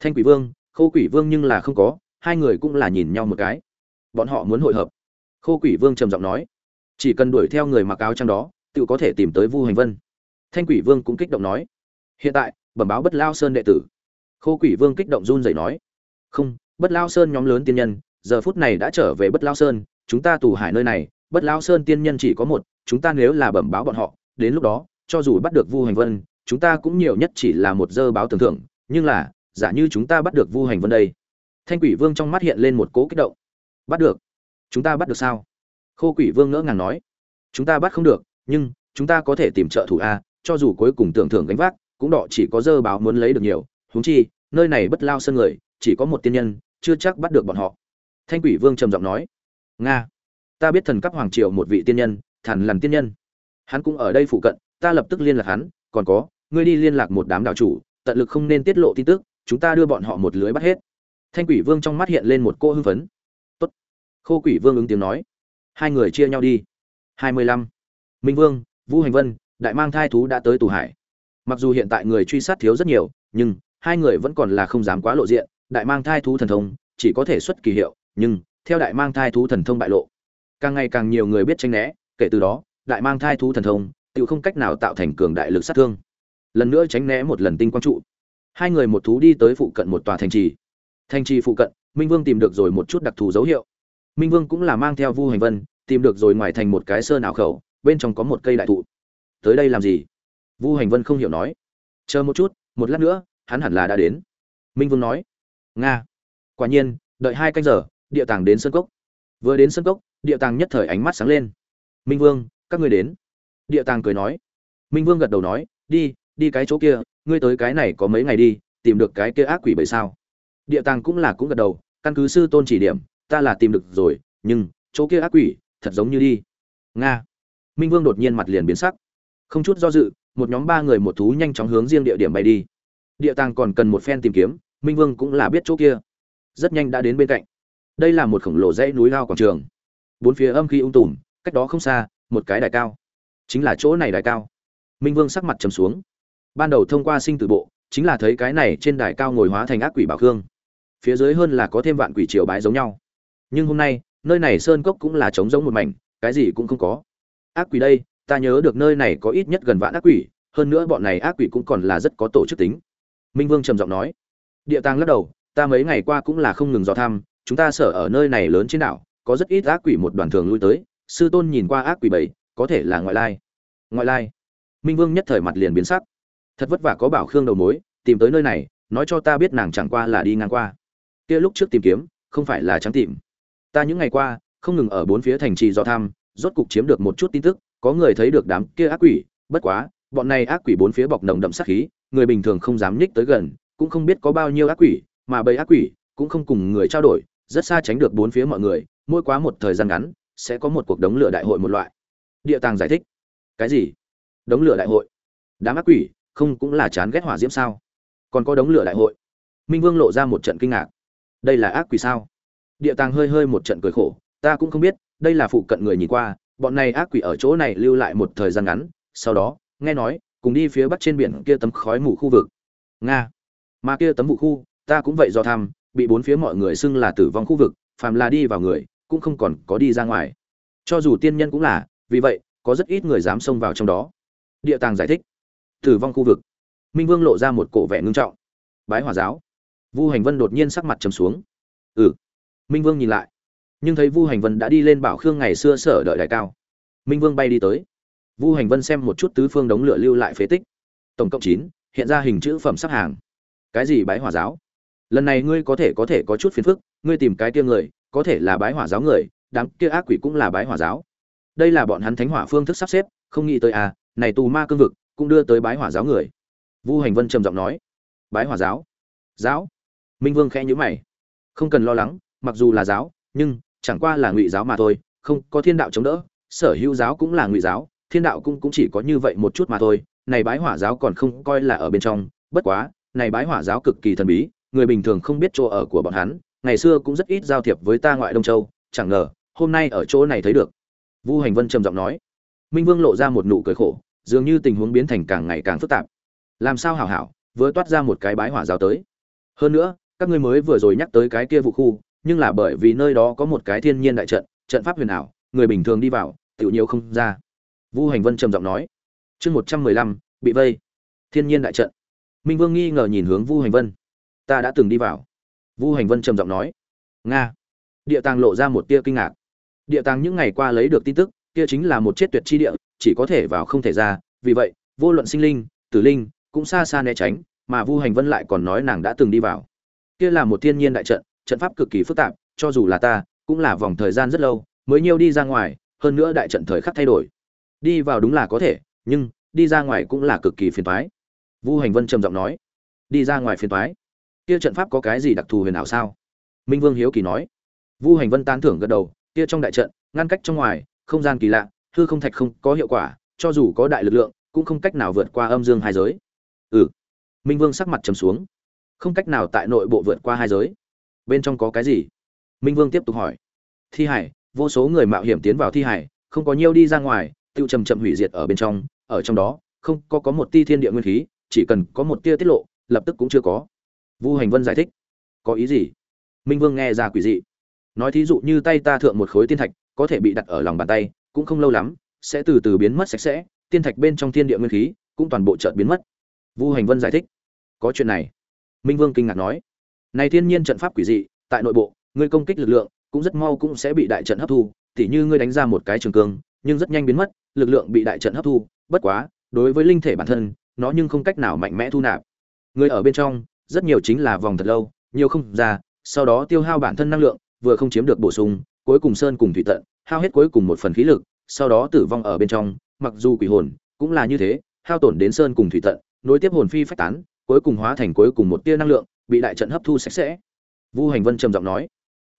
Thanh quỷ vương, khô quỷ vương nhưng là không có, hai người cũng là nhìn nhau một cái. Bọn họ muốn hội hợp. Khô quỷ vương trầm giọng nói, chỉ cần đuổi theo người mặc áo trắng đó, tự có thể tìm tới vu hành vân. Thanh quỷ vương cũng kích động nói, hiện tại, bẩm báo bất lao sơn đệ tử. Khô quỷ vương kích động run rẩy nói, không, bất lao sơn nhóm lớn tiên nhân, giờ phút này đã trở về bất lao sơn, chúng ta tù hải nơi này bất lao sơn tiên nhân chỉ có một, chúng ta nếu là bẩm báo bọn họ, đến lúc đó, cho dù bắt được vu hành vân, chúng ta cũng nhiều nhất chỉ là một dơ báo tưởng thưởng, nhưng là, giả như chúng ta bắt được vu hành vân đây, thanh quỷ vương trong mắt hiện lên một cố kích động. Bắt được? Chúng ta bắt được sao? Khô quỷ vương ngỡ ngàng nói. Chúng ta bắt không được, nhưng, chúng ta có thể tìm trợ thủ a, cho dù cuối cùng tưởng thưởng gánh vác, cũng đọ chỉ có dơ báo muốn lấy được nhiều. Huống chi, nơi này bất lao sân người, chỉ có một tiên nhân, chưa chắc bắt được bọn họ. Thanh quỷ vương trầm giọng nói. Nga ta biết thần cấp hoàng triều một vị tiên nhân thần lằn tiên nhân. Hắn cũng ở đây phụ cận, ta lập tức liên lạc hắn, còn có, ngươi đi liên lạc một đám đạo chủ, tận lực không nên tiết lộ tin tức, chúng ta đưa bọn họ một lưới bắt hết. Thanh quỷ vương trong mắt hiện lên một cô hưng phấn. Tốt. khô quỷ vương ứng tiếng nói. Hai người chia nhau đi. Hai mươi lăm. Minh vương, vũ hành vân, đại mang thai thú đã tới tù hải. Mặc dù hiện tại người truy sát thiếu rất nhiều, nhưng hai người vẫn còn là không dám quá lộ diện. Đại mang thai thú thần thông chỉ có thể xuất kỳ hiệu, nhưng theo đại mang thai thú thần thông bại lộ càng ngày càng nhiều người biết tranh né, kể từ đó, đại mang thai thú thần thông tự không cách nào tạo thành cường đại lực sát thương. Lần nữa tránh né một lần tinh quang trụ. Hai người một thú đi tới phụ cận một tòa thành trì. Thành trì phụ cận, minh vương tìm được rồi một chút đặc thù dấu hiệu. Minh vương cũng là mang theo vu hành vân, tìm được rồi ngoài thành một cái sơn ảo khẩu, bên trong có một cây đại thụ. Tới đây làm gì? Vu hành vân không hiểu nói. Chờ một chút, một lát nữa, hắn hẳn là đã đến. Minh vương nói. Nga. Quả nhiên, đợi hai canh giờ, địa tàng đến sân cốc. Vừa đến sân cốc địa tàng nhất thời ánh mắt sáng lên. Minh vương, các ngươi đến. Địa tàng cười nói. Minh vương gật đầu nói, đi đi cái chỗ kia, ngươi tới cái này có mấy ngày đi, tìm được cái kia ác quỷ bởi sao? Địa tàng cũng là cũng gật đầu, căn cứ sư tôn chỉ điểm, ta là tìm được rồi, nhưng chỗ kia ác quỷ thật giống như đi. Nga. Minh vương đột nhiên mặt liền biến sắc. Không chút do dự, một nhóm ba người một thú nhanh chóng hướng riêng địa điểm bay đi. Địa tàng còn cần một phen tìm kiếm, minh vương cũng là biết chỗ kia. Rất nhanh đã đến bên cạnh. Đây là một khổng lồ dãy núi lao quảng trường bốn phía âm khí ung tùm, cách đó không xa, một cái đài cao. Chính là chỗ này đài cao. Minh vương sắc mặt trầm xuống. Ban đầu thông qua sinh tử bộ, chính là thấy cái này trên đài cao ngồi hóa thành ác quỷ bảo khương. Phía dưới hơn là có thêm vạn quỷ triều bái giống nhau. Nhưng hôm nay, nơi này sơn cốc cũng là trống giống một mảnh, cái gì cũng không có. Ác quỷ đây, ta nhớ được nơi này có ít nhất gần vạn ác quỷ, hơn nữa bọn này ác quỷ cũng còn là rất có tổ chức tính. Minh vương trầm giọng nói. Địa tàng lắc đầu, ta mấy ngày qua cũng là không ngừng dò thăm, chúng ta sở ở nơi này lớn trên đảo có rất ít ác quỷ một đoàn thường lui tới, sư tôn nhìn qua ác quỷ bảy, có thể là ngoại lai. Ngoại lai. Minh vương nhất thời mặt liền biến sắc. Thật vất vả có bảo khương đầu mối, tìm tới nơi này, nói cho ta biết nàng chẳng qua là đi ngang qua. Kia lúc trước tìm kiếm, không phải là trắng tìm. Ta những ngày qua, không ngừng ở bốn phía thành trì do tham rốt cục chiếm được một chút tin tức, có người thấy được đám kia ác quỷ, bất quá, bọn này ác quỷ bốn phía bọc nồng đậm sát khí, người bình thường không dám nhích tới gần, cũng không biết có bao nhiêu ác quỷ, mà bầy ác quỷ cũng không cùng người trao đổi, rất xa tránh được bốn phía mọi người mỗi quá một thời gian ngắn, sẽ có một cuộc đống lửa đại hội một loại. Địa tàng giải thích. Cái gì? Đống lửa đại hội? Đám ác quỷ, không cũng là chán ghét hỏa diễm sao? Còn có đống lửa đại hội? Minh vương lộ ra một trận kinh ngạc. Đây là ác quỷ sao? Địa tàng hơi hơi một trận cười khổ, ta cũng không biết, đây là phụ cận người nhìn qua, bọn này ác quỷ ở chỗ này lưu lại một thời gian ngắn, sau đó, nghe nói, cùng đi phía bắc trên biển kia tấm khói mù khu vực. Nga. Mà kia tấm vụ khu, ta cũng vậy do tham bị bốn phía mọi người xưng là tử vong khu vực, phàm là đi vào người cũng không còn có đi ra ngoài. Cho dù tiên nhân cũng là, vì vậy, có rất ít người dám xông vào trong đó. Địa tàng giải thích. Tử vong khu vực. Minh vương lộ ra một cổ vẻ ngưng trọng. Bái hỏa giáo. Vu hành vân đột nhiên sắc mặt trầm xuống. Ừ. Minh vương nhìn lại. Nhưng thấy vu hành vân đã đi lên bảo khương ngày xưa sở đợi đại cao. Minh vương bay đi tới. Vu hành vân xem một chút tứ phương đống lửa lưu lại phế tích. Tổng cộng chín, hiện ra hình chữ phẩm sắp hàng. Cái gì bái hỏa giáo? Lần này ngươi có thể có thể có chút phiền phức, ngươi tìm cái kia người có thể là bái hỏa giáo người, đám kia ác quỷ cũng là bái hỏa giáo. Đây là bọn hắn thánh hỏa phương thức sắp xếp, không nghĩ tới à này tù ma cương vực cũng đưa tới bái hỏa giáo người. Vu hành vân trầm giọng nói, bái hỏa giáo? Giáo. Minh vương khẽ nhữ mày. Không cần lo lắng, mặc dù là giáo, nhưng chẳng qua là ngụy giáo mà thôi, không có thiên đạo chống đỡ, sở hữu giáo cũng là ngụy giáo, thiên đạo cũng cũng chỉ có như vậy một chút mà thôi, này bái hỏa giáo còn không coi là ở bên trong, bất quá, này bái hỏa giáo cực kỳ thần bí, người bình thường không biết chỗ ở của bọn hắn ngày xưa cũng rất ít giao thiệp với ta ngoại đông châu, chẳng ngờ, hôm nay ở chỗ này thấy được. Vu hành vân trầm giọng nói. Minh vương lộ ra một nụ cười khổ, dường như tình huống biến thành càng ngày càng phức tạp. Làm sao hảo hảo, vừa toát ra một cái bái hỏa giáo tới. Hơn nữa, các ngươi mới vừa rồi nhắc tới cái kia vụ khu, nhưng là bởi vì nơi đó có một cái thiên nhiên đại trận trận pháp huyền ảo, người bình thường đi vào, tiểu nhiều không ra. Vu hành vân trầm giọng nói. Chương một trăm mười lăm, bị vây. Thiên nhiên đại trận. Minh vương nghi ngờ nhìn hướng vu hành vân. Ta đã từng đi vào vu hành vân trầm giọng nói, nga. Địa tàng lộ ra một tia kinh ngạc. Địa tàng những ngày qua lấy được tin tức, kia chính là một chết tuyệt chi địa, chỉ có thể vào không thể ra, vì vậy, vô luận sinh linh, tử linh cũng xa xa né tránh, mà vu hành vân lại còn nói nàng đã từng đi vào. Kia là một thiên nhiên đại trận trận pháp cực kỳ phức tạp, cho dù là ta, cũng là vòng thời gian rất lâu, mới nhiêu đi ra ngoài, hơn nữa đại trận thời khắc thay đổi. Đi vào đúng là có thể, nhưng đi ra ngoài cũng là cực kỳ phiền toái. Vu hành vân trầm giọng nói, đi ra ngoài phiền toái kia trận pháp có cái gì đặc thù huyền ảo sao? Minh vương hiếu kỳ nói. Vu hành vân tán thưởng gật đầu, kia trong đại trận, ngăn cách trong ngoài, không gian kỳ lạ, hư không thạch không có hiệu quả, cho dù có đại lực lượng, cũng không cách nào vượt qua âm dương hai giới. Ừ. Minh vương sắc mặt trầm xuống. Không cách nào tại nội bộ vượt qua hai giới. Bên trong có cái gì? Minh vương tiếp tục hỏi. Thi hải, vô số người mạo hiểm tiến vào thi hải, không có nhiêu đi ra ngoài, tiêu chầm chậm hủy diệt ở bên trong, ở trong đó, không có có một ti thiên địa nguyên khí, chỉ cần có một tia tiết lộ, lập tức cũng chưa có vu hành vân giải thích. Có ý gì? Minh vương nghe ra quỷ dị. Nói thí dụ như tay ta thượng một khối tiên thạch, có thể bị đặt ở lòng bàn tay, cũng không lâu lắm, sẽ từ từ biến mất sạch sẽ, tiên thạch bên trong thiên địa nguyên khí cũng toàn bộ chợt biến mất. Vu hành vân giải thích. Có chuyện này. Minh vương kinh ngạc nói. Này thiên nhiên trận pháp quỷ dị, tại nội bộ, ngươi công kích lực lượng, cũng rất mau cũng sẽ bị đại trận hấp thu, tỉ như ngươi đánh ra một cái trường cương, nhưng rất nhanh biến mất, lực lượng bị đại trận hấp thu, bất quá, đối với linh thể bản thân, nó nhưng không cách nào mạnh mẽ thu nạp. Người ở bên trong rất nhiều chính là vòng thật lâu, nhiều không ra, sau đó tiêu hao bản thân năng lượng, vừa không chiếm được bổ sung, cuối cùng sơn cùng thủy tận, hao hết cuối cùng một phần khí lực, sau đó tử vong ở bên trong, mặc dù quỷ hồn cũng là như thế, hao tổn đến sơn cùng thủy tận, nối tiếp hồn phi phách tán, cuối cùng hóa thành cuối cùng một tia năng lượng, bị đại trận hấp thu sạch sẽ. Vu hành vân trầm giọng nói.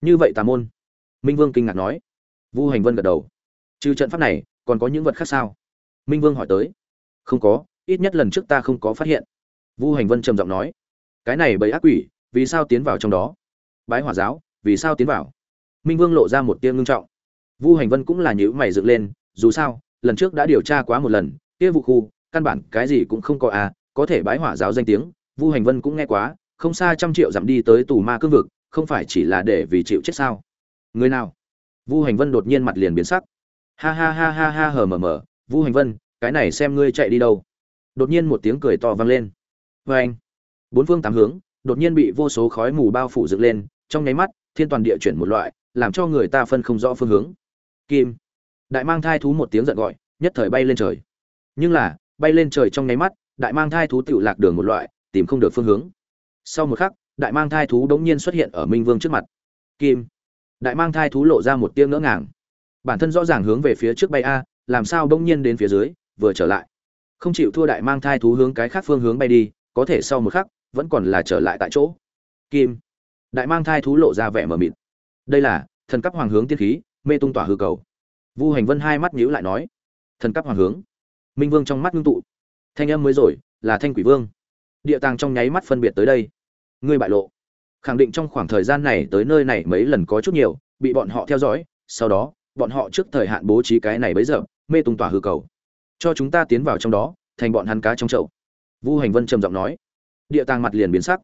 Như vậy tà môn. Minh vương kinh ngạc nói. Vu hành vân gật đầu. Trừ trận pháp này, còn có những vật khác sao? Minh vương hỏi tới. Không có, ít nhất lần trước ta không có phát hiện. Vu hành vân trầm giọng nói cái này bầy ác quỷ, vì sao tiến vào trong đó? Bái hỏa giáo, vì sao tiến vào? Minh vương lộ ra một tiếng ngưng trọng. Vu hành vân cũng là nhữ mày dựng lên, dù sao, lần trước đã điều tra quá một lần, kia vụ khu, căn bản cái gì cũng không có à có thể bái hỏa giáo danh tiếng, vu hành vân cũng nghe quá, không xa trăm triệu dặm đi tới tù ma cương vực, không phải chỉ là để vì chịu chết sao? Người nào? Vu hành vân đột nhiên mặt liền biến sắc. Ha ha ha ha ha hờ mờ mờ, vu hành vân, cái này xem ngươi chạy đi đâu? Đột nhiên một tiếng cười to vang lên. Vê anh bốn phương tám hướng, đột nhiên bị vô số khói mù bao phủ dựng lên, trong nháy mắt, thiên toàn địa chuyển một loại, làm cho người ta phân không rõ phương hướng. Kim. Đại mang thai thú một tiếng giận gọi, nhất thời bay lên trời. Nhưng là, bay lên trời trong nháy mắt, đại mang thai thú tự lạc đường một loại, tìm không được phương hướng. Sau một khắc, đại mang thai thú đống nhiên xuất hiện ở minh vương trước mặt. Kim. Đại mang thai thú lộ ra một tiếng ngỡ ngàng. Bản thân rõ ràng hướng về phía trước bay a, làm sao đống nhiên đến phía dưới, vừa trở lại. Không chịu thua đại mang thai thú hướng cái khác phương hướng bay đi, có thể sau một khắc vẫn còn là trở lại tại chỗ. Kim. Đại mang thai thú lộ ra vẻ mờ mịt. Đây là, thần cấp hoàng hướng tiên khí, mê tung tỏa hư cầu. Vu hành vân hai mắt nhíu lại nói. Thần cấp hoàng hướng. Minh vương trong mắt ngưng tụ. Thanh âm mới rồi, là thanh quỷ vương. Địa tàng trong nháy mắt phân biệt tới đây. Ngươi bại lộ. Khẳng định trong khoảng thời gian này tới nơi này mấy lần có chút nhiều, bị bọn họ theo dõi, sau đó, bọn họ trước thời hạn bố trí cái này bấy giờ, mê tung tỏa hư cầu. Cho chúng ta tiến vào trong đó, thành bọn hắn cá trong chậu. Vu hành vân trầm giọng nói địa tàng mặt liền biến sắc.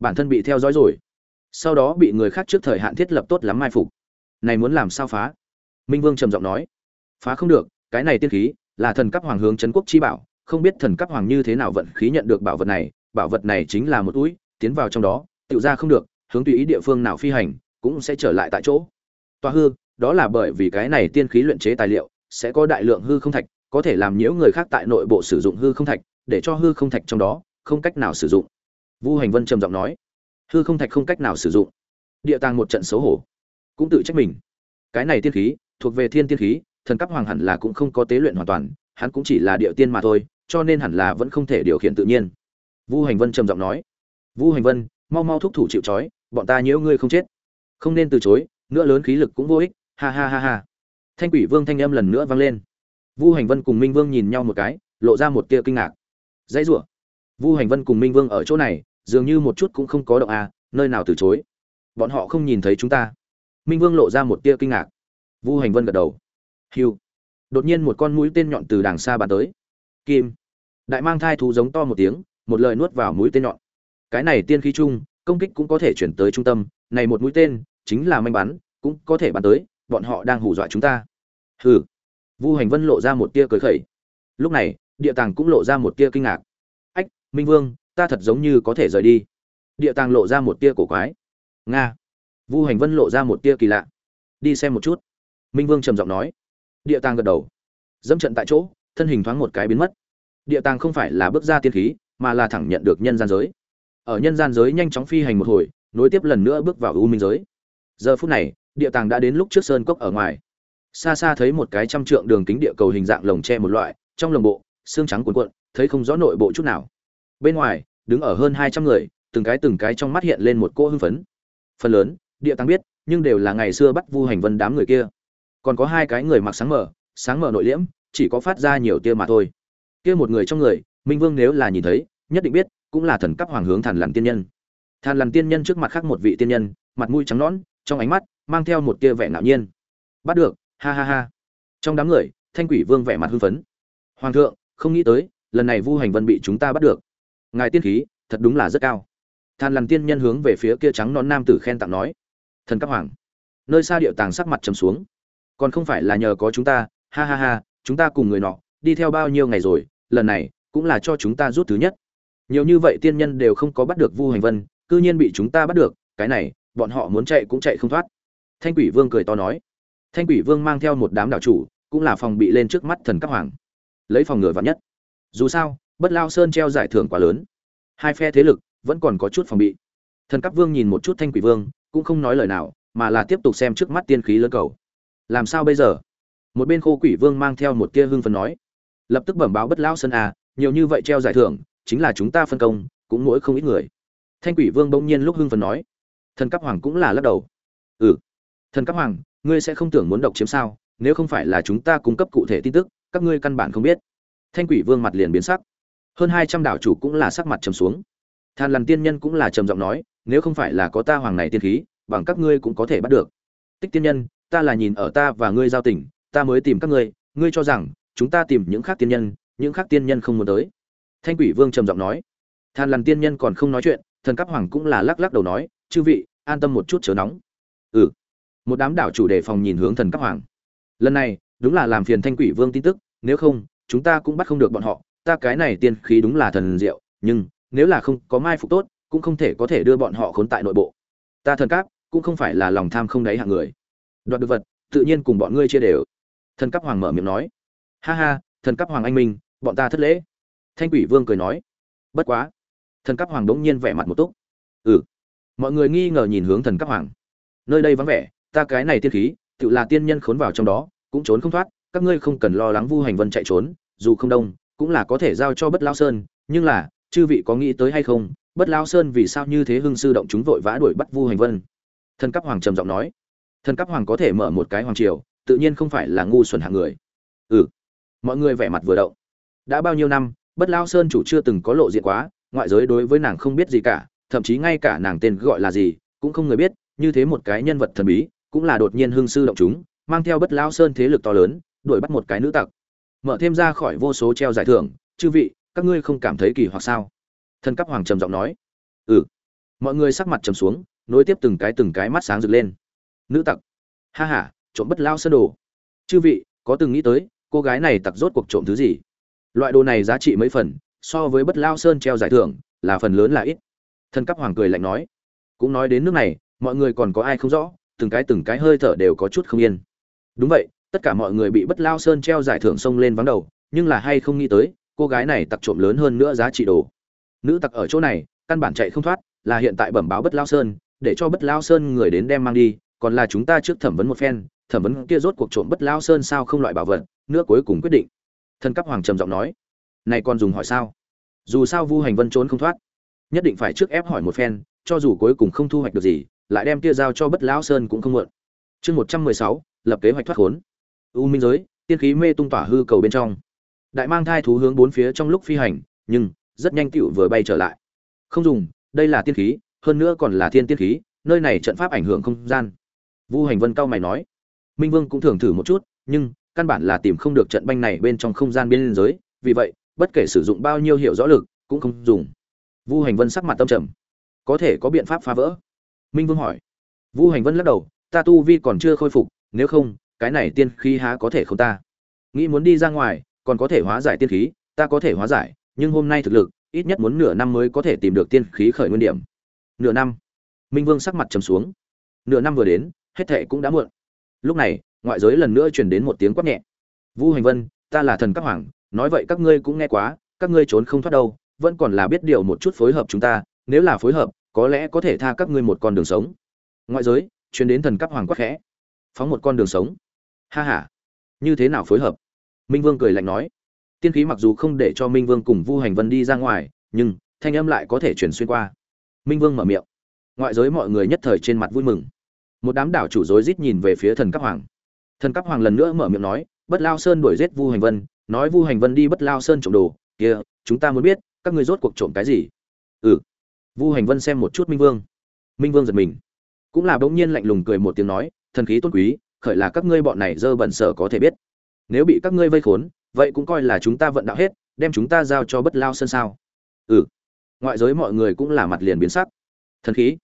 Bản thân bị theo dõi rồi. Sau đó bị người khác trước thời hạn thiết lập tốt lắm mai phục. Này muốn làm sao phá? Minh vương trầm giọng nói. Phá không được, cái này tiên khí là thần cấp hoàng hướng trấn quốc chi bảo, không biết thần cấp hoàng như thế nào vận khí nhận được bảo vật này, bảo vật này chính là một túi, tiến vào trong đó tự ra không được, hướng tùy ý địa phương nào phi hành cũng sẽ trở lại tại chỗ. Toa hư, đó là bởi vì cái này tiên khí luyện chế tài liệu sẽ có đại lượng hư không thạch, có thể làm nhiễu người khác tại nội bộ sử dụng hư không thạch, để cho hư không thạch trong đó không cách nào sử dụng. Vu hành vân trầm giọng nói, hư không thạch không cách nào sử dụng. Địa tàng một trận xấu hổ, cũng tự trách mình. Cái này tiên khí, thuộc về thiên tiên khí, thần cấp hoàng hẳn là cũng không có tế luyện hoàn toàn, hắn cũng chỉ là địa tiên mà thôi, cho nên hẳn là vẫn không thể điều khiển tự nhiên. Vu hành vân trầm giọng nói, vu hành vân, mau mau thúc thủ chịu trói, bọn ta nhiễu ngươi không chết. Không nên từ chối, nữa lớn khí lực cũng vô ích, ha ha ha ha. Thanh quỷ vương thanh âm lần nữa vang lên. Vu hành vân cùng minh vương nhìn nhau một cái, lộ ra một tia kinh ngạc. Dãy rủa vu hành vân cùng minh vương ở chỗ này, dường như một chút cũng không có động à nơi nào từ chối. Bọn họ không nhìn thấy chúng ta. Minh vương lộ ra một tia kinh ngạc. Vu hành vân gật đầu. Hiu đột nhiên một con mũi tên nhọn từ đàng xa bắn tới. Kim. Đại mang thai thú giống to một tiếng, một lời nuốt vào mũi tên nhọn. Cái này tiên khí chung, công kích cũng có thể chuyển tới trung tâm. Này một mũi tên, chính là manh bắn, cũng có thể bắn tới, bọn họ đang hù dọa chúng ta. Hừ. Vu hành vân lộ ra một tia cười khẩy. Lúc này, địa tàng cũng lộ ra một tia kinh ngạc minh vương, ta thật giống như có thể rời đi. Địa tàng lộ ra một tia cổ quái. Nga. Vu hành vân lộ ra một tia kỳ lạ. Đi xem một chút. Minh vương trầm giọng nói. Địa tàng gật đầu. Dẫm trận tại chỗ, thân hình thoáng một cái biến mất. Địa tàng không phải là bước ra tiên khí, mà là thẳng nhận được nhân gian giới. Ở nhân gian giới nhanh chóng phi hành một hồi, nối tiếp lần nữa bước vào u minh giới. Giờ phút này, địa tàng đã đến lúc trước sơn cốc ở ngoài. Xa xa thấy một cái trăm trượng đường kính địa cầu hình dạng lồng tre một loại, trong lồng bộ, xương trắng cuộn cuộn, thấy không rõ nội bộ chút nào bên ngoài, đứng ở hơn hai trăm người, từng cái từng cái trong mắt hiện lên một cô hưng phấn. Phần lớn, địa tăng biết, nhưng đều là ngày xưa bắt vu hành vân đám người kia. Còn có hai cái người mặc sáng mở sáng mở nội liễm, chỉ có phát ra nhiều tia mà thôi. Kia một người trong người, minh vương nếu là nhìn thấy, nhất định biết, cũng là thần cấp hoàng hướng thần lằn tiên nhân. Thần lằn tiên nhân trước mặt khác một vị tiên nhân, mặt mũi trắng nõn, trong ánh mắt mang theo một tia vẻ ngạo nhiên. Bắt được, ha ha ha. Trong đám người, thanh quỷ vương vẻ mặt hưng phấn. Hoàng thượng, không nghĩ tới, lần này vu hành vân bị chúng ta bắt được ngài tiên khí, thật đúng là rất cao. Than lằn tiên nhân hướng về phía kia trắng non nam tử khen tặng nói, thần các hoàng. Nơi xa điệu tàng sắc mặt trầm xuống. Còn không phải là nhờ có chúng ta, ha ha ha, chúng ta cùng người nọ, đi theo bao nhiêu ngày rồi, lần này cũng là cho chúng ta rút thứ nhất. Nhiều như vậy tiên nhân đều không có bắt được vu hành vân, cư nhiên bị chúng ta bắt được, cái này, bọn họ muốn chạy cũng chạy không thoát. Thanh quỷ vương cười to nói. Thanh quỷ vương mang theo một đám đảo chủ, cũng là phòng bị lên trước mắt thần các hoàng. Lấy phòng ngừa vạn nhất. Dù sao bất lao sơn treo giải thưởng quá lớn. Hai phe thế lực vẫn còn có chút phòng bị. Thần cấp vương nhìn một chút thanh quỷ vương, cũng không nói lời nào, mà là tiếp tục xem trước mắt tiên khí lớn cầu. Làm sao bây giờ? Một bên khô quỷ vương mang theo một tia hưng phấn nói. Lập tức bẩm báo bất lao sơn à nhiều như vậy treo giải thưởng, chính là chúng ta phân công, cũng mỗi không ít người. Thanh quỷ vương bỗng nhiên lúc hưng phấn nói. Thần cấp hoàng cũng là lắc đầu. Ừ. Thần cấp hoàng, ngươi sẽ không tưởng muốn độc chiếm sao, nếu không phải là chúng ta cung cấp cụ thể tin tức, các ngươi căn bản không biết. Thanh quỷ vương mặt liền biến sắc hơn hai trăm đảo chủ cũng là sắc mặt trầm xuống. Than lằn tiên nhân cũng là trầm giọng nói, nếu không phải là có ta hoàng này tiên khí, bằng các ngươi cũng có thể bắt được. Tích tiên nhân, ta là nhìn ở ta và ngươi giao tình, ta mới tìm các ngươi ngươi cho rằng, chúng ta tìm những khác tiên nhân, những khác tiên nhân không muốn tới. Thanh quỷ vương trầm giọng nói. Than lằn tiên nhân còn không nói chuyện, thần cấp hoàng cũng là lắc lắc đầu nói, chư vị, an tâm một chút chớ nóng. Ừ. Một đám đảo chủ đề phòng nhìn hướng thần cấp hoàng. Lần này, đúng là làm phiền thanh quỷ vương tin tức, nếu không, chúng ta cũng bắt không được bọn họ ta cái này tiên khí đúng là thần diệu, nhưng nếu là không có mai phục tốt, cũng không thể có thể đưa bọn họ khốn tại nội bộ. Ta thần cáp cũng không phải là lòng tham không đáy hạng người. Đoạt được vật, tự nhiên cùng bọn ngươi chia đều. Thần cấp hoàng mở miệng nói. Ha ha, thần cấp hoàng anh minh, bọn ta thất lễ. Thanh quỷ vương cười nói. Bất quá. Thần cấp hoàng đống nhiên vẻ mặt một túc. Ừ. Mọi người nghi ngờ nhìn hướng thần cấp hoàng. Nơi đây vắng vẻ, ta cái này tiên khí, tự là tiên nhân khốn vào trong đó, cũng trốn không thoát, các ngươi không cần lo lắng vu hành vân chạy trốn, dù không đông cũng là có thể giao cho bất lao sơn, nhưng là, chư vị có nghĩ tới hay không? Bất lao sơn vì sao như thế hưng sư động chúng vội vã đuổi bắt vu hành vân? Thần cấp hoàng trầm giọng nói. Thần cấp hoàng có thể mở một cái hoàng triều, tự nhiên không phải là ngu xuẩn hạng người. Ừ. Mọi người vẻ mặt vừa động. Đã bao nhiêu năm, bất lao sơn chủ chưa từng có lộ diện quá, ngoại giới đối với nàng không biết gì cả, thậm chí ngay cả nàng tên gọi là gì, cũng không người biết, như thế một cái nhân vật thần bí, cũng là đột nhiên hưng sư động chúng, mang theo bất lao sơn thế lực to lớn, đuổi bắt một cái nữ tặc mở thêm ra khỏi vô số treo giải thưởng. Chư vị, các ngươi không cảm thấy kỳ hoặc sao? Thần cấp hoàng trầm giọng nói. Ừ. Mọi người sắc mặt trầm xuống, nối tiếp từng cái từng cái mắt sáng rực lên. Nữ tặc. Ha ha, trộm bất lao sơn đồ. Chư vị, có từng nghĩ tới, cô gái này tặc rốt cuộc trộm thứ gì? Loại đồ này giá trị mấy phần, so với bất lao sơn treo giải thưởng, là phần lớn là ít. Thần cấp hoàng cười lạnh nói. Cũng nói đến nước này, mọi người còn có ai không rõ, từng cái từng cái hơi thở đều có chút không yên. Đúng vậy tất cả mọi người bị bất lao sơn treo giải thưởng sông lên vắng đầu, nhưng là hay không nghĩ tới, cô gái này tặc trộm lớn hơn nữa giá trị đồ. Nữ tặc ở chỗ này, căn bản chạy không thoát, là hiện tại bẩm báo bất lao sơn, để cho bất lao sơn người đến đem mang đi, còn là chúng ta trước thẩm vấn một phen, thẩm vấn kia rốt cuộc trộm bất lao sơn sao không loại bảo vật, nữa cuối cùng quyết định. Thân cấp hoàng trầm giọng nói, này còn dùng hỏi sao? Dù sao vu hành vân trốn không thoát, nhất định phải trước ép hỏi một phen, cho dù cuối cùng không thu hoạch được gì, lại đem kia giao cho bất lão sơn cũng không muộn. Chương một trăm mười sáu, lập kế hoạch thoát khốn u minh giới, tiên khí mê tung tỏa hư cầu bên trong. Đại mang thai thú hướng bốn phía trong lúc phi hành, nhưng, rất nhanh tựu vừa bay trở lại. Không dùng, đây là tiên khí, hơn nữa còn là thiên tiên khí, nơi này trận pháp ảnh hưởng không gian. Vu hành vân cao mày nói. Minh vương cũng thường thử một chút, nhưng, căn bản là tìm không được trận banh này bên trong không gian biên giới, vì vậy, bất kể sử dụng bao nhiêu hiệu rõ lực, cũng không dùng. Vu hành vân sắc mặt tâm trầm. Có thể có biện pháp phá vỡ? Minh vương hỏi. Vu hành vân lắc đầu, ta tu vi còn chưa khôi phục, nếu không cái này tiên khí há có thể không ta? Nghĩ muốn đi ra ngoài, còn có thể hóa giải tiên khí, ta có thể hóa giải, nhưng hôm nay thực lực, ít nhất muốn nửa năm mới có thể tìm được tiên khí khởi nguyên điểm. Nửa năm. Minh vương sắc mặt trầm xuống. Nửa năm vừa đến, hết thệ cũng đã muộn. Lúc này, ngoại giới lần nữa truyền đến một tiếng quát nhẹ. Vu hành vân, ta là thần các hoàng, nói vậy các ngươi cũng nghe quá, các ngươi trốn không thoát đâu, vẫn còn là biết điều một chút phối hợp chúng ta, nếu là phối hợp, có lẽ có thể tha các ngươi một con đường sống. Ngoại giới chuyển đến thần cấp hoàng quát khẽ. Phóng một con đường sống ha ha. Như thế nào phối hợp? Minh vương cười lạnh nói. Tiên khí mặc dù không để cho minh vương cùng vu hành vân đi ra ngoài, nhưng thanh âm lại có thể chuyển xuyên qua. Minh vương mở miệng. Ngoại giới mọi người nhất thời trên mặt vui mừng. Một đám đảo chủ rối rít nhìn về phía thần cấp hoàng. Thần cấp hoàng lần nữa mở miệng nói, bất lao sơn đuổi giết vu hành vân, nói vu hành vân đi bất lao sơn trộm đồ, kia, chúng ta muốn biết, các ngươi rốt cuộc trộm cái gì? Ừ. Vu hành vân xem một chút minh vương. Minh vương giật mình. Cũng là bỗng nhiên lạnh lùng cười một tiếng nói, thần khí tôn quý khởi là các ngươi bọn này dơ bẩn sở có thể biết. Nếu bị các ngươi vây khốn, vậy cũng coi là chúng ta vận đạo hết, đem chúng ta giao cho bất lao sơn sao. Ừ. Ngoại giới mọi người cũng là mặt liền biến sắc. Thần khí.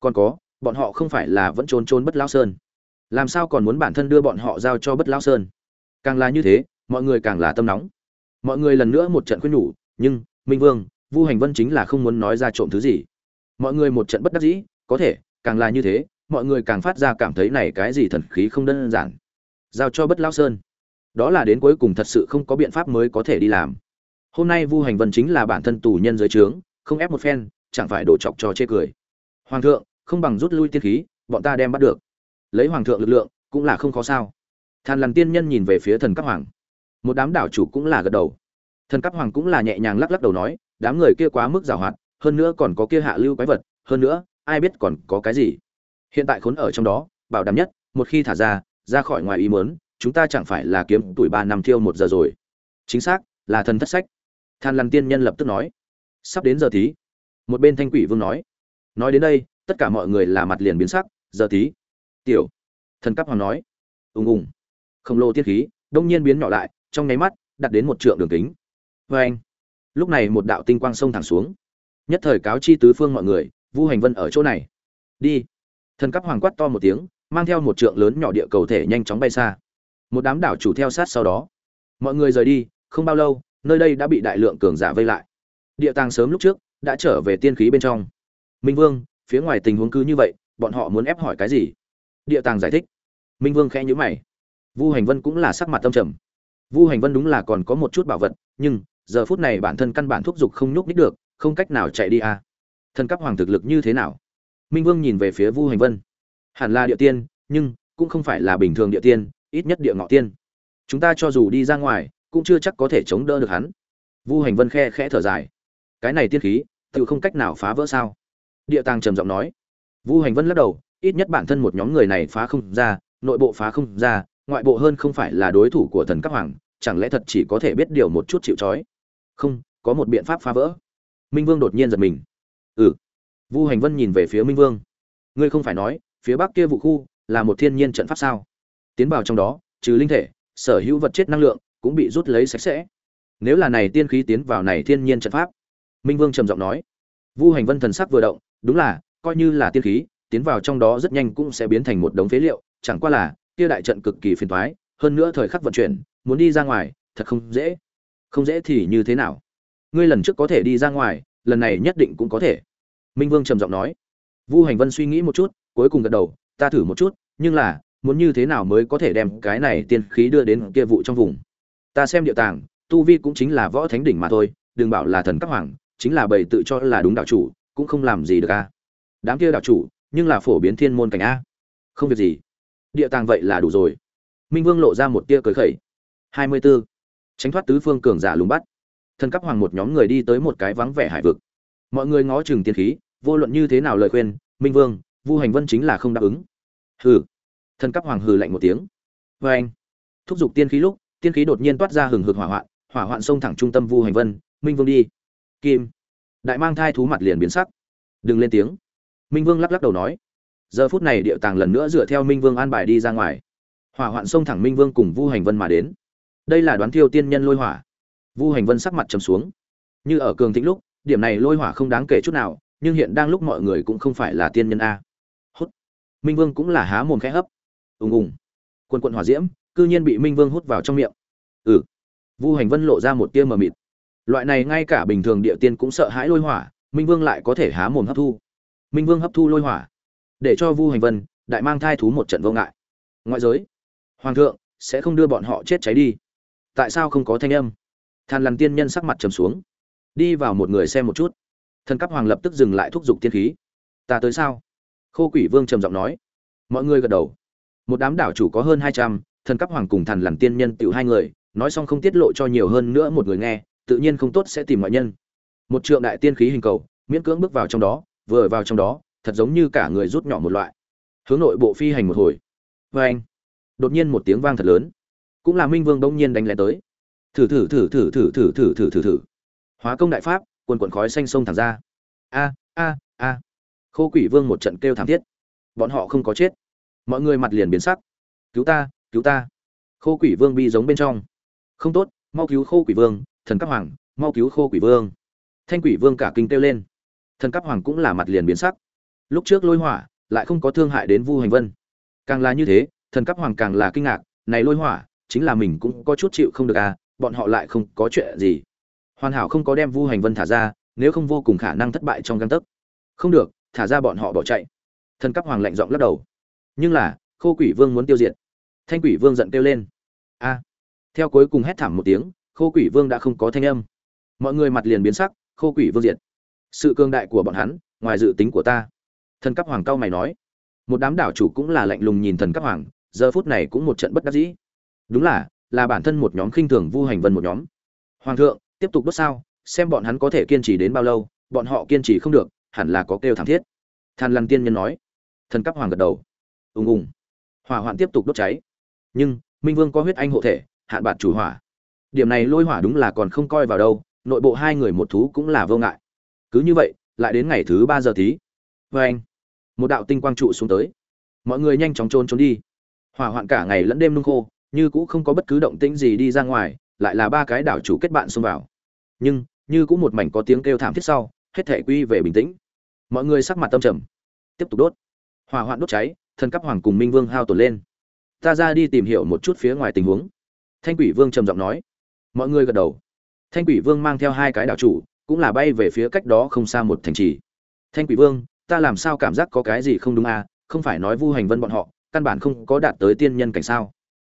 Còn có, bọn họ không phải là vẫn trốn trốn bất lao sơn. Làm sao còn muốn bản thân đưa bọn họ giao cho bất lao sơn? Càng là như thế, mọi người càng là tâm nóng. Mọi người lần nữa một trận khuyên nhủ, nhưng, minh vương, vu hành vân chính là không muốn nói ra trộm thứ gì. Mọi người một trận bất đắc dĩ, có thể, càng là như thế mọi người càng phát ra cảm thấy này cái gì thần khí không đơn giản. Giao cho bất lao sơn. Đó là đến cuối cùng thật sự không có biện pháp mới có thể đi làm. Hôm nay vu hành vân chính là bản thân tù nhân dưới trướng, không ép một phen, chẳng phải đổ chọc cho chê cười. Hoàng thượng, không bằng rút lui tiên khí, bọn ta đem bắt được. Lấy hoàng thượng lực lượng, cũng là không khó sao. Thàn lằn tiên nhân nhìn về phía thần cấp hoàng. Một đám đảo chủ cũng là gật đầu. Thần cấp hoàng cũng là nhẹ nhàng lắc lắc đầu nói, đám người kia quá mức giảo hoạt hơn nữa còn có kia hạ lưu quái vật, hơn nữa, ai biết còn có cái gì? Hiện tại khốn ở trong đó, bảo đảm nhất, một khi thả ra ra khỏi ngoài ý mớn chúng ta chẳng phải là kiếm tuổi ba năm thiêu một giờ rồi. Chính xác, là thần thất sách. Than lằn tiên nhân lập tức nói. Sắp đến giờ tí một bên thanh quỷ vương nói. Nói đến đây, tất cả mọi người là mặt liền biến sắc. Giờ tí tiểu. Thần cấp hoàng nói. Ùng ùng. Khổng lồ tiết khí, đông nhiên biến nhỏ lại, trong nháy mắt đặt đến một trượng đường kính. Vê anh. Lúc này một đạo tinh quang sông thẳng xuống. Nhất thời cáo chi tứ phương mọi người, vu hành vân ở chỗ này. Đi thần cấp hoàng quát to một tiếng, mang theo một trượng lớn nhỏ địa cầu thể nhanh chóng bay xa. Một đám đảo chủ theo sát sau đó. Mọi người rời đi, không bao lâu, nơi đây đã bị đại lượng cường giả vây lại. Địa tàng sớm lúc trước đã trở về tiên khí bên trong. Minh vương, phía ngoài tình huống cứ như vậy, bọn họ muốn ép hỏi cái gì? Địa tàng giải thích. Minh vương khẽ nhữ mày. Vu hành vân cũng là sắc mặt tâm trầm. Vu hành vân đúng là còn có một chút bảo vật, nhưng giờ phút này bản thân căn bản thúc giục không nhúc nít được, không cách nào chạy đi à. thân cấp hoàng thực lực như thế nào? Minh vương nhìn về phía vu hành vân. Hẳn là địa tiên, nhưng cũng không phải là bình thường địa tiên, ít nhất địa ngọ tiên. Chúng ta cho dù đi ra ngoài, cũng chưa chắc có thể chống đỡ được hắn. Vu hành vân khe khẽ thở dài. Cái này tiên khí, tự không cách nào phá vỡ sao? Địa tàng trầm giọng nói. Vu hành vân lắc đầu, ít nhất bản thân một nhóm người này phá không ra, nội bộ phá không ra, ngoại bộ hơn không phải là đối thủ của thần các hoàng, chẳng lẽ thật chỉ có thể biết điều một chút chịu trói? Không, có một biện pháp phá vỡ. Minh vương đột nhiên giật mình. Ừ vu hành vân nhìn về phía minh vương. Ngươi không phải nói, phía bắc kia vụ khu là một thiên nhiên trận pháp sao? Tiến vào trong đó, trừ linh thể, sở hữu vật chất năng lượng cũng bị rút lấy sạch sẽ. Nếu là này tiên khí tiến vào này thiên nhiên trận pháp, minh vương trầm giọng nói. Vu hành vân thần sắc vừa động, đúng là, coi như là tiên khí, tiến vào trong đó rất nhanh cũng sẽ biến thành một đống phế liệu, chẳng qua là, kia đại trận cực kỳ phiền toái, hơn nữa thời khắc vận chuyển, muốn đi ra ngoài, thật không dễ. Không dễ thì như thế nào? Ngươi lần trước có thể đi ra ngoài, lần này nhất định cũng có thể minh vương trầm giọng nói. Vu hành vân suy nghĩ một chút, cuối cùng gật đầu, ta thử một chút, nhưng là, muốn như thế nào mới có thể đem cái này tiên khí đưa đến kia vụ trong vùng? Ta xem địa tàng, tu vi cũng chính là võ thánh đỉnh mà thôi, đừng bảo là thần các hoàng, chính là bầy tự cho là đúng đạo chủ, cũng không làm gì được a. Đám kia đạo chủ, nhưng là phổ biến thiên môn cảnh a. Không việc gì. Địa tàng vậy là đủ rồi. Minh vương lộ ra một tia cười khẩy. Hai mươi 24. tránh thoát tứ phương cường giả lùng bắt. Thần cấp hoàng một nhóm người đi tới một cái vắng vẻ hải vực. Mọi người ngó chừng tiên khí vô luận như thế nào lời khuyên, minh vương, vu hành vân chính là không đáp ứng. Hừ. Thần cấp hoàng hừ lạnh một tiếng. Vê anh, thúc giục tiên khí lúc, tiên khí đột nhiên toát ra hừng hực hỏa hoạn hỏa hoạn xông thẳng trung tâm vu hành vân, minh vương đi. Kim. Đại mang thai thú mặt liền biến sắc. Đừng lên tiếng. Minh vương lắc lắc đầu nói. Giờ phút này điệu tàng lần nữa dựa theo minh vương an bài đi ra ngoài. Hỏa hoạn xông thẳng minh vương cùng vu hành vân mà đến. Đây là đoán thiêu tiên nhân lôi hỏa. Vu hành vân sắc mặt trầm xuống. Như ở cường thịnh lúc, điểm này lôi hỏa không đáng kể chút nào nhưng hiện đang lúc mọi người cũng không phải là tiên nhân a. Hút. Minh vương cũng là há mồm khẽ hấp. Ùng ùng. Quần quận hỏa diễm, cư nhiên bị minh vương hút vào trong miệng. Ừ. Vu hành vân lộ ra một tia mờ mịt. Loại này ngay cả bình thường địa tiên cũng sợ hãi lôi hỏa, minh vương lại có thể há mồm hấp thu. Minh vương hấp thu lôi hỏa. Để cho vu hành vân, đại mang thai thú một trận vô ngại. Ngoại giới. Hoàng thượng, sẽ không đưa bọn họ chết cháy đi. Tại sao không có thanh âm? Than lằn tiên nhân sắc mặt trầm xuống. Đi vào một người xem một chút thần cấp hoàng lập tức dừng lại thúc giục tiên khí ta tới sao khô quỷ vương trầm giọng nói mọi người gật đầu một đám đảo chủ có hơn hai trăm thần cấp hoàng cùng thần làm tiên nhân tự hai người nói xong không tiết lộ cho nhiều hơn nữa một người nghe tự nhiên không tốt sẽ tìm ngoại nhân một trượng đại tiên khí hình cầu miễn cưỡng bước vào trong đó vừa vào trong đó thật giống như cả người rút nhỏ một loại hướng nội bộ phi hành một hồi vê anh đột nhiên một tiếng vang thật lớn cũng là minh vương đông nhiên đánh lén tới thử thử thử thử thử thử thử thử thử thử hóa công đại pháp quần quần khói xanh sông thẳng ra. A a a. Khô quỷ vương một trận kêu thảm thiết. Bọn họ không có chết. Mọi người mặt liền biến sắc. Cứu ta cứu ta. Khô quỷ vương bi giống bên trong. Không tốt, mau cứu khô quỷ vương, thần cấp hoàng, mau cứu khô quỷ vương. Thanh quỷ vương cả kinh kêu lên. Thần cấp hoàng cũng là mặt liền biến sắc. Lúc trước lôi hỏa, lại không có thương hại đến vu hành vân. Càng là như thế, thần cấp hoàng càng là kinh ngạc, này lôi hỏa, chính là mình cũng có chút chịu không được à bọn họ lại không có chuyện gì hoàn hảo không có đem vu hành vân thả ra, nếu không vô cùng khả năng thất bại trong găng tấc. Không được, thả ra bọn họ bỏ chạy. Thần cấp hoàng lạnh giọng lắc đầu. Nhưng là, khô quỷ vương muốn tiêu diệt. Thanh quỷ vương giận kêu lên. A. Theo cuối cùng hét thảm một tiếng, khô quỷ vương đã không có thanh âm. Mọi người mặt liền biến sắc, khô quỷ vương diệt. Sự cương đại của bọn hắn, ngoài dự tính của ta. Thần cấp hoàng cao mày nói. Một đám đảo chủ cũng là lạnh lùng nhìn thần cấp hoàng, giờ phút này cũng một trận bất đắc dĩ. Đúng là là bản thân một nhóm khinh thường vu hành vân một nhóm. Hoàng thượng tiếp tục đốt sao, xem bọn hắn có thể kiên trì đến bao lâu, bọn họ kiên trì không được, hẳn là có kêu thảm thiết. Than lăng tiên nhân nói. Thần cấp hoàng gật đầu. Ùng ùng. Hỏa hoạn tiếp tục đốt cháy. Nhưng, minh vương có huyết anh hộ thể, hạn bạt chủ hỏa. Điểm này lôi hỏa đúng là còn không coi vào đâu, nội bộ hai người một thú cũng là vô ngại. Cứ như vậy, lại đến ngày thứ ba giờ tí vê anh, một đạo tinh quang trụ xuống tới. Mọi người nhanh chóng trốn trốn đi. Hỏa hoạn cả ngày lẫn đêm nung khô, như cũng không có bất cứ động tĩnh gì đi ra ngoài, lại là ba cái đảo chủ kết bạn xông vào nhưng như cũng một mảnh có tiếng kêu thảm thiết sau, hết thể quy về bình tĩnh. Mọi người sắc mặt tâm trầm. Tiếp tục đốt. Hỏa hoạn đốt cháy, thần cấp hoàng cùng minh vương hao tổn lên. Ta ra đi tìm hiểu một chút phía ngoài tình huống. Thanh quỷ vương trầm giọng nói. Mọi người gật đầu. Thanh quỷ vương mang theo hai cái đảo chủ, cũng là bay về phía cách đó không xa một thành trì. Thanh quỷ vương, ta làm sao cảm giác có cái gì không đúng à? Không phải nói vu hành vân bọn họ, căn bản không có đạt tới tiên nhân cảnh sao?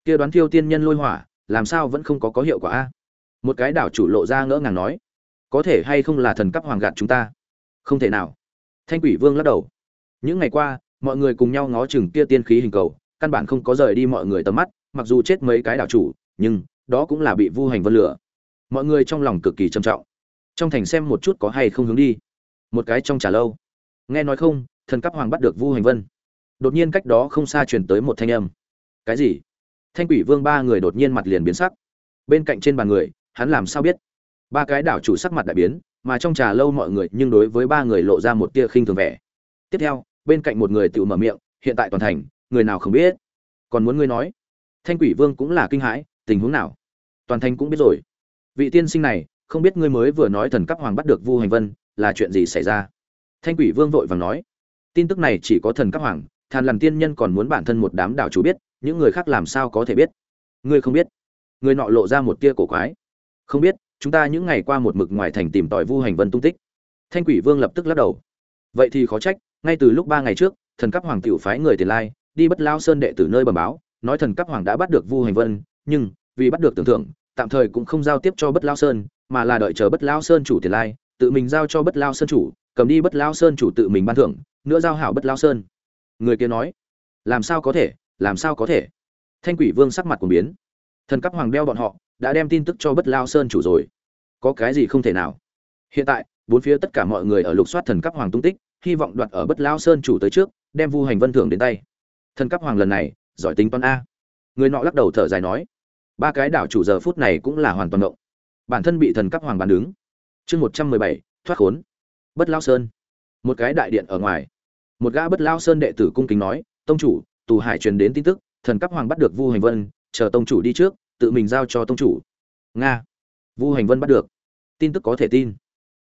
Kia đoán thiêu tiên nhân lôi hỏa, làm sao vẫn không có có hiệu quả a một cái đảo chủ lộ ra ngỡ ngàng nói, có thể hay không là thần cấp hoàng gạt chúng ta? Không thể nào. Thanh quỷ vương lắc đầu. Những ngày qua, mọi người cùng nhau ngó chừng kia tiên khí hình cầu, căn bản không có rời đi mọi người tầm mắt, mặc dù chết mấy cái đảo chủ, nhưng đó cũng là bị vu hành vân lửa. Mọi người trong lòng cực kỳ trầm trọng. Trong thành xem một chút có hay không hướng đi. Một cái trong trả lâu. Nghe nói không, thần cấp hoàng bắt được vu hành vân. Đột nhiên cách đó không xa truyền tới một thanh âm. Cái gì? Thanh quỷ vương ba người đột nhiên mặt liền biến sắc. Bên cạnh trên bàn người hắn làm sao biết? Ba cái đảo chủ sắc mặt đại biến, mà trong trà lâu mọi người nhưng đối với ba người lộ ra một tia khinh thường vẻ. Tiếp theo, bên cạnh một người tự mở miệng, hiện tại toàn thành, người nào không biết? Còn muốn ngươi nói? Thanh quỷ vương cũng là kinh hãi, tình huống nào? Toàn thành cũng biết rồi. Vị tiên sinh này, không biết ngươi mới vừa nói thần cấp hoàng bắt được vu hành vân, là chuyện gì xảy ra? Thanh quỷ vương vội vàng nói, tin tức này chỉ có thần cấp hoàng, thàn làm tiên nhân còn muốn bản thân một đám đảo chủ biết, những người khác làm sao có thể biết? Ngươi không biết. Người nọ lộ ra một tia cổ quái không biết, chúng ta những ngày qua một mực ngoài thành tìm tòi vu hành vân tung tích. Thanh quỷ vương lập tức lắc đầu. Vậy thì khó trách, ngay từ lúc ba ngày trước, thần cấp hoàng tiểu phái người tiền lai, đi bất lao sơn đệ tử nơi bẩm báo, nói thần cấp hoàng đã bắt được vu hành vân, nhưng, vì bắt được tưởng thưởng tạm thời cũng không giao tiếp cho bất lao sơn, mà là đợi chờ bất lao sơn chủ tiền lai, tự mình giao cho bất lao sơn chủ, cầm đi bất lao sơn chủ tự mình ban thưởng, nữa giao hảo bất lao sơn. Người kia nói, làm sao có thể, làm sao có thể? Thanh quỷ vương sắc mặt của biến thần cấp hoàng đeo bọn họ đã đem tin tức cho bất lao sơn chủ rồi. Có cái gì không thể nào? Hiện tại, bốn phía tất cả mọi người ở lục soát thần cấp hoàng tung tích, hy vọng đoạt ở bất lao sơn chủ tới trước, đem vu hành vân thưởng đến tay. Thần cấp hoàng lần này, giỏi tính toán a. Người nọ lắc đầu thở dài nói, ba cái đảo chủ giờ phút này cũng là hoàn toàn động bản thân bị thần cấp hoàng bàn đứng. Chương một trăm mười bảy, thoát khốn. Bất lao sơn. Một cái đại điện ở ngoài. Một gã bất lao sơn đệ tử cung kính nói, tông chủ, tù hải truyền đến tin tức, thần cấp hoàng bắt được vu hành vân chờ tông chủ đi trước, tự mình giao cho tông chủ. Nga. Vu hành vân bắt được. Tin tức có thể tin.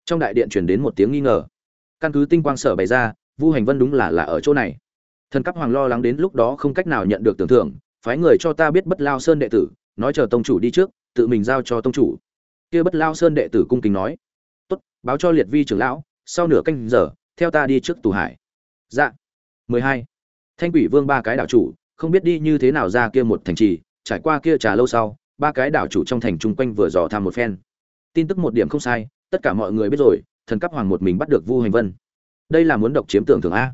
Trong đại điện truyền đến một tiếng nghi ngờ. Căn cứ tinh quang sở bày ra, vu hành vân đúng là là ở chỗ này. Thần cấp hoàng lo lắng đến lúc đó không cách nào nhận được tưởng thưởng, phái người cho ta biết bất lao sơn đệ tử, nói chờ tông chủ đi trước, tự mình giao cho tông chủ. Kia bất lao sơn đệ tử cung kính nói. Tốt, báo cho liệt vi trưởng lão, sau nửa canh giờ, theo ta đi trước tù hải. Dạ. Mười hai. Thanh quỷ vương ba cái đảo chủ, không biết đi như thế nào ra kia một thành trì trải qua kia trà lâu sau, ba cái đảo chủ trong thành chung quanh vừa dò tham một phen. Tin tức một điểm không sai, tất cả mọi người biết rồi, thần cấp hoàng một mình bắt được vu hành vân. Đây là muốn độc chiếm tưởng thưởng a.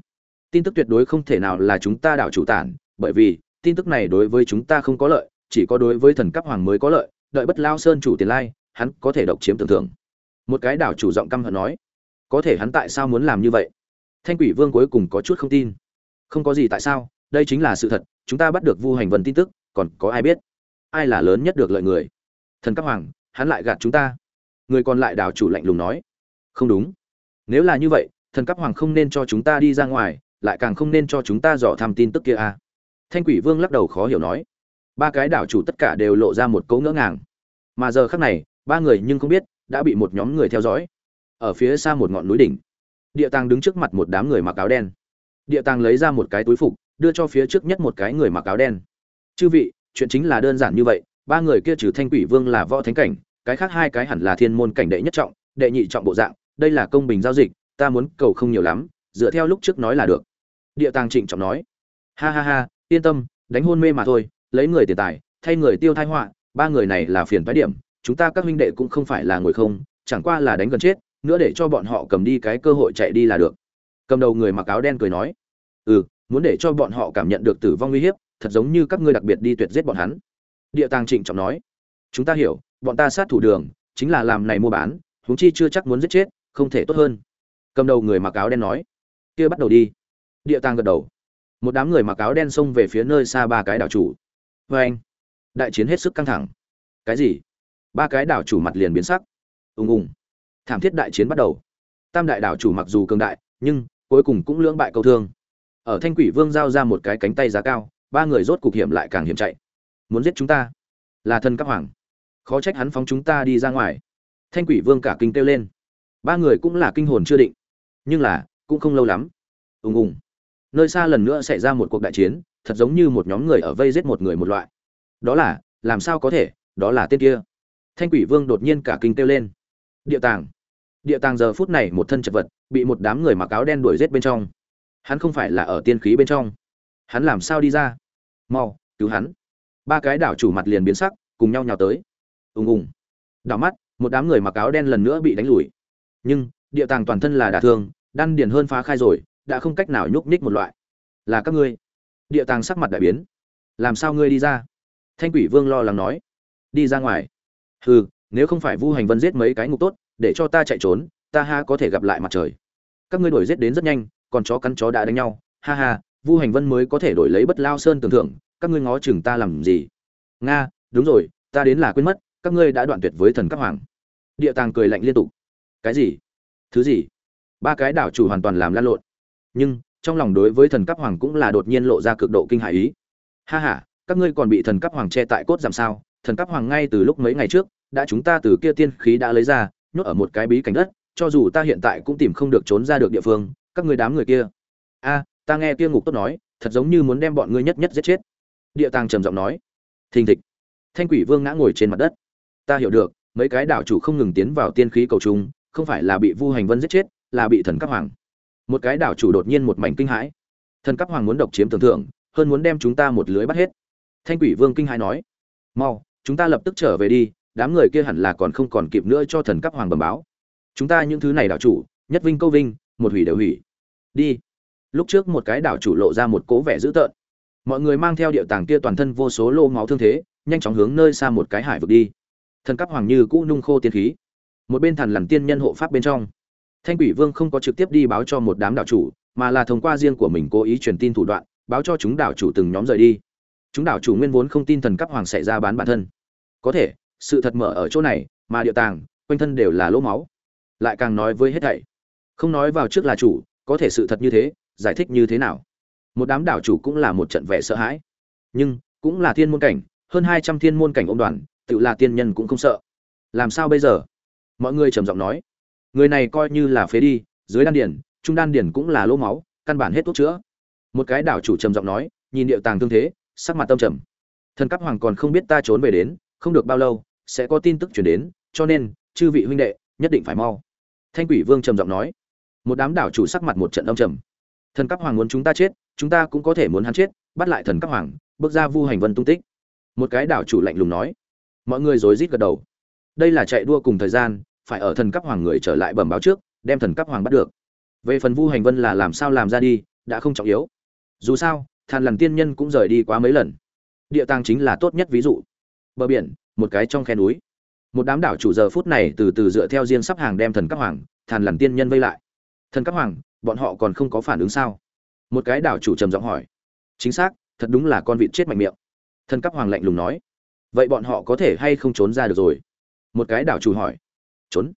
Tin tức tuyệt đối không thể nào là chúng ta đảo chủ tản, bởi vì, tin tức này đối với chúng ta không có lợi, chỉ có đối với thần cấp hoàng mới có lợi, đợi bất lao sơn chủ tiền lai, hắn có thể độc chiếm tưởng thưởng. Một cái đảo chủ giọng căm hận nói, có thể hắn tại sao muốn làm như vậy? Thanh quỷ vương cuối cùng có chút không tin. Không có gì tại sao, đây chính là sự thật, chúng ta bắt được vu hành vân tin tức còn có ai biết? Ai là lớn nhất được lợi người? Thần cấp hoàng, hắn lại gạt chúng ta. Người còn lại đảo chủ lạnh lùng nói. Không đúng. Nếu là như vậy, thần cấp hoàng không nên cho chúng ta đi ra ngoài, lại càng không nên cho chúng ta dò thăm tin tức kia à thanh quỷ vương lắc đầu khó hiểu nói. Ba cái đảo chủ tất cả đều lộ ra một cấu ngỡ ngàng. Mà giờ khác này, ba người nhưng không biết, đã bị một nhóm người theo dõi. Ở phía xa một ngọn núi đỉnh. Địa tàng đứng trước mặt một đám người mặc áo đen. Địa tàng lấy ra một cái túi phục, đưa cho phía trước nhất một cái người mặc áo đen chư vị, chuyện chính là đơn giản như vậy, ba người kia trừ thanh quỷ vương là võ thánh cảnh, cái khác hai cái hẳn là thiên môn cảnh đệ nhất trọng, đệ nhị trọng bộ dạng, đây là công bình giao dịch, ta muốn cầu không nhiều lắm, dựa theo lúc trước nói là được. Địa tàng trịnh trọng nói. Ha ha ha, yên tâm, đánh hôn mê mà thôi, lấy người tiền tài, thay người tiêu thai họa, ba người này là phiền phái điểm, chúng ta các huynh đệ cũng không phải là ngồi không, chẳng qua là đánh gần chết, nữa để cho bọn họ cầm đi cái cơ hội chạy đi là được. Cầm đầu người mặc áo đen cười nói. Ừ muốn để cho bọn họ cảm nhận được tử vong uy hiếp thật giống như các ngươi đặc biệt đi tuyệt giết bọn hắn. Địa tàng trịnh trọng nói, chúng ta hiểu, bọn ta sát thủ đường, chính là làm này mua bán, huống chi chưa chắc muốn giết chết, không thể tốt hơn. Cầm đầu người mặc áo đen nói, kia bắt đầu đi. Địa tàng gật đầu. Một đám người mặc áo đen xông về phía nơi xa ba cái đảo chủ. Vê anh. Đại chiến hết sức căng thẳng. Cái gì? Ba cái đảo chủ mặt liền biến sắc. Ùng ùng. Thảm thiết đại chiến bắt đầu. Tam đại đảo chủ mặc dù cường đại, nhưng cuối cùng cũng lưỡng bại câu thương. Ở thanh quỷ vương giao ra một cái cánh tay giá cao ba người rốt cục hiểm lại càng hiểm chạy. Muốn giết chúng ta? Là thần các hoàng. Khó trách hắn phóng chúng ta đi ra ngoài. Thanh quỷ vương cả kinh kêu lên. Ba người cũng là kinh hồn chưa định. Nhưng là, cũng không lâu lắm. Ùng ùng. Nơi xa lần nữa xảy ra một cuộc đại chiến, thật giống như một nhóm người ở vây giết một người một loại. Đó là, làm sao có thể? Đó là tên kia. Thanh quỷ vương đột nhiên cả kinh kêu lên. Địa tàng. Địa tàng giờ phút này một thân chật vật, bị một đám người mặc áo đen đuổi giết bên trong. Hắn không phải là ở tiên khí bên trong hắn làm sao đi ra? Mau, cứu hắn. Ba cái đảo chủ mặt liền biến sắc, cùng nhau nhào tới. Ùng ùng. Đảo mắt, một đám người mặc áo đen lần nữa bị đánh lùi. Nhưng, địa tàng toàn thân là đả thương, đan điền hơn phá khai rồi, đã không cách nào nhúc nhích một loại. Là các ngươi. Địa tàng sắc mặt đại biến. Làm sao ngươi đi ra? Thanh quỷ vương lo lắng nói. Đi ra ngoài. Hừ, nếu không phải vu hành vân giết mấy cái ngục tốt, để cho ta chạy trốn, ta ha có thể gặp lại mặt trời. Các ngươi đuổi giết đến rất nhanh, còn chó cắn chó đã đánh nhau. Ha ha vu hành vân mới có thể đổi lấy bất lao sơn tưởng thưởng, các ngươi ngó chừng ta làm gì? Nga, đúng rồi, ta đến là quên mất, các ngươi đã đoạn tuyệt với thần các hoàng. Địa tàng cười lạnh liên tục. Cái gì? Thứ gì? Ba cái đảo chủ hoàn toàn làm lan lộn. Nhưng, trong lòng đối với thần cấp hoàng cũng là đột nhiên lộ ra cực độ kinh hãi ý. Ha ha, các ngươi còn bị thần cấp hoàng che tại cốt giảm sao? Thần cấp hoàng ngay từ lúc mấy ngày trước, đã chúng ta từ kia tiên khí đã lấy ra, nhốt ở một cái bí cảnh đất, cho dù ta hiện tại cũng tìm không được trốn ra được địa phương, các ngươi đám người kia. A ta nghe kia ngục tốt nói, thật giống như muốn đem bọn ngươi nhất nhất giết chết. Địa tàng trầm giọng nói. Thình thịch. Thanh quỷ vương ngã ngồi trên mặt đất. Ta hiểu được, mấy cái đảo chủ không ngừng tiến vào tiên khí cầu trung không phải là bị vu hành vân giết chết, là bị thần cấp hoàng. Một cái đảo chủ đột nhiên một mảnh kinh hãi. Thần cấp hoàng muốn độc chiếm tưởng thưởng, hơn muốn đem chúng ta một lưới bắt hết. Thanh quỷ vương kinh hãi nói. Mau, chúng ta lập tức trở về đi, đám người kia hẳn là còn không còn kịp nữa cho thần cấp hoàng bẩm báo. Chúng ta những thứ này đảo chủ, nhất vinh câu vinh, một hủy đều hủy. Đi lúc trước một cái đảo chủ lộ ra một cố vẻ dữ tợn. Mọi người mang theo điệu tàng kia toàn thân vô số lô máu thương thế, nhanh chóng hướng nơi xa một cái hải vực đi. Thần cấp hoàng như cũ nung khô tiên khí. Một bên thần lằn tiên nhân hộ pháp bên trong. Thanh quỷ vương không có trực tiếp đi báo cho một đám đảo chủ, mà là thông qua riêng của mình cố ý truyền tin thủ đoạn, báo cho chúng đảo chủ từng nhóm rời đi. Chúng đảo chủ nguyên vốn không tin thần cấp hoàng sẽ ra bán bản thân. Có thể, sự thật mở ở chỗ này, mà địa tàng, quanh thân đều là lỗ máu. Lại càng nói với hết thảy. Không nói vào trước là chủ, có thể sự thật như thế giải thích như thế nào? Một đám đảo chủ cũng là một trận vẻ sợ hãi. Nhưng, cũng là thiên môn cảnh, hơn hai trăm thiên môn cảnh ông đoàn, tự là tiên nhân cũng không sợ. Làm sao bây giờ? Mọi người trầm giọng nói. Người này coi như là phế đi, dưới đan điển trung đan điển cũng là lỗ máu, căn bản hết thuốc chữa. Một cái đảo chủ trầm giọng nói, nhìn điệu tàng tương thế, sắc mặt tâm trầm. Thần cấp hoàng còn không biết ta trốn về đến, không được bao lâu, sẽ có tin tức chuyển đến, cho nên, chư vị huynh đệ, nhất định phải mau. Thanh quỷ vương trầm giọng nói. Một đám đảo chủ sắc mặt một trận âm trầm thần cấp hoàng muốn chúng ta chết, chúng ta cũng có thể muốn hắn chết, bắt lại thần cấp hoàng, bước ra vu hành vân tung tích. Một cái đảo chủ lạnh lùng nói. Mọi người rối rít gật đầu. Đây là chạy đua cùng thời gian, phải ở thần cấp hoàng người trở lại bẩm báo trước, đem thần cấp hoàng bắt được. Về phần vu hành vân là làm sao làm ra đi, đã không trọng yếu. Dù sao, thàn lằn tiên nhân cũng rời đi quá mấy lần. Địa tàng chính là tốt nhất ví dụ. Bờ biển, một cái trong khe núi. Một đám đảo chủ giờ phút này từ từ dựa theo riêng sắp hàng đem thần cấp hoàng, thàn lằn tiên nhân vây lại. Thần cấp hoàng bọn họ còn không có phản ứng sao? Một cái đảo chủ trầm giọng hỏi. Chính xác, thật đúng là con vịt chết mạnh miệng. Thần cấp hoàng lạnh lùng nói. Vậy bọn họ có thể hay không trốn ra được rồi? Một cái đảo chủ hỏi. Trốn?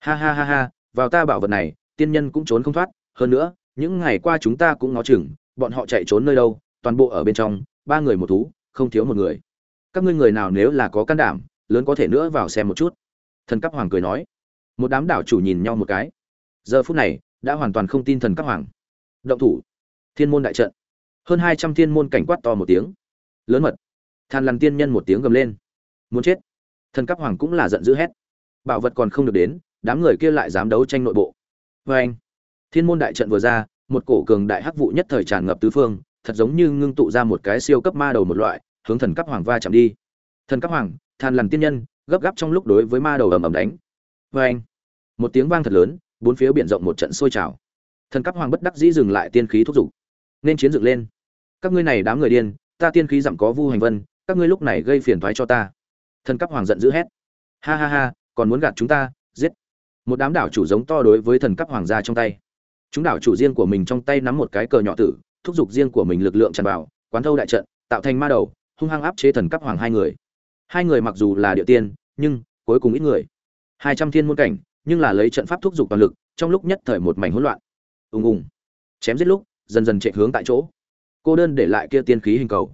Ha ha ha ha, vào ta bảo vật này, tiên nhân cũng trốn không thoát. Hơn nữa, những ngày qua chúng ta cũng ngó chừng, bọn họ chạy trốn nơi đâu, toàn bộ ở bên trong, ba người một thú, không thiếu một người. Các ngươi người nào nếu là có can đảm, lớn có thể nữa vào xem một chút. Thần cấp hoàng cười nói. Một đám đảo chủ nhìn nhau một cái. Giờ phút này đã hoàn toàn không tin thần cấp hoàng. Động thủ. Thiên môn đại trận. Hơn hai trăm thiên môn cảnh quát to một tiếng. Lớn mật. Than lằn tiên nhân một tiếng gầm lên. Muốn chết. Thần cấp hoàng cũng là giận dữ hét. Bảo vật còn không được đến, đám người kia lại dám đấu tranh nội bộ. Vê anh, thiên môn đại trận vừa ra, một cổ cường đại hắc vụ nhất thời tràn ngập tứ phương, thật giống như ngưng tụ ra một cái siêu cấp ma đầu một loại, hướng thần cấp hoàng va chạm đi. Thần cấp hoàng, than lằn tiên nhân, gấp gáp trong lúc đối với ma đầu ầm ầm đánh. Vê anh, một tiếng vang thật lớn bốn phía biển rộng một trận sôi trào. Thần cấp hoàng bất đắc dĩ dừng lại tiên khí thúc giục. Nên chiến dựng lên. Các ngươi này đám người điên, ta tiên khí giảm có vu hành vân, các ngươi lúc này gây phiền toái cho ta. Thần cấp hoàng giận dữ hét. Ha ha ha, còn muốn gạt chúng ta, giết. Một đám đảo chủ giống to đối với thần cấp hoàng gia trong tay. Chúng đảo chủ riêng của mình trong tay nắm một cái cờ nhỏ tử, thúc giục riêng của mình lực lượng tràn vào, quán thâu đại trận, tạo thành ma đầu, hung hăng áp chế thần cấp hoàng hai người. Hai người mặc dù là địa tiên, nhưng cuối cùng ít người. Hai trăm thiên môn cảnh nhưng là lấy trận pháp thúc giục toàn lực, trong lúc nhất thời một mảnh hỗn loạn. Ùng ùng. Chém giết lúc, dần dần chạy hướng tại chỗ. Cô đơn để lại kia tiên khí hình cầu.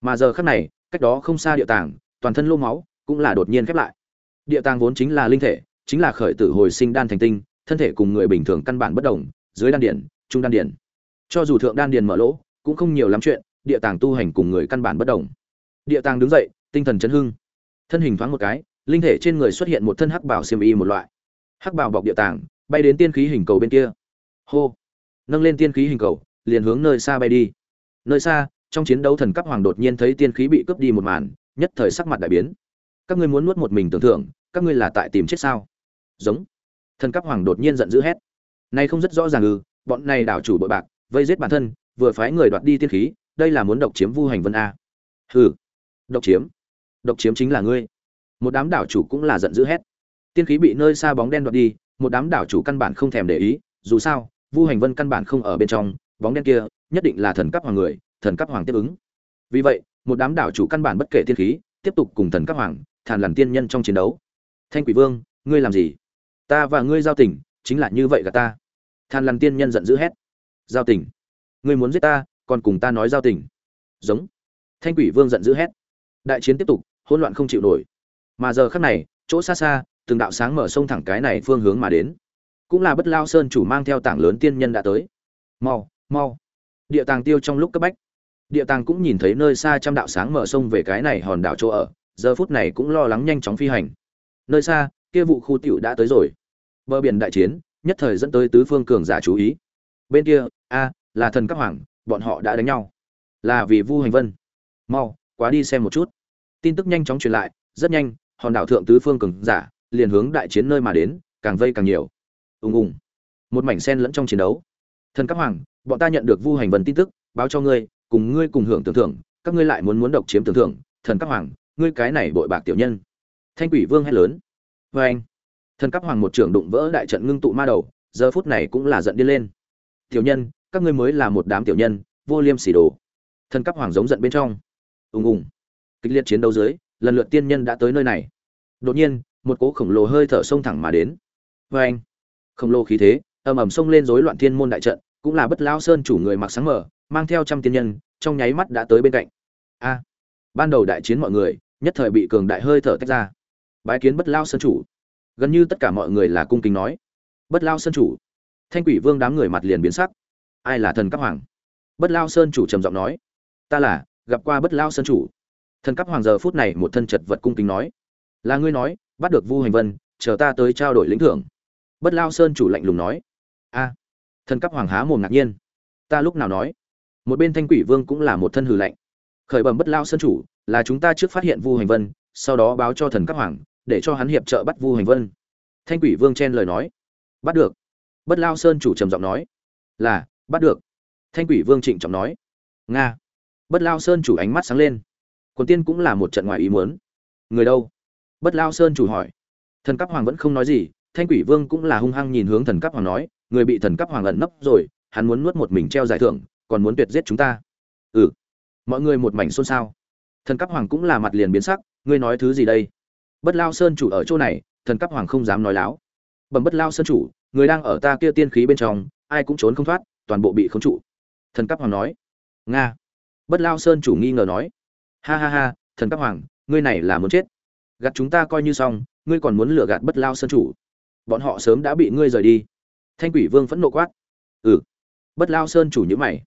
Mà giờ khắc này, cách đó không xa địa tàng, toàn thân lô máu cũng là đột nhiên khép lại. Địa tàng vốn chính là linh thể, chính là khởi tử hồi sinh đan thành tinh, thân thể cùng người bình thường căn bản bất đồng, dưới đan điển, trung đan điển. Cho dù thượng đan điển mở lỗ, cũng không nhiều lắm chuyện, địa tàng tu hành cùng người căn bản bất đồng. Địa tàng đứng dậy, tinh thần chấn hưng. Thân hình thoáng một cái, linh thể trên người xuất hiện một thân hắc bảo xiêm y một loại hắc bào bọc địa tàng bay đến tiên khí hình cầu bên kia. Hô. Nâng lên tiên khí hình cầu, liền hướng nơi xa bay đi. Nơi xa, trong chiến đấu thần cấp hoàng đột nhiên thấy tiên khí bị cướp đi một màn, nhất thời sắc mặt đại biến. Các ngươi muốn nuốt một mình tưởng thưởng, các ngươi là tại tìm chết sao? Giống. Thần cấp hoàng đột nhiên giận dữ hét. Nay không rất rõ ràng ư, bọn này đảo chủ bội bạc, vây giết bản thân, vừa phái người đoạt đi tiên khí, đây là muốn độc chiếm vu hành vân a. Hừ. Độc chiếm. Độc chiếm chính là ngươi. Một đám đảo chủ cũng là giận dữ hét tiên khí bị nơi xa bóng đen đoạt đi, một đám đảo chủ căn bản không thèm để ý, dù sao, vu hành vân căn bản không ở bên trong, bóng đen kia nhất định là thần cấp hoàng người, thần cấp hoàng tiếp ứng. Vì vậy, một đám đảo chủ căn bản bất kể tiên khí, tiếp tục cùng thần cấp hoàng, thàn lằn tiên nhân trong chiến đấu. Thanh quỷ vương, ngươi làm gì? Ta và ngươi giao tình, chính là như vậy cả ta. Thàn lằn tiên nhân giận dữ hét. Giao tình. Ngươi muốn giết ta, còn cùng ta nói giao tình. Giống. Thanh quỷ vương giận dữ hét. Đại chiến tiếp tục, hỗn loạn không chịu nổi. Mà giờ khắc này, chỗ xa xa từng đạo sáng mở sông thẳng cái này phương hướng mà đến. Cũng là bất lao sơn chủ mang theo tảng lớn tiên nhân đã tới. Mau mau. Địa tàng tiêu trong lúc cấp bách. Địa tàng cũng nhìn thấy nơi xa trăm đạo sáng mở sông về cái này hòn đảo chỗ ở, giờ phút này cũng lo lắng nhanh chóng phi hành. Nơi xa, kia vụ khu tiểu đã tới rồi. Bờ biển đại chiến, nhất thời dẫn tới tứ phương cường giả chú ý. Bên kia, a, là thần các hoàng, bọn họ đã đánh nhau. Là vì vu hành vân. Mau, quá đi xem một chút. Tin tức nhanh chóng truyền lại, rất nhanh, hòn đảo thượng tứ phương cường giả liền hướng đại chiến nơi mà đến, càng vây càng nhiều. Ùng ùng. Một mảnh sen lẫn trong chiến đấu. Thần các hoàng, bọn ta nhận được vu hành vân tin tức, báo cho ngươi, cùng ngươi cùng hưởng tưởng thưởng, các ngươi lại muốn muốn độc chiếm tưởng thưởng. Thần các hoàng, ngươi cái này bội bạc tiểu nhân. Thanh quỷ vương hét lớn. Vê anh. Thần các hoàng một trưởng đụng vỡ đại trận ngưng tụ ma đầu, giờ phút này cũng là giận đi lên. Tiểu nhân, các ngươi mới là một đám tiểu nhân, vô liêm sỉ đồ. Thần các hoàng giống giận bên trong. Ùng ùng. Kịch liệt chiến đấu dưới, lần lượt tiên nhân đã tới nơi này. Đột nhiên một cỗ khổng lồ hơi thở sông thẳng mà đến. Vê anh, khổng lồ khí thế, ầm ầm sông lên rối loạn thiên môn đại trận, cũng là bất lao sơn chủ người mặc sáng mở mang theo trăm tiên nhân, trong nháy mắt đã tới bên cạnh. A, ban đầu đại chiến mọi người, nhất thời bị cường đại hơi thở tách ra. Bái kiến bất lao sơn chủ. Gần như tất cả mọi người là cung kính nói. Bất lao sơn chủ. Thanh quỷ vương đám người mặt liền biến sắc. Ai là thần cấp hoàng? Bất lao sơn chủ trầm giọng nói. Ta là, gặp qua bất lao sơn chủ. Thần cấp hoàng giờ phút này một thân chật vật cung kính nói. Là ngươi nói bắt được vu hành vân, chờ ta tới trao đổi lĩnh thưởng. Bất lao sơn chủ lạnh lùng nói. A, thần cấp hoàng há mồm ngạc nhiên. Ta lúc nào nói? Một bên thanh quỷ vương cũng là một thân hừ lạnh. Khởi bẩm bất lao sơn chủ, là chúng ta trước phát hiện vu hành vân, sau đó báo cho thần cấp hoàng, để cho hắn hiệp trợ bắt vu hành vân. Thanh quỷ vương chen lời nói. Bắt được. Bất lao sơn chủ trầm giọng nói. Là, bắt được. Thanh quỷ vương trịnh trọng nói. Nga. Bất lao sơn chủ ánh mắt sáng lên. Quần tiên cũng là một trận ngoài ý muốn. Người đâu? Bất lao sơn chủ hỏi. Thần cấp hoàng vẫn không nói gì, thanh quỷ vương cũng là hung hăng nhìn hướng thần cấp hoàng nói, người bị thần cấp hoàng ẩn nấp rồi, hắn muốn nuốt một mình treo giải thưởng, còn muốn tuyệt giết chúng ta. Ừ. Mọi người một mảnh xôn xao. Thần cấp hoàng cũng là mặt liền biến sắc, ngươi nói thứ gì đây? Bất lao sơn chủ ở chỗ này, thần cấp hoàng không dám nói láo. Bẩm bất lao sơn chủ, người đang ở ta kia tiên khí bên trong, ai cũng trốn không thoát, toàn bộ bị khống trụ. Thần cấp hoàng nói. Nga. Bất lao sơn chủ nghi ngờ nói. Ha ha ha, thần cấp hoàng, ngươi này là muốn chết gạt chúng ta coi như xong ngươi còn muốn lừa gạt bất lao sơn chủ. Bọn họ sớm đã bị ngươi rời đi. Thanh quỷ vương phẫn nộ quát. Ừ. Bất lao sơn chủ nhữ mày.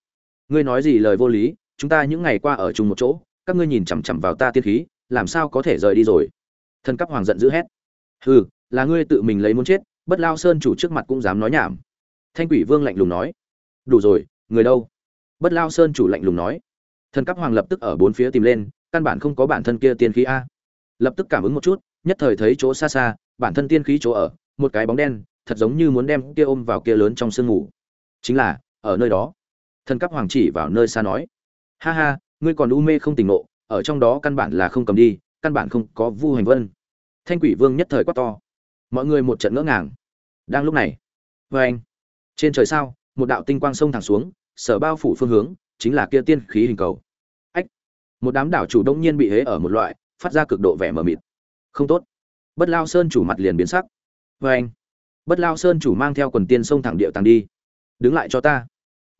Ngươi nói gì lời vô lý chúng ta những ngày qua ở chung một chỗ các ngươi nhìn chằm chằm vào ta tiên khí làm sao có thể rời đi rồi? Thần cấp hoàng giận dữ hét. Ừ, là ngươi tự mình lấy muốn chết bất lao sơn chủ trước mặt cũng dám nói nhảm. Thanh quỷ vương lạnh lùng nói. Đủ rồi người đâu? Bất lao sơn chủ lạnh lùng nói. Thần cấp hoàng lập tức ở bốn phía tìm lên căn bản không có bản thân kia tiên khí a lập tức cảm ứng một chút, nhất thời thấy chỗ xa xa, bản thân tiên khí chỗ ở, một cái bóng đen, thật giống như muốn đem kia ôm vào kia lớn trong sương ngủ chính là, ở nơi đó. Thần cấp hoàng chỉ vào nơi xa nói, ha ha, ngươi còn u mê không tỉnh ngộ, ở trong đó căn bản là không cầm đi, căn bản không có vu hành vân. Thanh quỷ vương nhất thời quát to. Mọi người một trận ngỡ ngàng. Đang lúc này vê vâng anh, trên trời sao, một đạo tinh quang sông thẳng xuống, sở bao phủ phương hướng, chính là kia tiên khí hình cầu. Ách, một đám đảo chủ đông nhiên bị hế ở một loại phát ra cực độ vẻ mờ mịt. Không tốt. Bất lao sơn chủ mặt liền biến sắc. Vê anh, bất lao sơn chủ mang theo quần tiên sông thẳng điệu tàng đi. Đứng lại cho ta.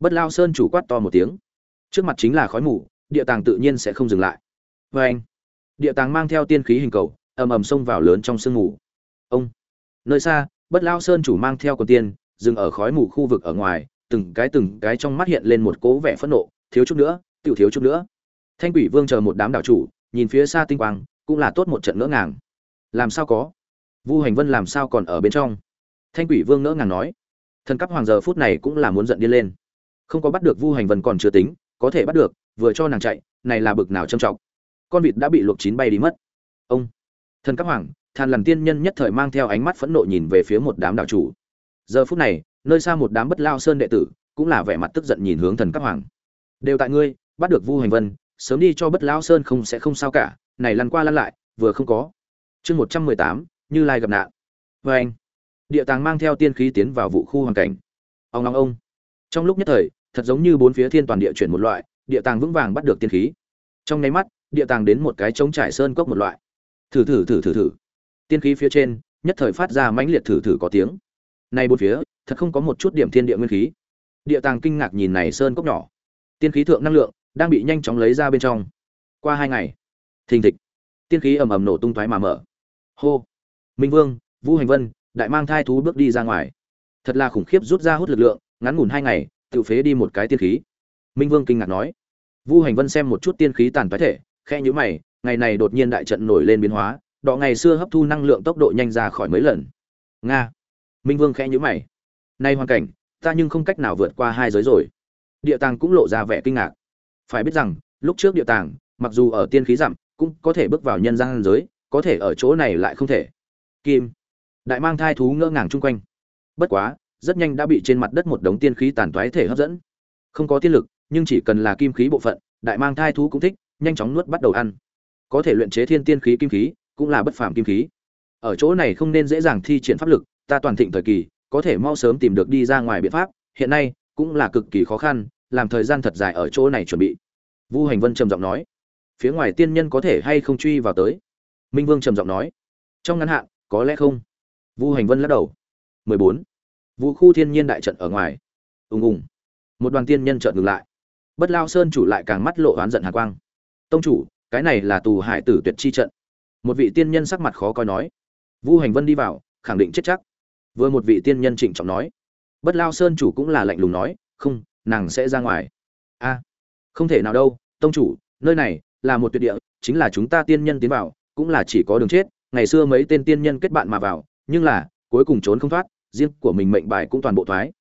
Bất lao sơn chủ quát to một tiếng. Trước mặt chính là khói mù, địa tàng tự nhiên sẽ không dừng lại. Vê anh, địa tàng mang theo tiên khí hình cầu, ầm ầm xông vào lớn trong sương mù. Ông, nơi xa, bất lao sơn chủ mang theo quần tiên, dừng ở khói mù khu vực ở ngoài, từng cái từng cái trong mắt hiện lên một cố vẻ phẫn nộ, thiếu chút nữa, tiểu thiếu chút nữa. Thanh quỷ vương chờ một đám đảo chủ nhìn phía xa tinh quang, cũng là tốt một trận ngỡ ngàng. Làm sao có? Vu hành vân làm sao còn ở bên trong? Thanh quỷ vương ngỡ ngàng nói. Thần cấp hoàng giờ phút này cũng là muốn giận điên lên. Không có bắt được vu hành vân còn chưa tính, có thể bắt được, vừa cho nàng chạy, này là bực nào trầm trọng. Con vịt đã bị luộc chín bay đi mất. Ông! Thần cấp hoàng, than làm tiên nhân nhất thời mang theo ánh mắt phẫn nộ nhìn về phía một đám đạo chủ. Giờ phút này, nơi xa một đám bất lao sơn đệ tử, cũng là vẻ mặt tức giận nhìn hướng thần cấp hoàng. Đều tại ngươi, bắt được vu hành vân sớm đi cho bất lão sơn không sẽ không sao cả, này lăn qua lăn lại, vừa không có. Chương một trăm mười tám, như lai gặp nạn. Vê anh, địa tàng mang theo tiên khí tiến vào vụ khu hoàn cảnh. Ông long ông. Trong lúc nhất thời, thật giống như bốn phía thiên toàn địa chuyển một loại, địa tàng vững vàng bắt được tiên khí. Trong nháy mắt, địa tàng đến một cái trống trải sơn cốc một loại. Thử thử thử thử thử. Tiên khí phía trên, nhất thời phát ra mãnh liệt thử thử có tiếng. Nay bốn phía, thật không có một chút điểm thiên địa nguyên khí. Địa tàng kinh ngạc nhìn này sơn cốc nhỏ. Tiên khí thượng năng lượng đang bị nhanh chóng lấy ra bên trong. Qua hai ngày, thình thịch, tiên khí ầm ầm nổ tung thoái mà mở. Hô, minh vương, vũ hành vân, đại mang thai thú bước đi ra ngoài. Thật là khủng khiếp rút ra hút lực lượng, ngắn ngủn hai ngày, tự phế đi một cái tiên khí. Minh vương kinh ngạc nói. Vu hành vân xem một chút tiên khí tàn toái thể khe nhữ mày, ngày này đột nhiên đại trận nổi lên biến hóa, đọ ngày xưa hấp thu năng lượng tốc độ nhanh ra khỏi mấy lần. Nga. Minh vương khẽ nhữ mày. Nay hoàn cảnh, ta nhưng không cách nào vượt qua hai giới rồi. Địa tàng cũng lộ ra vẻ kinh ngạc phải biết rằng, lúc trước địa tàng, mặc dù ở tiên khí giảm, cũng có thể bước vào nhân gian giới, có thể ở chỗ này lại không thể. Kim, đại mang thai thú ngỡ ngàng chung quanh. Bất quá, rất nhanh đã bị trên mặt đất một đống tiên khí tàn toái thể hấp dẫn. Không có tiên lực, nhưng chỉ cần là kim khí bộ phận, đại mang thai thú cũng thích, nhanh chóng nuốt bắt đầu ăn. Có thể luyện chế thiên tiên khí kim khí, cũng là bất phàm kim khí. Ở chỗ này không nên dễ dàng thi triển pháp lực, ta toàn thịnh thời kỳ, có thể mau sớm tìm được đi ra ngoài biện pháp, hiện nay cũng là cực kỳ khó khăn làm thời gian thật dài ở chỗ này chuẩn bị vu hành vân trầm giọng nói phía ngoài tiên nhân có thể hay không truy vào tới minh vương trầm giọng nói trong ngắn hạn có lẽ không vu hành vân lắc đầu 14. vụ khu thiên nhiên đại trận ở ngoài. Ùng ùng. Một đoàn tiên nhân chợt ngừng lại. Bất Lao Sơn chủ lại càng mắt lộ oán giận hàn quang. "Tông chủ, cái này là tù hải tử tuyệt chi trận." Một vị tiên nhân sắc mặt khó coi nói. Vu Hành Vân đi vào, khẳng định chết chắc. Vừa một vị tiên nhân trịnh trọng nói. Bất Lao Sơn chủ cũng là lạnh lùng nói, "Không, nàng sẽ ra ngoài." "A, không thể nào đâu, tông chủ, nơi này là một tuyệt địa, chính là chúng ta tiên nhân tiến vào, cũng là chỉ có đường chết, ngày xưa mấy tên tiên nhân kết bạn mà vào, nhưng là cuối cùng trốn không thoát, riêng của mình mệnh bài cũng toàn bộ thoái.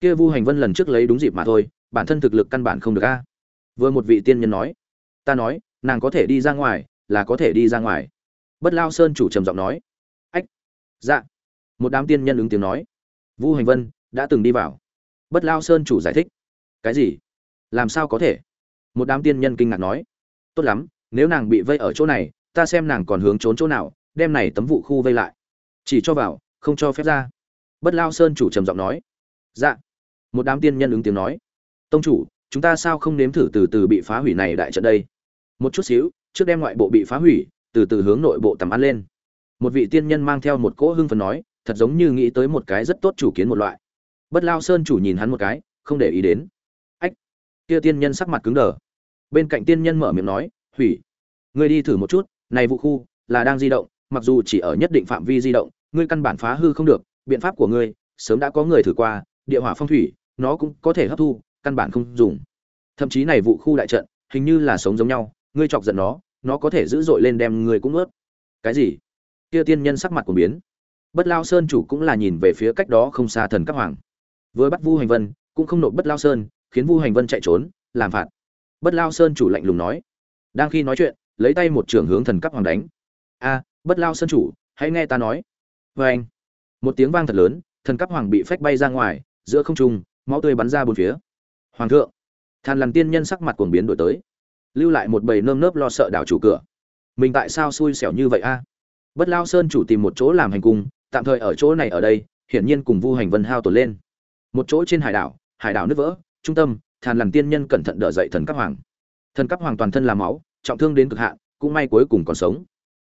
Kia vu hành vân lần trước lấy đúng dịp mà thôi bản thân thực lực căn bản không được a. Vừa một vị tiên nhân nói ta nói nàng có thể đi ra ngoài là có thể đi ra ngoài. Bất lao sơn chủ trầm giọng nói ách dạ. Một đám tiên nhân ứng tiếng nói vu hành vân đã từng đi vào. Bất lao sơn chủ giải thích cái gì? Làm sao có thể? Một đám tiên nhân kinh ngạc nói. Tốt lắm, nếu nàng bị vây ở chỗ này, ta xem nàng còn hướng trốn chỗ nào, đem này tấm vụ khu vây lại. Chỉ cho vào, không cho phép ra. Bất lao sơn chủ trầm giọng nói. Dạ. Một đám tiên nhân ứng tiếng nói. Tông chủ, chúng ta sao không nếm thử từ từ bị phá hủy này đại trận đây? Một chút xíu, trước đem ngoại bộ bị phá hủy, từ từ hướng nội bộ tầm ăn lên. Một vị tiên nhân mang theo một cỗ hưng phần nói, thật giống như nghĩ tới một cái rất tốt chủ kiến một loại. Bất lao sơn chủ nhìn hắn một cái, không để ý đến kia tiên nhân sắc mặt cứng đờ. Bên cạnh tiên nhân mở miệng nói, hủy. Ngươi đi thử một chút, này vụ khu là đang di động, mặc dù chỉ ở nhất định phạm vi di động, ngươi căn bản phá hư không được, biện pháp của ngươi, sớm đã có người thử qua, địa hỏa phong thủy, nó cũng có thể hấp thu, căn bản không dùng. Thậm chí này vụ khu đại trận, hình như là sống giống nhau, ngươi chọc giận nó nó có thể dữ dội lên đem ngươi cũng ướt. Cái gì? Kia tiên nhân sắc mặt của biến. Bất lao sơn chủ cũng là nhìn về phía cách đó không xa thần các hoàng. Vừa bắt vu hành vân, cũng không nộp bất lao sơn khiến vu hành vân chạy trốn, làm phạt. Bất lao sơn chủ lạnh lùng nói. Đang khi nói chuyện, lấy tay một trường hướng thần cấp hoàng đánh. A, bất lao sơn chủ, hãy nghe ta nói. Vê anh một tiếng vang thật lớn, thần cấp hoàng bị phách bay ra ngoài, giữa không trung, máu tươi bắn ra bốn phía. Hoàng thượng. Than lằn tiên nhân sắc mặt cuồng biến đổi tới. Lưu lại một bầy nơm nớp lo sợ đảo chủ cửa. Mình tại sao xui xẻo như vậy a? Bất lao sơn chủ tìm một chỗ làm hành cung, tạm thời ở chỗ này ở đây, hiển nhiên cùng vu hành vân hao tổn lên. Một chỗ trên hải đảo hải đảo nứt vỡ trung tâm, thàn lằn tiên nhân cẩn thận đỡ dậy thần cấp hoàng. Thần cấp hoàng toàn thân là máu, trọng thương đến cực hạn, cũng may cuối cùng còn sống.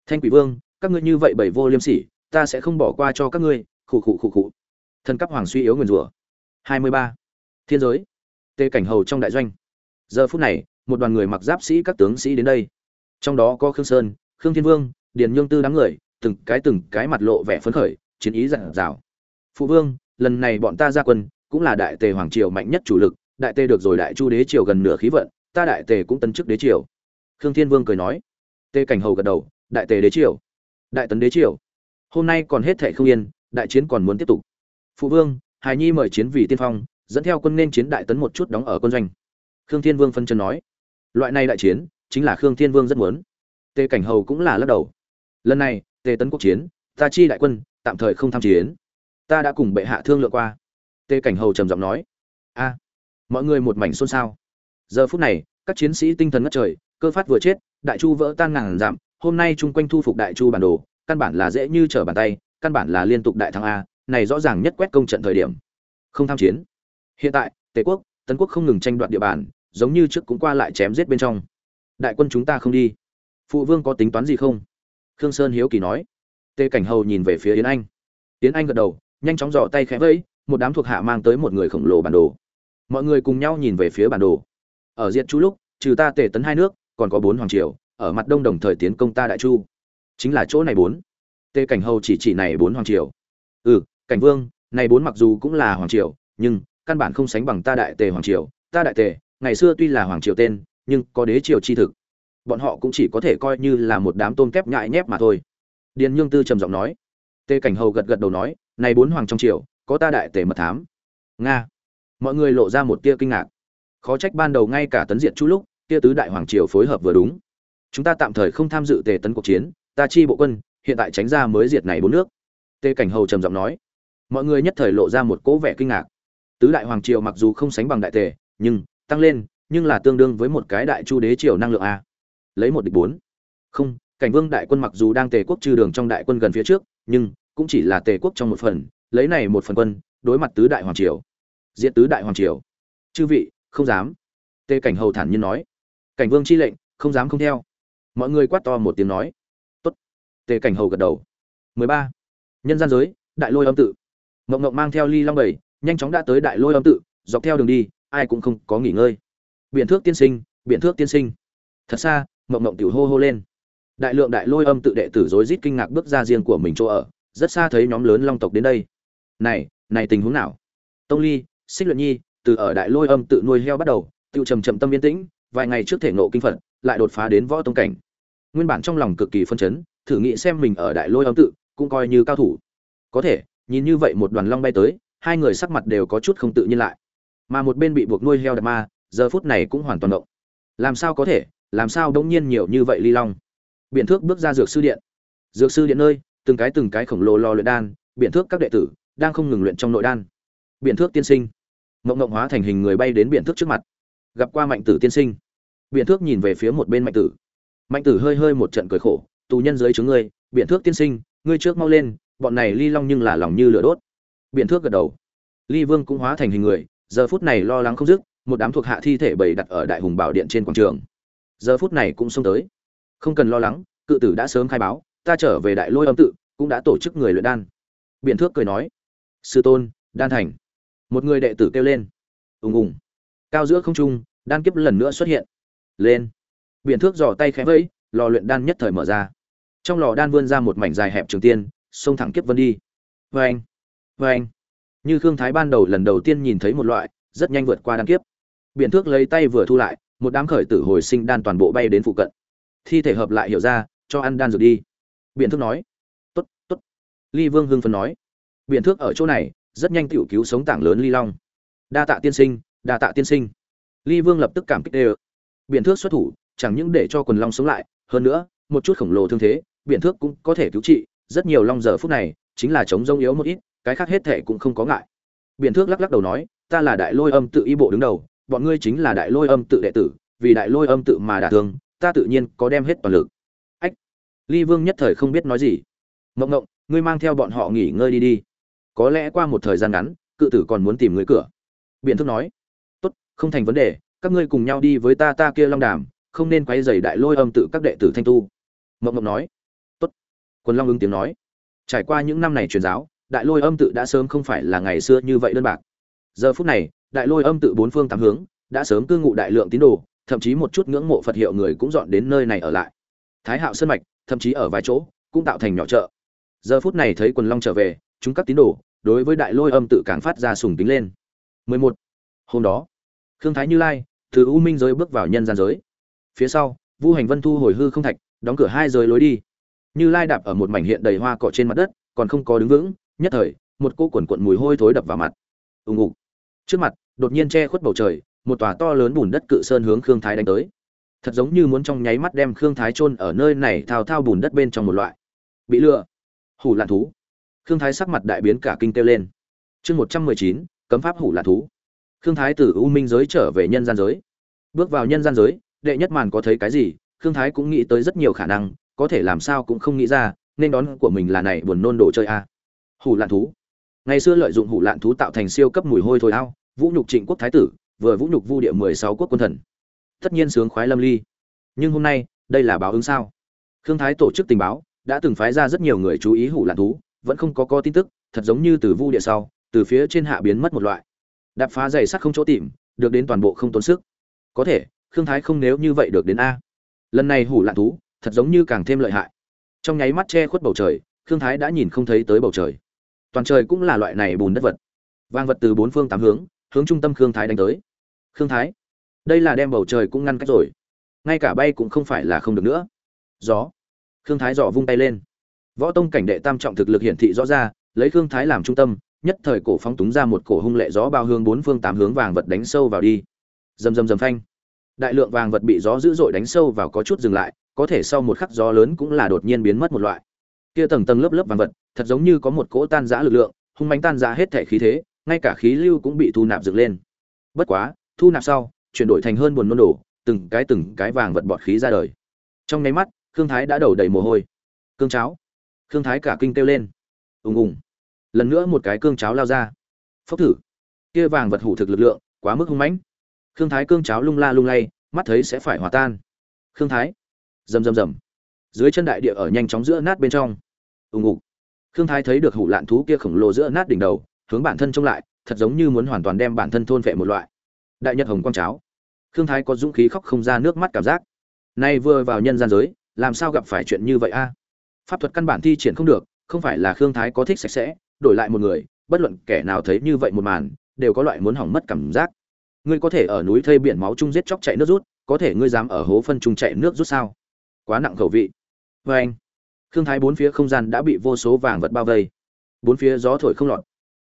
Thanh quỷ vương, các ngươi như vậy bảy vô liêm sỉ, ta sẽ không bỏ qua cho các ngươi, khụ khụ khụ khụ. Thần cấp hoàng suy yếu nguyền rủa. Hai mươi ba. Thiên giới. Tê cảnh hầu trong đại doanh. Giờ phút này, một đoàn người mặc giáp sĩ các tướng sĩ đến đây. Trong đó có khương sơn, khương thiên vương, điền nhương tư đám người, từng cái từng cái mặt lộ vẻ phấn khởi, chiến ý dặn dào. Phụ vương, lần này bọn ta ra quân cũng là đại tề hoàng triều mạnh nhất chủ lực, đại tề được rồi đại chu đế triều gần nửa khí vận, ta đại tề cũng tân chức đế triều. Khương thiên vương cười nói. Tê cảnh hầu gật đầu, đại tề đế triều. Đại tấn đế triều. Hôm nay còn hết thệ không yên, đại chiến còn muốn tiếp tục. Phụ vương hài nhi mời chiến vì tiên phong, dẫn theo quân nên chiến đại tấn một chút đóng ở quân doanh. Khương thiên vương phân chân nói. Loại này đại chiến, chính là khương thiên vương rất muốn. Tề cảnh hầu cũng là lắc đầu. Lần này, tề tấn quốc chiến, ta chi đại quân, tạm thời không tham chiến. Ta đã cùng bệ hạ thương lượng qua tề cảnh hầu trầm giọng nói, a, mọi người một mảnh xôn xao. Giờ phút này, các chiến sĩ tinh thần ngất trời, cơ phát vừa chết, đại chu vỡ tan ngàn giảm hôm nay chung quanh thu phục đại chu bản đồ, căn bản là dễ như trở bàn tay, căn bản là liên tục đại thắng a, này rõ ràng nhất quét công trận thời điểm. Không tham chiến. Hiện tại, tề quốc, tấn quốc không ngừng tranh đoạt địa bàn, giống như trước cũng qua lại chém giết bên trong. Đại quân chúng ta không đi. Phụ vương có tính toán gì không? Khương sơn hiếu kỳ nói. Tề cảnh hầu nhìn về phía yến anh. Yến anh gật đầu, nhanh chóng dò tay khẽ vẫy một đám thuộc hạ mang tới một người khổng lồ bản đồ. Mọi người cùng nhau nhìn về phía bản đồ. Ở diện chu lúc, trừ ta tề tấn hai nước, còn có bốn hoàng triều, ở mặt đông đồng thời tiến công ta đại chu. Chính là chỗ này bốn. Tề cảnh hầu chỉ chỉ này bốn hoàng triều. Ừ cảnh vương, này bốn mặc dù cũng là hoàng triều, nhưng căn bản không sánh bằng ta đại tề hoàng triều. Ta đại tề, ngày xưa tuy là hoàng triều tên, nhưng có đế triều chi thực. Bọn họ cũng chỉ có thể coi như là một đám tôm kép nhại nhép mà thôi. Điền nhương tư trầm giọng nói. Tề cảnh hầu gật gật đầu nói, này bốn hoàng trong triều có ta đại tề mật thám. Nga. Mọi người lộ ra một tia kinh ngạc. Khó trách ban đầu ngay cả tấn diện chu lúc, tia tứ đại hoàng triều phối hợp vừa đúng. Chúng ta tạm thời không tham dự tề tấn cuộc chiến, ta chi bộ quân, hiện tại tránh ra mới diệt này bốn nước. Tề cảnh hầu trầm giọng nói. Mọi người nhất thời lộ ra một cỗ vẻ kinh ngạc. Tứ đại hoàng triều mặc dù không sánh bằng đại tề, nhưng, tăng lên, nhưng là tương đương với một cái đại chu đế triều năng lượng a. Lấy một địch bốn. Không, cảnh vương đại quân mặc dù đang tề quốc trừ đường trong đại quân gần phía trước, nhưng, cũng chỉ là tề quốc trong một phần lấy này một phần quân, đối mặt tứ đại hoàng triều. Diện tứ đại hoàng triều. Chư vị, không dám. Tề cảnh hầu thản nhiên nói. Cảnh vương chi lệnh, không dám không theo. Mọi người quát to một tiếng nói. Tốt. Tề cảnh hầu gật đầu. 13. nhân gian giới, đại lôi âm tự. Ngộng ngộng mang theo ly long bảy, nhanh chóng đã tới đại lôi âm tự, dọc theo đường đi, ai cũng không có nghỉ ngơi. Biện thước tiên sinh biện thước tiên sinh. Thật xa, ngộng ngộng tiểu hô hô lên. Đại lượng đại lôi âm tự đệ tử rối rít kinh ngạc bước ra riêng của mình chỗ ở, rất xa thấy nhóm lớn long tộc đến đây này này tình huống nào? Tông ly, xích luyện nhi, từ ở đại lôi âm tự nuôi heo bắt đầu tự trầm trầm tâm yên tĩnh, vài ngày trước thể nộ kinh phật, lại đột phá đến võ tông cảnh. Nguyên bản trong lòng cực kỳ phân chấn, thử nghĩ xem mình ở đại lôi âm tự, cũng coi như cao thủ. Có thể, nhìn như vậy một đoàn long bay tới, hai người sắc mặt đều có chút không tự nhiên lại. Mà một bên bị buộc nuôi heo đạp ma, giờ phút này cũng hoàn toàn động. Làm sao có thể, làm sao đống nhiên nhiều như vậy ly long? Biện thước bước ra dược sư điện. Dược sư điện nơi, từng cái từng cái khổng lồ lo luyện đan biện thước các đệ tử đang không ngừng luyện trong nội đan. Biện thước tiên sinh. Mộng mộng hóa thành hình người bay đến biện thước trước mặt. Gặp qua mạnh tử tiên sinh. Biện thước nhìn về phía một bên mạnh tử. Mạnh tử hơi hơi một trận cười khổ, tù nhân dưới chúng ngươi biện thước tiên sinh, ngươi trước mau lên, bọn này ly long nhưng là lòng như lửa đốt. Biện thước gật đầu. Ly vương cũng hóa thành hình người, giờ phút này lo lắng không dứt, một đám thuộc hạ thi thể bày đặt ở đại hùng bảo điện trên quảng trường. Giờ phút này cũng xông tới. Không cần lo lắng, cự tử đã sớm khai báo, ta trở về đại lôi âm tự, cũng đã tổ chức người luyện đan. Biện thước cười nói sư tôn, đan thành. Một người đệ tử kêu lên. Ùng ùng. Cao giữa không trung, đan kiếp lần nữa xuất hiện. Lên. Biện thước giò tay khẽ vẫy, lò luyện đan nhất thời mở ra. Trong lò đan vươn ra một mảnh dài hẹp trường tiên, xông thẳng kiếp vân đi. Vê anh vê anh như khương thái ban đầu lần đầu tiên nhìn thấy một loại, rất nhanh vượt qua đan kiếp. Biện thước lấy tay vừa thu lại, một đám khởi tử hồi sinh đan toàn bộ bay đến phụ cận. Thi thể hợp lại hiểu ra, cho ăn đan dược đi. Biện thước nói t ố t t ố t ly vương hưng phấn nói biện thước ở chỗ này, rất nhanh tiểu cứu sống tảng lớn ly long. Đa tạ tiên sinh, đa tạ tiên sinh. Ly vương lập tức cảm kích đê ơ biện thước xuất thủ, chẳng những để cho quần long sống lại, hơn nữa, một chút khổng lồ thương thế biện thước cũng có thể cứu trị. Rất nhiều long giờ phút này, chính là chống rông yếu một ít, cái khác hết thể cũng không có ngại. Biện thước lắc lắc đầu nói, ta là đại lôi âm tự y bộ đứng đầu, bọn ngươi chính là đại lôi âm tự đệ tử, vì đại lôi âm tự mà đả thương, ta tự nhiên có đem hết toàn lực. Ách. Ly vương nhất thời không biết nói gì. Mộng ngộng, ngươi mang theo bọn họ nghỉ ngơi đi đi có lẽ qua một thời gian ngắn cự tử còn muốn tìm người cửa biện thức nói tốt không thành vấn đề các ngươi cùng nhau đi với ta ta kia long đàm không nên quay dày đại lôi âm tự các đệ tử thanh tu mộng mộng nói tốt. Quân Long ứng tiếng nói, trải qua những năm này truyền giáo, Đại Lôi Âm tự đã sớm không phải là ngày xưa như vậy đơn bạc. Giờ phút này, Đại Lôi Âm tự bốn phương tám hướng, đã sớm cư ngụ đại lượng tín đồ, thậm chí một chút ngưỡng mộ Phật hiệu người cũng dọn đến nơi này ở lại. Thái Hạo Sơn mạch, thậm chí ở vài chỗ, cũng tạo thành nhỏ chợ. Giờ phút này thấy Quần Long trở về, chúng các tín đồ, đối với Đại Lôi Âm tự càng phát ra sùng tính lên. 11. Hôm đó, Khương Thái Như Lai từ U Minh giới bước vào nhân gian giới. Phía sau, Vu Hành Vân thu hồi hư không thạch, đóng cửa hai giới lối đi. Như lai đạp ở một mảnh hiện đầy hoa cỏ trên mặt đất còn không có đứng vững nhất thời một cô quần quận mùi hôi thối đập vào mặt. Ùng ục. Trước mặt đột nhiên che khuất bầu trời một tòa to lớn bùn đất cự sơn hướng khương thái đánh tới. Thật giống như muốn trong nháy mắt đem khương thái chôn ở nơi này thao thao bùn đất bên trong một loại. Bị lừa. Hủ lạn thú khương thái sắc mặt đại biến cả kinh kêu lên. Chương một trăm mười chín, cấm pháp hủ là thú. Khương thái từ u minh giới trở về nhân gian giới. Bước vào nhân gian giới, đệ nhất màn có thấy cái gì, khương thái cũng nghĩ tới rất nhiều khả năng, có thể làm sao cũng không nghĩ ra, nên đón của mình là này buồn nôn đồ chơi a. À. hủ lạn thú. Ngày xưa lợi dụng hủ lạn thú tạo thành siêu cấp mùi hôi thôi ao, vũ nhục trịnh quốc thái tử, vừa vũ nhục vu địa mười sáu quốc quân thần. Tất nhiên sướng khoái lâm ly. Nhưng hôm nay, đây là báo ứng sao? Khương thái tổ chức tình báo, đã từng phái ra rất nhiều người chú ý hủ lạn thú vẫn không có có tin tức, thật giống như từ vu địa sau, từ phía trên hạ biến mất một loại. Đạp phá dày sắt không chỗ tìm, được đến toàn bộ không tốn sức. Có thể, khương thái không nếu như vậy được đến a. Lần này hủ lạn thú, thật giống như càng thêm lợi hại. Trong nháy mắt che khuất bầu trời, khương thái đã nhìn không thấy tới bầu trời. Toàn trời cũng là loại này bùn đất vật. Vang vật từ bốn phương tám hướng hướng trung tâm khương thái đánh tới. Khương thái, đây là đem bầu trời cũng ngăn cách rồi. Ngay cả bay cũng không phải là không được nữa. Gió. Khương thái dò vung tay lên võ tông cảnh đệ tam trọng thực lực hiển thị rõ ra, lấy khương thái làm trung tâm, nhất thời cổ phóng túng ra một cổ hung lệ gió bao hướng bốn phương tám hướng vàng vật đánh sâu vào đi. Rầm rầm rầm phanh. Đại lượng vàng vật bị gió dữ dội đánh sâu vào có chút dừng lại, có thể sau một khắc gió lớn cũng là đột nhiên biến mất một loại. Kia tầng tầng lớp lớp vàng vật, thật giống như có một cỗ tan rã lực lượng, hung mãnh tan rã hết thể khí thế, ngay cả khí lưu cũng bị thu nạp dựng lên. Bất quá, thu nạp sau, chuyển đổi thành hơn buồn nôn đổ, từng cái từng cái vàng vật bọt khí ra đời. Trong nháy mắt, khương thái đã đầu đầy mồ hôi. Cương cháo khương thái cả kinh kêu lên. Ùng ùng. Lần nữa một cái cương cháo lao ra. Phốc thử. Kia vàng vật hủ thực lực lượng, quá mức hung mãnh. Khương thái cương cháo lung la lung lay, mắt thấy sẽ phải hòa tan. Khương thái. Rầm rầm rầm. Dưới chân đại địa ở nhanh chóng giữa nát bên trong. Ùng ục. Khương thái thấy được hủ lạn thú kia khổng lồ giữa nát đỉnh đầu, hướng bản thân trông lại, thật giống như muốn hoàn toàn đem bản thân thôn vệ một loại. Đại nhật hồng quang cháo. Khương thái có dũng khí khóc không ra nước mắt cảm giác. Nay vừa vào nhân gian giới, làm sao gặp phải chuyện như vậy a? Pháp thuật căn bản thi triển không được, không phải là khương thái có thích sạch sẽ, đổi lại một người, bất luận kẻ nào thấy như vậy một màn, đều có loại muốn hỏng mất cảm giác. Ngươi có thể ở núi thây biển máu chung giết chóc chạy nước rút, có thể ngươi dám ở hố phân chung chạy nước rút sao? Quá nặng khẩu vị. Vê anh. Khương thái bốn phía không gian đã bị vô số vàng vật bao vây. Bốn phía gió thổi không lọt.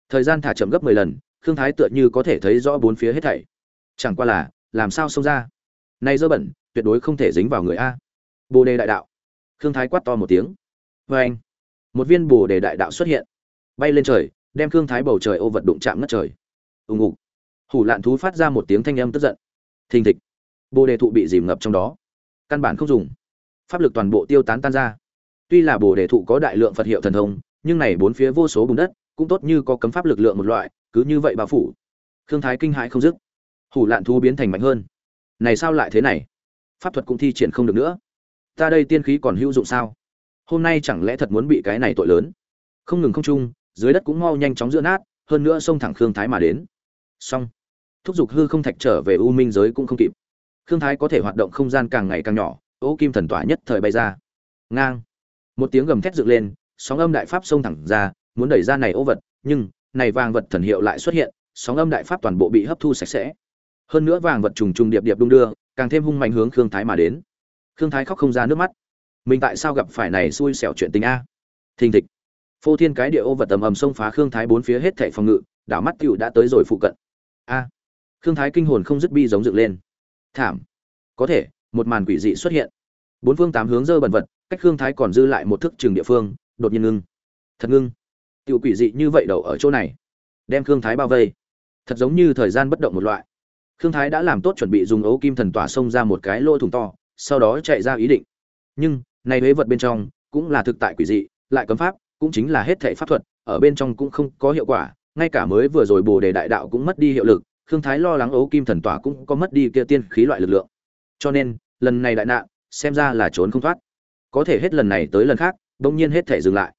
Thời gian thả chậm gấp mười lần, khương thái tựa như có thể thấy rõ bốn phía hết thảy. Chẳng qua là, làm sao xông ra? Này dơ bẩn, tuyệt đối không thể dính vào người a. Bồ đề đại đạo. Khương thái quát to một tiếng vê anh, một viên bồ đề đại đạo xuất hiện, bay lên trời, đem khương thái bầu trời ô vật đụng chạm ngất trời. Ùng ục hủ lạn thú phát ra một tiếng thanh âm tức giận. Thình thịch. Bồ đề thụ bị dìm ngập trong đó. Căn bản không dùng. Pháp lực toàn bộ tiêu tán tan ra. Tuy là bồ đề thụ có đại lượng phật hiệu thần thông, nhưng này bốn phía vô số bùn đất, cũng tốt như có cấm pháp lực lượng một loại, cứ như vậy bao phủ. Khương thái kinh hãi không dứt. Hủ lạn thú biến thành mạnh hơn. Này sao lại thế này? Pháp thuật cũng thi triển không được nữa. Ta đây tiên khí còn hữu dụng sao? Hôm nay chẳng lẽ thật muốn bị cái này tội lớn? Không ngừng không chung, dưới đất cũng mau nhanh chóng giữa nát, hơn nữa xông thẳng khương thái mà đến. Xong. Thúc giục hư không thạch trở về u minh giới cũng không kịp. Khương thái có thể hoạt động không gian càng ngày càng nhỏ, ô kim thần tỏa nhất thời bay ra. Ngang. Một tiếng gầm thét dựng lên, sóng âm đại pháp xông thẳng ra, muốn đẩy ra này ô vật, nhưng, này vàng vật thần hiệu lại xuất hiện, sóng âm đại pháp toàn bộ bị hấp thu sạch sẽ. Hơn nữa vàng vật trùng trùng điệp điệp đung đưa, càng thêm hung mạnh hướng khương thái mà đến. Khương thái khóc không ra nước mắt mình tại sao gặp phải này xui xẻo chuyện tình a? Thình thịch. Phô thiên cái địa ô vật tầm ầm xông phá khương thái bốn phía hết thảy phòng ngự, đảo mắt cựu đã tới rồi phụ cận. A. Khương thái kinh hồn không dứt bi giống dựng lên. Thảm. Có thể, một màn quỷ dị xuất hiện. Bốn phương tám hướng dơ bẩn vật, cách khương thái còn dư lại một thức trường địa phương, đột nhiên ngưng. Thật ngưng. Tiểu quỷ dị như vậy đầu ở chỗ này, đem khương thái bao vây. Thật giống như thời gian bất động một loại. Khương thái đã làm tốt chuẩn bị dùng ấu kim thần tỏa xông ra một cái lỗ thủng to, sau đó chạy ra ý định. Nhưng này huế vật bên trong cũng là thực tại quỷ dị, lại cấm pháp cũng chính là hết thảy pháp thuật, ở bên trong cũng không có hiệu quả, ngay cả mới vừa rồi bồ đề đại đạo cũng mất đi hiệu lực, khương thái lo lắng ấu kim thần tỏa cũng có mất đi kia tiên khí loại lực lượng. Cho nên, lần này đại nạn, xem ra là trốn không thoát. Có thể hết lần này tới lần khác, bỗng nhiên hết thể dừng lại.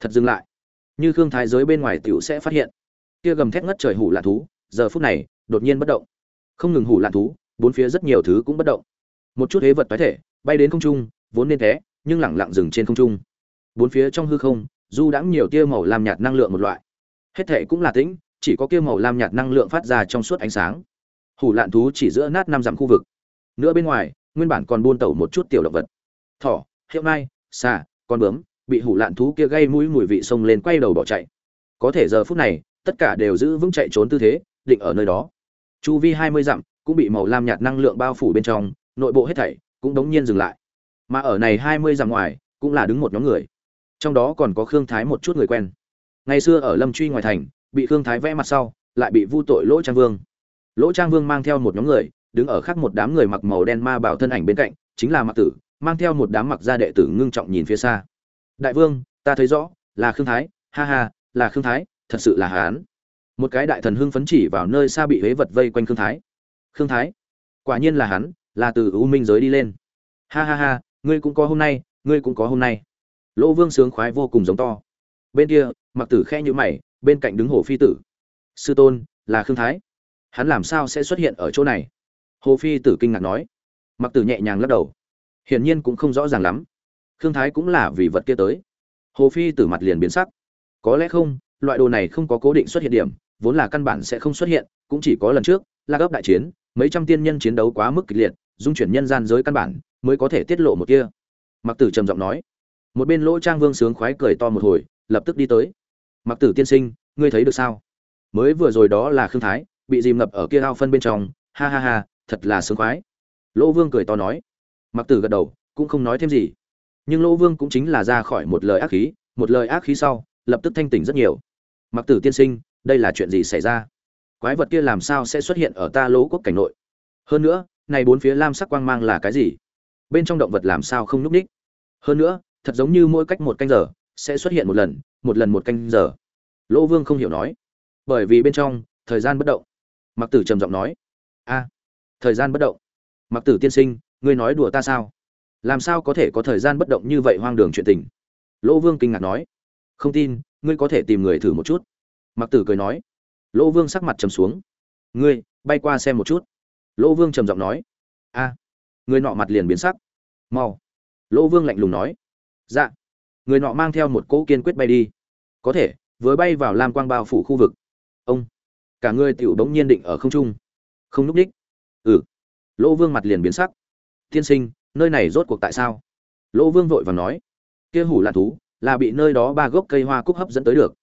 Thật dừng lại. Như khương thái giới bên ngoài tiểu sẽ phát hiện, kia gầm thét ngất trời hủ lạ thú, giờ phút này, đột nhiên bất động. Không ngừng hủ lạ thú, bốn phía rất nhiều thứ cũng bất động. Một chút hế vật tái thể, bay đến không trung vốn nên thế, nhưng lẳng lặng dừng trên không trung. Bốn phía trong hư không, du đãng nhiều tia màu lam nhạt năng lượng một loại. Hết thảy cũng là tĩnh, chỉ có kia màu lam nhạt năng lượng phát ra trong suốt ánh sáng. Hủ lạn thú chỉ giữa nát năm dặm khu vực. Nữa bên ngoài, nguyên bản còn buôn tẩu một chút tiểu động vật. Thỏ, hiệu mai xà, con bướm, bị hủ lạn thú kia gây mũi mùi vị xông lên quay đầu bỏ chạy. Có thể giờ phút này, tất cả đều giữ vững chạy trốn tư thế, định ở nơi đó. Chu vi hai mươi dặm, cũng bị màu lam nhạt năng lượng bao phủ bên trong, nội bộ hết thảy cũng đống nhiên dừng lại mà ở này hai mươi dặm ngoài, cũng là đứng một nhóm người. Trong đó còn có khương thái một chút người quen. Ngày xưa ở lâm truy ngoài thành, bị khương thái vẽ mặt sau, lại bị vu tội lỗ trang vương. Lỗ trang vương mang theo một nhóm người, đứng ở khác một đám người mặc màu đen ma bảo thân ảnh bên cạnh, chính là mặc tử, mang theo một đám mặc gia đệ tử ngưng trọng nhìn phía xa. Đại vương, ta thấy rõ, là khương thái, ha ha, là khương thái, thật sự là hán. Một cái đại thần hưng phấn chỉ vào nơi xa bị huế vật vây quanh khương thái. Khương thái, quả nhiên là hắn, là từ u minh giới đi lên. Ha ha ha ngươi cũng có hôm nay, ngươi cũng có hôm nay. Lỗ vương sướng khoái vô cùng giống to. Bên kia, mặc tử khe nhữ mày, bên cạnh đứng hồ phi tử. Sư tôn, là khương thái. Hắn làm sao sẽ xuất hiện ở chỗ này? Hồ phi tử kinh ngạc nói. Mặc tử nhẹ nhàng lắc đầu. Hiển nhiên cũng không rõ ràng lắm. Khương thái cũng là vì vật kia tới. Hồ phi tử mặt liền biến sắc. Có lẽ không, loại đồ này không có cố định xuất hiện điểm, vốn là căn bản sẽ không xuất hiện, cũng chỉ có lần trước là gấp đại chiến, mấy trăm tiên nhân chiến đấu quá mức kịch liệt dung chuyển nhân gian giới căn bản, mới có thể tiết lộ một kia. Mặc tử trầm giọng nói. Một bên lỗ trang vương sướng khoái cười to một hồi, lập tức đi tới. Mặc tử tiên sinh, ngươi thấy được sao? Mới vừa rồi đó là khương thái, bị dìm ngập ở kia ao phân bên trong, ha ha ha, thật là sướng khoái. Lỗ vương cười to nói. Mặc tử gật đầu, cũng không nói thêm gì. Nhưng lỗ vương cũng chính là ra khỏi một lời ác khí, một lời ác khí sau, lập tức thanh tỉnh rất nhiều. Mặc tử tiên sinh, đây là chuyện gì xảy ra? Quái vật kia làm sao sẽ xuất hiện ở ta lỗ quốc cảnh nội? Hơn nữa này bốn phía lam sắc quang mang là cái gì? Bên trong động vật làm sao không núp ních hơn nữa, thật giống như mỗi cách một canh giờ, sẽ xuất hiện một lần một lần một canh giờ. Lỗ vương không hiểu nói. Bởi vì bên trong, thời gian bất động. Mặc tử trầm giọng nói. A, thời gian bất động. Mặc tử tiên sinh, ngươi nói đùa ta sao? Làm sao có thể có thời gian bất động như vậy hoang đường chuyện tình? Lỗ vương kinh ngạc nói. Không tin, ngươi có thể tìm người thử một chút. Mặc tử cười nói. Lỗ vương sắc mặt trầm xuống. Ngươi, bay qua xem một chút lỗ vương trầm giọng nói, a, người nọ mặt liền biến sắc. Mau. Lỗ vương lạnh lùng nói dạ. Người nọ mang theo một cỗ kiên quyết bay đi. Có thể, vừa bay vào lam quang bao phủ khu vực. Ông, cả người tiểu bỗng nhiên định ở không trung. Không núp đích. Ừ. Lỗ vương mặt liền biến sắc. Tiên sinh, nơi này rốt cuộc tại sao? Lỗ vương vội vàng nói, kia hủ là thú, là bị nơi đó ba gốc cây hoa cúc hấp dẫn tới được.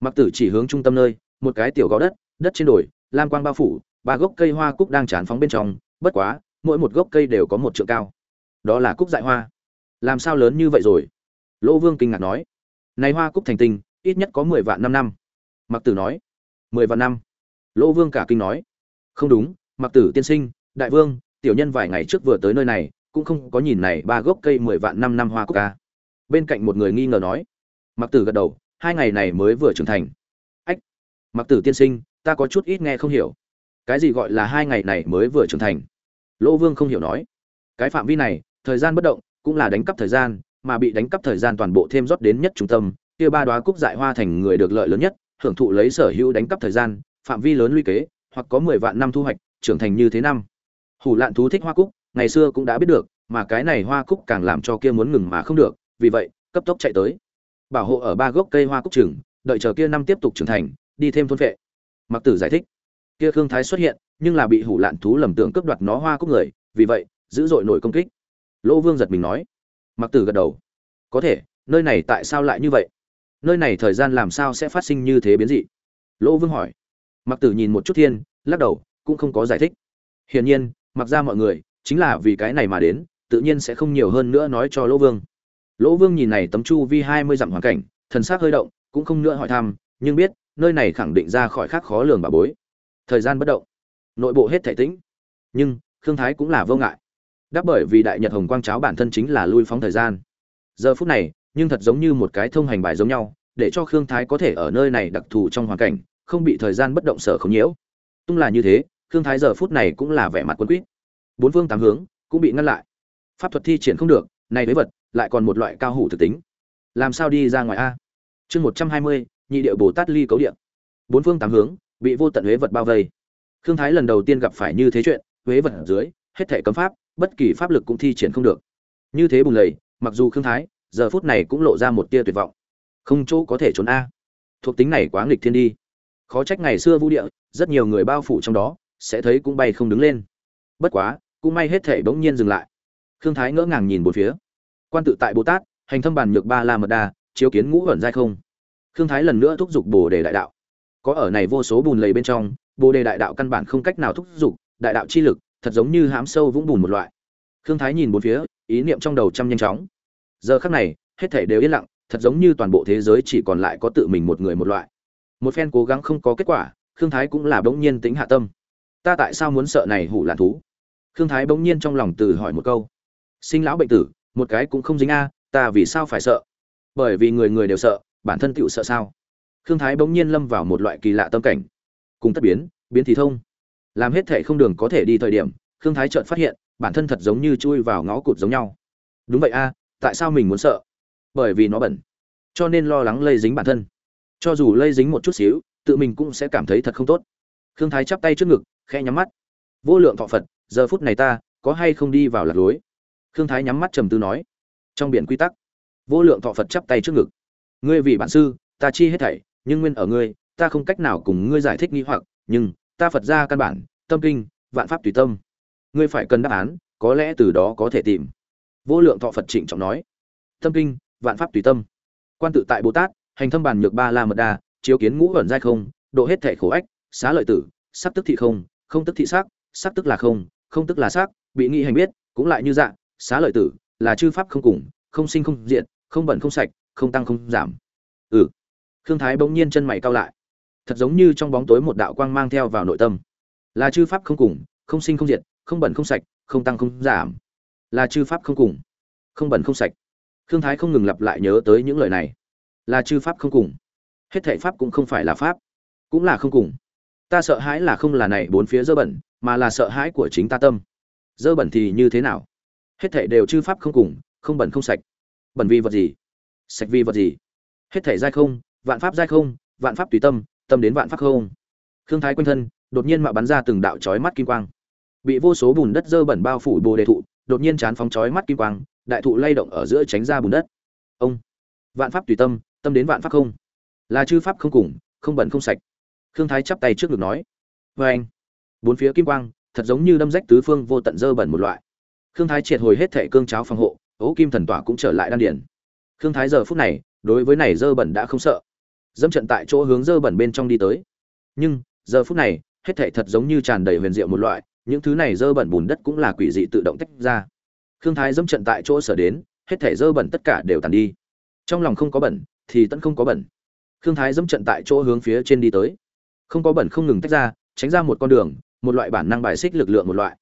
Mặc tử chỉ hướng trung tâm nơi, một cái tiểu gò đất đất trên đồi, lam quang bao phủ ba gốc cây hoa cúc đang tràn phóng bên trong, bất quá, mỗi một gốc cây đều có một trượng cao. Đó là cúc dại hoa. Làm sao lớn như vậy rồi? Lỗ vương kinh ngạc nói. Này hoa cúc thành tinh, ít nhất có mười vạn năm năm. Mặc tử nói. Mười vạn năm. Lỗ vương cả kinh nói. Không đúng mặc tử tiên sinh, đại vương, tiểu nhân vài ngày trước vừa tới nơi này, cũng không có nhìn này ba gốc cây mười vạn năm năm hoa cúc ca bên cạnh một người nghi ngờ nói. Mặc tử gật đầu, hai ngày này mới vừa trưởng thành. Ách mặc tử tiên sinh, ta có chút ít nghe không hiểu cái gì gọi là hai ngày này mới vừa trưởng thành? Lỗ vương không hiểu nói. Cái phạm vi này, thời gian bất động, cũng là đánh cắp thời gian, mà bị đánh cắp thời gian toàn bộ thêm rót đến nhất trung tâm, kia ba đoá cúc dại hoa thành người được lợi lớn nhất, hưởng thụ lấy sở hữu đánh cắp thời gian, phạm vi lớn luy kế, hoặc có mười vạn năm thu hoạch, trưởng thành như thế năm. Hủ lạn thú thích hoa cúc, ngày xưa cũng đã biết được, mà cái này hoa cúc càng làm cho kia muốn ngừng mà không được, vì vậy, cấp tốc chạy tới. Bảo hộ ở ba gốc cây hoa cúc trừng đợi chờ kia năm tiếp tục trưởng thành, đi thêm thôn vệ. Mặc tử giải thích kia khương thái xuất hiện, nhưng là bị hủ lạn thú lầm tưởng cướp đoạt nó hoa cúc người, vì vậy dữ dội nổi công kích. Lỗ vương giật mình nói. Mặc tử gật đầu. Có thể, nơi này tại sao lại như vậy? Nơi này thời gian làm sao sẽ phát sinh như thế biến dị? Lỗ vương hỏi. Mặc tử nhìn một chút thiên, lắc đầu, cũng không có giải thích. Hiển nhiên, mặc ra mọi người, chính là vì cái này mà đến, tự nhiên sẽ không nhiều hơn nữa nói cho lỗ vương. Lỗ vương nhìn này tấm chu vi hai mươi dặm hoàn cảnh, thần s ắ c hơi động, cũng không nữa hỏi thăm, nhưng biết, nơi này khẳng định ra khỏi khác khó lường bà bối thời gian bất động. Nội bộ hết thể tĩnh. Nhưng, khương thái cũng là vô ngại. Đáp bởi vì đại nhật hồng quang cháo bản thân chính là lui phóng thời gian. Giờ phút này, nhưng thật giống như một cái thông hành bài giống nhau, để cho khương thái có thể ở nơi này đặc thù trong hoàn cảnh, không bị thời gian bất động sở không nhiễu. Tung là như thế, khương thái giờ phút này cũng là vẻ mặt quân quýt. Bốn phương tám hướng cũng bị ngăn lại. Pháp thuật thi triển không được, này với vật lại còn một loại cao hủ thực tính. Làm sao đi ra ngoài a? Chương một trăm hai mươi, nhị điệu bồ tát ly cấu điện. Bốn phương tám hướng bị vô tận huế vật bao vây. Khương thái lần đầu tiên gặp phải như thế chuyện, huế vật ở dưới, hết thể cấm pháp, bất kỳ pháp lực cũng thi triển không được. Như thế bùng lầy, mặc dù khương thái, giờ phút này cũng lộ ra một tia tuyệt vọng. Không chỗ có thể trốn a. Thuộc tính này quá nghịch thiên đi. Khó trách ngày xưa vũ địa, rất nhiều người bao phủ trong đó, sẽ thấy cũng bay không đứng lên. Bất quá, cũng may hết thể bỗng nhiên dừng lại. Khương thái ngỡ ngàng nhìn bốn phía. Quan tự tại bồ tát, hành thâm bàn nhược ba la mật đa, chiếu kiến ngũ ẩn giai không. Khương thái lần nữa thúc giục bồ đề đại đạo có ở này vô số bùn lầy bên trong, bồ đề đại đạo căn bản không cách nào thúc giục, đại đạo chi lực, thật giống như hám sâu vũng bùn một loại. Khương thái nhìn bốn phía, ý niệm trong đầu chăm nhanh chóng. Giờ khắc này, hết thể đều yên lặng, thật giống như toàn bộ thế giới chỉ còn lại có tự mình một người một loại. Một phen cố gắng không có kết quả, khương thái cũng là bỗng nhiên tính hạ tâm. Ta tại sao muốn sợ này hủ lạn thú? Khương thái bỗng nhiên trong lòng từ hỏi một câu. Sinh lão bệnh tử, một cái cũng không dính a, ta vì sao phải sợ? Bởi vì người người đều sợ, bản thân tựu sợ sao? Khương thái bỗng nhiên lâm vào một loại kỳ lạ tâm cảnh. Cùng tất biến biến thì thông. Làm hết thể không đường có thể đi thời điểm, khương thái chợt phát hiện, bản thân thật giống như chui vào ngõ cụt giống nhau. Đúng vậy a, tại sao mình muốn sợ? Bởi vì nó bẩn. Cho nên lo lắng lây dính bản thân. Cho dù lây dính một chút xíu, tự mình cũng sẽ cảm thấy thật không tốt. Khương thái chắp tay trước ngực khe nhắm mắt. Vô lượng thọ phật, giờ phút này ta, có hay không đi vào lạc lối? Khương thái nhắm mắt trầm tư nói. Trong biển quy tắc, vô lượng thọ phật chắp tay trước ngực. Ngươi vì bản sư, ta chi hết thảy nhưng nguyên ở ngươi, ta không cách nào cùng ngươi giải thích nghi hoặc, nhưng ta phật ra căn bản, tâm kinh, vạn pháp tùy tâm. Ngươi phải cần đáp án, có lẽ từ đó có thể tìm. Vô lượng thọ phật trịnh trọng nói. Tâm kinh, vạn pháp tùy tâm. Quan tự tại bồ tát, hành thâm bàn nhược ba la mật đa, chiếu kiến ngũ ẩn giai không, độ hết thể khổ ách, xá lợi tử sắp tức thị không không tức thị sắc sắc tức là không không tức là sắc, bị nghi hành biết, cũng lại như dạng xá lợi tử, là chư pháp không cùng, không sinh không diện không bẩn không sạch, không tăng không giảm khương thái bỗng nhiên chân mày cau lại. Thật giống như trong bóng tối một đạo quang mang theo vào nội tâm. Là chư pháp không cùng, không sinh không diệt, không bẩn không sạch, không tăng không giảm. Là chư pháp không cùng, không bẩn không sạch. Khương thái không ngừng lặp lại nhớ tới những lời này. Là chư pháp không cùng. Hết thảy pháp cũng không phải là pháp, cũng là không cùng. Ta sợ hãi là không là này bốn phía dơ bẩn, mà là sợ hãi của chính ta tâm. Dơ bẩn thì như thế nào? Hết thảy đều chư pháp không cùng, không bẩn không sạch. Bẩn vì vật gì? Sạch vì vật gì? Hết thảy giai không vạn pháp giai không, vạn pháp tùy tâm tâm đến vạn pháp không. Khương thái quanh thân, đột nhiên mạo bắn ra từng đạo chói mắt kim quang. Bị vô số bùn đất dơ bẩn bao phủ bồ đề thụ, đột nhiên chán phóng chói mắt kim quang, đại thụ lay động ở giữa tránh ra bùn đất. Ông, vạn pháp tùy tâm tâm đến vạn pháp không. Là chư pháp không cùng, không bẩn không sạch. Khương thái chắp tay trước ngực nói vê anh bốn phía kim quang, thật giống như đâm rách tứ phương vô tận dơ bẩn một loại. Khương thái triệt hồi hết thệ cương cháo phòng hộ, ố kim thần tỏa cũng trở lại đan điển khương thái giờ phút này, đối với này dơ bẩn đã không sợ dâm trận tại chỗ hướng dơ bẩn bên trong đi tới. Nhưng, giờ phút này, hết thảy thật giống như tràn đầy huyền diệu một loại, những thứ này dơ bẩn bùn đất cũng là quỷ dị tự động tách ra. Khương thái dâm trận tại chỗ sở đến, hết thảy dơ bẩn tất cả đều tàn đi. Trong lòng không có bẩn, thì tận không có bẩn. Khương thái dâm trận tại chỗ hướng phía trên đi tới. Không có bẩn không ngừng tách ra, tránh ra một con đường, một loại bản năng bài xích lực lượng một loại.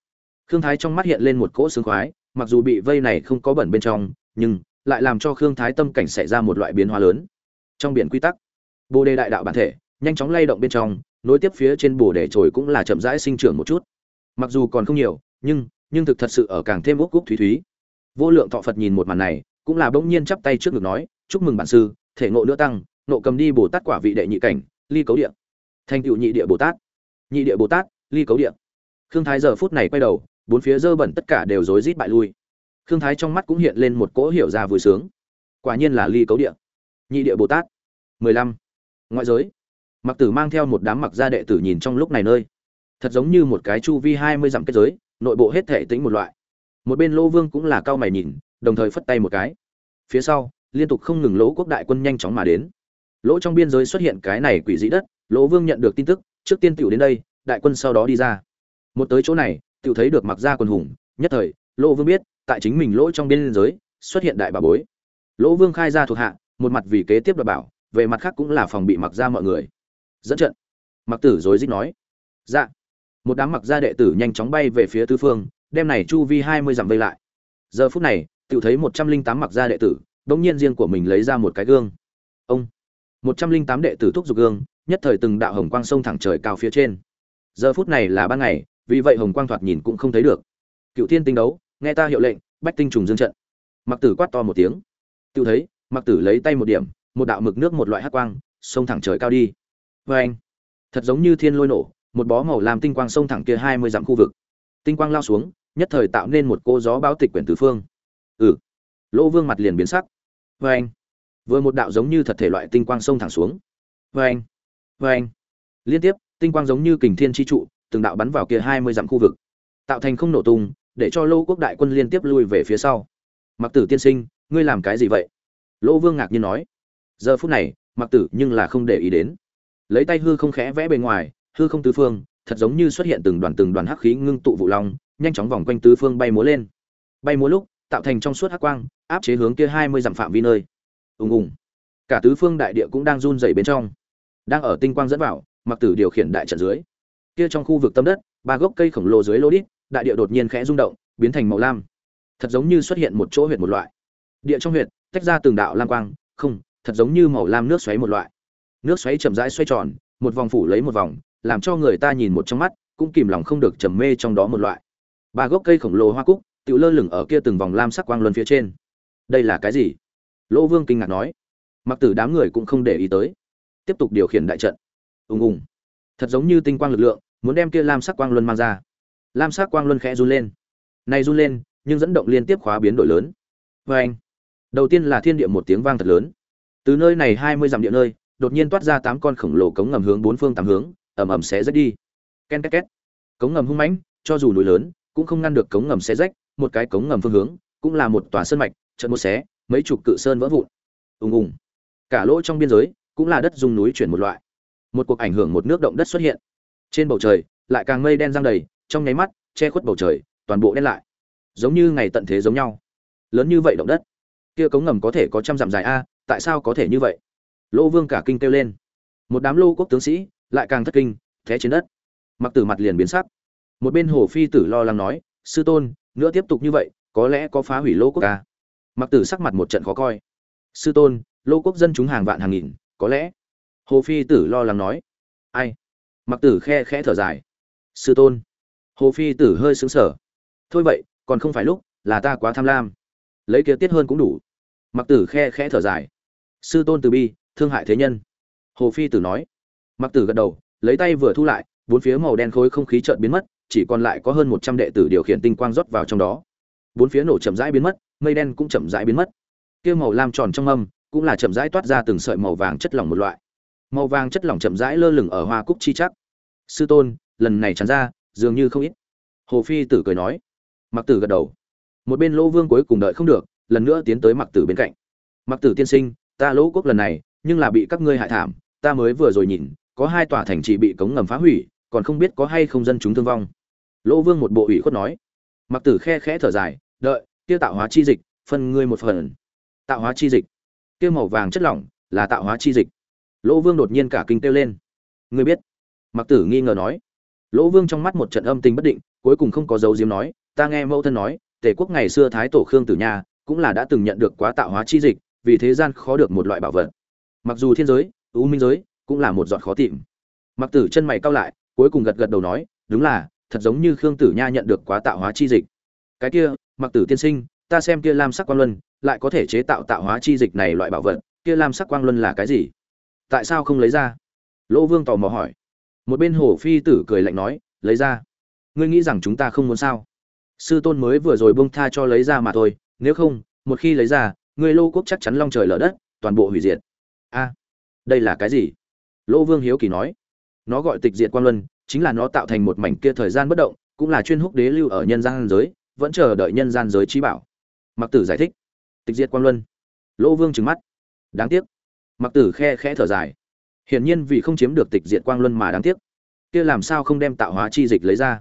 Khương thái trong mắt hiện lên một cỗ sướng khoái, mặc dù bị vây này không có bẩn bên trong, nhưng lại làm cho khương thái tâm cảnh xảy ra một loại biến hóa lớn. Trong biển quy tắc bồ đề đại đạo bản thể, nhanh chóng lay động bên trong, nối tiếp phía trên bồ đề trồi cũng là chậm rãi sinh trưởng một chút. Mặc dù còn không nhiều, nhưng nhưng thực thật sự ở càng thêm úc cúc thúy thúy. Vô lượng thọ phật nhìn một màn này, cũng là bỗng nhiên chắp tay trước ngực nói, chúc mừng bản sư, thể ngộ nữa tăng nộ cầm đi bồ tát quả vị đệ nhị cảnh, ly cấu địa. Thành tựu nhị địa bồ tát. Nhị địa bồ tát, ly cấu địa. Khương thái giờ phút này quay đầu, bốn phía dơ bẩn tất cả đều rối rít bại lui. Khương thái trong mắt cũng hiện lên một cỗ hiểu ra vui sướng. Quả nhiên là ly cấu địa. Nhị địa bồ tát. Mười lăm ngoại giới. Mặc tử mang theo một đám mặc gia đệ tử nhìn trong lúc này nơi. Thật giống như một cái chu vi hai mươi dặm kết giới, nội bộ hết thể tính một loại. Một bên lỗ vương cũng là cao mày nhìn, đồng thời phất tay một cái. Phía sau, liên tục không ngừng lỗ quốc đại quân nhanh chóng mà đến. Lỗ trong biên giới xuất hiện cái này quỷ dĩ đất, lỗ vương nhận được tin tức, trước tiên tiểu đến đây, đại quân sau đó đi ra. Một tới chỗ này, tiểu thấy được mặc gia quần hùng, nhất thời, lỗ vương biết, tại chính mình lỗ trong biên giới, xuất hiện đại bà bối. Lỗ vương khai ra thuộc hạ, một mặt vì kế tiếp đảm bảo về mặt khác cũng là phòng bị mặc ra mọi người. Dẫn trận. Mặc tử rối rít nói. Dạ. Một đám mặc gia đệ tử nhanh chóng bay về phía tứ phương đem này chu vi hai mươi dặm vây lại. Giờ phút này, tự thấy một trăm linh tám mặc gia đệ tử bỗng nhiên riêng của mình lấy ra một cái gương. Ông. Một trăm linh tám đệ tử thúc giục gương, nhất thời từng đạo hồng quang sông thẳng trời cao phía trên. Giờ phút này là ban ngày, vì vậy hồng quang thoạt nhìn cũng không thấy được. Cựu thiên tinh đấu, nghe ta hiệu lệnh, bách tinh trùng dương trận. Mặc tử quát to một tiếng. Tự thấy, mặc tử lấy tay một điểm một đạo mực nước một loại hắc quang sông thẳng trời cao đi. Vê anh, thật giống như thiên lôi nổ, một bó màu làm tinh quang sông thẳng kia hai mươi dặm khu vực. Tinh quang lao xuống, nhất thời tạo nên một cô gió báo tịch quyển tứ phương. Ừ lỗ vương mặt liền biến sắc. Vê anh, vừa một đạo giống như thật thể loại tinh quang sông thẳng xuống. Vê anh vê anh, liên tiếp, tinh quang giống như kình thiên chi trụ, từng đạo bắn vào kia hai mươi dặm khu vực. Tạo thành không nổ tung, để cho lô quốc đại quân liên tiếp lui về phía sau. Mặc tử tiên sinh, ngươi làm cái gì vậy? Lỗ vương ngạc nhiên nói giờ phút này, mặc tử nhưng là không để ý đến. Lấy tay hư không khẽ vẽ bề ngoài, hư không tứ phương, thật giống như xuất hiện từng đoàn từng đoàn hắc khí ngưng tụ vụ long, nhanh chóng vòng quanh tứ phương bay múa lên. Bay múa lúc, tạo thành trong suốt hắc quang, áp chế hướng kia hai mươi dặm phạm vi nơi. Ùng ùng. Cả tứ phương đại địa cũng đang run rẩy bên trong. Đang ở tinh quang dẫn vào, mặc tử điều khiển đại trận dưới. Kia trong khu vực tâm đất, ba gốc cây khổng lồ dưới lô đít, đại địa đột nhiên khẽ rung động, biến thành màu lam. Thật giống như xuất hiện một chỗ huyệt một loại. Địa trong huyệt, tách ra từng đạo lam quang, không thật giống như màu lam nước xoáy một loại. Nước xoáy chậm rãi xoay tròn, một vòng phủ lấy một vòng, làm cho người ta nhìn một trong mắt, cũng kìm lòng không được trầm mê trong đó một loại. Ba gốc cây khổng lồ hoa cúc, tự lơ lửng ở kia từng vòng lam sắc quang luân phía trên. Đây là cái gì? Lỗ vương kinh ngạc nói. Mặc tử đám người cũng không để ý tới. Tiếp tục điều khiển đại trận. Ùng ùng. Thật giống như tinh quang lực lượng, muốn đem kia lam sắc quang luân mang ra. Lam sắc quang luân khẽ run lên. Này run lên, nhưng dẫn động liên tiếp khóa biến đổi lớn. Vê anh đầu tiên là thiên địa một tiếng vang thật lớn từ nơi này hai mươi dặm địa nơi, đột nhiên toát ra tám con khổng lồ cống ngầm hướng bốn phương tám hướng, ầm ầm xé rách đi. Ken két két. Cống ngầm hung mãnh, cho dù núi lớn, cũng không ngăn được cống ngầm xé rách, một cái cống ngầm phương hướng, cũng là một tòa sơn mạch trận một xé, mấy chục cự sơn vỡ vụn. Ùng ùng. Cả lỗ trong biên giới, cũng là đất dùng núi chuyển một loại. Một cuộc ảnh hưởng một nước động đất xuất hiện. Trên bầu trời, lại càng mây đen giăng đầy, trong nháy mắt, che khuất bầu trời, toàn bộ đen lại. Giống như ngày tận thế giống nhau. Lớn như vậy động đất. Kia cống ngầm có thể có trăm dặm dài a tại sao có thể như vậy? Lô vương cả kinh kêu lên. Một đám lô quốc tướng sĩ lại càng thất kinh thế trên đất. Mặc tử mặt liền biến sắc. Một bên hồ phi tử lo lắng nói, sư tôn, nữa tiếp tục như vậy, có lẽ có phá hủy lô quốc ca mặc tử sắc mặt một trận khó coi. Sư tôn, lô quốc dân chúng hàng vạn hàng nghìn, có lẽ? Hồ phi tử lo lắng nói. Ai? Mặc tử khe khẽ thở dài. Sư tôn. Hồ phi tử hơi xứng sở thôi vậy, còn không phải lúc, là ta quá tham lam. Lấy kia tiết hơn cũng đủ. Mặc tử khe khẽ thở dài sư tôn từ bi, thương hại thế nhân. Hồ phi tử nói. Mặc tử gật đầu, lấy tay vừa thu lại, bốn phía màu đen khối không khí chợt biến mất, chỉ còn lại có hơn một trăm đệ tử điều khiển tinh quang rót vào trong đó. Bốn phía nổ chậm rãi biến mất, mây đen cũng chậm rãi biến mất. Kia màu lam tròn trong âm, cũng là chậm rãi toát ra từng sợi màu vàng chất lỏng một loại. Màu vàng chất lỏng chậm rãi lơ lửng ở hoa cúc chi chắc sư tôn, lần này tràn ra, dường như không ít. Hồ phi tử cười nói. Mặc tử gật đầu. Một bên lỗ vương cuối cùng đợi không được, lần nữa tiến tới mặc tử bên cạnh. Mặc tử tiên sinh ta lỗ quốc lần này, nhưng là bị các ngươi hại thảm, ta mới vừa rồi nhìn, có hai tòa thành trì bị cống ngầm phá hủy, còn không biết có hay không dân chúng thương vong. Lỗ vương một bộ ủy khuất nói. Mặc tử khe khẽ thở dài, đợi, kia tạo hóa chi dịch, phân ngươi một phần. Tạo hóa chi dịch. Kia màu vàng chất lỏng, là tạo hóa chi dịch. Lỗ vương đột nhiên cả kinh kêu lên. Ngươi biết? Mặc tử nghi ngờ nói. Lỗ vương trong mắt một trận âm tình bất định, cuối cùng không có dấu diếm nói, ta nghe mẫu thân nói, tề quốc ngày xưa thái tổ khương tử nha, cũng là đã từng nhận được quá tạo hóa chi dịch vì thế gian khó được một loại bảo vật. Mặc dù thiên giới, u minh giới cũng là một giọt khó tìm. Mặc tử chân mày cao lại, cuối cùng gật gật đầu nói, đúng là, thật giống như khương tử nha nhận được quá tạo hóa chi dịch. Cái kia, mặc tử tiên sinh, ta xem kia lam sắc quang luân lại có thể chế tạo tạo hóa chi dịch này loại bảo vật, kia lam sắc quang luân là cái gì? Tại sao không lấy ra? Lỗ vương tò mò hỏi. Một bên hồ phi tử cười lạnh nói, lấy ra? Ngươi nghĩ rằng chúng ta không muốn sao? Sư tôn mới vừa rồi bông tha cho lấy ra mà thôi, nếu không, một khi lấy ra người lô quốc chắc chắn long trời lở đất, toàn bộ hủy diệt. A, đây là cái gì? Lỗ vương hiếu kỳ nói. Nó gọi tịch diệt quang luân, chính là nó tạo thành một mảnh kia thời gian bất động, cũng là chuyên húc đế lưu ở nhân gian giới, vẫn chờ đợi nhân gian giới trí bảo. Mặc tử giải thích. Tịch diệt quang luân. Lỗ vương trừng mắt. Đáng tiếc. Mặc tử khe khẽ thở dài. Hiển nhiên vì không chiếm được tịch diệt quang luân mà đáng tiếc. Kia làm sao không đem tạo hóa chi dịch lấy ra?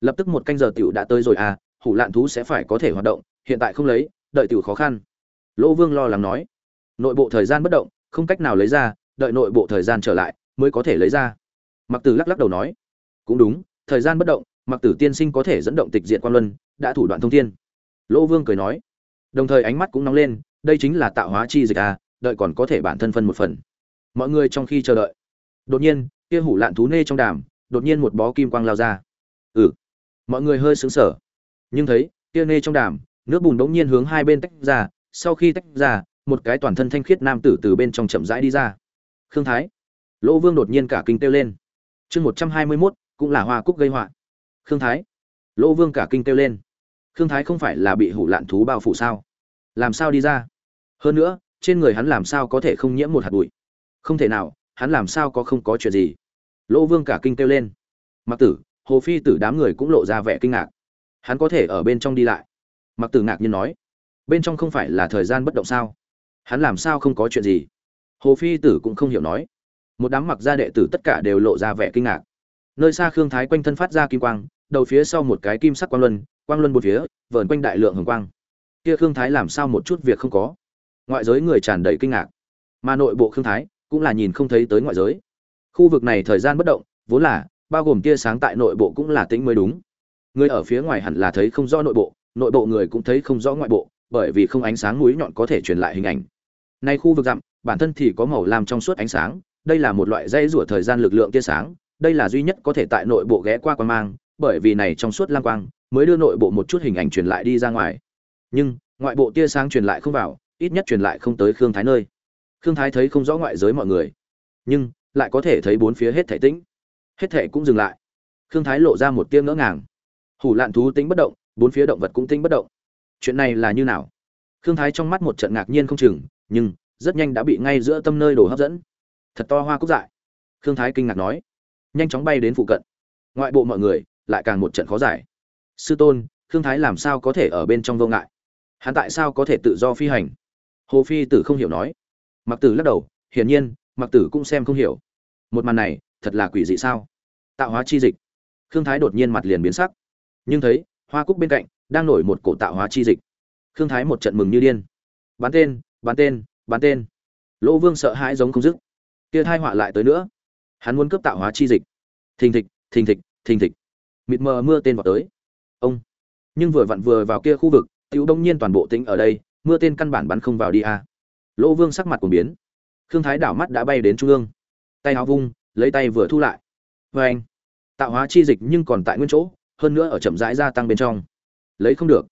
Lập tức một canh giờ tiểu đã tới rồi à hủ lạn thú sẽ phải có thể hoạt động, hiện tại không lấy, đợi tiểu khó khăn lỗ vương lo lắng nói. Nội bộ thời gian bất động, không cách nào lấy ra, đợi nội bộ thời gian trở lại mới có thể lấy ra. Mặc tử lắc lắc đầu nói. Cũng đúng, thời gian bất động mặc tử tiên sinh có thể dẫn động tịch diện quan luân, đã thủ đoạn thông thiên. Lỗ vương cười nói. Đồng thời ánh mắt cũng nóng lên, đây chính là tạo hóa chi dịch à đợi còn có thể bản thân phân một phần. Mọi người trong khi chờ đợi. Đột nhiên, kia hủ lạn thú nê trong đàm, đột nhiên một bó kim quang lao ra. Ừ. Mọi người hơi sững sờ. Nhưng thấy, kia nê trong đàm, nước bùn đột nhiên hướng hai bên tách ra sau khi tách ra, một cái toàn thân thanh khiết nam tử từ bên trong chậm rãi đi ra. Khương thái. Lỗ vương đột nhiên cả kinh kêu lên. Chương một trăm hai mươi mốt, cũng là hoa cúc gây họa. Khương thái. Lỗ vương cả kinh kêu lên. Khương thái không phải là bị hủ lạn thú bao phủ sao? Làm sao đi ra? Hơn nữa, trên người hắn làm sao có thể không nhiễm một hạt bụi? Không thể nào, hắn làm sao có không có chuyện gì? Lỗ vương cả kinh kêu lên. Mặc tử, hồ phi tử đám người cũng lộ ra vẻ kinh ngạc. Hắn có thể ở bên trong đi lại. Mặc tử ngạc nhiên nói bên trong không phải là thời gian bất động sao? Hắn làm sao không có chuyện gì? Hồ phi tử cũng không hiểu nói. Một đám mặc gia đệ tử tất cả đều lộ ra vẻ kinh ngạc. Nơi xa khương thái quanh thân phát ra kim quang, đầu phía sau một cái kim sắc quang luân quang luân một phía, vờn quanh đại lượng hồng quang. Kia khương thái làm sao một chút việc không có? Ngoại giới người tràn đầy kinh ngạc. Mà nội bộ khương thái cũng là nhìn không thấy tới ngoại giới. Khu vực này thời gian bất động, vốn là bao gồm tia sáng tại nội bộ cũng là tĩnh mới đúng. Người ở phía ngoài hẳn là thấy không rõ nội bộ nội bộ người cũng thấy không rõ ngoại bộ bởi vì không ánh sáng mũi nhọn có thể truyền lại hình ảnh. Nay khu vực rậm, bản thân thì có màu lam trong suốt ánh sáng đây là một loại dây rủa thời gian lực lượng tia sáng đây là duy nhất có thể tại nội bộ ghé qua quang mang bởi vì này trong suốt lam quang mới đưa nội bộ một chút hình ảnh truyền lại đi ra ngoài. Nhưng ngoại bộ tia sáng truyền lại không vào ít nhất truyền lại không tới khương thái nơi. Khương thái thấy không rõ ngoại giới mọi người nhưng lại có thể thấy bốn phía hết thể tĩnh. Hết thể cũng dừng lại. Khương thái lộ ra một tia ngỡ ngàng. Hủ lạn thú tĩnh bất động bốn phía động vật cũng tĩnh bất động chuyện này là như nào? Khương thái trong mắt một trận ngạc nhiên không chừng, nhưng rất nhanh đã bị ngay giữa tâm nơi đổ hấp dẫn. Thật to hoa cúc dại. Khương thái kinh ngạc nói. Nhanh chóng bay đến phụ cận. Ngoại bộ mọi người lại càng một trận khó giải. Sư tôn, khương thái làm sao có thể ở bên trong vô ngại? Hắn tại sao có thể tự do phi hành? Hồ phi tử không hiểu nói. Mặc tử lắc đầu, hiển nhiên mặc tử cũng xem không hiểu. Một màn này, thật là quỷ dị sao? Tạo hóa chi dịch. Khương thái đột nhiên mặt liền biến sắc. Nhưng thấy, hoa cúc bên cạnh đang nổi một cổ tạo hóa chi dịch. Khương thái một trận mừng như điên. Bán tên bán tên bán tên. Lỗ vương sợ hãi giống không dứt. Kia thai họa lại tới nữa. Hắn muốn cướp tạo hóa chi dịch. Thình thịch thình thịch thình thịch. Mịt mờ mưa tên vào tới. Ông. Nhưng vừa vặn vừa vào kia khu vực, tiểu đông nhiên toàn bộ tính ở đây, mưa tên căn bản bắn không vào đi a à. lỗ vương sắc mặt cũng biến. Khương thái đảo mắt đã bay đến trung ương. Tay áo vung, lấy tay vừa thu lại. Vê anh tạo hóa chi dịch nhưng còn tại nguyên chỗ, hơn nữa ở chậm rãi gia tăng bên trong lấy không được.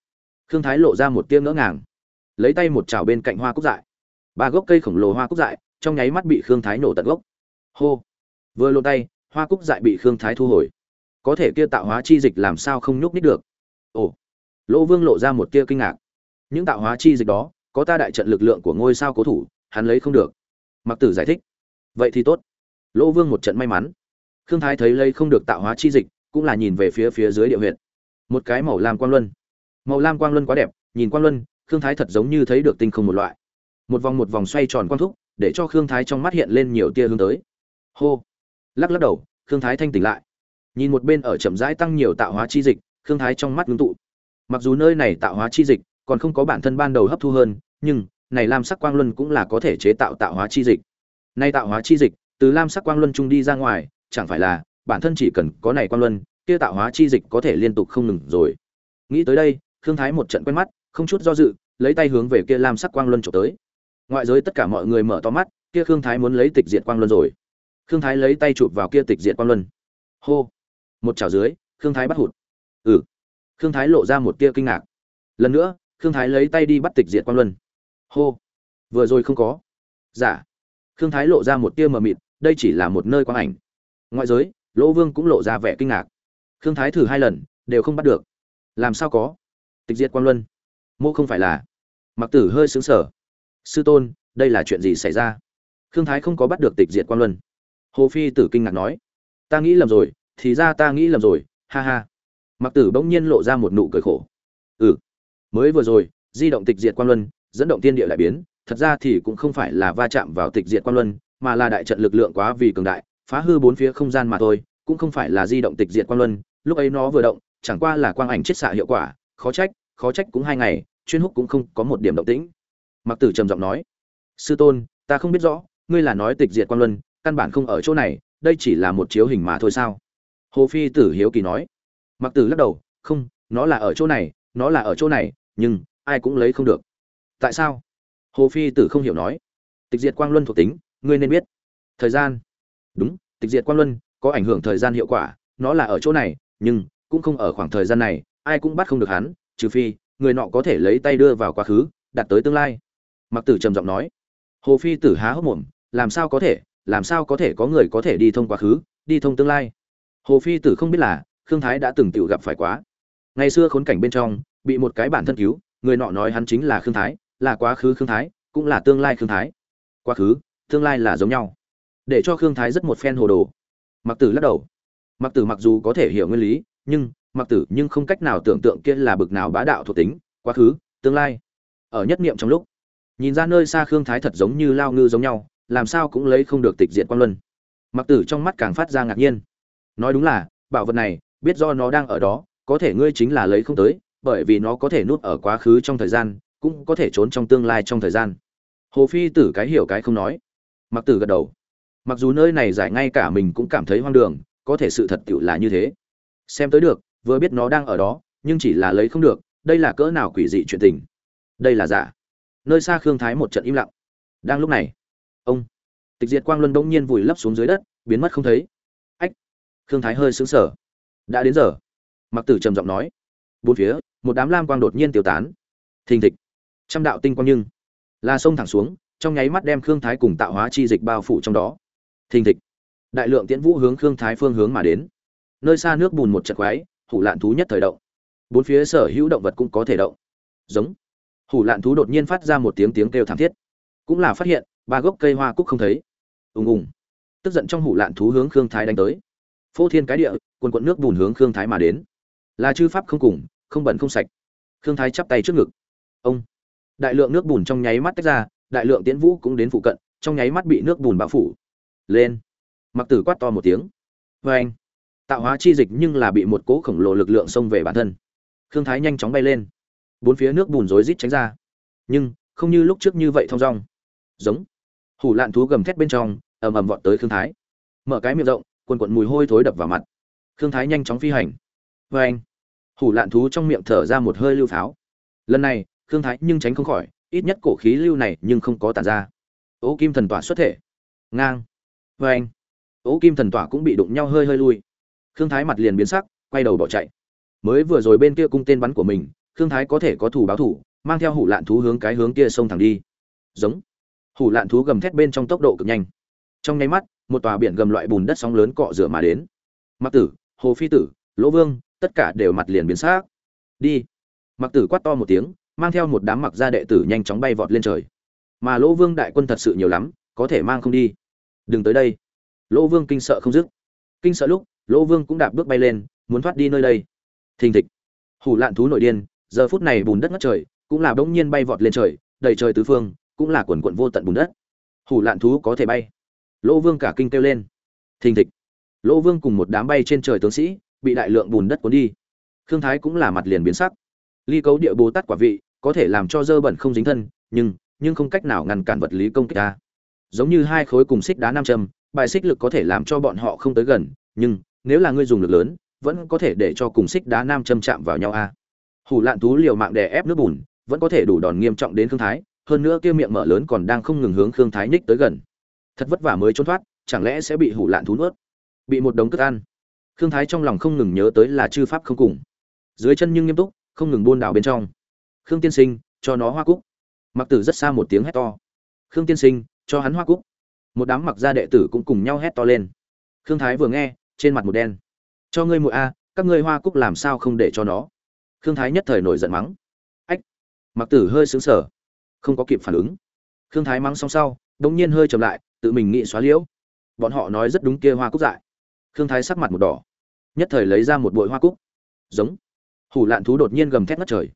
Khương thái lộ ra một tia ngỡ ngàng. Lấy tay một chảo bên cạnh hoa cúc dại. Ba gốc cây khổng lồ hoa cúc dại, trong nháy mắt bị khương thái nổ tận gốc. Hô! Vừa lộn tay, hoa cúc dại bị khương thái thu hồi. Có thể kia tạo hóa chi dịch làm sao không nhúc nít được? Ồ! Lỗ vương lộ ra một tia kinh ngạc. Những tạo hóa chi dịch đó, có ta đại trận lực lượng của ngôi sao cố thủ, hắn lấy không được. Mặc tử giải thích. Vậy thì tốt. Lỗ vương một trận may mắn. Khương thái thấy lấy không được tạo hóa chi dịch, cũng là nhìn về phía phía dưới địa huyện một cái màu lam quang luân. Màu lam quang luân quá đẹp, nhìn quang luân, khương thái thật giống như thấy được tinh không một loại. Một vòng một vòng xoay tròn quang thúc, để cho khương thái trong mắt hiện lên nhiều tia hướng tới. Hô! Lắc lắc đầu, khương thái thanh tỉnh lại. Nhìn một bên ở chậm rãi tăng nhiều tạo hóa chi dịch, khương thái trong mắt ngưng tụ. Mặc dù nơi này tạo hóa chi dịch còn không có bản thân ban đầu hấp thu hơn, nhưng này lam sắc quang luân cũng là có thể chế tạo tạo hóa chi dịch. Nay tạo hóa chi dịch, từ lam sắc quang luân trung đi ra ngoài, chẳng phải là bản thân chỉ cần có này quang luân kia tạo hóa chi dịch có thể liên tục không ngừng rồi. Nghĩ tới đây, khương thái một trận quen mắt, không chút do dự, lấy tay hướng về kia lam sắc quang luân chụp tới. Ngoại giới tất cả mọi người mở to mắt, kia khương thái muốn lấy tịch diệt quang luân rồi. Khương thái lấy tay chụp vào kia tịch diệt quang luân. Hô! Một chảo dưới, khương thái bắt hụt. Ừ. Khương thái lộ ra một tia kinh ngạc. Lần nữa, khương thái lấy tay đi bắt tịch diệt quang luân. Hô! Vừa rồi không có. Giả. Dạ. khương thái lộ ra một tia mờ mịt, đây chỉ là một nơi quang ảnh. Ngoại giới, lỗ vương cũng lộ ra vẻ kinh ngạc khương thái thử hai lần, đều không bắt được. Làm sao có? Tịch diệt quang luân. Mô không phải là. Mặc tử hơi xứng sở sư tôn, đây là chuyện gì xảy ra? Khương thái không có bắt được tịch diệt quang luân. Hồ phi tử kinh ngạc nói. Ta nghĩ lầm rồi, thì ra ta nghĩ lầm rồi, ha ha. Mặc tử bỗng nhiên lộ ra một nụ cười khổ. Ừ mới vừa rồi, di động tịch diệt quang luân, dẫn động tiên địa lại biến, thật ra thì cũng không phải là va chạm vào tịch diệt quang luân, mà là đại trận lực lượng quá vì cường đại, phá hư bốn phía không gian mà thôi, cũng không phải là di động tịch diệt quang luân lúc ấy nó vừa động, chẳng qua là quang ảnh chiết xạ hiệu quả, khó trách khó trách cũng hai ngày, chuyên húc cũng không có một điểm động tĩnh. Mặc tử trầm giọng nói, sư tôn, ta không biết rõ, ngươi là nói tịch diệt quang luân, căn bản không ở chỗ này, đây chỉ là một chiếu hình mà thôi sao? Hồ phi tử hiếu kỳ nói. Mặc tử lắc đầu, không, nó là ở chỗ này, nó là ở chỗ này, nhưng ai cũng lấy không được. Tại sao? Hồ phi tử không hiểu nói. Tịch diệt quang luân thuộc tính, ngươi nên biết. Thời gian. Đúng, tịch diệt quang luân có ảnh hưởng thời gian hiệu quả, nó là ở chỗ này nhưng cũng không ở khoảng thời gian này, ai cũng bắt không được hắn, trừ phi người nọ có thể lấy tay đưa vào quá khứ đặt tới tương lai. Mặc tử trầm giọng nói. Hồ phi tử há hốc mồm, làm sao có thể, làm sao có thể có người có thể đi thông quá khứ, đi thông tương lai? Hồ phi tử không biết là khương thái đã từng tự gặp phải quá. Ngày xưa khốn cảnh bên trong, bị một cái bản thân cứu, người nọ nói hắn chính là khương thái, là quá khứ khương thái, cũng là tương lai khương thái. Quá khứ, tương lai là giống nhau. Để cho khương thái rất một phen hồ đồ. Mặc tử lắc đầu mặc tử mặc dù có thể hiểu nguyên lý, nhưng mặc tử nhưng không cách nào tưởng tượng kia là bực nào bá đạo thuộc tính, quá khứ, tương lai. Ở nhất niệm trong lúc, nhìn ra nơi xa khương thái thật giống như lao ngư giống nhau, làm sao cũng lấy không được tịch diện quan luân. Mặc tử trong mắt càng phát ra ngạc nhiên. Nói đúng là, bảo vật này, biết do nó đang ở đó, có thể ngươi chính là lấy không tới, bởi vì nó có thể nút ở quá khứ trong thời gian, cũng có thể trốn trong tương lai trong thời gian. Hồ phi tử cái hiểu cái không nói. Mặc tử gật đầu. Mặc dù nơi này giải ngay cả mình cũng cảm thấy hoang đường có thể sự thật tựu là như thế. Xem tới được, vừa biết nó đang ở đó, nhưng chỉ là lấy không được, đây là cỡ nào quỷ dị chuyện tình. Đây là giả. Nơi xa khương thái một trận im lặng. Đang lúc này, ông tịch diệt quang luân bỗng nhiên vùi lấp xuống dưới đất, biến mất không thấy. Ách! Khương thái hơi sững sờ. Đã đến giờ. Mặc tử trầm giọng nói. Bốn phía, một đám lam quang đột nhiên tiêu tán. Thình thịch. Trăm đạo tinh quang nhưng là sông thẳng xuống, trong nháy mắt đem khương thái cùng tạo hóa chi dịch bao phủ trong đó. Thình thịch đại lượng tiễn vũ hướng khương thái phương hướng mà đến. Nơi xa nước bùn một chật quái hủ lạn thú nhất thời động. Bốn phía sở hữu động vật cũng có thể động. Giống. Hủ lạn thú đột nhiên phát ra một tiếng tiếng kêu thảm thiết. Cũng là phát hiện, ba gốc cây hoa cúc không thấy. Ùng ùng. Tức giận trong hủ lạn thú hướng khương thái đánh tới. Phô thiên cái địa quần quận nước bùn hướng khương thái mà đến. Là chư pháp không cùng, không bẩn không sạch. Khương thái chắp tay trước ngực. Ông. Đại lượng nước bùn trong nháy mắt tách ra, đại lượng tiễn vũ cũng đến phụ cận, trong nháy mắt bị nước bùn bao phủ. Lên mặc tử quát to một tiếng. Vê anh, tạo hóa chi dịch nhưng là bị một cỗ khổng lồ lực lượng xông về bản thân. Khương thái nhanh chóng bay lên. Bốn phía nước bùn rối rít tránh ra. Nhưng, không như lúc trước như vậy thong dong. Giống. Hủ lạn thú gầm thét bên trong, ầm ầm vọt tới khương thái. Mở cái miệng rộng, quần quận mùi hôi thối đập vào mặt. Khương thái nhanh chóng phi hành. Vê anh, hủ lạn thú trong miệng thở ra một hơi lưu pháo. Lần này, khương thái nhưng tránh không khỏi, ít nhất cổ khí lưu này nhưng không có tàn ra. Ố kim thần tỏa xuất thể. Ngang. Vê anh ố kim thần tỏa cũng bị đụng nhau hơi hơi lui. Khương thái mặt liền biến sắc, quay đầu bỏ chạy. Mới vừa rồi bên kia cung tên bắn của mình, khương thái có thể có thủ báo thủ, mang theo hủ lạn thú hướng cái hướng kia sông thẳng đi. Giống. Hủ lạn thú gầm thét bên trong tốc độ cực nhanh. Trong nháy mắt, một tòa biển gầm loại bùn đất sóng lớn cọ rửa mà đến. Mặc tử, hồ phi tử, lỗ vương, tất cả đều mặt liền biến xác đi. Mặc tử quát to một tiếng, mang theo một đám mặc gia đệ tử nhanh chóng bay vọt lên trời. Mà lỗ vương đại quân thật sự nhiều lắm, có thể mang không đi. Đừng tới đây lỗ vương kinh sợ không dứt. Kinh sợ lúc, lỗ vương cũng đạp bước bay lên, muốn thoát đi nơi đây. Thình thịch. Hủ lạn thú nội điên, giờ phút này bùn đất ngất trời, cũng là bỗng nhiên bay vọt lên trời đầy trời tứ phương, cũng là quần quần vô tận bùn đất. Hủ lạn thú có thể bay. Lỗ vương cả kinh kêu lên. Thình thịch. Lỗ vương cùng một đám bay trên trời tướng sĩ, bị đại lượng bùn đất cuốn đi. Khương thái cũng là mặt liền biến sắc. Ly cấu địa bồ tát quả vị, có thể làm cho dơ bẩn không dính thân, nhưng nhưng không cách nào ngăn cản vật lý công kích ta. Giống như hai khối cùng xích đá nam châm bài xích lực có thể làm cho bọn họ không tới gần, nhưng nếu là ngươi dùng lực lớn, vẫn có thể để cho cùng xích đá nam châm chạm vào nhau a. Hủ lạn thú liều mạng đè ép nước bùn, vẫn có thể đủ đòn nghiêm trọng đến khương thái, hơn nữa kia miệng mở lớn còn đang không ngừng hướng khương thái nhích tới gần. Thật vất vả mới trốn thoát, chẳng lẽ sẽ bị hủ lạn thú nuốt? Bị một đống thức ăn. Khương thái trong lòng không ngừng nhớ tới là chư pháp không cùng. Dưới chân nhưng nghiêm túc, không ngừng buôn đảo bên trong. Khương tiên sinh, cho nó hoa cúc. Mặc tử rất xa một tiếng hét to. Khương tiên sinh, cho hắn hoa cúc một đám mặc gia đệ tử cũng cùng nhau hét to lên. Khương thái vừa nghe, trên mặt một đen. Cho ngươi muội a, các ngươi hoa cúc làm sao không để cho nó? Khương thái nhất thời nổi giận mắng. Ách, mặc tử hơi xứng sở không có kịp phản ứng. Khương thái mắng xong sau đ nhiên hơi chậm lại, tự mình nghĩ xóa liễu. Bọn họ nói rất đúng kia hoa cúc dại. Khương thái sắc mặt một đỏ, nhất thời lấy ra một bụi hoa cúc. Giống. Hủ lạn thú đột nhiên gầm thét ngất trời.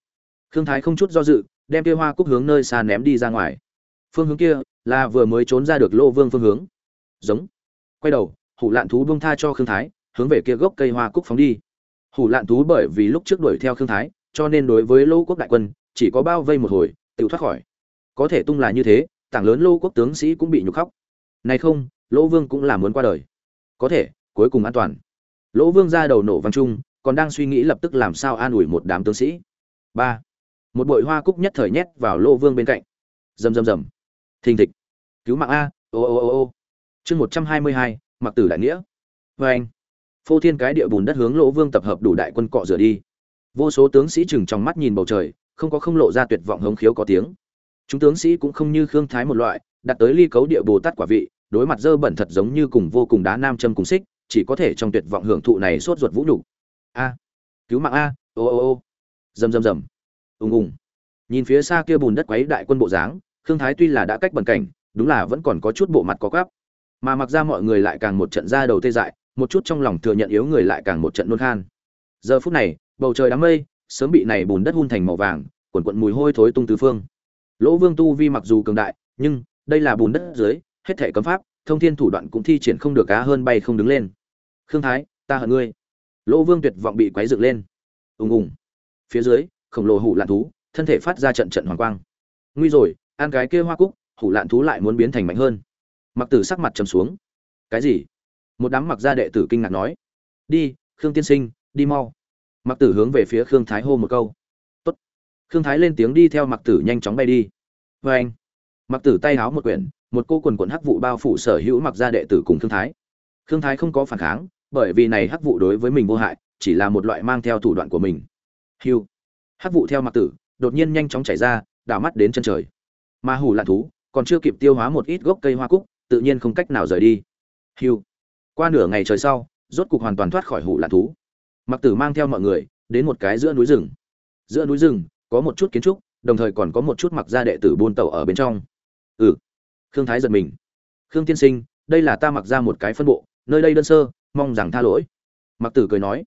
Khương thái không chút do dự, đem kia hoa cúc hướng nơi xa ném đi ra ngoài. Phương hướng kia là vừa mới trốn ra được lô vương phương hướng. Giống. Quay đầu hủ lạn thú bông tha cho khương thái hướng về kia gốc cây hoa cúc phóng đi. Hủ lạn thú bởi vì lúc trước đuổi theo khương thái cho nên đối với lô quốc đại quân chỉ có bao vây một hồi tự thoát khỏi. Có thể tung là như thế tảng lớn lô quốc tướng sĩ cũng bị nhục khóc. Này không lỗ vương cũng là muốn qua đời. Có thể cuối cùng an toàn. Lỗ vương ra đầu nổ văng trung, còn đang suy nghĩ lập tức làm sao an ủi một đám tướng sĩ. Ba. Một bội hoa cúc nhất thời nhét vào lỗ vương bên cạnh. Rầm rầm rầm thình thịch. Cứu mạng a, ô ô ô ô. Chương một trăm hai mươi hai, mặc tử đại nghĩa. Vê anh, phô thiên cái địa bùn đất hướng lỗ vương tập hợp đủ đại quân cọ rửa đi. Vô số tướng sĩ chừng trong mắt nhìn bầu trời, không có không lộ ra tuyệt vọng hống khiếu có tiếng. Chúng tướng sĩ cũng không như khương thái một loại, đặt tới ly cấu địa bồ tát quả vị, đối mặt dơ bẩn thật giống như cùng vô cùng đá nam châm cùng xích, chỉ có thể trong tuyệt vọng hưởng thụ này sốt ruột vũ nhục. A, cứu mạng a, ô ô ô. Rầm rầm rầm. Ùng ùng. Nhìn phía xa kia bùn đất quấy đại quân bộ dáng khương thái tuy là đã cách bần cảnh, đúng là vẫn còn có chút bộ mặt có gáp mà mặc ra mọi người lại càng một trận ra đầu tê dại, một chút trong lòng thừa nhận yếu người lại càng một trận nôn khan. Giờ phút này, bầu trời đám mây, sớm bị này bùn đất hun thành màu vàng, quần quận mùi hôi thối tung tứ phương. Lỗ vương tu vi mặc dù cường đại, nhưng đây là bùn đất dưới, hết thể cấm pháp, thông thiên thủ đoạn cũng thi triển không được cá hơn bay không đứng lên. Khương thái, ta hận ngươi. Lỗ vương tuyệt vọng bị quấy dựng lên. Ùng ùng. Phía dưới, khổng lồ hủ lạn thú, thân thể phát ra trận trận hoàng quang. Nguy rồi ăn cái kia hoa cúc, hủ lạn thú lại muốn biến thành mạnh hơn. Mặc tử sắc mặt trầm xuống. Cái gì? Một đám mặc gia đệ tử kinh ngạc nói. Đi, khương tiên sinh, đi mau. Mặc tử hướng về phía khương thái hô một câu. Tốt. khương thái lên tiếng đi theo mặc tử nhanh chóng bay đi. Vê anh mặc tử tay háo một quyển, một cô quần quần hắc vụ bao phủ sở hữu mặc gia đệ tử cùng khương thái. Khương thái không có phản kháng, bởi vì này hắc vụ đối với mình vô hại, chỉ là một loại mang theo thủ đoạn của mình. Hiu hắc vụ theo mặc tử, đột nhiên nhanh chóng chảy ra, đảo mắt đến chân trời ma hủ lạn thú còn chưa kịp tiêu hóa một ít gốc cây hoa cúc, tự nhiên không cách nào rời đi. Hiu. Qua nửa ngày trời sau, rốt cục hoàn toàn thoát khỏi hủ lạn thú. Mặc tử mang theo mọi người đến một cái giữa núi rừng. Giữa núi rừng có một chút kiến trúc, đồng thời còn có một chút mặc gia đệ tử buôn tàu ở bên trong. Ừ. Khương thái giật mình. Khương tiên sinh, đây là ta mặc ra một cái phân bộ, nơi đây đơn sơ, mong rằng tha lỗi. Mặc tử cười nói.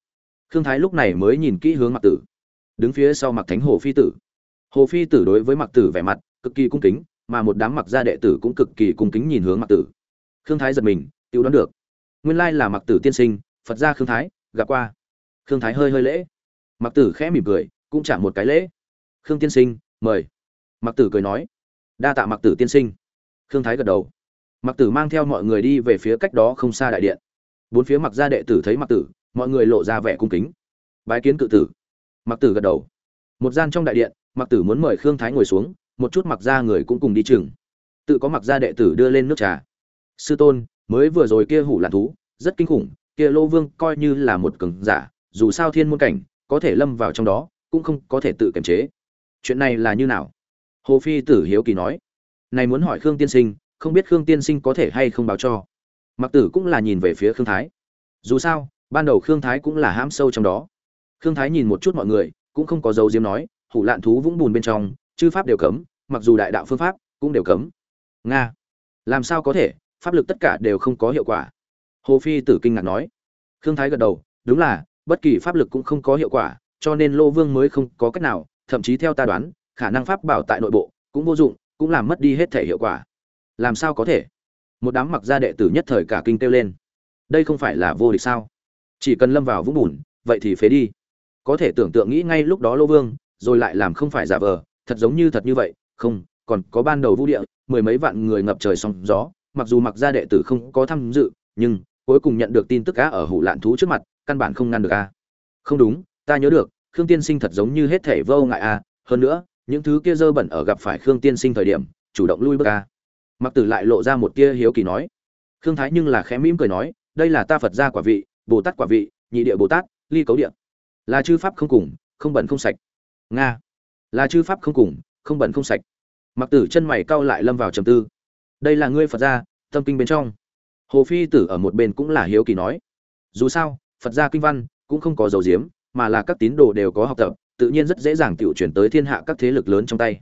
Khương thái lúc này mới nhìn kỹ hướng mặc tử. Đứng phía sau mặc thánh hồ phi tử. Hồ phi tử đối với mặc tử vẻ mặt cực kỳ cung kính, mà một đám mặc gia đệ tử cũng cực kỳ cung kính nhìn hướng mặc tử. Khương thái giật mình tiêu đoán được. Nguyên lai là mặc tử tiên sinh, phật gia khương thái, gặp qua. Khương thái hơi hơi lễ. Mặc tử khẽ mỉm cười, cũng trả một cái lễ. Khương tiên sinh, mời. Mặc tử cười nói. Đa tạ mặc tử tiên sinh. Khương thái gật đầu. Mặc tử mang theo mọi người đi về phía cách đó không xa đại điện. Bốn phía mặc gia đệ tử thấy mặc tử, mọi người lộ ra vẻ cung kính. Bái kiến cự tử. Mặc tử gật đầu. Một gian trong đại điện mặc tử muốn mời khương thái ngồi xuống một chút mặc gia người cũng cùng đi chừng. Tự có mặc gia đệ tử đưa lên nước trà. Sư tôn, mới vừa rồi kia hủ lạn thú, rất kinh khủng, kia lô vương coi như là một cường giả, dù sao thiên môn cảnh, có thể lâm vào trong đó, cũng không có thể tự kiềm chế. Chuyện này là như nào? Hồ phi tử hiếu kỳ nói. Này muốn hỏi khương tiên sinh, không biết khương tiên sinh có thể hay không báo cho? Mặc tử cũng là nhìn về phía khương thái. Dù sao, ban đầu khương thái cũng là hãm sâu trong đó. Khương thái nhìn một chút mọi người, cũng không có dấu diếm nói, hủ lạn thú vũng bùn bên trong chư pháp đều cấm, mặc dù đại đạo phương pháp cũng đều cấm. Nga. Làm sao có thể? Pháp lực tất cả đều không có hiệu quả. Hồ phi tử kinh ngạc nói. Khương thái gật đầu, đúng là, bất kỳ pháp lực cũng không có hiệu quả, cho nên lô vương mới không có cách nào, thậm chí theo ta đoán, khả năng pháp bảo tại nội bộ cũng vô dụng, cũng làm mất đi hết thể hiệu quả. Làm sao có thể? Một đám mặc gia đệ tử nhất thời cả kinh kêu lên. Đây không phải là vô địch sao? Chỉ cần lâm vào vũng bùn, vậy thì phế đi. Có thể tưởng tượng nghĩ ngay lúc đó lô vương, rồi lại làm không phải giả vờ thật giống như thật như vậy, không, còn có ban đầu vũ địa, mười mấy vạn người ngập trời sóng gió, mặc dù mặc gia đệ tử không có tham dự, nhưng cuối cùng nhận được tin tức cá ở hủ lạn thú trước mặt, căn bản không ngăn được a không đúng, ta nhớ được, khương tiên sinh thật giống như hết thể vô ngại a hơn nữa, những thứ kia dơ bẩn ở gặp phải khương tiên sinh thời điểm, chủ động lui bước a mặc tử lại lộ ra một tia hiếu kỳ nói. Khương thái nhưng là khẽ mỉm cười nói, đây là ta phật gia quả vị, bồ tát quả vị, nhị địa bồ tát, ly cấu địa. Là chư pháp không cùng, không bẩn không sạch. Nga là chư pháp không cùng, không bẩn không sạch. Mặc tử chân mày cau lại lâm vào trầm tư. Đây là ngươi phật gia, tâm kinh bên trong. Hồ phi tử ở một bên cũng là hiếu kỳ nói. Dù sao, phật gia kinh văn cũng không có dầu diếm, mà là các tín đồ đều có học tập, tự nhiên rất dễ dàng tiểu chuyển tới thiên hạ các thế lực lớn trong tay.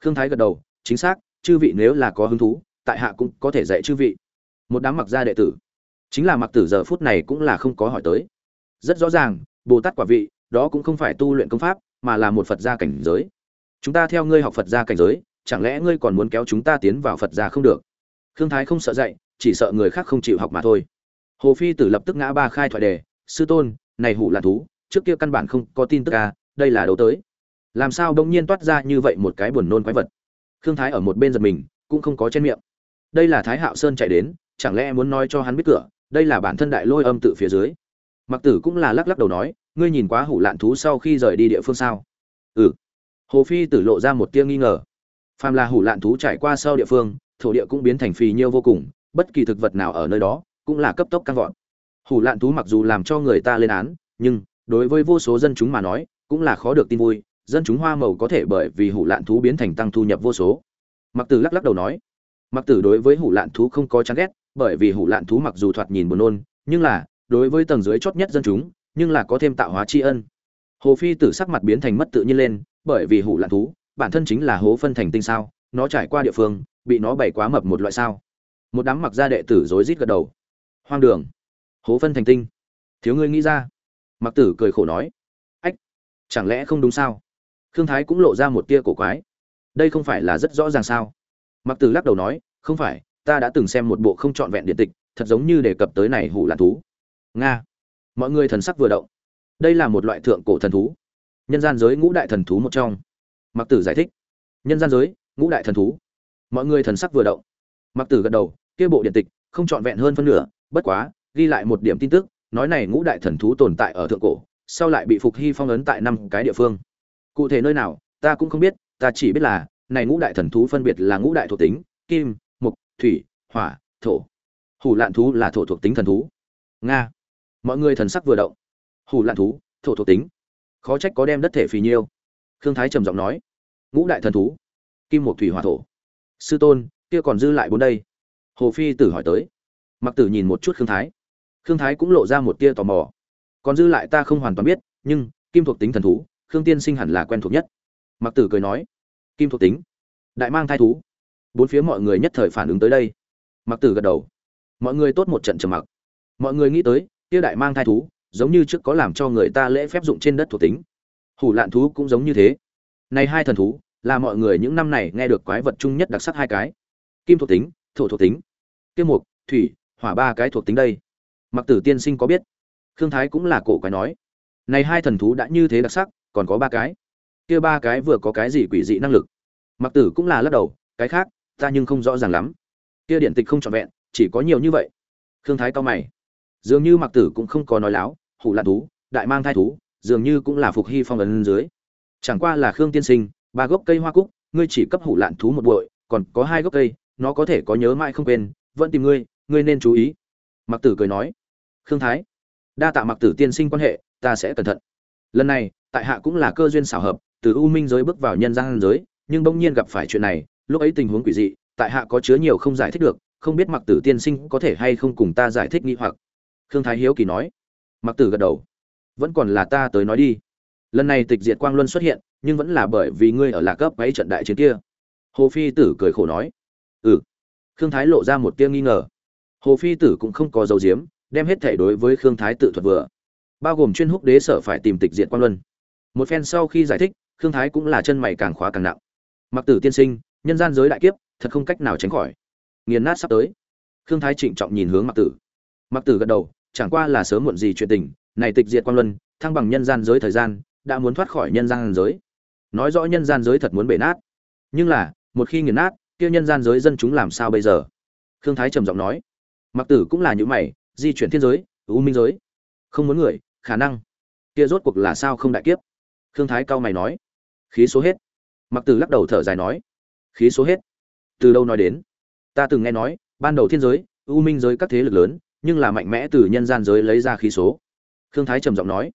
Khương thái gật đầu, chính xác, chư vị nếu là có hứng thú, tại hạ cũng có thể dạy chư vị. Một đám mặc gia đệ tử. Chính là mặc tử giờ phút này cũng là không có hỏi tới. Rất rõ ràng, bồ tát quả vị, đó cũng không phải tu luyện công pháp mà là một phật gia cảnh giới. Chúng ta theo ngươi học phật gia cảnh giới, chẳng lẽ ngươi còn muốn kéo chúng ta tiến vào phật gia không được? Khương thái không sợ dạy chỉ sợ người khác không chịu học mà thôi. Hồ phi tử lập tức ngã ba khai thoại đề, sư tôn, này hủ là thú, trước kia căn bản không có tin tức à đây là đâu tới? Làm sao bỗng nhiên toát ra như vậy một cái buồn nôn quái vật? Khương thái ở một bên giật mình, cũng không có trên miệng. Đây là thái hạo sơn chạy đến, chẳng lẽ muốn nói cho hắn biết cửa, đây là bản thân đại lôi âm tự phía dưới? Mặc tử cũng là lắc lắc đầu nói ngươi nhìn quá hủ lạn thú sau khi rời đi địa phương sao? Ừ. Hồ phi tử lộ ra một tia nghi ngờ. Phàm là hủ lạn thú trải qua sau địa phương, thổ địa cũng biến thành phì nhiêu vô cùng, bất kỳ thực vật nào ở nơi đó cũng là cấp tốc căng vọt. Hủ lạn thú mặc dù làm cho người ta lên án, nhưng đối với vô số dân chúng mà nói, cũng là khó được tin vui, dân chúng hoa màu có thể bởi vì hủ lạn thú biến thành tăng thu nhập vô số. Mặc tử lắc lắc đầu nói mặc tử đối với hủ lạn thú không có chán ghét, bởi vì hủ lạn thú mặc dù thoạt nhìn buồn nôn, nhưng là đối với tầng dưới chót nhất dân chúng nhưng là có thêm tạo hóa tri ân. Hồ phi tử sắc mặt biến thành mất tự nhiên lên, bởi vì hủ lạn thú, bản thân chính là hố phân thành tinh sao, nó trải qua địa phương, bị nó bày quá mập một loại sao. Một đám mặc gia đệ tử rối rít gật đầu. Hoang đường. Hố phân thành tinh. Thiếu ngươi nghĩ ra. Mặc tử cười khổ nói. Ách, chẳng lẽ không đúng sao? Khương thái cũng lộ ra một tia cổ quái. Đây không phải là rất rõ ràng sao? Mặc tử lắc đầu nói, không phải, ta đã từng xem một bộ không trọn vẹn điện tịch, thật giống như đề cập tới này hủ lạn thú. Nga mọi người thần sắc vừa động. Đây là một loại thượng cổ thần thú. Nhân gian giới ngũ đại thần thú một trong. Mặc tử giải thích. Nhân gian giới, ngũ đại thần thú. Mọi người thần sắc vừa động. Mặc tử gật đầu, kia bộ điện tịch, không trọn vẹn hơn phân nửa, bất quá, ghi lại một điểm tin tức, nói này ngũ đại thần thú tồn tại ở thượng cổ, sau lại bị phục hy phong ấn tại năm cái địa phương. Cụ thể nơi nào, ta cũng không biết, ta chỉ biết là, này ngũ đại thần thú phân biệt là ngũ đại thuộc tính, kim mục thủy, hỏa, thổ. Hủ lạn thú là thổ thuộc tính thần thú. Nga mọi người thần sắc vừa động. Hủ lạn thú, thổ thuộc tính. Khó trách có đem đất thể phì nhiêu. Khương thái trầm giọng nói. Ngũ đại thần thú. Kim một thủy hỏa thổ. Sư tôn, kia còn dư lại bốn đây. Hồ phi tử hỏi tới. Mặc tử nhìn một chút khương thái. Khương thái cũng lộ ra một tia tò mò. Còn dư lại ta không hoàn toàn biết, nhưng, kim thuộc tính thần thú, khương tiên sinh hẳn là quen thuộc nhất. Mặc tử cười nói. Kim thuộc tính. Đại mang thai thú. Bốn phía mọi người nhất thời phản ứng tới đây. Mặc tử gật đầu. Mọi người tốt một trận trầm mặc. Mọi người nghĩ tới kia đại mang thai thú, giống như trước có làm cho người ta lễ phép dụng trên đất thuộc tính. Hủ lạn thú cũng giống như thế. Này hai thần thú, là mọi người những năm này nghe được quái vật chung nhất đặc sắc hai cái. Kim thuộc tính, thổ thuộc tính. Kim mục, thủy, hỏa ba cái thuộc tính đây. Mặc tử tiên sinh có biết? Khương thái cũng là cổ quái nói. Này hai thần thú đã như thế đặc sắc, còn có ba cái. Kia ba cái vừa có cái gì quỷ dị năng lực? Mặc tử cũng là lắc đầu, cái khác, ta nhưng không rõ ràng lắm. Kia điện tịch không trọn vẹn, chỉ có nhiều như vậy. Khương thái cao mày dường như mặc tử cũng không có nói láo, hủ lạn thú, đại mang thai thú, dường như cũng là phục hy phong ấn dưới. Chẳng qua là khương tiên sinh, ba gốc cây hoa cúc, ngươi chỉ cấp hủ lạn thú một bội, còn có hai gốc cây, nó có thể có nhớ mãi không quên, vẫn tìm ngươi ngươi nên chú ý. Mặc tử cười nói, khương thái, đa tạ mặc tử tiên sinh quan hệ, ta sẽ cẩn thận. Lần này, tại hạ cũng là cơ duyên xảo hợp, từ u minh giới bước vào nhân gian giới, nhưng bỗng nhiên gặp phải chuyện này, lúc ấy tình huống quỷ dị, tại hạ có chứa nhiều không giải thích được, không biết mặc tử tiên sinh có thể hay không cùng ta giải thích nghi hoặc khương thái hiếu kỳ nói. Mặc tử gật đầu. Vẫn còn là ta tới nói đi. Lần này tịch diệt quang luân xuất hiện, nhưng vẫn là bởi vì ngươi ở lạc cấp ấy trận đại chiến kia. Hồ phi tử cười khổ nói. Ừ. Khương thái lộ ra một tia nghi ngờ. Hồ phi tử cũng không có dấu diếm đem hết thể đối với khương thái tự thuật vừa. Bao gồm chuyên húc đế sở phải tìm tịch diệt quang luân. Một phen sau khi giải thích, khương thái cũng là chân mày càng khóa càng nặng. Mặc tử tiên sinh, nhân gian giới đại kiếp, thật không cách nào tránh khỏi. Nghiền nát sắp tới. Khương thái trịnh trọng nhìn hướng mặc tử. Mặc tử gật đầu chẳng qua là sớm muộn gì chuyện tình, này tịch diệt quang luân, thăng bằng nhân gian giới thời gian, đã muốn thoát khỏi nhân gian giới. Nói rõ nhân gian giới thật muốn bể nát. Nhưng là, một khi nghiền nát, kia nhân gian giới dân chúng làm sao bây giờ? Khương thái trầm giọng nói. Mặc tử cũng là như mày, di chuyển thiên giới, u minh giới. Không muốn người, khả năng. Kia rốt cuộc là sao không đại kiếp? Khương thái cao mày nói. Khí số hết. Mặc tử lắc đầu thở dài nói. Khí số hết. Từ đâu nói đến? Ta từng nghe nói, ban đầu thiên giới, u minh giới các thế lực lớn nhưng là mạnh mẽ từ nhân gian giới lấy ra khí số. Khương thái trầm giọng nói,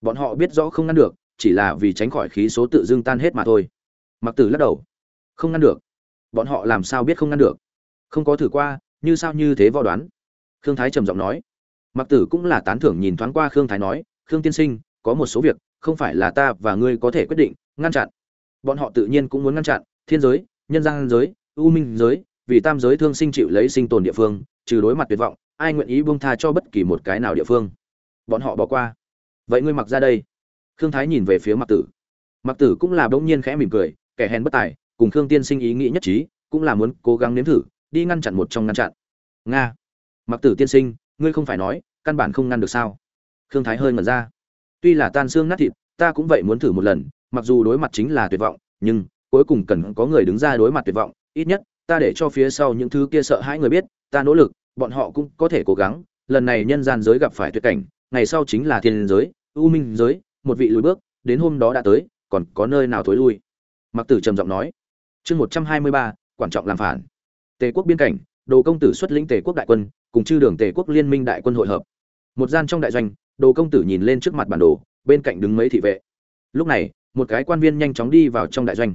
bọn họ biết rõ không ngăn được, chỉ là vì tránh khỏi khí số tự dưng tan hết mà thôi. Mặc tử lắc đầu, không ngăn được. Bọn họ làm sao biết không ngăn được? Không có thử qua, như sao như thế vò đoán? Khương thái trầm giọng nói. Mặc tử cũng là tán thưởng nhìn thoáng qua khương thái nói, khương tiên sinh, có một số việc, không phải là ta và ngươi có thể quyết định, ngăn chặn. Bọn họ tự nhiên cũng muốn ngăn chặn, thiên giới, nhân gian giới, u minh giới, vì tam giới thương sinh chịu lấy sinh tồn địa phương, trừ đối mặt tuyệt vọng ai nguyện ý buông tha cho bất kỳ một cái nào địa phương? Bọn họ bỏ qua. Vậy ngươi mặc ra đây. Khương thái nhìn về phía mặc tử. Mặc tử cũng là bỗng nhiên khẽ mỉm cười, kẻ hèn bất tài, cùng khương tiên sinh ý nghĩ nhất trí, cũng là muốn cố gắng nếm thử, đi ngăn chặn một trong ngăn chặn. Nga. Mặc tử tiên sinh, ngươi không phải nói, căn bản không ngăn được sao? Khương thái hơi ngẩn ra. Tuy là tan xương nát thịt, ta cũng vậy muốn thử một lần, mặc dù đối mặt chính là tuyệt vọng, nhưng cuối cùng cần có người đứng ra đối mặt tuyệt vọng, ít nhất, ta để cho phía sau những thứ kia sợ hãi người biết, ta nỗ lực bọn họ cũng có thể cố gắng, lần này nhân gian giới gặp phải tuyệt cảnh, ngày sau chính là thiên giới, ưu minh giới, một vị lùi bước, đến hôm đó đã tới, còn có nơi nào thối lui? Mặc tử trầm giọng nói. Chương một trăm hai mươi ba, quan trọng làm phản. Tề quốc biên cảnh, đồ công tử xuất lĩnh tề quốc đại quân, cùng chư đường tề quốc liên minh đại quân hội hợp. Một gian trong đại doanh, đồ công tử nhìn lên trước mặt bản đồ, bên cạnh đứng mấy thị vệ. Lúc này, một cái quan viên nhanh chóng đi vào trong đại doanh.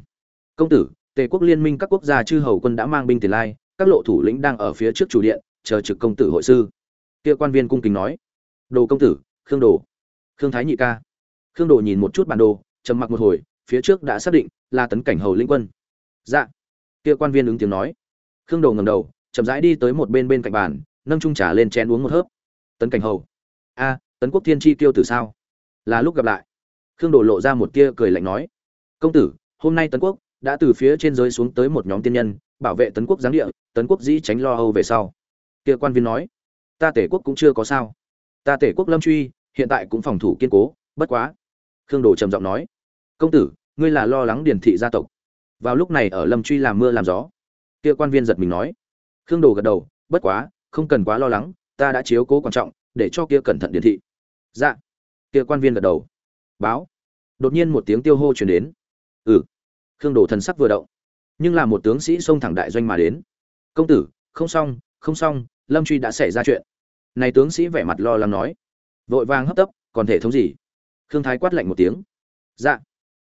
Công tử, tề quốc liên minh các quốc gia chư hầu quân đã mang binh tiền lai, các lộ thủ lĩnh đang ở phía trước chủ điện chờ trực công tử hội sư. Kia quan viên cung kính nói, đồ công tử, khương đồ, khương thái nhị ca. Khương đồ nhìn một chút bản đồ, trầm mặc một hồi, phía trước đã xác định là tấn cảnh hầu linh quân. Dạ. Kia quan viên ứng tiếng nói. Khương đồ ngầm đầu, chậm rãi đi tới một bên bên cạnh bàn, nâng trung trà lên chén uống một hớp. Tấn cảnh hầu. A, tấn quốc thiên chi tiêu tử sao? Là lúc gặp lại. Khương đồ lộ ra một tia cười lạnh nói. Công tử, hôm nay tấn quốc đã từ phía trên giới xuống tới một nhóm tiên nhân, bảo vệ tấn quốc giáng địa, tấn quốc dĩ tránh lo âu về sau kia quan viên nói, ta tể quốc cũng chưa có sao. Ta tể quốc lâm truy, hiện tại cũng phòng thủ kiên cố, bất quá. Khương đồ trầm giọng nói, công tử, ngươi là lo lắng điển thị gia tộc. Vào lúc này ở lâm truy làm mưa làm gió. Kia quan viên giật mình nói. Khương đồ gật đầu, bất quá, không cần quá lo lắng, ta đã chiếu cố quan trọng, để cho kia cẩn thận điển thị. Dạ. Kia quan viên gật đầu. Báo. Đột nhiên một tiếng tiêu hô truyền đến. Ừ. Khương đồ thần sắc vừa động. Nhưng là một tướng sĩ xông thẳng đại doanh mà đến. Công tử, không xong không xong lâm truy đã xảy ra chuyện. Này tướng sĩ vẻ mặt lo lắng nói. Vội vàng hấp tấp, còn thể thống gì? Khương thái quát lạnh một tiếng. Dạ.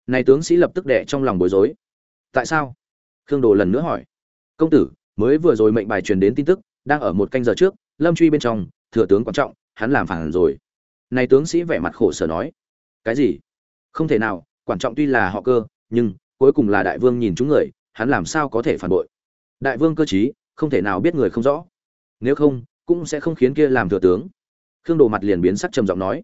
Này tướng sĩ lập tức đẻ trong lòng bối rối. Tại sao? Khương đồ lần nữa hỏi. Công tử, mới vừa rồi mệnh bài truyền đến tin tức, đang ở một canh giờ trước, lâm truy bên trong, thừa tướng quan trọng, hắn làm phản rồi. Này tướng sĩ vẻ mặt khổ sở nói. Cái gì? Không thể nào, quan trọng tuy là họ cơ, nhưng, cuối cùng là đại vương nhìn chúng người, hắn làm sao có thể phản bội? Đại vương cơ chí không thể nào biết người không rõ nếu không, cũng sẽ không khiến kia làm thừa tướng. Khương đồ mặt liền biến sắc trầm giọng nói,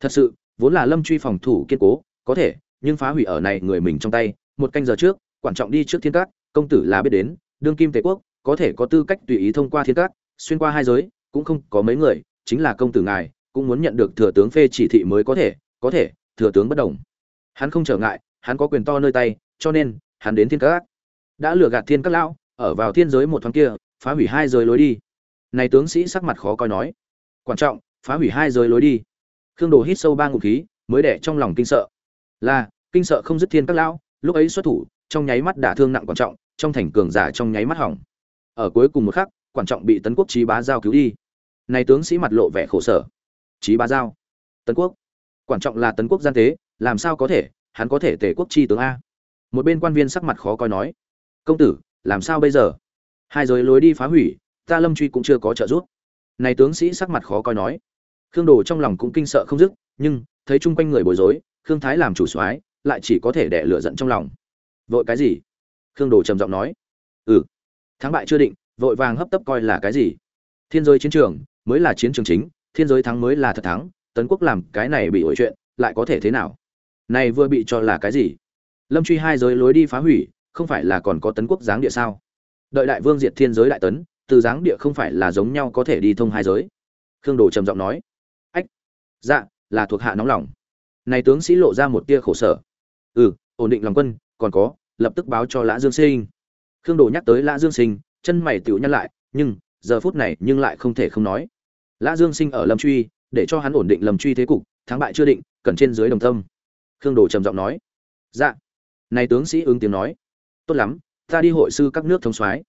thật sự, vốn là lâm truy phòng thủ kiên cố, có thể, nhưng phá hủy ở này người mình trong tay, một canh giờ trước quan trọng đi trước thiên cát, công tử là biết đến, đương kim tề quốc, có thể có tư cách tùy ý thông qua thiên cát, xuyên qua hai giới, cũng không có mấy người, chính là công tử ngài, cũng muốn nhận được thừa tướng phê chỉ thị mới có thể có thể, thừa tướng bất đồng. Hắn không trở ngại, hắn có quyền to nơi tay, cho nên, hắn đến thiên cát. Đã lừa gạt thiên các lão, ở vào thiên giới một thoáng kia, phá hủy hai giới lối đi này tướng sĩ sắc mặt khó coi nói. Quan trọng, phá hủy hai giới lối đi. Khương đồ hít sâu ba ngụ khí, mới đẻ trong lòng kinh sợ. Là, kinh sợ không dứt thiên các lão, lúc ấy xuất thủ, trong nháy mắt đả thương nặng quan trọng, trong thành cường giả trong nháy mắt hỏng. Ở cuối cùng một khắc, quan trọng bị tấn quốc trí bá giao cứu đi. Này tướng sĩ mặt lộ vẻ khổ sở. Trí bá giao. Tấn quốc. Quan trọng là tấn quốc gian tế, làm sao có thể, hắn có thể tể quốc chi tướng a. Một bên quan viên sắc mặt khó coi nói. Công tử, làm sao bây giờ? Hai giới lối đi phá hủy ta lâm truy cũng chưa có trợ giúp. Này tướng sĩ sắc mặt khó coi nói. Khương đồ trong lòng cũng kinh sợ không dứt, nhưng, thấy chung quanh người bối rối, khương thái làm chủ soái, lại chỉ có thể đẻ lửa giận trong lòng. Vội cái gì? Khương đồ trầm giọng nói. Ừ. Thắng bại chưa định, vội vàng hấp tấp coi là cái gì? Thiên giới chiến trường, mới là chiến trường chính, thiên giới thắng mới là thật thắng, tấn quốc làm cái này bị ổi chuyện, lại có thể thế nào? Này vừa bị cho là cái gì? Lâm truy hai giới lối đi phá hủy, không phải là còn có tấn quốc giáng địa sao? Đợi đại vương diệt thiên giới đại tấn từ dáng địa không phải là giống nhau có thể đi thông hai giới. Khương đồ trầm giọng nói, ách dạ là thuộc hạ nóng lòng. Này tướng sĩ lộ ra một tia khổ sở. Ừ ổn định lòng quân, còn có, lập tức báo cho lã dương sinh. Khương đồ nhắc tới lã dương sinh, chân mày tựu nhăn lại, nhưng, giờ phút này nhưng lại không thể không nói. Lã dương sinh ở lâm truy, để cho hắn ổn định lâm truy thế cục, thắng bại chưa định, cần trên dưới đồng tâm. Khương đồ trầm giọng nói dạ. Này tướng sĩ ứng tiếng nói, tốt lắm, ta đi hội sư các nước thông soái.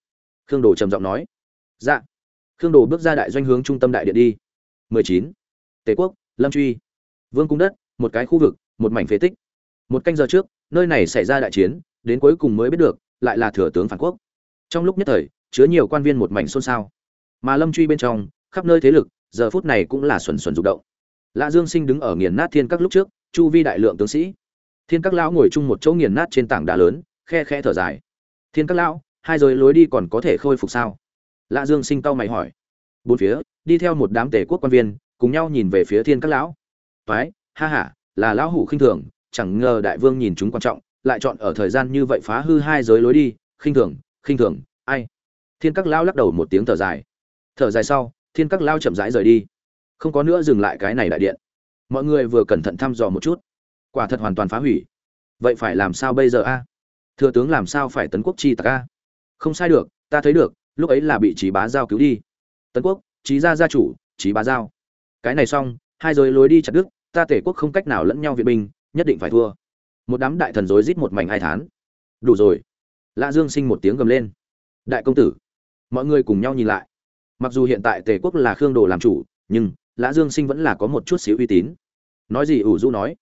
Khương đồ trầm giọng nói dạ. Khương đồ bước ra đại doanh hướng trung tâm đại điện đi. 19. tề quốc, lâm truy. Vương cung đất, một cái khu vực, một mảnh phế tích. Một canh giờ trước, nơi này xảy ra đại chiến, đến cuối cùng mới biết được, lại là thừa tướng phản quốc. Trong lúc nhất thời, chứa nhiều quan viên một mảnh xôn xao. Mà lâm truy bên trong, khắp nơi thế lực, giờ phút này cũng là xuẩn xuẩn rụng động. Lạ dương sinh đứng ở nghiền nát thiên các lúc trước, chu vi đại lượng tướng sĩ. Thiên các lão ngồi chung một chỗ nghiền nát trên tảng đá lớn, khe khe thở dài. Thiên các lão, hai rồi lối đi còn có thể khôi phục sao? Lạ dương sinh cau mày hỏi. Bốn phía, đi theo một đám tể quốc quan viên, cùng nhau nhìn về phía thiên các lão. Phái ha ha, là lão hủ khinh thường, chẳng ngờ đại vương nhìn chúng quan trọng, lại chọn ở thời gian như vậy phá hư hai giới lối đi, khinh thường khinh thường, ai? Thiên các lão lắc đầu một tiếng thở dài. Thở dài sau, thiên các lão chậm rãi rời đi. Không có nữa dừng lại cái này đại điện. Mọi người vừa cẩn thận thăm dò một chút. Quả thật hoàn toàn phá hủy. Vậy phải làm sao bây giờ a? Thừa tướng làm sao phải tấn quốc chi tặc a? Không sai được, ta thấy được lúc ấy là bị trí bá giao cứu đi. Tấn quốc trí gia gia chủ trí bá giao. Cái này xong, hai giới lối đi chặt đức ta tể quốc không cách nào lẫn nhau viện binh, nhất định phải thua. Một đám đại thần rối rít một mảnh hai thán. Đủ rồi. Lạ dương sinh một tiếng gầm lên. Đại công tử, mọi người cùng nhau nhìn lại. Mặc dù hiện tại tề quốc là khương đồ làm chủ, nhưng lã dương sinh vẫn là có một chút xíu uy tín. Nói gì ủ du nói.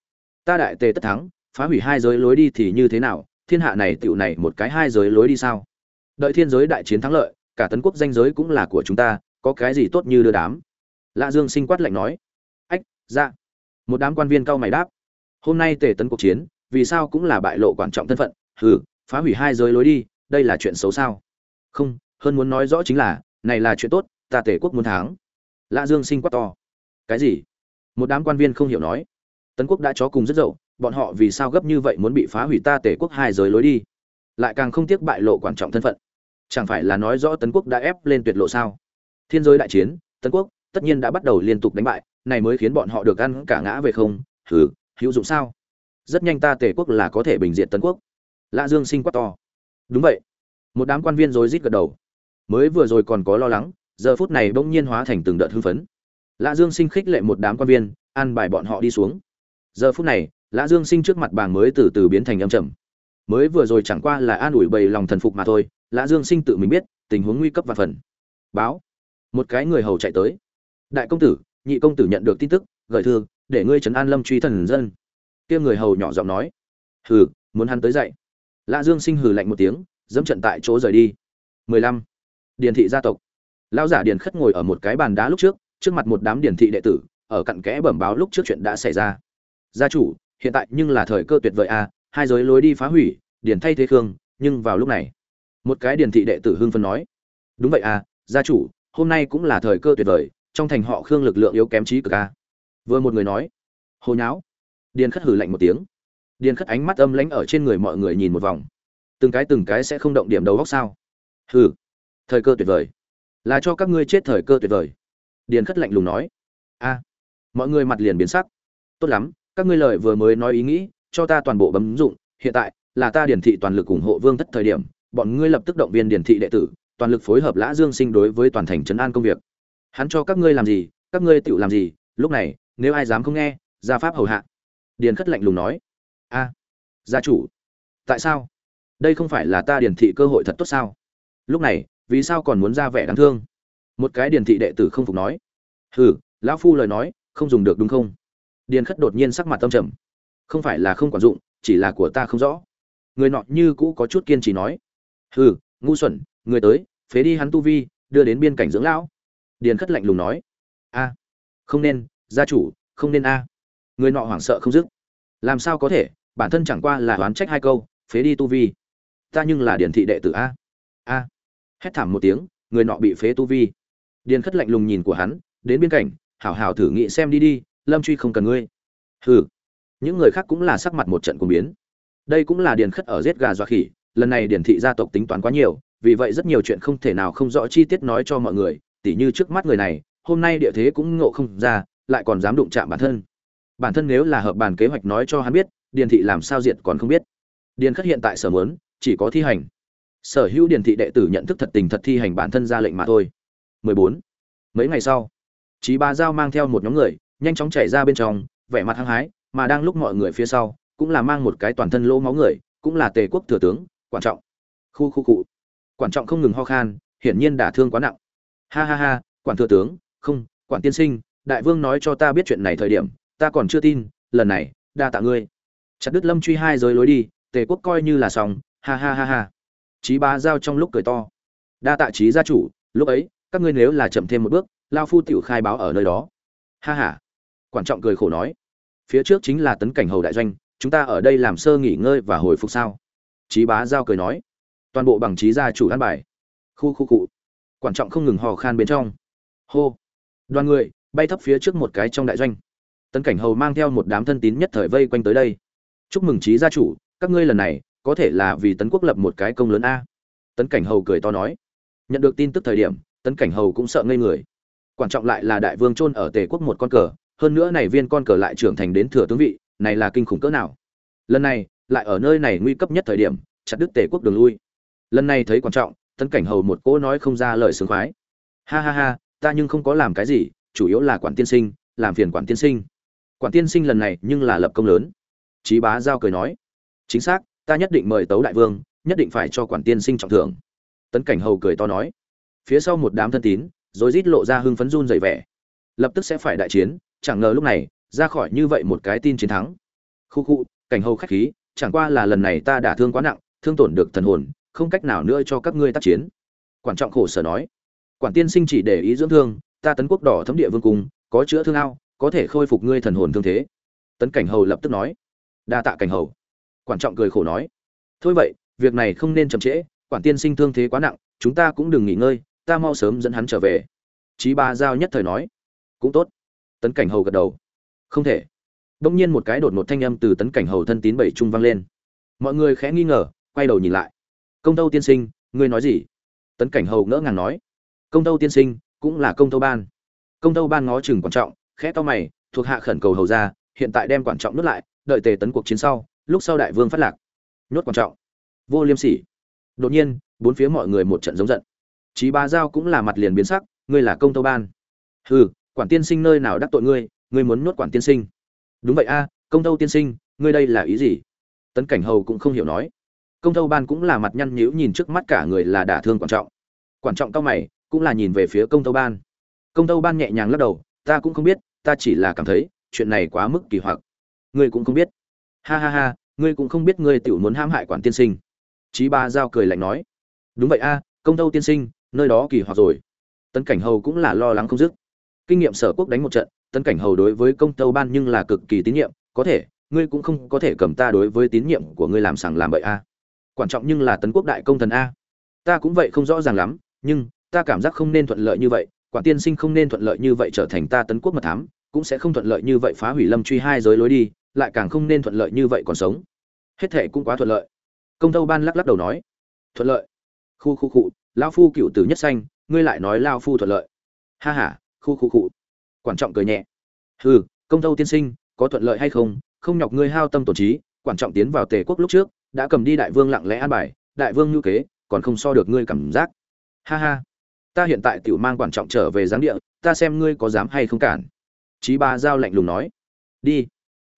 Ta đại tề tất thắng, phá hủy hai giới lối đi thì như thế nào? Thiên hạ này tựu này một cái hai giới lối đi sao? Đợi thiên giới đại chiến thắng lợi cả tấn quốc danh giới cũng là của chúng ta, có cái gì tốt như đưa đám? Lạ dương sinh quát lạnh nói. Ách dạ. Một đám quan viên cao mày đáp. Hôm nay tề tấn cuộc chiến, vì sao cũng là bại lộ quan trọng thân phận? Hừ, phá hủy hai giới lối đi, đây là chuyện xấu sao? Không, hơn muốn nói rõ chính là, này là chuyện tốt, ta tề quốc muốn thắng. Lạ dương sinh quát to. Cái gì? Một đám quan viên không hiểu nói. Tấn quốc đã chó cùng rất dậu, bọn họ vì sao gấp như vậy muốn bị phá hủy ta tể quốc hai giới lối đi? Lại càng không tiếc bại lộ quan trọng thân phận chẳng phải là nói rõ tấn quốc đã ép lên tuyệt lộ sao? Thiên giới đại chiến, tấn quốc tất nhiên đã bắt đầu liên tục đánh bại, này mới khiến bọn họ được ăn cả ngã về không. Hừ, hữu dụng sao? Rất nhanh ta tề quốc là có thể bình diện tấn quốc. Lạ dương sinh quát to. Đúng vậy. Một đám quan viên rối rít gật đầu. Mới vừa rồi còn có lo lắng, giờ phút này bỗng nhiên hóa thành từng đợt hưng phấn. Lạ dương sinh khích lệ một đám quan viên ăn bài bọn họ đi xuống. Giờ phút này, lã dương sinh trước mặt bàng mới từ từ biến thành âm trầm. Mới vừa rồi chẳng qua là an ủi bầy lòng thần phục mà thôi lã dương sinh tự mình biết, tình huống nguy cấp và phần. Báo. Một cái người hầu chạy tới. Đại công tử, nhị công tử nhận được tin tức, gửi thư, để ngươi trấn an lâm truy thần dân. Kia người hầu nhỏ giọng nói. Hừ, muốn hắn tới dậy lã dương sinh hừ lạnh một tiếng, dẫm trận tại chỗ rời đi. 15. điền thị gia tộc. Lão giả điền khất ngồi ở một cái bàn đá lúc trước trước mặt một đám điền thị đệ tử, ở cặn kẽ bẩm báo lúc trước chuyện đã xảy ra. Gia chủ, hiện tại nhưng là thời cơ tuyệt vời a hai giới lối đi phá hủy, điền thay thế khương, nhưng vào lúc này một cái điền thị đệ tử hưng phân nói. Đúng vậy à gia chủ, hôm nay cũng là thời cơ tuyệt vời, trong thành họ khương lực lượng yếu kém trí cực a. Vừa một người nói. Hồi nháo. Điền khất hử lạnh một tiếng. Điền khất ánh mắt âm lãnh ở trên người mọi người nhìn một vòng. Từng cái từng cái sẽ không động điểm đầu góc sao? Hừ, thời cơ tuyệt vời. Là cho các ngươi chết thời cơ tuyệt vời. Điền khất lạnh lùng nói. A, mọi người mặt liền biến sắc. Tốt lắm, các ngươi lời vừa mới nói ý nghĩ, cho ta toàn bộ bấm dụng, hiện tại là ta điển thị toàn lực ủng hộ vương thất thời điểm bọn ngươi lập tức động viên điển thị đệ tử, toàn lực phối hợp lã dương sinh đối với toàn thành trấn an công việc. Hắn cho các ngươi làm gì, các ngươi tự làm gì, lúc này, nếu ai dám không nghe gia pháp hầu hạ. Điền khất lạnh lùng nói. A, gia chủ, tại sao? Đây không phải là ta điển thị cơ hội thật tốt sao? Lúc này, vì sao còn muốn ra vẻ đáng thương? Một cái điển thị đệ tử không phục nói. Hừ, lão phu lời nói, không dùng được đúng không? Điền khất đột nhiên sắc mặt tâm trầm. Không phải là không quản dụng, chỉ là của ta không rõ. Người nọ như cũ có chút kiên trì nói hừ, ngu xuẩn, người tới, phế đi hắn tu vi, đưa đến biên cảnh dưỡng lão. Điền khất lạnh lùng nói. A, không nên, gia chủ, không nên a. Người nọ hoảng sợ không dứt. Làm sao có thể, bản thân chẳng qua là oán trách hai câu, phế đi tu vi. Ta nhưng là điền thị đệ tử a. A, hét thảm một tiếng, người nọ bị phế tu vi. Điền khất lạnh lùng nhìn của hắn, đến biên cảnh, hảo hảo thử nghĩ xem đi đi, lâm truy không cần ngươi. Hừ, những người khác cũng là sắc mặt một trận cuồng biến. Đây cũng là điền khất ở giết gà dọa khỉ lần này điền thị gia tộc tính toán quá nhiều vì vậy rất nhiều chuyện không thể nào không rõ chi tiết nói cho mọi người tỉ như trước mắt người này hôm nay địa thế cũng ngộ không ra lại còn dám đụng chạm bản thân. Bản thân nếu là hợp bàn kế hoạch nói cho hắn biết điền thị làm sao diệt còn không biết. Điền khất hiện tại sở mớn chỉ có thi hành. Sở hữu điền thị đệ tử nhận thức thật tình thật thi hành bản thân ra lệnh mà thôi. 14. mấy ngày sau Chí Ba Giao mang theo một nhóm người, nhanh chóng chạy ra bên trong, vẻ mặt hăng hái, mà đang lúc mọi người phía sau, cũng là mang một cái toàn thân lỗ máu người, cũng là Tề quốc thừa tướng, quan trọng. Khu khu cụ. Quan trọng không ngừng ho khan, hiển nhiên đả thương quá nặng. Ha ha ha, quản thừa tướng, không, quản tiên sinh, đại vương nói cho ta biết chuyện này thời điểm, ta còn chưa tin, lần này, đa tạ ngươi. Chặt đứt Lâm Truy hai giới lối đi, Tề quốc coi như là xong, ha ha ha ha. Chí Ba Giao trong lúc cười to. Đa tạ chí gia chủ, lúc ấy, các ngươi nếu là chậm thêm một bước, lao phu tiểu khai báo ở nơi đó ha ha quản trọng cười khổ nói phía trước chính là tấn cảnh hầu đại doanh chúng ta ở đây làm sơ nghỉ ngơi và hồi phục sao trí bá giao cười nói, toàn bộ bằng trí gia chủ an bài. Khu khu cụ quản trọng không ngừng hò khan bên trong. Hô. Đoàn người, bay thấp phía trước một cái trong đại doanh. Tấn cảnh hầu mang theo một đám thân tín nhất thời vây quanh tới đây. Chúc mừng trí gia chủ, các ngươi lần này, có thể là vì tấn quốc lập một cái công lớn a. Tấn cảnh hầu cười to nói. Nhận được tin tức thời điểm, tấn cảnh hầu cũng sợ ngây người. Quan trọng lại là đại vương chôn ở tề quốc một con cờ, hơn nữa này viên con cờ lại trưởng thành đến thừa tướng vị, này là kinh khủng cỡ nào. Lần này lại ở nơi này nguy cấp nhất thời điểm, chặt đứt tề quốc đường lui. Lần này thấy quan trọng, tấn cảnh hầu một cỗ nói không ra lời sướng khoái. Ha ha ha, ta nhưng không có làm cái gì, chủ yếu là quản tiên sinh, làm phiền quản tiên sinh. Quản tiên sinh lần này nhưng là lập công lớn. Trí bá giao cười nói, chính xác, ta nhất định mời tấu đại vương, nhất định phải cho quản tiên sinh trọng thưởng. Tấn cảnh hầu cười to nói. Phía sau một đám thân tín, rồi rít lộ ra hưng phấn run dày vẻ. Lập tức sẽ phải đại chiến, chẳng ngờ lúc này, ra khỏi như vậy một cái tin chiến thắng. Khu khu, cảnh hầu khách khí chẳng qua là lần này ta đả thương quá nặng, thương tổn được thần hồn, không cách nào nữa cho các ngươi tác chiến. Quản trọng khổ sở nói. Quản tiên sinh chỉ để ý dưỡng thương, ta tấn quốc đỏ thấm địa vương cung, có chữa thương ao, có thể khôi phục ngươi thần hồn thương thế. Tấn cảnh hầu lập tức nói. Đa tạ cảnh hầu. Quản trọng cười khổ nói. Thôi vậy, việc này không nên chậm trễ, quản tiên sinh thương thế quá nặng, chúng ta cũng đừng nghỉ ngơi, ta mau sớm dẫn hắn trở về. Chí ba giao nhất thời nói. Cũng tốt. Tấn cảnh hầu gật đầu. Không thể đông nhiên một cái đột ngột thanh âm từ tấn cảnh hầu thân tín bảy trung vang lên. Mọi người khẽ nghi ngờ quay đầu nhìn lại. Công tâu tiên sinh ngươi nói gì? Tấn cảnh hầu ngỡ ngàng nói. Công tâu tiên sinh cũng là công tâu ban. Công tâu ban ngó chừng quan trọng khẽ to mày thuộc hạ khẩn cầu hầu ra hiện tại đem quan trọng nuốt lại đợi tề tấn cuộc chiến sau lúc sau đại vương phát lạc. Nhốt quan trọng. Vô liêm sỉ. Đột nhiên bốn phía mọi người một trận giống giận. Chí Bá Giao cũng là mặt liền biến sắc, ngươi là công tâu ban. Hừ, quản tiên sinh nơi nào đắc tội ngươi, ngươi muốn nuốt quản tiên sinh. Đúng vậy a, công tâu tiên sinh ngươi đây là ý gì? Tấn cảnh hầu cũng không hiểu nói. Công tâu ban cũng là mặt nhăn nhíu nhìn trước mắt cả người là đả thương quan trọng. Quan trọng cao mày cũng là nhìn về phía công tâu ban. Công tâu ban nhẹ nhàng lắc đầu ta cũng không biết ta chỉ là cảm thấy chuyện này quá mức kỳ hoặc. Ngươi cũng không biết. Ha ha ha ngươi cũng không biết ngươi tiểu muốn hãm hại quản tiên sinh. Chí ba giao cười lạnh nói. Đúng vậy a công tâu tiên sinh nơi đó kỳ hoặc rồi. Tấn cảnh hầu cũng là lo lắng không dứt. Kinh nghiệm sở quốc đánh một trận tấn cảnh hầu đối với công tâu ban nhưng là cực kỳ tín nhiệm, có thể, ngươi cũng không có thể cầm ta đối với tín nhiệm của ngươi làm sằng làm bậy a. Quan trọng nhưng là tấn quốc đại công thần a. Ta cũng vậy không rõ ràng lắm, nhưng, ta cảm giác không nên thuận lợi như vậy quản tiên sinh không nên thuận lợi như vậy trở thành ta tấn quốc mật thám, cũng sẽ không thuận lợi như vậy phá hủy lâm truy hai giới lối đi, lại càng không nên thuận lợi như vậy còn sống. Hết thệ cũng quá thuận lợi. Công tâu ban lắc lắc đầu nói. Thuận lợi. Khu khu cụ lão phu cựu tử nhất xanh ngươi lại nói lao phu thuận lợi. Ha h a khu khu. cụ Quản trọng cười nhẹ. Hừ, công tâu tiên sinh, có thuận lợi hay không? Không nhọc ngươi hao tâm tổn trí, Quản trọng tiến vào tề quốc lúc trước, đã cầm đi đại vương lặng lẽ an bài, đại vương ngữ kế, còn không so được ngươi cảm giác. Ha ha. Ta hiện tại tiểu mang quản trọng trở về giáng địa, ta xem ngươi có dám hay không cản. Chí ba giao lạnh lùng nói. Đi.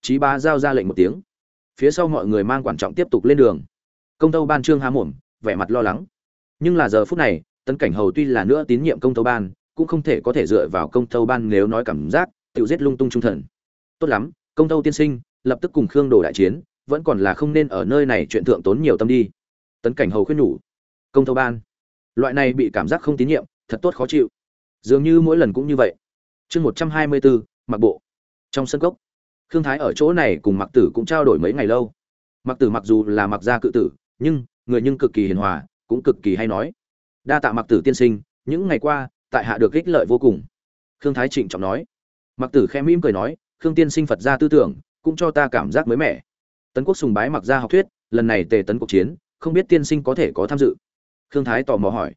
Chí ba giao ra lệnh một tiếng. Phía sau mọi người mang quản trọng tiếp tục lên đường. Công tâu ban trương há mồm, vẻ mặt lo lắng. Nhưng là giờ phút này, tấn cảnh hầu tuy là nữa tín nhiệm công tâu ban cũng không thể có thể dựa vào công thâu ban nếu nói cảm giác, tự giết lung tung trung thần. Tốt lắm, công thâu tiên sinh, lập tức cùng khương đồ đại chiến, vẫn còn là không nên ở nơi này chuyện thượng tốn nhiều tâm đi. Tấn cảnh hầu khuyên nhủ. Công thâu ban. Loại này bị cảm giác không tín nhiệm, thật tốt khó chịu. Dường như mỗi lần cũng như vậy. Chương một trăm hai mươi bốn mặc bộ. Trong sân cốc, khương thái ở chỗ này cùng mặc tử cũng trao đổi mấy ngày lâu. Mặc tử mặc dù là mặc gia cự tử, nhưng người nhưng cực kỳ hiền hòa, cũng cực kỳ hay nói. Đa tạ mặc tử tiên sinh, những ngày qua tại hạ được ích lợi vô cùng. Khương thái trịnh trọng nói. Mặc tử khe mỉm cười nói, khương tiên sinh phật gia tư tưởng, cũng cho ta cảm giác mới mẻ. Tấn quốc sùng bái mặc gia học thuyết, lần này tề tấn cuộc chiến, không biết tiên sinh có thể có tham dự. Khương thái tò mò hỏi.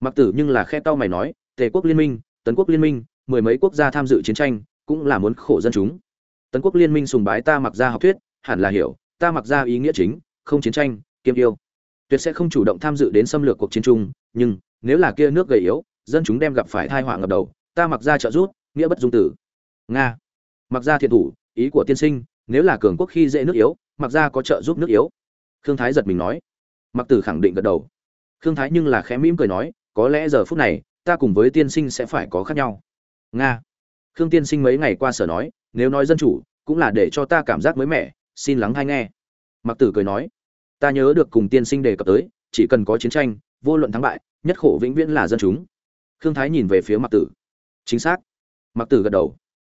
Mặc tử nhưng là khe tao mày nói, tề quốc liên minh, tấn quốc liên minh, mười mấy quốc gia tham dự chiến tranh, cũng là muốn khổ dân chúng. Tấn quốc liên minh sùng bái ta mặc gia học thuyết, hẳn là hiểu, ta mặc gia ý nghĩa chính, không chiến tranh kiêm yêu. Tuyệt sẽ không chủ động tham dự đến xâm lược cuộc chiến chung, nhưng, nếu là kia nước gầy yếu dân chúng đem gặp phải thai họa ngập đầu, ta mặc ra trợ rút nghĩa bất dung tử. Nga. Mặc ra thiện thủ, ý của tiên sinh, nếu là cường quốc khi dễ nước yếu, mặc ra có trợ giúp nước yếu. Khương thái giật mình nói. Mặc tử khẳng định gật đầu. Khương thái nhưng là khẽ mỉm cười nói, có lẽ giờ phút này, ta cùng với tiên sinh sẽ phải có khác nhau. Nga. Khương tiên sinh mấy ngày qua sở nói, nếu nói dân chủ, cũng là để cho ta cảm giác mới mẻ, xin lắng hay nghe. Mặc tử cười nói, ta nhớ được cùng tiên sinh đề cập tới, chỉ cần có chiến tranh, vô luận thắng bại, nhất khổ vĩnh viễn là dân chúng khương thái nhìn về phía mặc tử. Chính xác. Mặc tử gật đầu.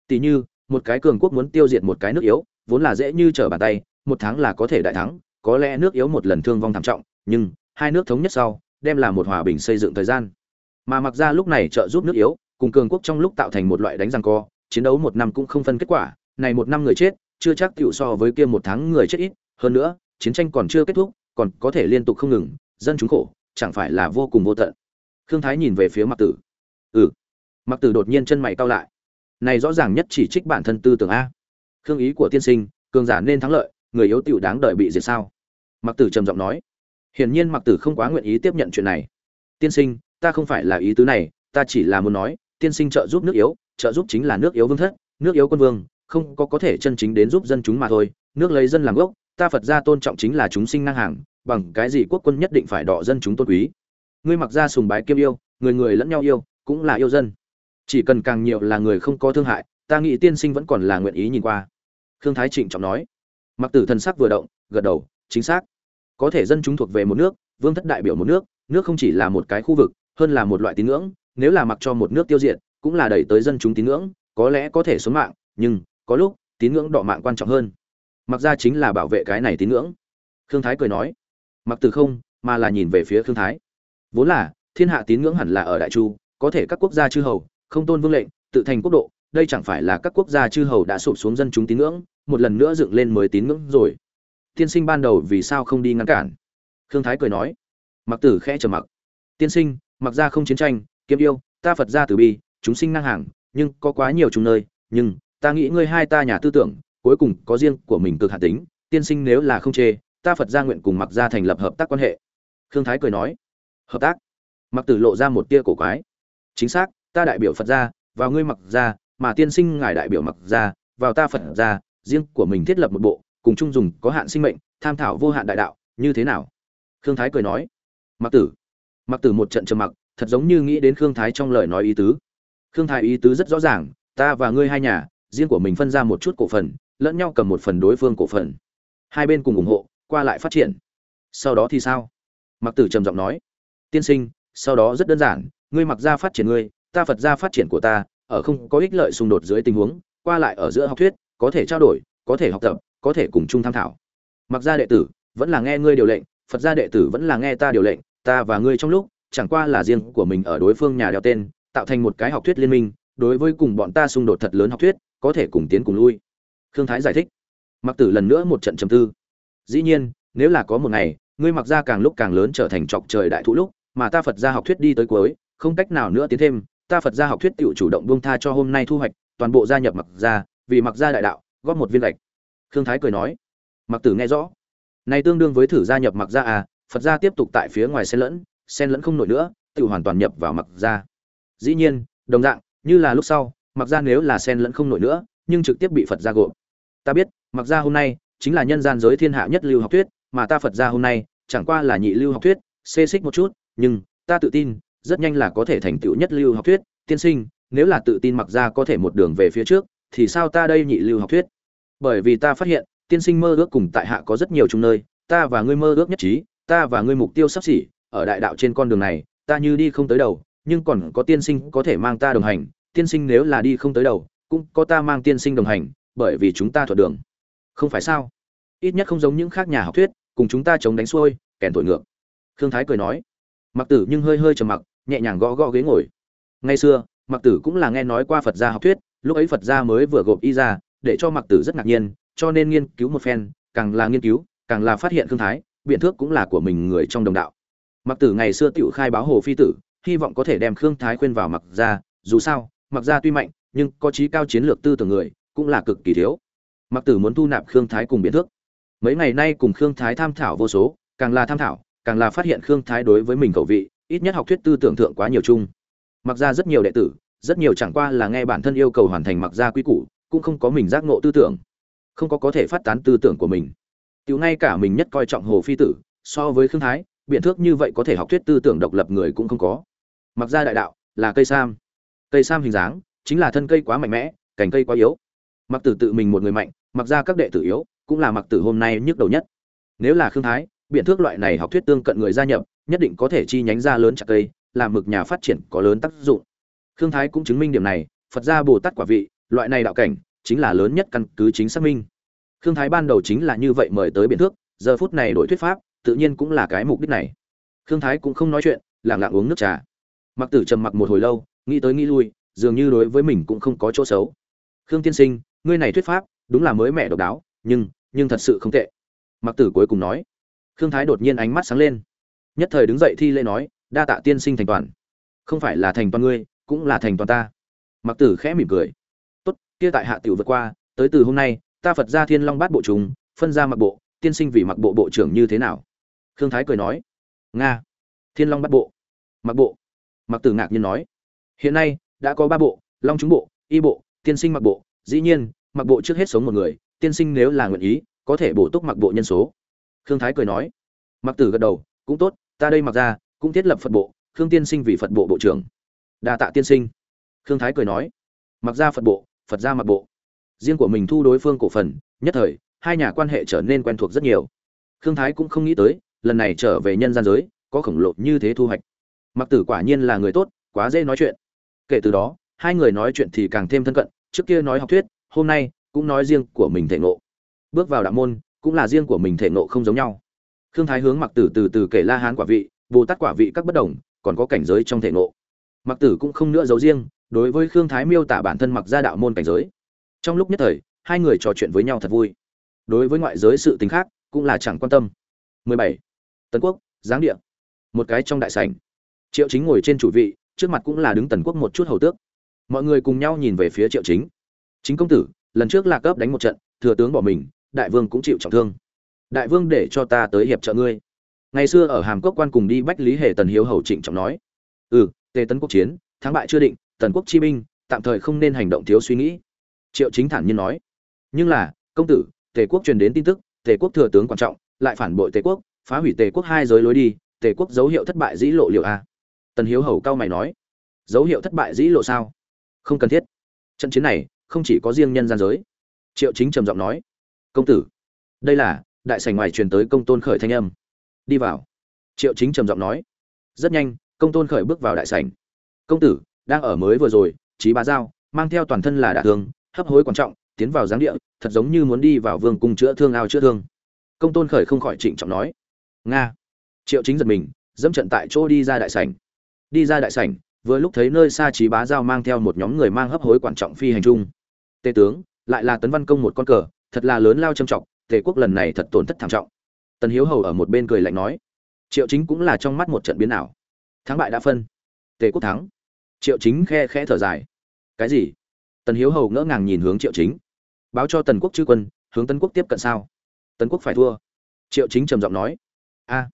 Tỷ như, một cái cường quốc muốn tiêu diệt một cái nước yếu, vốn là dễ như trở bàn tay, một tháng là có thể đại thắng, có lẽ nước yếu một lần thương vong thảm trọng, nhưng hai nước thống nhất sau, đem là một hòa bình xây dựng thời gian. Mà mặc ra lúc này trợ giúp nước yếu, cùng cường quốc trong lúc tạo thành một loại đánh răng co, chiến đấu một năm cũng không phân kết quả, này một năm người chết, chưa chắc tiểu so với kia một tháng người chết ít, hơn nữa, chiến tranh còn chưa kết thúc, còn có thể liên tục không ngừng, dân chúng khổ, chẳng phải là vô cùng vô tận khương thái nhìn về phía mặc tử. Ừ. Mặc tử đột nhiên chân mày cau lại. Này rõ ràng nhất chỉ trích bản thân tư tưởng a. Khương ý của tiên sinh, cường giả nên thắng lợi, người yếu tiểu đáng đợi bị diệt sao? Mặc tử trầm giọng nói. Hiển nhiên mặc tử không quá nguyện ý tiếp nhận chuyện này. Tiên sinh, ta không phải là ý tứ này, ta chỉ là muốn nói, tiên sinh trợ giúp nước yếu, trợ giúp chính là nước yếu vương thất, nước yếu quân vương, không có có thể chân chính đến giúp dân chúng mà thôi, nước lấy dân làm gốc, ta phật gia tôn trọng chính là chúng sinh ngang hàng, bằng cái gì quốc quân nhất định phải đọ dân chúng tôn quý? Ngươi mặc ra sùng bái kiêm yêu, người người lẫn nhau yêu, cũng là yêu dân. Chỉ cần càng nhiều là người không có thương hại, ta nghĩ tiên sinh vẫn còn là nguyện ý nhìn qua. Khương thái trịnh trọng nói. Mặc tử thần sắc vừa động, gật đầu, chính xác. Có thể dân chúng thuộc về một nước, vương thất đại biểu một nước nước không chỉ là một cái khu vực, hơn là một loại tín ngưỡng, nếu là mặc cho một nước tiêu diệt, cũng là đẩy tới dân chúng tín ngưỡng, có lẽ có thể xuống mạng, nhưng có lúc, tín ngưỡng đọ mạng quan trọng hơn. Mặc ra chính là bảo vệ cái này tín ngưỡng. Khương thái cười nói. Mặc từ không, mà là nhìn về phía khương thái vốn là, thiên hạ tín ngưỡng hẳn là ở đại chu, có thể các quốc gia chư hầu, không tôn vương lệnh, tự thành quốc độ, đây chẳng phải là các quốc gia chư hầu đã sụp xuống dân chúng tín ngưỡng, một lần nữa dựng lên mới tín ngưỡng rồi. Tiên sinh ban đầu vì sao không đi ngăn cản? Khương thái cười nói. Mặc tử khẽ trầm mặc. Tiên sinh, mặc ra không chiến tranh, kiếm yêu, ta phật ra từ bi, chúng sinh ngang hàng, nhưng có quá nhiều chúng nơi, nhưng, ta nghĩ ngươi hai ta nhà tư tưởng, cuối cùng có riêng của mình cực hạt tính, tiên sinh nếu là không chê, ta phật gia nguyện cùng mặc gia thành lập hợp tác quan hệ. Khương thái cười nói hợp tác. Mặc tử lộ ra một tia cổ quái. Chính xác, ta đại biểu phật gia, vào ngươi mặc gia, mà tiên sinh ngài đại biểu mặc gia, vào ta phật gia, riêng của mình thiết lập một bộ, cùng chung dùng có hạn sinh mệnh, tham thảo vô hạn đại đạo, như thế nào? Khương thái cười nói. Mặc tử. Mặc tử một trận trầm mặc, thật giống như nghĩ đến khương thái trong lời nói ý tứ. Khương thái ý tứ rất rõ ràng, ta và ngươi hai nhà, riêng của mình phân ra một chút cổ phần, lẫn nhau cầm một phần đối phương cổ phần. Hai bên cùng ủng hộ, qua lại phát triển. Sau đó thì sao? Mặc tử trầm giọng nói tiên sinh, sau đó rất đơn giản, ngươi mặc ra phát triển ngươi, ta phật ra phát triển của ta, ở không có ích lợi xung đột dưới tình huống, qua lại ở giữa học thuyết, có thể trao đổi, có thể học tập, có thể cùng chung tham thảo mặc ra đệ tử, vẫn là nghe ngươi điều lệnh, phật gia đệ tử vẫn là nghe ta điều lệnh, ta và ngươi trong lúc, chẳng qua là riêng của mình ở đối phương nhà đeo tên, tạo thành một cái học thuyết liên minh, đối với cùng bọn ta xung đột thật lớn học thuyết, có thể cùng tiến cùng lui. Khương thái giải thích. Mặc tử lần nữa một trận trầm tư. Dĩ nhiên, nếu là có một ngày, ngươi mặc ra càng lúc càng lớn trở thành trọc trời đại thụ lúc mà ta phật gia học thuyết đi tới cuối, không cách nào nữa tiến thêm, ta phật gia học thuyết tự chủ động buông tha cho hôm nay thu hoạch, toàn bộ gia nhập mặc gia, vì mặc gia đại đạo, góp một viên gạch. Khương thái cười nói. Mặc tử nghe rõ. Này tương đương với thử gia nhập mặc gia à phật gia tiếp tục tại phía ngoài xen lẫn xen lẫn không nổi nữa tự hoàn toàn nhập vào mặc gia. Dĩ nhiên, đồng dạng, như là lúc sau, mặc gia nếu là xen lẫn không nổi nữa, nhưng trực tiếp bị phật gia gộp. Ta biết, mặc gia hôm nay chính là nhân gian giới thiên hạ nhất lưu học thuyết, mà ta phật gia hôm nay chẳng qua là nhị lưu học thuyết, xê xích một chút nhưng ta tự tin, rất nhanh là có thể thành tựu nhất lưu học thuyết. Tiên sinh, nếu là tự tin mặc ra có thể một đường về phía trước, thì sao ta đây nhị lưu học thuyết? Bởi vì ta phát hiện, tiên sinh mơ ước cùng tại hạ có rất nhiều chung nơi. Ta và ngươi mơ ước nhất trí, ta và ngươi mục tiêu sắp xỉ, ở đại đạo trên con đường này, ta như đi không tới đầu, nhưng còn có tiên sinh có thể mang ta đồng hành. Tiên sinh nếu là đi không tới đầu, cũng có ta mang tiên sinh đồng hành, bởi vì chúng ta thuận đường. Không phải sao? Ít nhất không giống những khác nhà học thuyết, cùng chúng ta chống đánh xuôi, kèn tội ngược. Khương thái cười nói mặc tử nhưng hơi hơi trầm mặc, nhẹ nhàng gõ gõ ghế ngồi. Ngày xưa mặc tử cũng là nghe nói qua phật gia học thuyết, lúc ấy phật gia mới vừa gộp y ra, để cho mặc tử rất ngạc nhiên, cho nên nghiên cứu một phen, càng là nghiên cứu, càng là phát hiện khương thái, biện thước cũng là của mình người trong đồng đạo. Mặc tử ngày xưa tự khai báo hồ phi tử, hy vọng có thể đem khương thái khuyên vào mặc gia, dù sao mặc gia tuy mạnh, nhưng có trí cao chiến lược tư tưởng người, cũng là cực kỳ thiếu. Mặc tử muốn thu nạp khương thái cùng biện thước. Mấy ngày nay cùng khương thái tham thảo vô số, càng là tham thảo càng là phát hiện khương thái đối với mình cầu vị, ít nhất học thuyết tư tưởng thượng quá nhiều chung. Mặc ra rất nhiều đệ tử, rất nhiều chẳng qua là nghe bản thân yêu cầu hoàn thành mặc ra quy củ, cũng không có mình giác ngộ tư tưởng, không có có thể phát tán tư tưởng của mình. Tiểu ngay cả mình nhất coi trọng hồ phi tử, so với khương thái, biện thước như vậy có thể học thuyết tư tưởng độc lập người cũng không có. Mặc ra đại đạo, là cây sam. Cây sam hình dáng, chính là thân cây quá mạnh mẽ, cành cây quá yếu. Mặc tử tự mình một người mạnh, mặc ra các đệ tử yếu, cũng là mặc tử hôm nay nhức đầu nhất. Nếu là khương thái biện thước loại này học thuyết tương cận người gia nhập, nhất định có thể chi nhánh ra lớn chặt cây, làm mực nhà phát triển có lớn tác dụng. Khương thái cũng chứng minh điểm này, phật gia bồ tát quả vị, loại này đạo cảnh, chính là lớn nhất căn cứ chính xác minh. Khương thái ban đầu chính là như vậy mời tới biện thước, giờ phút này đổi thuyết pháp, tự nhiên cũng là cái mục đích này. Khương thái cũng không nói chuyện, lặng lặng uống nước trà. Mặc tử trầm mặc một hồi lâu, nghĩ tới nghĩ lui, dường như đối với mình cũng không có chỗ xấu. Khương tiên sinh, ngươi này thuyết pháp, đúng là mới mẻ độc đáo, nhưng nhưng thật sự không tệ. Mặc tử cuối cùng nói khương thái đột nhiên ánh mắt sáng lên. Nhất thời đứng dậy thi lễ nói, đa tạ tiên sinh thành toàn. Không phải là thành toàn ngươi, cũng là thành toàn ta. Mặc tử khẽ mỉm cười. Tốt, kia tại hạ tiểu vượt qua, tới từ hôm nay, ta phật ra thiên long bát bộ chúng phân ra mặc bộ, tiên sinh vì mặc bộ bộ trưởng như thế nào? Khương thái cười nói, nga, thiên long bát bộ. Mặc bộ? Mặc tử ngạc nhiên nói, hiện nay, đã có ba bộ, long trúng bộ, y bộ, tiên sinh mặc bộ. Dĩ nhiên, mặc bộ trước hết sống một người, tiên sinh nếu là nguyện ý, có thể bổ túc mặc bộ nhân số khương thái cười nói, mặc tử gật đầu, cũng tốt, ta đây mặc ra, cũng thiết lập phật bộ, khương tiên sinh vì phật bộ bộ trưởng. Đa tạ tiên sinh. Khương thái cười nói, mặc ra phật bộ, phật ra mặc bộ. Riêng của mình thu đối phương cổ phần, nhất thời, hai nhà quan hệ trở nên quen thuộc rất nhiều. Khương thái cũng không nghĩ tới, lần này trở về nhân gian giới, có khổng lồ như thế thu hoạch. Mặc tử quả nhiên là người tốt, quá dễ nói chuyện. Kể từ đó, hai người nói chuyện thì càng thêm thân cận, trước kia nói học thuyết, hôm nay cũng nói riêng của mình thể ngộ. Bước vào đạo môn cũng là riêng của mình thể ngộ không giống nhau. Khương thái hướng mặc tử từ từ kể la hán quả vị, bồ tát quả vị các bất đồng, còn có cảnh giới trong thể ngộ. Mặc tử cũng không nữa giấu riêng, đối với khương thái miêu tả bản thân mặc gia đạo môn cảnh giới. Trong lúc nhất thời, hai người trò chuyện với nhau thật vui. Đối với ngoại giới sự tính khác, cũng là chẳng quan tâm. 17. Tấn quốc, giáng địa. Một cái trong đại sảnh. Triệu chính ngồi trên chủ vị, trước mặt cũng là đứng tần quốc một chút hầu tước. Mọi người cùng nhau nhìn về phía triệu chính. Chính công tử, lần trước là cấp đánh một trận, thừa tướng bỏ mình đại vương cũng chịu trọng thương. Đại vương để cho ta tới hiệp trợ ngươi. Ngày xưa ở hàm cốc quan cùng đi bách lý hề tần hiếu hầu trịnh trọng nói. Ừ tề tấn quốc chiến, thắng bại chưa định, tần quốc chi binh, tạm thời không nên hành động thiếu suy nghĩ. Triệu chính thản nhiên nói. Nhưng là, công tử, tề quốc truyền đến tin tức, tề quốc thừa tướng quan trọng, lại phản bội tề quốc, phá hủy tề quốc hai giới lối đi, tề quốc dấu hiệu thất bại dĩ lộ liệu a tần hiếu hầu cao mày nói. Dấu hiệu thất bại dĩ lộ sao? Không cần thiết. Trận chiến này, không chỉ có riêng nhân gian giới. Triệu chính trầm giọng nói công tử. Đây là, đại sảnh ngoài truyền tới công tôn khởi thanh âm. Đi vào. Triệu chính trầm giọng nói. Rất nhanh, công tôn khởi bước vào đại sảnh. Công tử, đang ở mới vừa rồi trí bá giao, mang theo toàn thân là đả thương, hấp hối quan trọng, tiến vào giáng địa, thật giống như muốn đi vào vương cung chữa thương ao chữa thương. Công tôn khởi không khỏi trịnh trọng nói. Nga. Triệu chính giật mình, dẫm trận tại chỗ đi ra đại sảnh. Đi ra đại sảnh, vừa lúc thấy nơi xa trí bá giao mang theo một nhóm người mang hấp hối quan trọng phi hành trung tề tướng, lại là tấn văn công một con cờ thật là lớn lao trầm trọng, tề quốc lần này thật tổn thất thảm trọng. Tần hiếu hầu ở một bên cười lạnh nói, triệu chính cũng là trong mắt một trận biến ảo. Thắng bại đã phân, tề quốc thắng. Triệu chính khe khẽ thở dài, cái gì? Tần hiếu hầu ngỡ ngàng nhìn hướng triệu chính, báo cho tần quốc chư quân, hướng Tần quốc tiếp cận sao? Tần quốc phải thua. Triệu chính trầm giọng nói, a,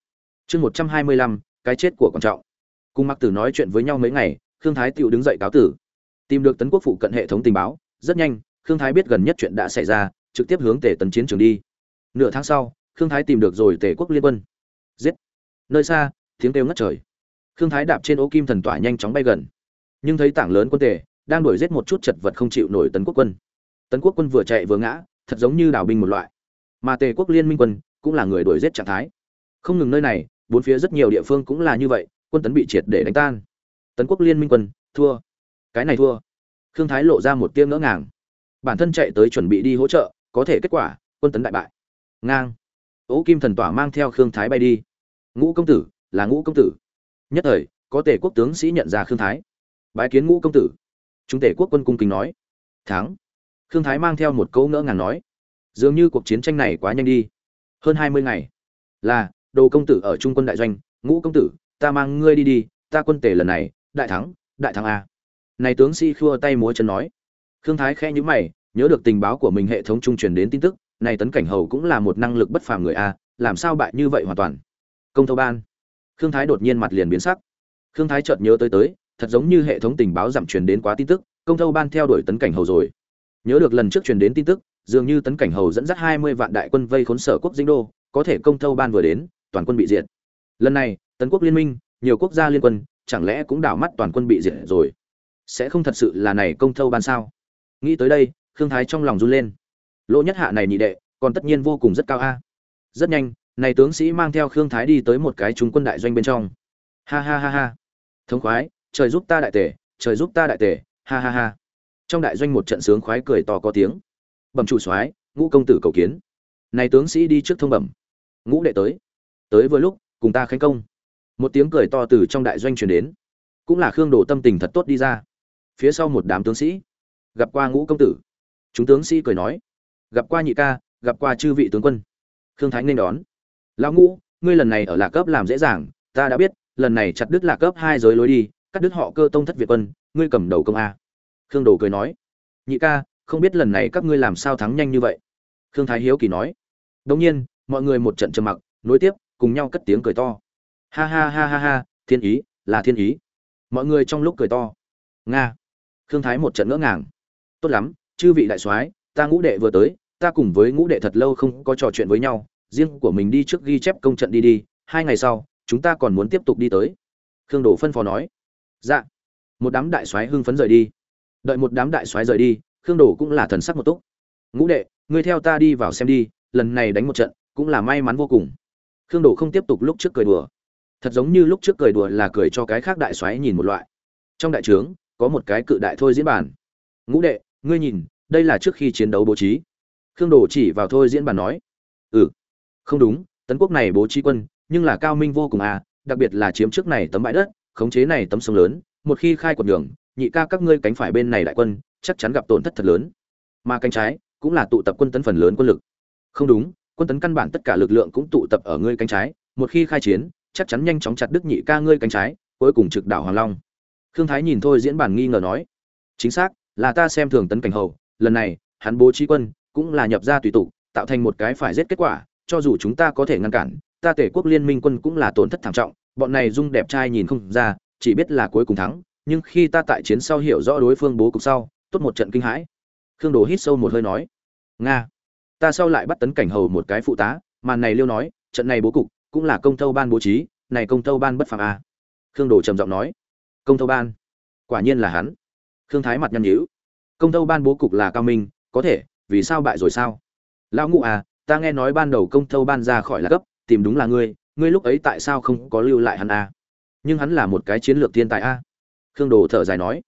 chương một trăm hai mươi lăm, cái chết của quan trọng. Cùng mặc tử nói chuyện với nhau mấy ngày, khương thái tựu đứng dậy cáo tử. Tìm được tấn quốc phụ cận hệ thống tình báo, rất nhanh, khương thái biết gần nhất chuyện đã xảy ra trực tiếp hướng tề tấn chiến trường đi. Nửa tháng sau, khương thái tìm được rồi tề quốc liên quân. Giết! Nơi xa, tiếng kêu ngất trời. Khương thái đạp trên ô kim thần tỏa nhanh chóng bay gần. Nhưng thấy tảng lớn quân tề đang đuổi giết một chút chật vật không chịu nổi tấn quốc quân. Tấn quốc quân vừa chạy vừa ngã, thật giống như đào binh một loại. Mà tề quốc liên minh quân cũng là người đuổi giết trạng thái. Không ngừng nơi này, bốn phía rất nhiều địa phương cũng là như vậy, quân tấn bị triệt để đánh tan. Tấn quốc liên minh quân, thua. Cái này thua. Khương thái lộ ra một tiếng ngỡ ngàng. Bản thân chạy tới chuẩn bị đi hỗ trợ có thể kết quả, quân tấn đại bại. Ngang. Ố kim thần tỏa mang theo khương thái bay đi. Ngũ công tử, là ngũ công tử. Nhất thời, có tể quốc tướng sĩ nhận ra khương thái. Bái kiến ngũ công tử. Chúng tể quốc quân cung kính nói. Thắng. Khương thái mang theo một câu ngỡ ngàng nói. Dường như cuộc chiến tranh này quá nhanh đi. Hơn hai mươi ngày. Là, đồ công tử ở trung quân đại doanh. Ngũ công tử, ta mang ngươi đi đi. Ta quân tể lần này, đại thắng đại thắng a. Này tướng sĩ khua tay múa chân nói. Khương thái khẽ nhữ mày nhớ được tình báo của mình hệ thống trung truyền đến tin tức, này tấn cảnh hầu cũng là một năng lực bất phàm người a, làm sao bại như vậy hoàn toàn? Công thâu ban. Khương thái đột nhiên mặt liền biến sắc. Khương thái chợt nhớ tới tới, thật giống như hệ thống tình báo giảm truyền đến quá tin tức, công thâu ban theo đuổi tấn cảnh hầu rồi. Nhớ được lần trước truyền đến tin tức, dường như tấn cảnh hầu dẫn dắt hai mươi vạn đại quân vây khốn sở quốc dinh đô, có thể công thâu ban vừa đến, toàn quân bị diệt. Lần này, tấn quốc liên minh, nhiều quốc gia liên quân, chẳng lẽ cũng đảo mắt toàn quân bị diệt rồi? Sẽ không thật sự là này công thâu ban sao? Nghĩ tới đây khương thái trong lòng run lên. Lỗ nhất hạ này nhị đệ, còn tất nhiên vô cùng rất cao a. Rất nhanh, này tướng sĩ mang theo khương thái đi tới một cái trung quân đại doanh bên trong. Ha ha ha ha. Thống khoái, trời giúp ta đại tể, trời giúp ta đại tể, ha ha ha. Trong đại doanh một trận sướng khoái cười to có tiếng. Bẩm chủ soái, ngũ công tử cầu kiến. Này tướng sĩ đi trước thông bẩm. Ngũ đệ tới. Tới vừa lúc, cùng ta khánh công. Một tiếng cười to từ trong đại doanh truyền đến. Cũng là khương đồ tâm tình thật tốt đi ra. Phía sau một đám tướng sĩ. Gặp qua ngũ công tử chúng tướng sĩ cười nói, gặp qua nhị ca, gặp qua chư vị tướng quân. Khương thái nên đón, lão ngũ, ngươi lần này ở lạc cấp làm dễ dàng, ta đã biết, lần này chặt đứt lạc cấp hai giới lối đi, cắt đứt họ cơ tông thất việt quân, ngươi cầm đầu công a. Khương đồ cười nói, nhị ca, không biết lần này các ngươi làm sao thắng nhanh như vậy? Khương thái hiếu kỳ nói đông nhiên, mọi người một trận trầm mặc, nối tiếp, cùng nhau cất tiếng cười to. Ha ha ha ha ha, thiên ý, là thiên ý. Mọi người trong lúc cười to, nga. Khương thái một trận ngỡ ngàng, tốt lắm chư vị đại soái, ta ngũ đệ vừa tới, ta cùng với ngũ đệ thật lâu không có trò chuyện với nhau, riêng của mình đi trước ghi chép công trận đi đi, hai ngày sau, chúng ta còn muốn tiếp tục đi tới. Khương đồ phân phó nói. Dạ. Một đám đại soái hưng phấn rời đi. Đợi một đám đại soái rời đi, khương đồ cũng là thần sắc một túc. Ngũ đệ, ngươi theo ta đi vào xem đi, lần này đánh một trận, cũng là may mắn vô cùng. Khương đồ không tiếp tục lúc trước cười đùa. Thật giống như lúc trước cười đùa là cười cho cái khác đại soái nhìn một loại. Trong đại trướng, có một cái cự đại thôi diễn bản ngũ đệ, ngươi nhìn đây là trước khi chiến đấu bố trí. Khương đồ chỉ vào thôi diễn bản nói. Ừ không đúng, tấn quốc này bố trí quân, nhưng là cao minh vô cùng à đặc biệt là chiếm trước này tấm bãi đất, khống chế này tấm sông lớn, một khi khai quật đường, nhị ca các ngươi cánh phải bên này đại quân, chắc chắn gặp tổn thất thật lớn. Mà cánh trái cũng là tụ tập quân tấn phần lớn quân lực. Không đúng, quân tấn căn bản tất cả lực lượng cũng tụ tập ở ngươi cánh trái, một khi khai chiến, chắc chắn nhanh chóng chặt đứt nhị ca ngươi cánh trái, cuối cùng trực đảo hoàng long. Khương thái nhìn thôi diễn bản nghi ngờ nói. Chính xác, là ta xem thường tấn cảnh hầu lần này, hắn bố trí quân cũng là nhập ra tùy tụ tạo thành một cái phải giết kết quả, cho dù chúng ta có thể ngăn cản, ta tể quốc liên minh quân cũng là tổn thất thảm trọng, bọn này dung đẹp trai nhìn không ra, chỉ biết là cuối cùng thắng, nhưng khi ta tại chiến sau hiểu rõ đối phương bố cục sau, tốt một trận kinh hãi. Khương đồ hít sâu một hơi nói, nga, ta sau lại bắt tấn cảnh hầu một cái phụ tá, màn này liêu nói, trận này bố cục cũng là công tâu ban bố trí, này công tâu ban bất phàm à. Khương đồ trầm giọng nói, công tâu ban? Quả nhiên là hắn. Khương thái mặt nhăn nhíu công tâu ban bố cục là cao minh, có thể, vì sao bại rồi sao? Lão ngụ à ta nghe nói ban đầu công tâu ban ra khỏi là cấp tìm đúng là ngươi ngươi lúc ấy tại sao không có lưu lại hắn à? nhưng hắn là một cái chiến lược thiên tài a khương đồ thở dài nói.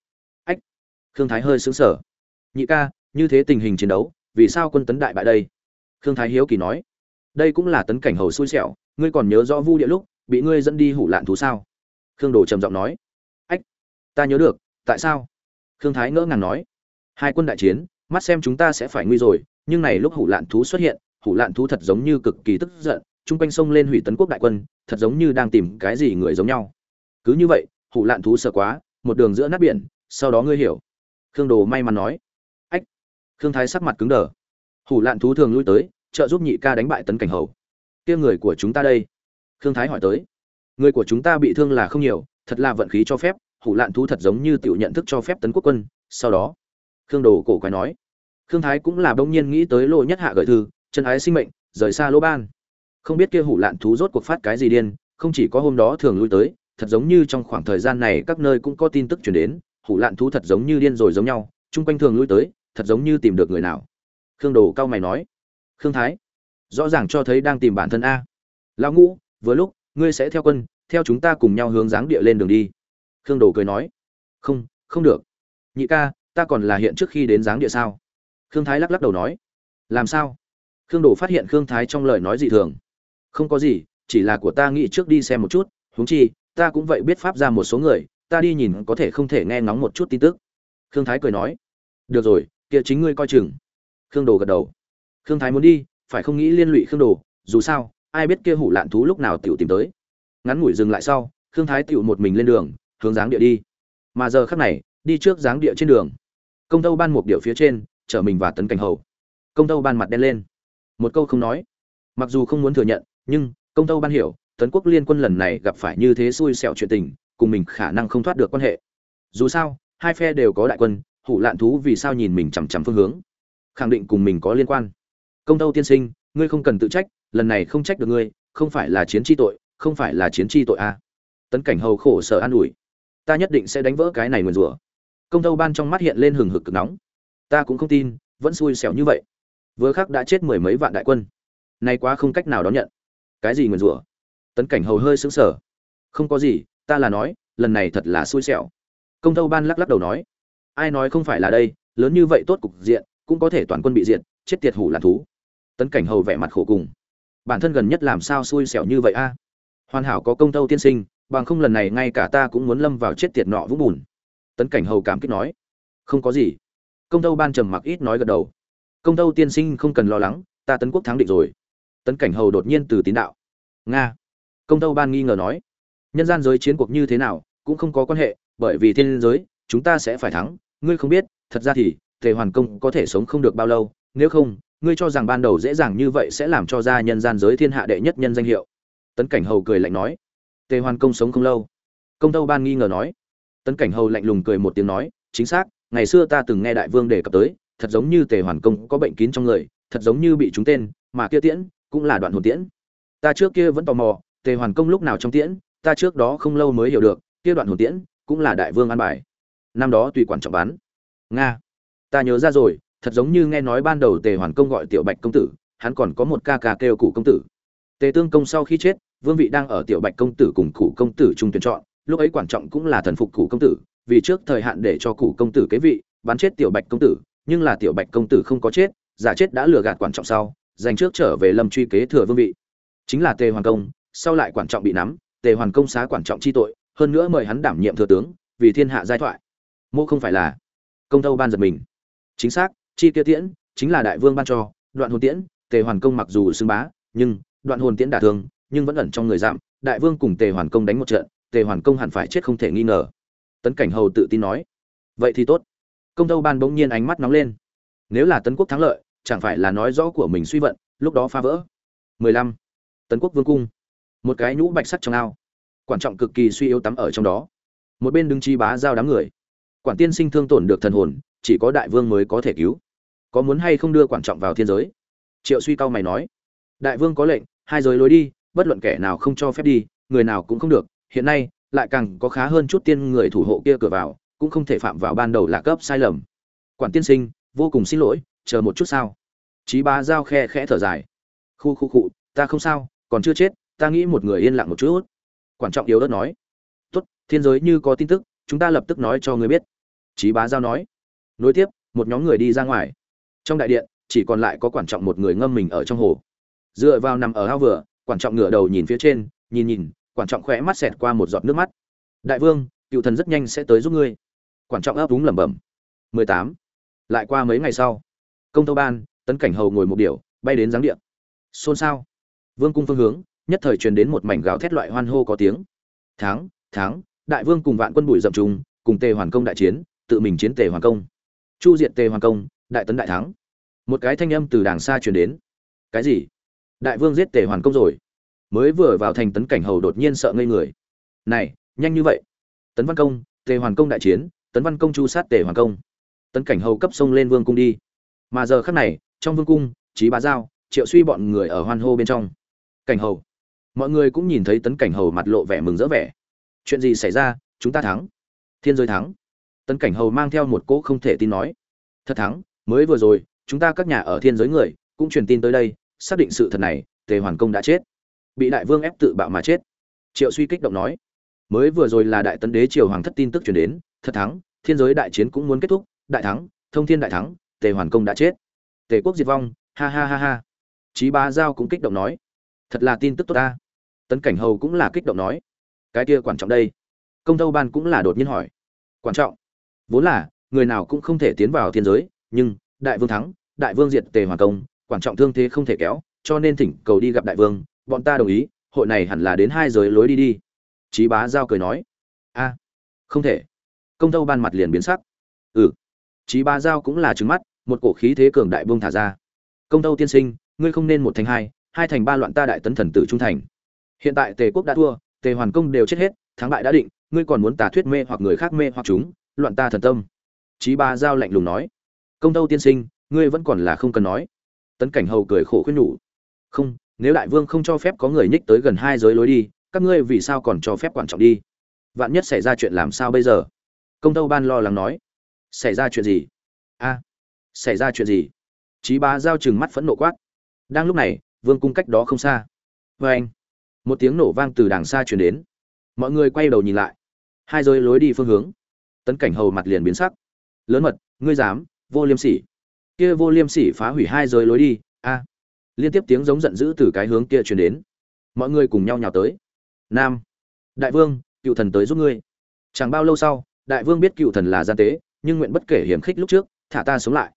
Ách, khương thái hơi xứng sở nhị ca, như thế tình hình chiến đấu, vì sao quân tấn đại bại đây? Khương thái hiếu kỳ nói. Đây cũng là tấn cảnh hầu xui xẻo, ngươi còn nhớ rõ vu địa lúc, bị ngươi dẫn đi hủ lạn thú sao? Khương đồ trầm giọng nói. Ách, ta nhớ được, tại sao? Khương thái ngỡ ngàng nói hai quân đại chiến, mắt xem chúng ta sẽ phải nguy rồi, nhưng này lúc hủ lạn thú xuất hiện, hủ lạn thú thật giống như cực kỳ tức giận, chung quanh sông lên hủy tấn quốc đại quân, thật giống như đang tìm cái gì người giống nhau. Cứ như vậy, hủ lạn thú sợ quá, một đường giữa nát biển, sau đó ngươi hiểu. Khương đồ may mắn nói. Ách. Khương thái sắc mặt cứng đờ. Hủ lạn thú thường lui tới, trợ giúp nhị ca đánh bại tấn cảnh hầu. Kia người của chúng ta đây? Khương thái hỏi tới. Người của chúng ta bị thương là không nhiều, thật là vận khí cho phép, hủ lạn thú thật giống như tiểu nhận thức cho phép tấn quốc quân, sau đó khương đồ cổ quái nói. Khương thái cũng là bỗng nhiên nghĩ tới lô nhất hạ gợi thư, chân ái sinh mệnh, rời xa lỗ ban. Không biết kia hủ lạn thú rốt cuộc phát cái gì điên, không chỉ có hôm đó thường lui tới, thật giống như trong khoảng thời gian này các nơi cũng có tin tức chuyển đến, hủ lạn thú thật giống như điên rồi giống nhau, chung quanh thường lui tới, thật giống như tìm được người nào. Khương đồ cao mày nói. Khương thái, rõ ràng cho thấy đang tìm bản thân a. Lão ngũ, vừa lúc, ngươi sẽ theo quân, theo chúng ta cùng nhau hướng dáng địa lên đường đi. Khương đồ cười nói. Không không được. Nhị ca ta còn là hiện trước khi đến dáng địa sao? Khương thái lắc lắc đầu nói. Làm sao? Khương đồ phát hiện khương thái trong lời nói dị thường. Không có gì, chỉ là của ta nghĩ trước đi xem một chút, huống chi, ta cũng vậy biết pháp ra một số người, ta đi nhìn có thể không thể nghe ngóng một chút tin tức. Khương thái cười nói. Được rồi, kia chính ngươi coi chừng. Khương đồ gật đầu. Khương thái muốn đi, phải không nghĩ liên lụy khương đồ, dù sao, ai biết kia hủ lạn thú lúc nào tiểu tìm tới. Ngắn ngủi dừng lại sau, khương thái tiểu một mình lên đường, hướng dáng địa đi. Mà giờ khắc này, đi trước dáng địa trên đường công tâu ban một điệu phía trên, chở mình và tấn cảnh hầu. Công tâu ban mặt đen lên. Một câu không nói. Mặc dù không muốn thừa nhận, nhưng công tâu ban hiểu, tấn quốc liên quân lần này gặp phải như thế xui xẻo chuyện tình, cùng mình khả năng không thoát được quan hệ. Dù sao, hai phe đều có đại quân, hủ lạn thú vì sao nhìn mình chằm chằm phương hướng? Khẳng định cùng mình có liên quan. Công tâu tiên sinh, ngươi không cần tự trách, lần này không trách được ngươi, không phải là chiến tri tội, không phải là chiến tri tội a. À. tấn cảnh hầu khổ sở an ủi. Ta nhất định sẽ đánh vỡ cái này nguyền rủa công tâu ban trong mắt hiện lên hừng hực cực nóng. Ta cũng không tin, vẫn xui xẻo như vậy. Vừa khắc đã chết mười mấy vạn đại quân. Nay quá không cách nào đón nhận. Cái gì nguyền rủa? Tấn cảnh hầu hơi sững sờ. Không có gì, ta là nói, lần này thật là xui xẻo. Công tâu ban lắc lắc đầu nói, ai nói không phải là đây, lớn như vậy tốt cục diện, cũng có thể toàn quân bị diệt, chết tiệt hủ là thú. Tấn cảnh hầu vẻ mặt khổ cùng. Bản thân gần nhất làm sao xui xẻo như vậy a? Hoàn hảo có công tâu tiên sinh, bằng không lần này ngay cả ta cũng muốn lâm vào chết tiệt nọ vũng bùn tấn cảnh hầu cảm kích nói, không có gì. Công tâu ban trầm mặc ít nói gật đầu. Công tâu tiên sinh không cần lo lắng, ta tấn quốc thắng định rồi. Tấn cảnh hầu đột nhiên từ tín đạo, nga. Công tâu ban nghi ngờ nói, nhân gian giới chiến cuộc như thế nào cũng không có quan hệ, bởi vì thiên giới, chúng ta sẽ phải thắng. Ngươi không biết, thật ra thì, tề hoàn công có thể sống không được bao lâu. Nếu không, ngươi cho rằng ban đầu dễ dàng như vậy sẽ làm cho ra nhân gian giới thiên hạ đệ nhất nhân danh hiệu. Tấn cảnh hầu cười lạnh nói, tề hoàn công sống không lâu. Công tâu ban nghi ngờ nói tấn cảnh hầu lạnh lùng cười một tiếng nói, chính xác, ngày xưa ta từng nghe đại vương đề cập tới, thật giống như tề hoàn công có bệnh kín trong người, thật giống như bị trúng tên, mà kia tiễn cũng là đoạn hồn tiễn. Ta trước kia vẫn tò mò, tề hoàn công lúc nào trong tiễn, ta trước đó không lâu mới hiểu được, kia đoạn hồn tiễn cũng là đại vương an bài. Năm đó tùy quản trọng bán. Nga. Ta nhớ ra rồi, thật giống như nghe nói ban đầu tề hoàn công gọi tiểu bạch công tử, hắn còn có một ca ca kêu cụ công tử. Tề tương công sau khi chết, vương vị đang ở tiểu bạch công tử cùng cụ công tử trung tuyển chọn lúc ấy quản trọng cũng là thần phục cụ công tử, vì trước thời hạn để cho cụ công tử kế vị, bắn chết tiểu bạch công tử, nhưng là tiểu bạch công tử không có chết, giả chết đã lừa gạt quản trọng sau, dành trước trở về lâm truy kế thừa vương vị. Chính là tề hoàn công, sau lại quản trọng bị nắm, tề hoàn công xá quản trọng chi tội, hơn nữa mời hắn đảm nhiệm thừa tướng, vì thiên hạ giai thoại. Mô không phải là công tâu ban giật mình. Chính xác, chi kia tiễn, chính là đại vương ban cho, đoạn hồn tiễn, tề hoàn công mặc dù xưng bá, nhưng đoạn hồn tiễn đả thương, nhưng vẫn ẩn trong người giảm đại vương cùng tề hoàn công đánh một trận tề hoàn công hẳn phải chết không thể nghi ngờ. Tấn cảnh hầu tự tin nói. Vậy thì tốt. Công tâu ban bỗng nhiên ánh mắt nóng lên. Nếu là tấn quốc thắng lợi, chẳng phải là nói rõ của mình suy vận, lúc đó phá vỡ. 15. tấn quốc vương cung. Một cái nhũ bạch sắt trong ao. Quan trọng cực kỳ suy yếu tắm ở trong đó. Một bên đứng chi bá giao đám người. Quản tiên sinh thương tổn được thần hồn, chỉ có đại vương mới có thể cứu. Có muốn hay không đưa quan trọng vào thiên giới? Triệu suy cao mày nói. Đại vương có lệnh, hai giới lối đi, bất luận kẻ nào không cho phép đi, người nào cũng không được hiện nay lại càng có khá hơn chút tiên người thủ hộ kia cửa vào, cũng không thể phạm vào ban đầu là cấp sai lầm. Quản tiên sinh, vô cùng xin lỗi, chờ một chút sao? Chí bá giao khe khẽ thở dài. Khu khu cụ ta không sao, còn chưa chết, ta nghĩ một người yên lặng một chút. Quản trọng yếu đất nói. Tốt, thiên giới như có tin tức, chúng ta lập tức nói cho người biết. Chí bá giao nói. Nối tiếp, một nhóm người đi ra ngoài. Trong đại điện, chỉ còn lại có quản trọng một người ngâm mình ở trong hồ. Dựa vào nằm ở ao vừa, quản trọng ngửa đầu nhìn phía trên, nhìn nhìn quản trọng khẽ mắt xẹt qua một giọt nước mắt. Đại vương, cựu thần rất nhanh sẽ tới giúp ngươi. Quản trọng ấp úng lẩm bẩm. 18. lại qua mấy ngày sau, công tâu ban, tấn cảnh hầu ngồi một điểu, bay đến giáng điện xôn xao. Vương cung phương hướng, nhất thời truyền đến một mảnh gào thét loại hoan hô có tiếng. Tháng tháng đại vương cùng vạn quân bụi dậm trùng, cùng tề hoàn công đại chiến, tự mình chiến tề hoàn công. Chu diện tề hoàn công, đại tấn đại thắng. Một cái thanh âm từ đàng xa truyền đến. Cái gì? Đại vương giết tề hoàn công rồi mới vừa vào thành tấn cảnh hầu đột nhiên sợ ngây người. Này, nhanh như vậy. Tấn văn công, tề hoàn công đại chiến, tấn văn công chu sát tề hoàn công. Tấn cảnh hầu cấp sông lên vương cung đi. Mà giờ khắc này, trong vương cung trí bá giao, triệu suy bọn người ở hoan hô bên trong. Cảnh hầu. Mọi người cũng nhìn thấy tấn cảnh hầu mặt lộ vẻ mừng rỡ vẻ. Chuyện gì xảy ra? Chúng ta thắng. Thiên giới thắng. Tấn cảnh hầu mang theo một cỗ không thể tin nói. Thật thắng, mới vừa rồi, chúng ta các nhà ở thiên giới người, cũng truyền tin tới đây, xác định sự thật này, tề hoàn công đã chết bị đại vương ép tự bạo mà chết triệu suy kích động nói mới vừa rồi là đại tấn đế triều hoàng thất tin tức truyền đến thật thắng thiên giới đại chiến cũng muốn kết thúc đại thắng thông thiên đại thắng tề hoàn công đã chết tề quốc diệt vong ha ha ha ha Chí Bá Giao cũng kích động nói, thật là tin tức tốt ta. Tấn Cảnh Hầu cũng là kích động nói, cái kia quan trọng đây. Công Tâu Ban cũng là đột nhiên hỏi, quan trọng. Vốn là người nào cũng không thể tiến vào thiên giới, nhưng đại vương thắng, đại vương diệt Tề Hoàng công, quan trọng thương thế không thể kéo, cho nên thỉnh cầu đi gặp đại vương, bọn ta đồng ý, hội này hẳn là đến hai giới lối đi đi. Chí Bá Giao cười nói, a, không thể. Công Tâu Ban mặt liền biến sắc. Ừ. Chí Bá Giao cũng là trứng mắt, một cổ khí thế cường đại vương thả ra. Công Tâu tiên sinh, ngươi không nên một thành hai hai thành ba loạn ta đại tấn thần tử trung thành hiện tại tề quốc đã thua tề hoàn công đều chết hết thắng bại đã định ngươi còn muốn tà thuyết mê hoặc người khác mê hoặc chúng loạn ta thần tâm chí ba giao lạnh lùng nói công tâu tiên sinh ngươi vẫn còn là không cần nói tấn cảnh hầu cười khổ khuyên nhủ không nếu đại vương không cho phép có người nhích tới gần hai giới lối đi, các ngươi vì sao còn cho phép quan trọng đi? Vạn nhất xảy ra chuyện làm sao bây giờ? Công tâu ban lo lắng nói. Xảy ra chuyện gì? A, xảy ra chuyện gì? Chí Bá giao chừng mắt phẫn nộ quát. Đang lúc này, vương cung cách đó không xa. Vê anh, một tiếng nổ vang từ đàng xa chuyển đến. Mọi người quay đầu nhìn lại. Hai rơi lối đi phương hướng. Tấn cảnh hầu mặt liền biến sắc. Lớn mật, ngươi dám, vô liêm sỉ. Kia vô liêm sỉ phá hủy hai rơi lối đi. A liên tiếp tiếng giống giận dữ từ cái hướng kia truyền đến. Mọi người cùng nhau nhào tới. Nam đại vương cựu thần tới giúp ngươi. Chẳng bao lâu sau đại vương biết cựu thần là gian tế nhưng nguyện bất kể hiểm khích lúc trước thả ta sống lại.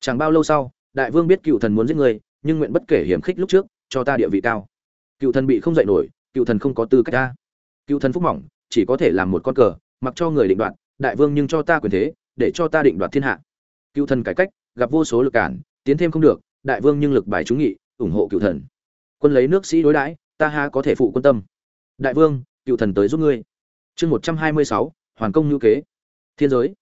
Chẳng bao lâu sau đại vương biết cựu thần muốn giết người, nhưng nguyện bất kể hiểm khích lúc trước cho ta địa vị cao. Cựu thần bị không dạy nổi cựu thần không có tư cách ta. Cựu thần phúc mỏng chỉ có thể làm một con cờ mặc cho người định đoạt đại vương nhưng cho ta quyền thế để cho ta định đoạt thiên hạ. Cựu thần cải cách gặp vô số lực cản tiến thêm không được đại vương nhưng lực bài trúng nghị ủng hộ cựu thần quân lấy nước sĩ đối đãi ta ha có thể phụ quân tâm đại vương cựu thần tới giúp ngươi chương một trăm hai mươi sáu hoàn công ngữ kế thiên giới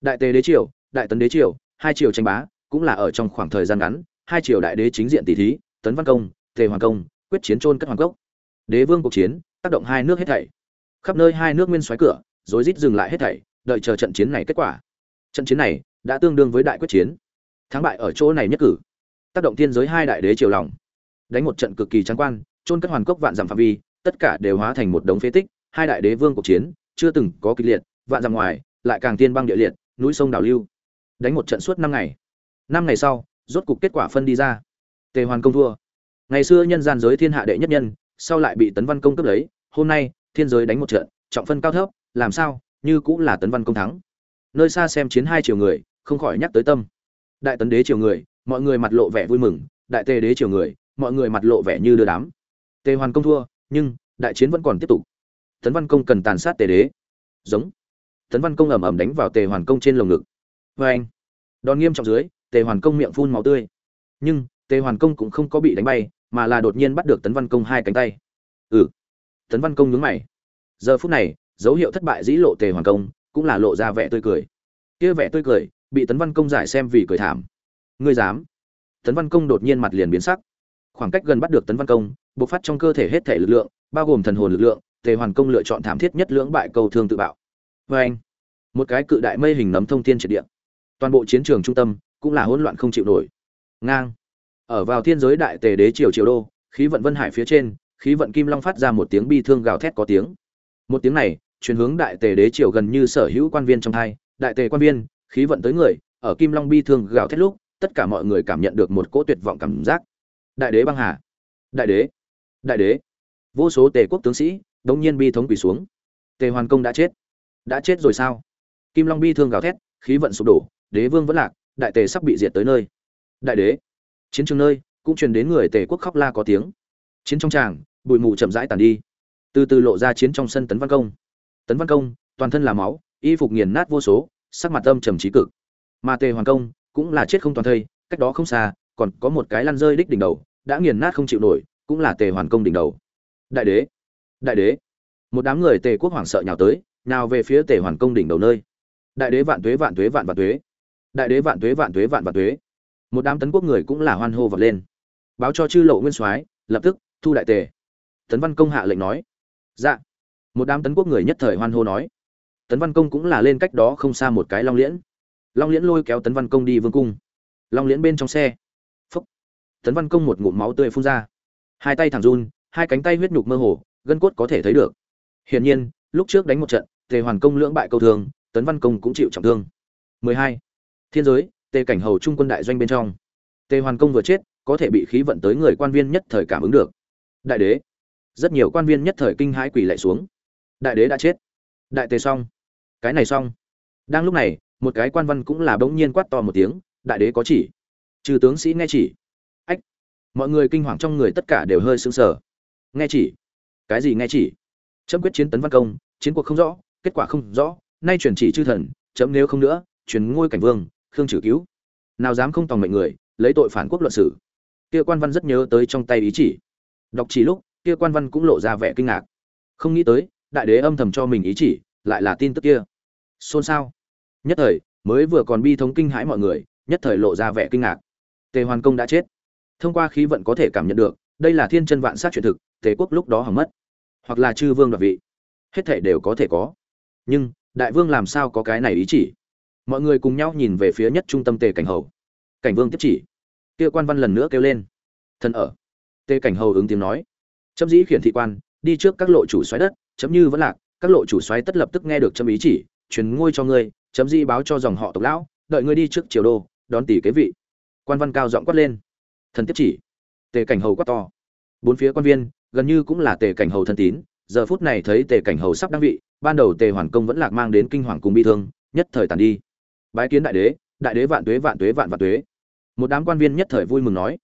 đại tề đế triều đại tấn đế triều hai triều tranh bá cũng là ở trong khoảng thời gian ngắn hai triều đại đế chính diện tỷ thí, tấn văn công, tề hoàng công, quyết chiến trôn cất hoàng cốc. Đế vương cuộc chiến, tác động hai nước hết thảy. Khắp nơi hai nước nguyên xoáy cửa, rối rít dừng lại hết thảy, đợi chờ trận chiến này kết quả. Trận chiến này đã tương đương với đại quyết chiến. Thắng bại ở chỗ này nhất cử. Tác động thiên giới hai đại đế triều lòng. Đánh một trận cực kỳ trắng quan, trôn cất hoàn cốc vạn dặm phạm vi, tất cả đều hóa thành một đống phế tích, hai đại đế vương cuộc chiến, chưa từng có kịch liệt, vạn dặm ngoài, lại càng tiên băng địa liệt, núi sông đảo lưu. Đánh một trận suốt năm ngày. Năm ngày sau, rốt cục kết quả phân đi ra tề hoàn công thua ngày xưa nhân gian giới thiên hạ đệ nhất nhân sau lại bị tấn văn công cướp lấy hôm nay thiên giới đánh một trận trọng phân cao thấp làm sao như cũng là tấn văn công thắng nơi xa xem chiến hai triều người không khỏi nhắc tới tâm đại tấn đế triều người mọi người mặt lộ vẻ vui mừng, đại tề đế triều người, mọi người mặt lộ vẻ như đưa đám. Tề hoàn công thua, nhưng, đại chiến vẫn còn tiếp tục. Tấn văn công cần tàn sát tề đế. Giống. Tấn văn công ầm ầm đánh vào tề hoàn công trên lồng ngực. Vê anh, đòn nghiêm trọng dưới, tề hoàn công miệng phun máu tươi. Nhưng, tề hoàn công cũng không có bị đánh bay, mà là đột nhiên bắt được tấn văn công hai cánh tay. Ừ. Tấn văn công nhướng mày. Giờ phút này, dấu hiệu thất bại dĩ lộ tề hoàn công, cũng là lộ ra vẻ tươi cười. Kia vẻ tươi cười, bị tấn văn công giải xem vì cười thảm ngươi dám. Tấn văn công đột nhiên mặt liền biến sắc. Khoảng cách gần bắt được tấn văn công, bộc phát trong cơ thể hết thể lực lượng, bao gồm thần hồn lực lượng, tề hoàn công lựa chọn thảm thiết nhất lưỡng bại cầu thương tự bạo. Vê anh, một cái cự đại mây hình nấm thông thiên triệt địa. Toàn bộ chiến trường trung tâm cũng là hỗn loạn không chịu nổi. Ngang. Ở vào thiên giới đại tề đế triều triều đô, khí vận vân hải phía trên, khí vận kim long phát ra một tiếng bi thương gào thét có tiếng. Một tiếng này, truyền hướng đại tề đế triều gần như sở hữu quan viên trong thai đại tề quan viên, khí vận tới người, ở kim long bi thương gào thét lúc tất cả mọi người cảm nhận được một cỗ tuyệt vọng cảm giác. Đại đế băng hà. Đại đế. Đại đế. Vô số tề quốc tướng sĩ, đống nhiên bi thống quỳ xuống. Tề hoàn công đã chết. Đã chết rồi sao? Kim long bi thương gào thét, khí vận sụp đổ, đế vương vẫn lạc, đại tề sắp bị diệt tới nơi. Đại đế. Chiến trường nơi, cũng truyền đến người tề quốc khóc la có tiếng. Chiến trong tràng, bụi mù chậm rãi tàn đi. Từ từ lộ ra chiến trong sân tấn văn công. Tấn văn công, toàn thân là máu, y phục nghiền nát vô số, sắc mặt âm trầm trí cực. Mà tề hoàn công cũng là chết không toàn thây, cách đó không xa, còn có một cái lăn rơi đích đỉnh đầu, đã nghiền nát không chịu nổi, cũng là tề hoàn công đỉnh đầu. Đại đế! Đại đế! Một đám người tề quốc hoảng sợ nhào tới, nào về phía tề hoàn công đỉnh đầu nơi. Đại đế vạn tuế vạn tuế, vạn vạn tuế. Đại đế vạn tuế vạn tuế, vạn vạn tuế. Một đám tấn quốc người cũng là hoan hô vọt lên. Báo cho chư lộ nguyên soái, lập tức, thu đại tề. Tấn văn công hạ lệnh nói. Dạ. Một đám tấn quốc người nhất thời hoan hô nói. Tấn văn công cũng là lên cách đó không xa một cái long liễn long liễn lôi kéo tấn văn công đi vương cung. Long liễn bên trong xe. Phúc. Tấn văn công một ngụm máu tươi phun ra. Hai tay thẳng run, hai cánh tay huyết nhục mơ hồ, gân cốt có thể thấy được. Hiển nhiên, lúc trước đánh một trận, tề hoàn công lưỡng bại câu thương, tấn văn công cũng chịu trọng thương. 12. thiên giới, tề cảnh hầu trung quân đại doanh bên trong. Tề hoàn công vừa chết, có thể bị khí vận tới người quan viên nhất thời cảm ứng được. Đại đế. Rất nhiều quan viên nhất thời kinh hãi quỳ lại xuống. Đại đế đã chết. Đại tề xong. Cái này xong. Đang lúc này một cái quan văn cũng là bỗng nhiên quát to một tiếng, đại đế có chỉ. Trừ tướng sĩ nghe chỉ. Ách. Mọi người kinh hoàng trong người tất cả đều hơi sững sờ. Nghe chỉ? Cái gì nghe chỉ? Chấm quyết chiến tấn văn công, chiến cuộc không rõ, kết quả không rõ, nay truyền chỉ chư thần, chấm nếu không nữa, truyền ngôi cảnh vương, khương trừ cứu. Nào dám không tòng mệnh người, lấy tội phản quốc luận sử. Kia quan văn rất nhớ tới trong tay ý chỉ. Đọc chỉ lúc, kia quan văn cũng lộ ra vẻ kinh ngạc. Không nghĩ tới, đại đế âm thầm cho mình ý chỉ, lại là tin tức kia. Xôn xao nhất thời, mới vừa còn bi thống kinh hãi mọi người, nhất thời lộ ra vẻ kinh ngạc. Tề hoàn công đã chết. Thông qua khí vận có thể cảm nhận được, đây là thiên chân vạn sát chuyện thực, tề quốc lúc đó hỏng mất. Hoặc là chư vương đoạt vị. Hết thể đều có thể có. Nhưng, đại vương làm sao có cái này ý chỉ? Mọi người cùng nhau nhìn về phía nhất trung tâm tề cảnh hầu. Cảnh vương tiếp chỉ. Kia quan văn lần nữa kêu lên. Thần ở. Tề cảnh hầu ứng tiếng nói. Chấm dĩ khiển thị quan, đi trước các lộ chủ xoáy đất, chấm như vẫn lạc, các lộ chủ xoáy tất lập tức nghe được chấm ý chỉ, truyền ngôi cho ngươi chấm di báo cho dòng họ tộc lão, đợi ngươi đi trước triều đô, đón tỷ kế vị. Quan văn cao giọng quát lên. Thần tiếp chỉ. Tề cảnh hầu quát to. Bốn phía quan viên, gần như cũng là tề cảnh hầu thân tín, giờ phút này thấy tề cảnh hầu sắp đăng vị, ban đầu tề hoàn công vẫn lạc mang đến kinh hoàng cùng bi thương, nhất thời tàn đi. Bái kiến đại đế đại đế vạn tuế vạn tuế vạn vạn tuế. Một đám quan viên nhất thời vui mừng nói.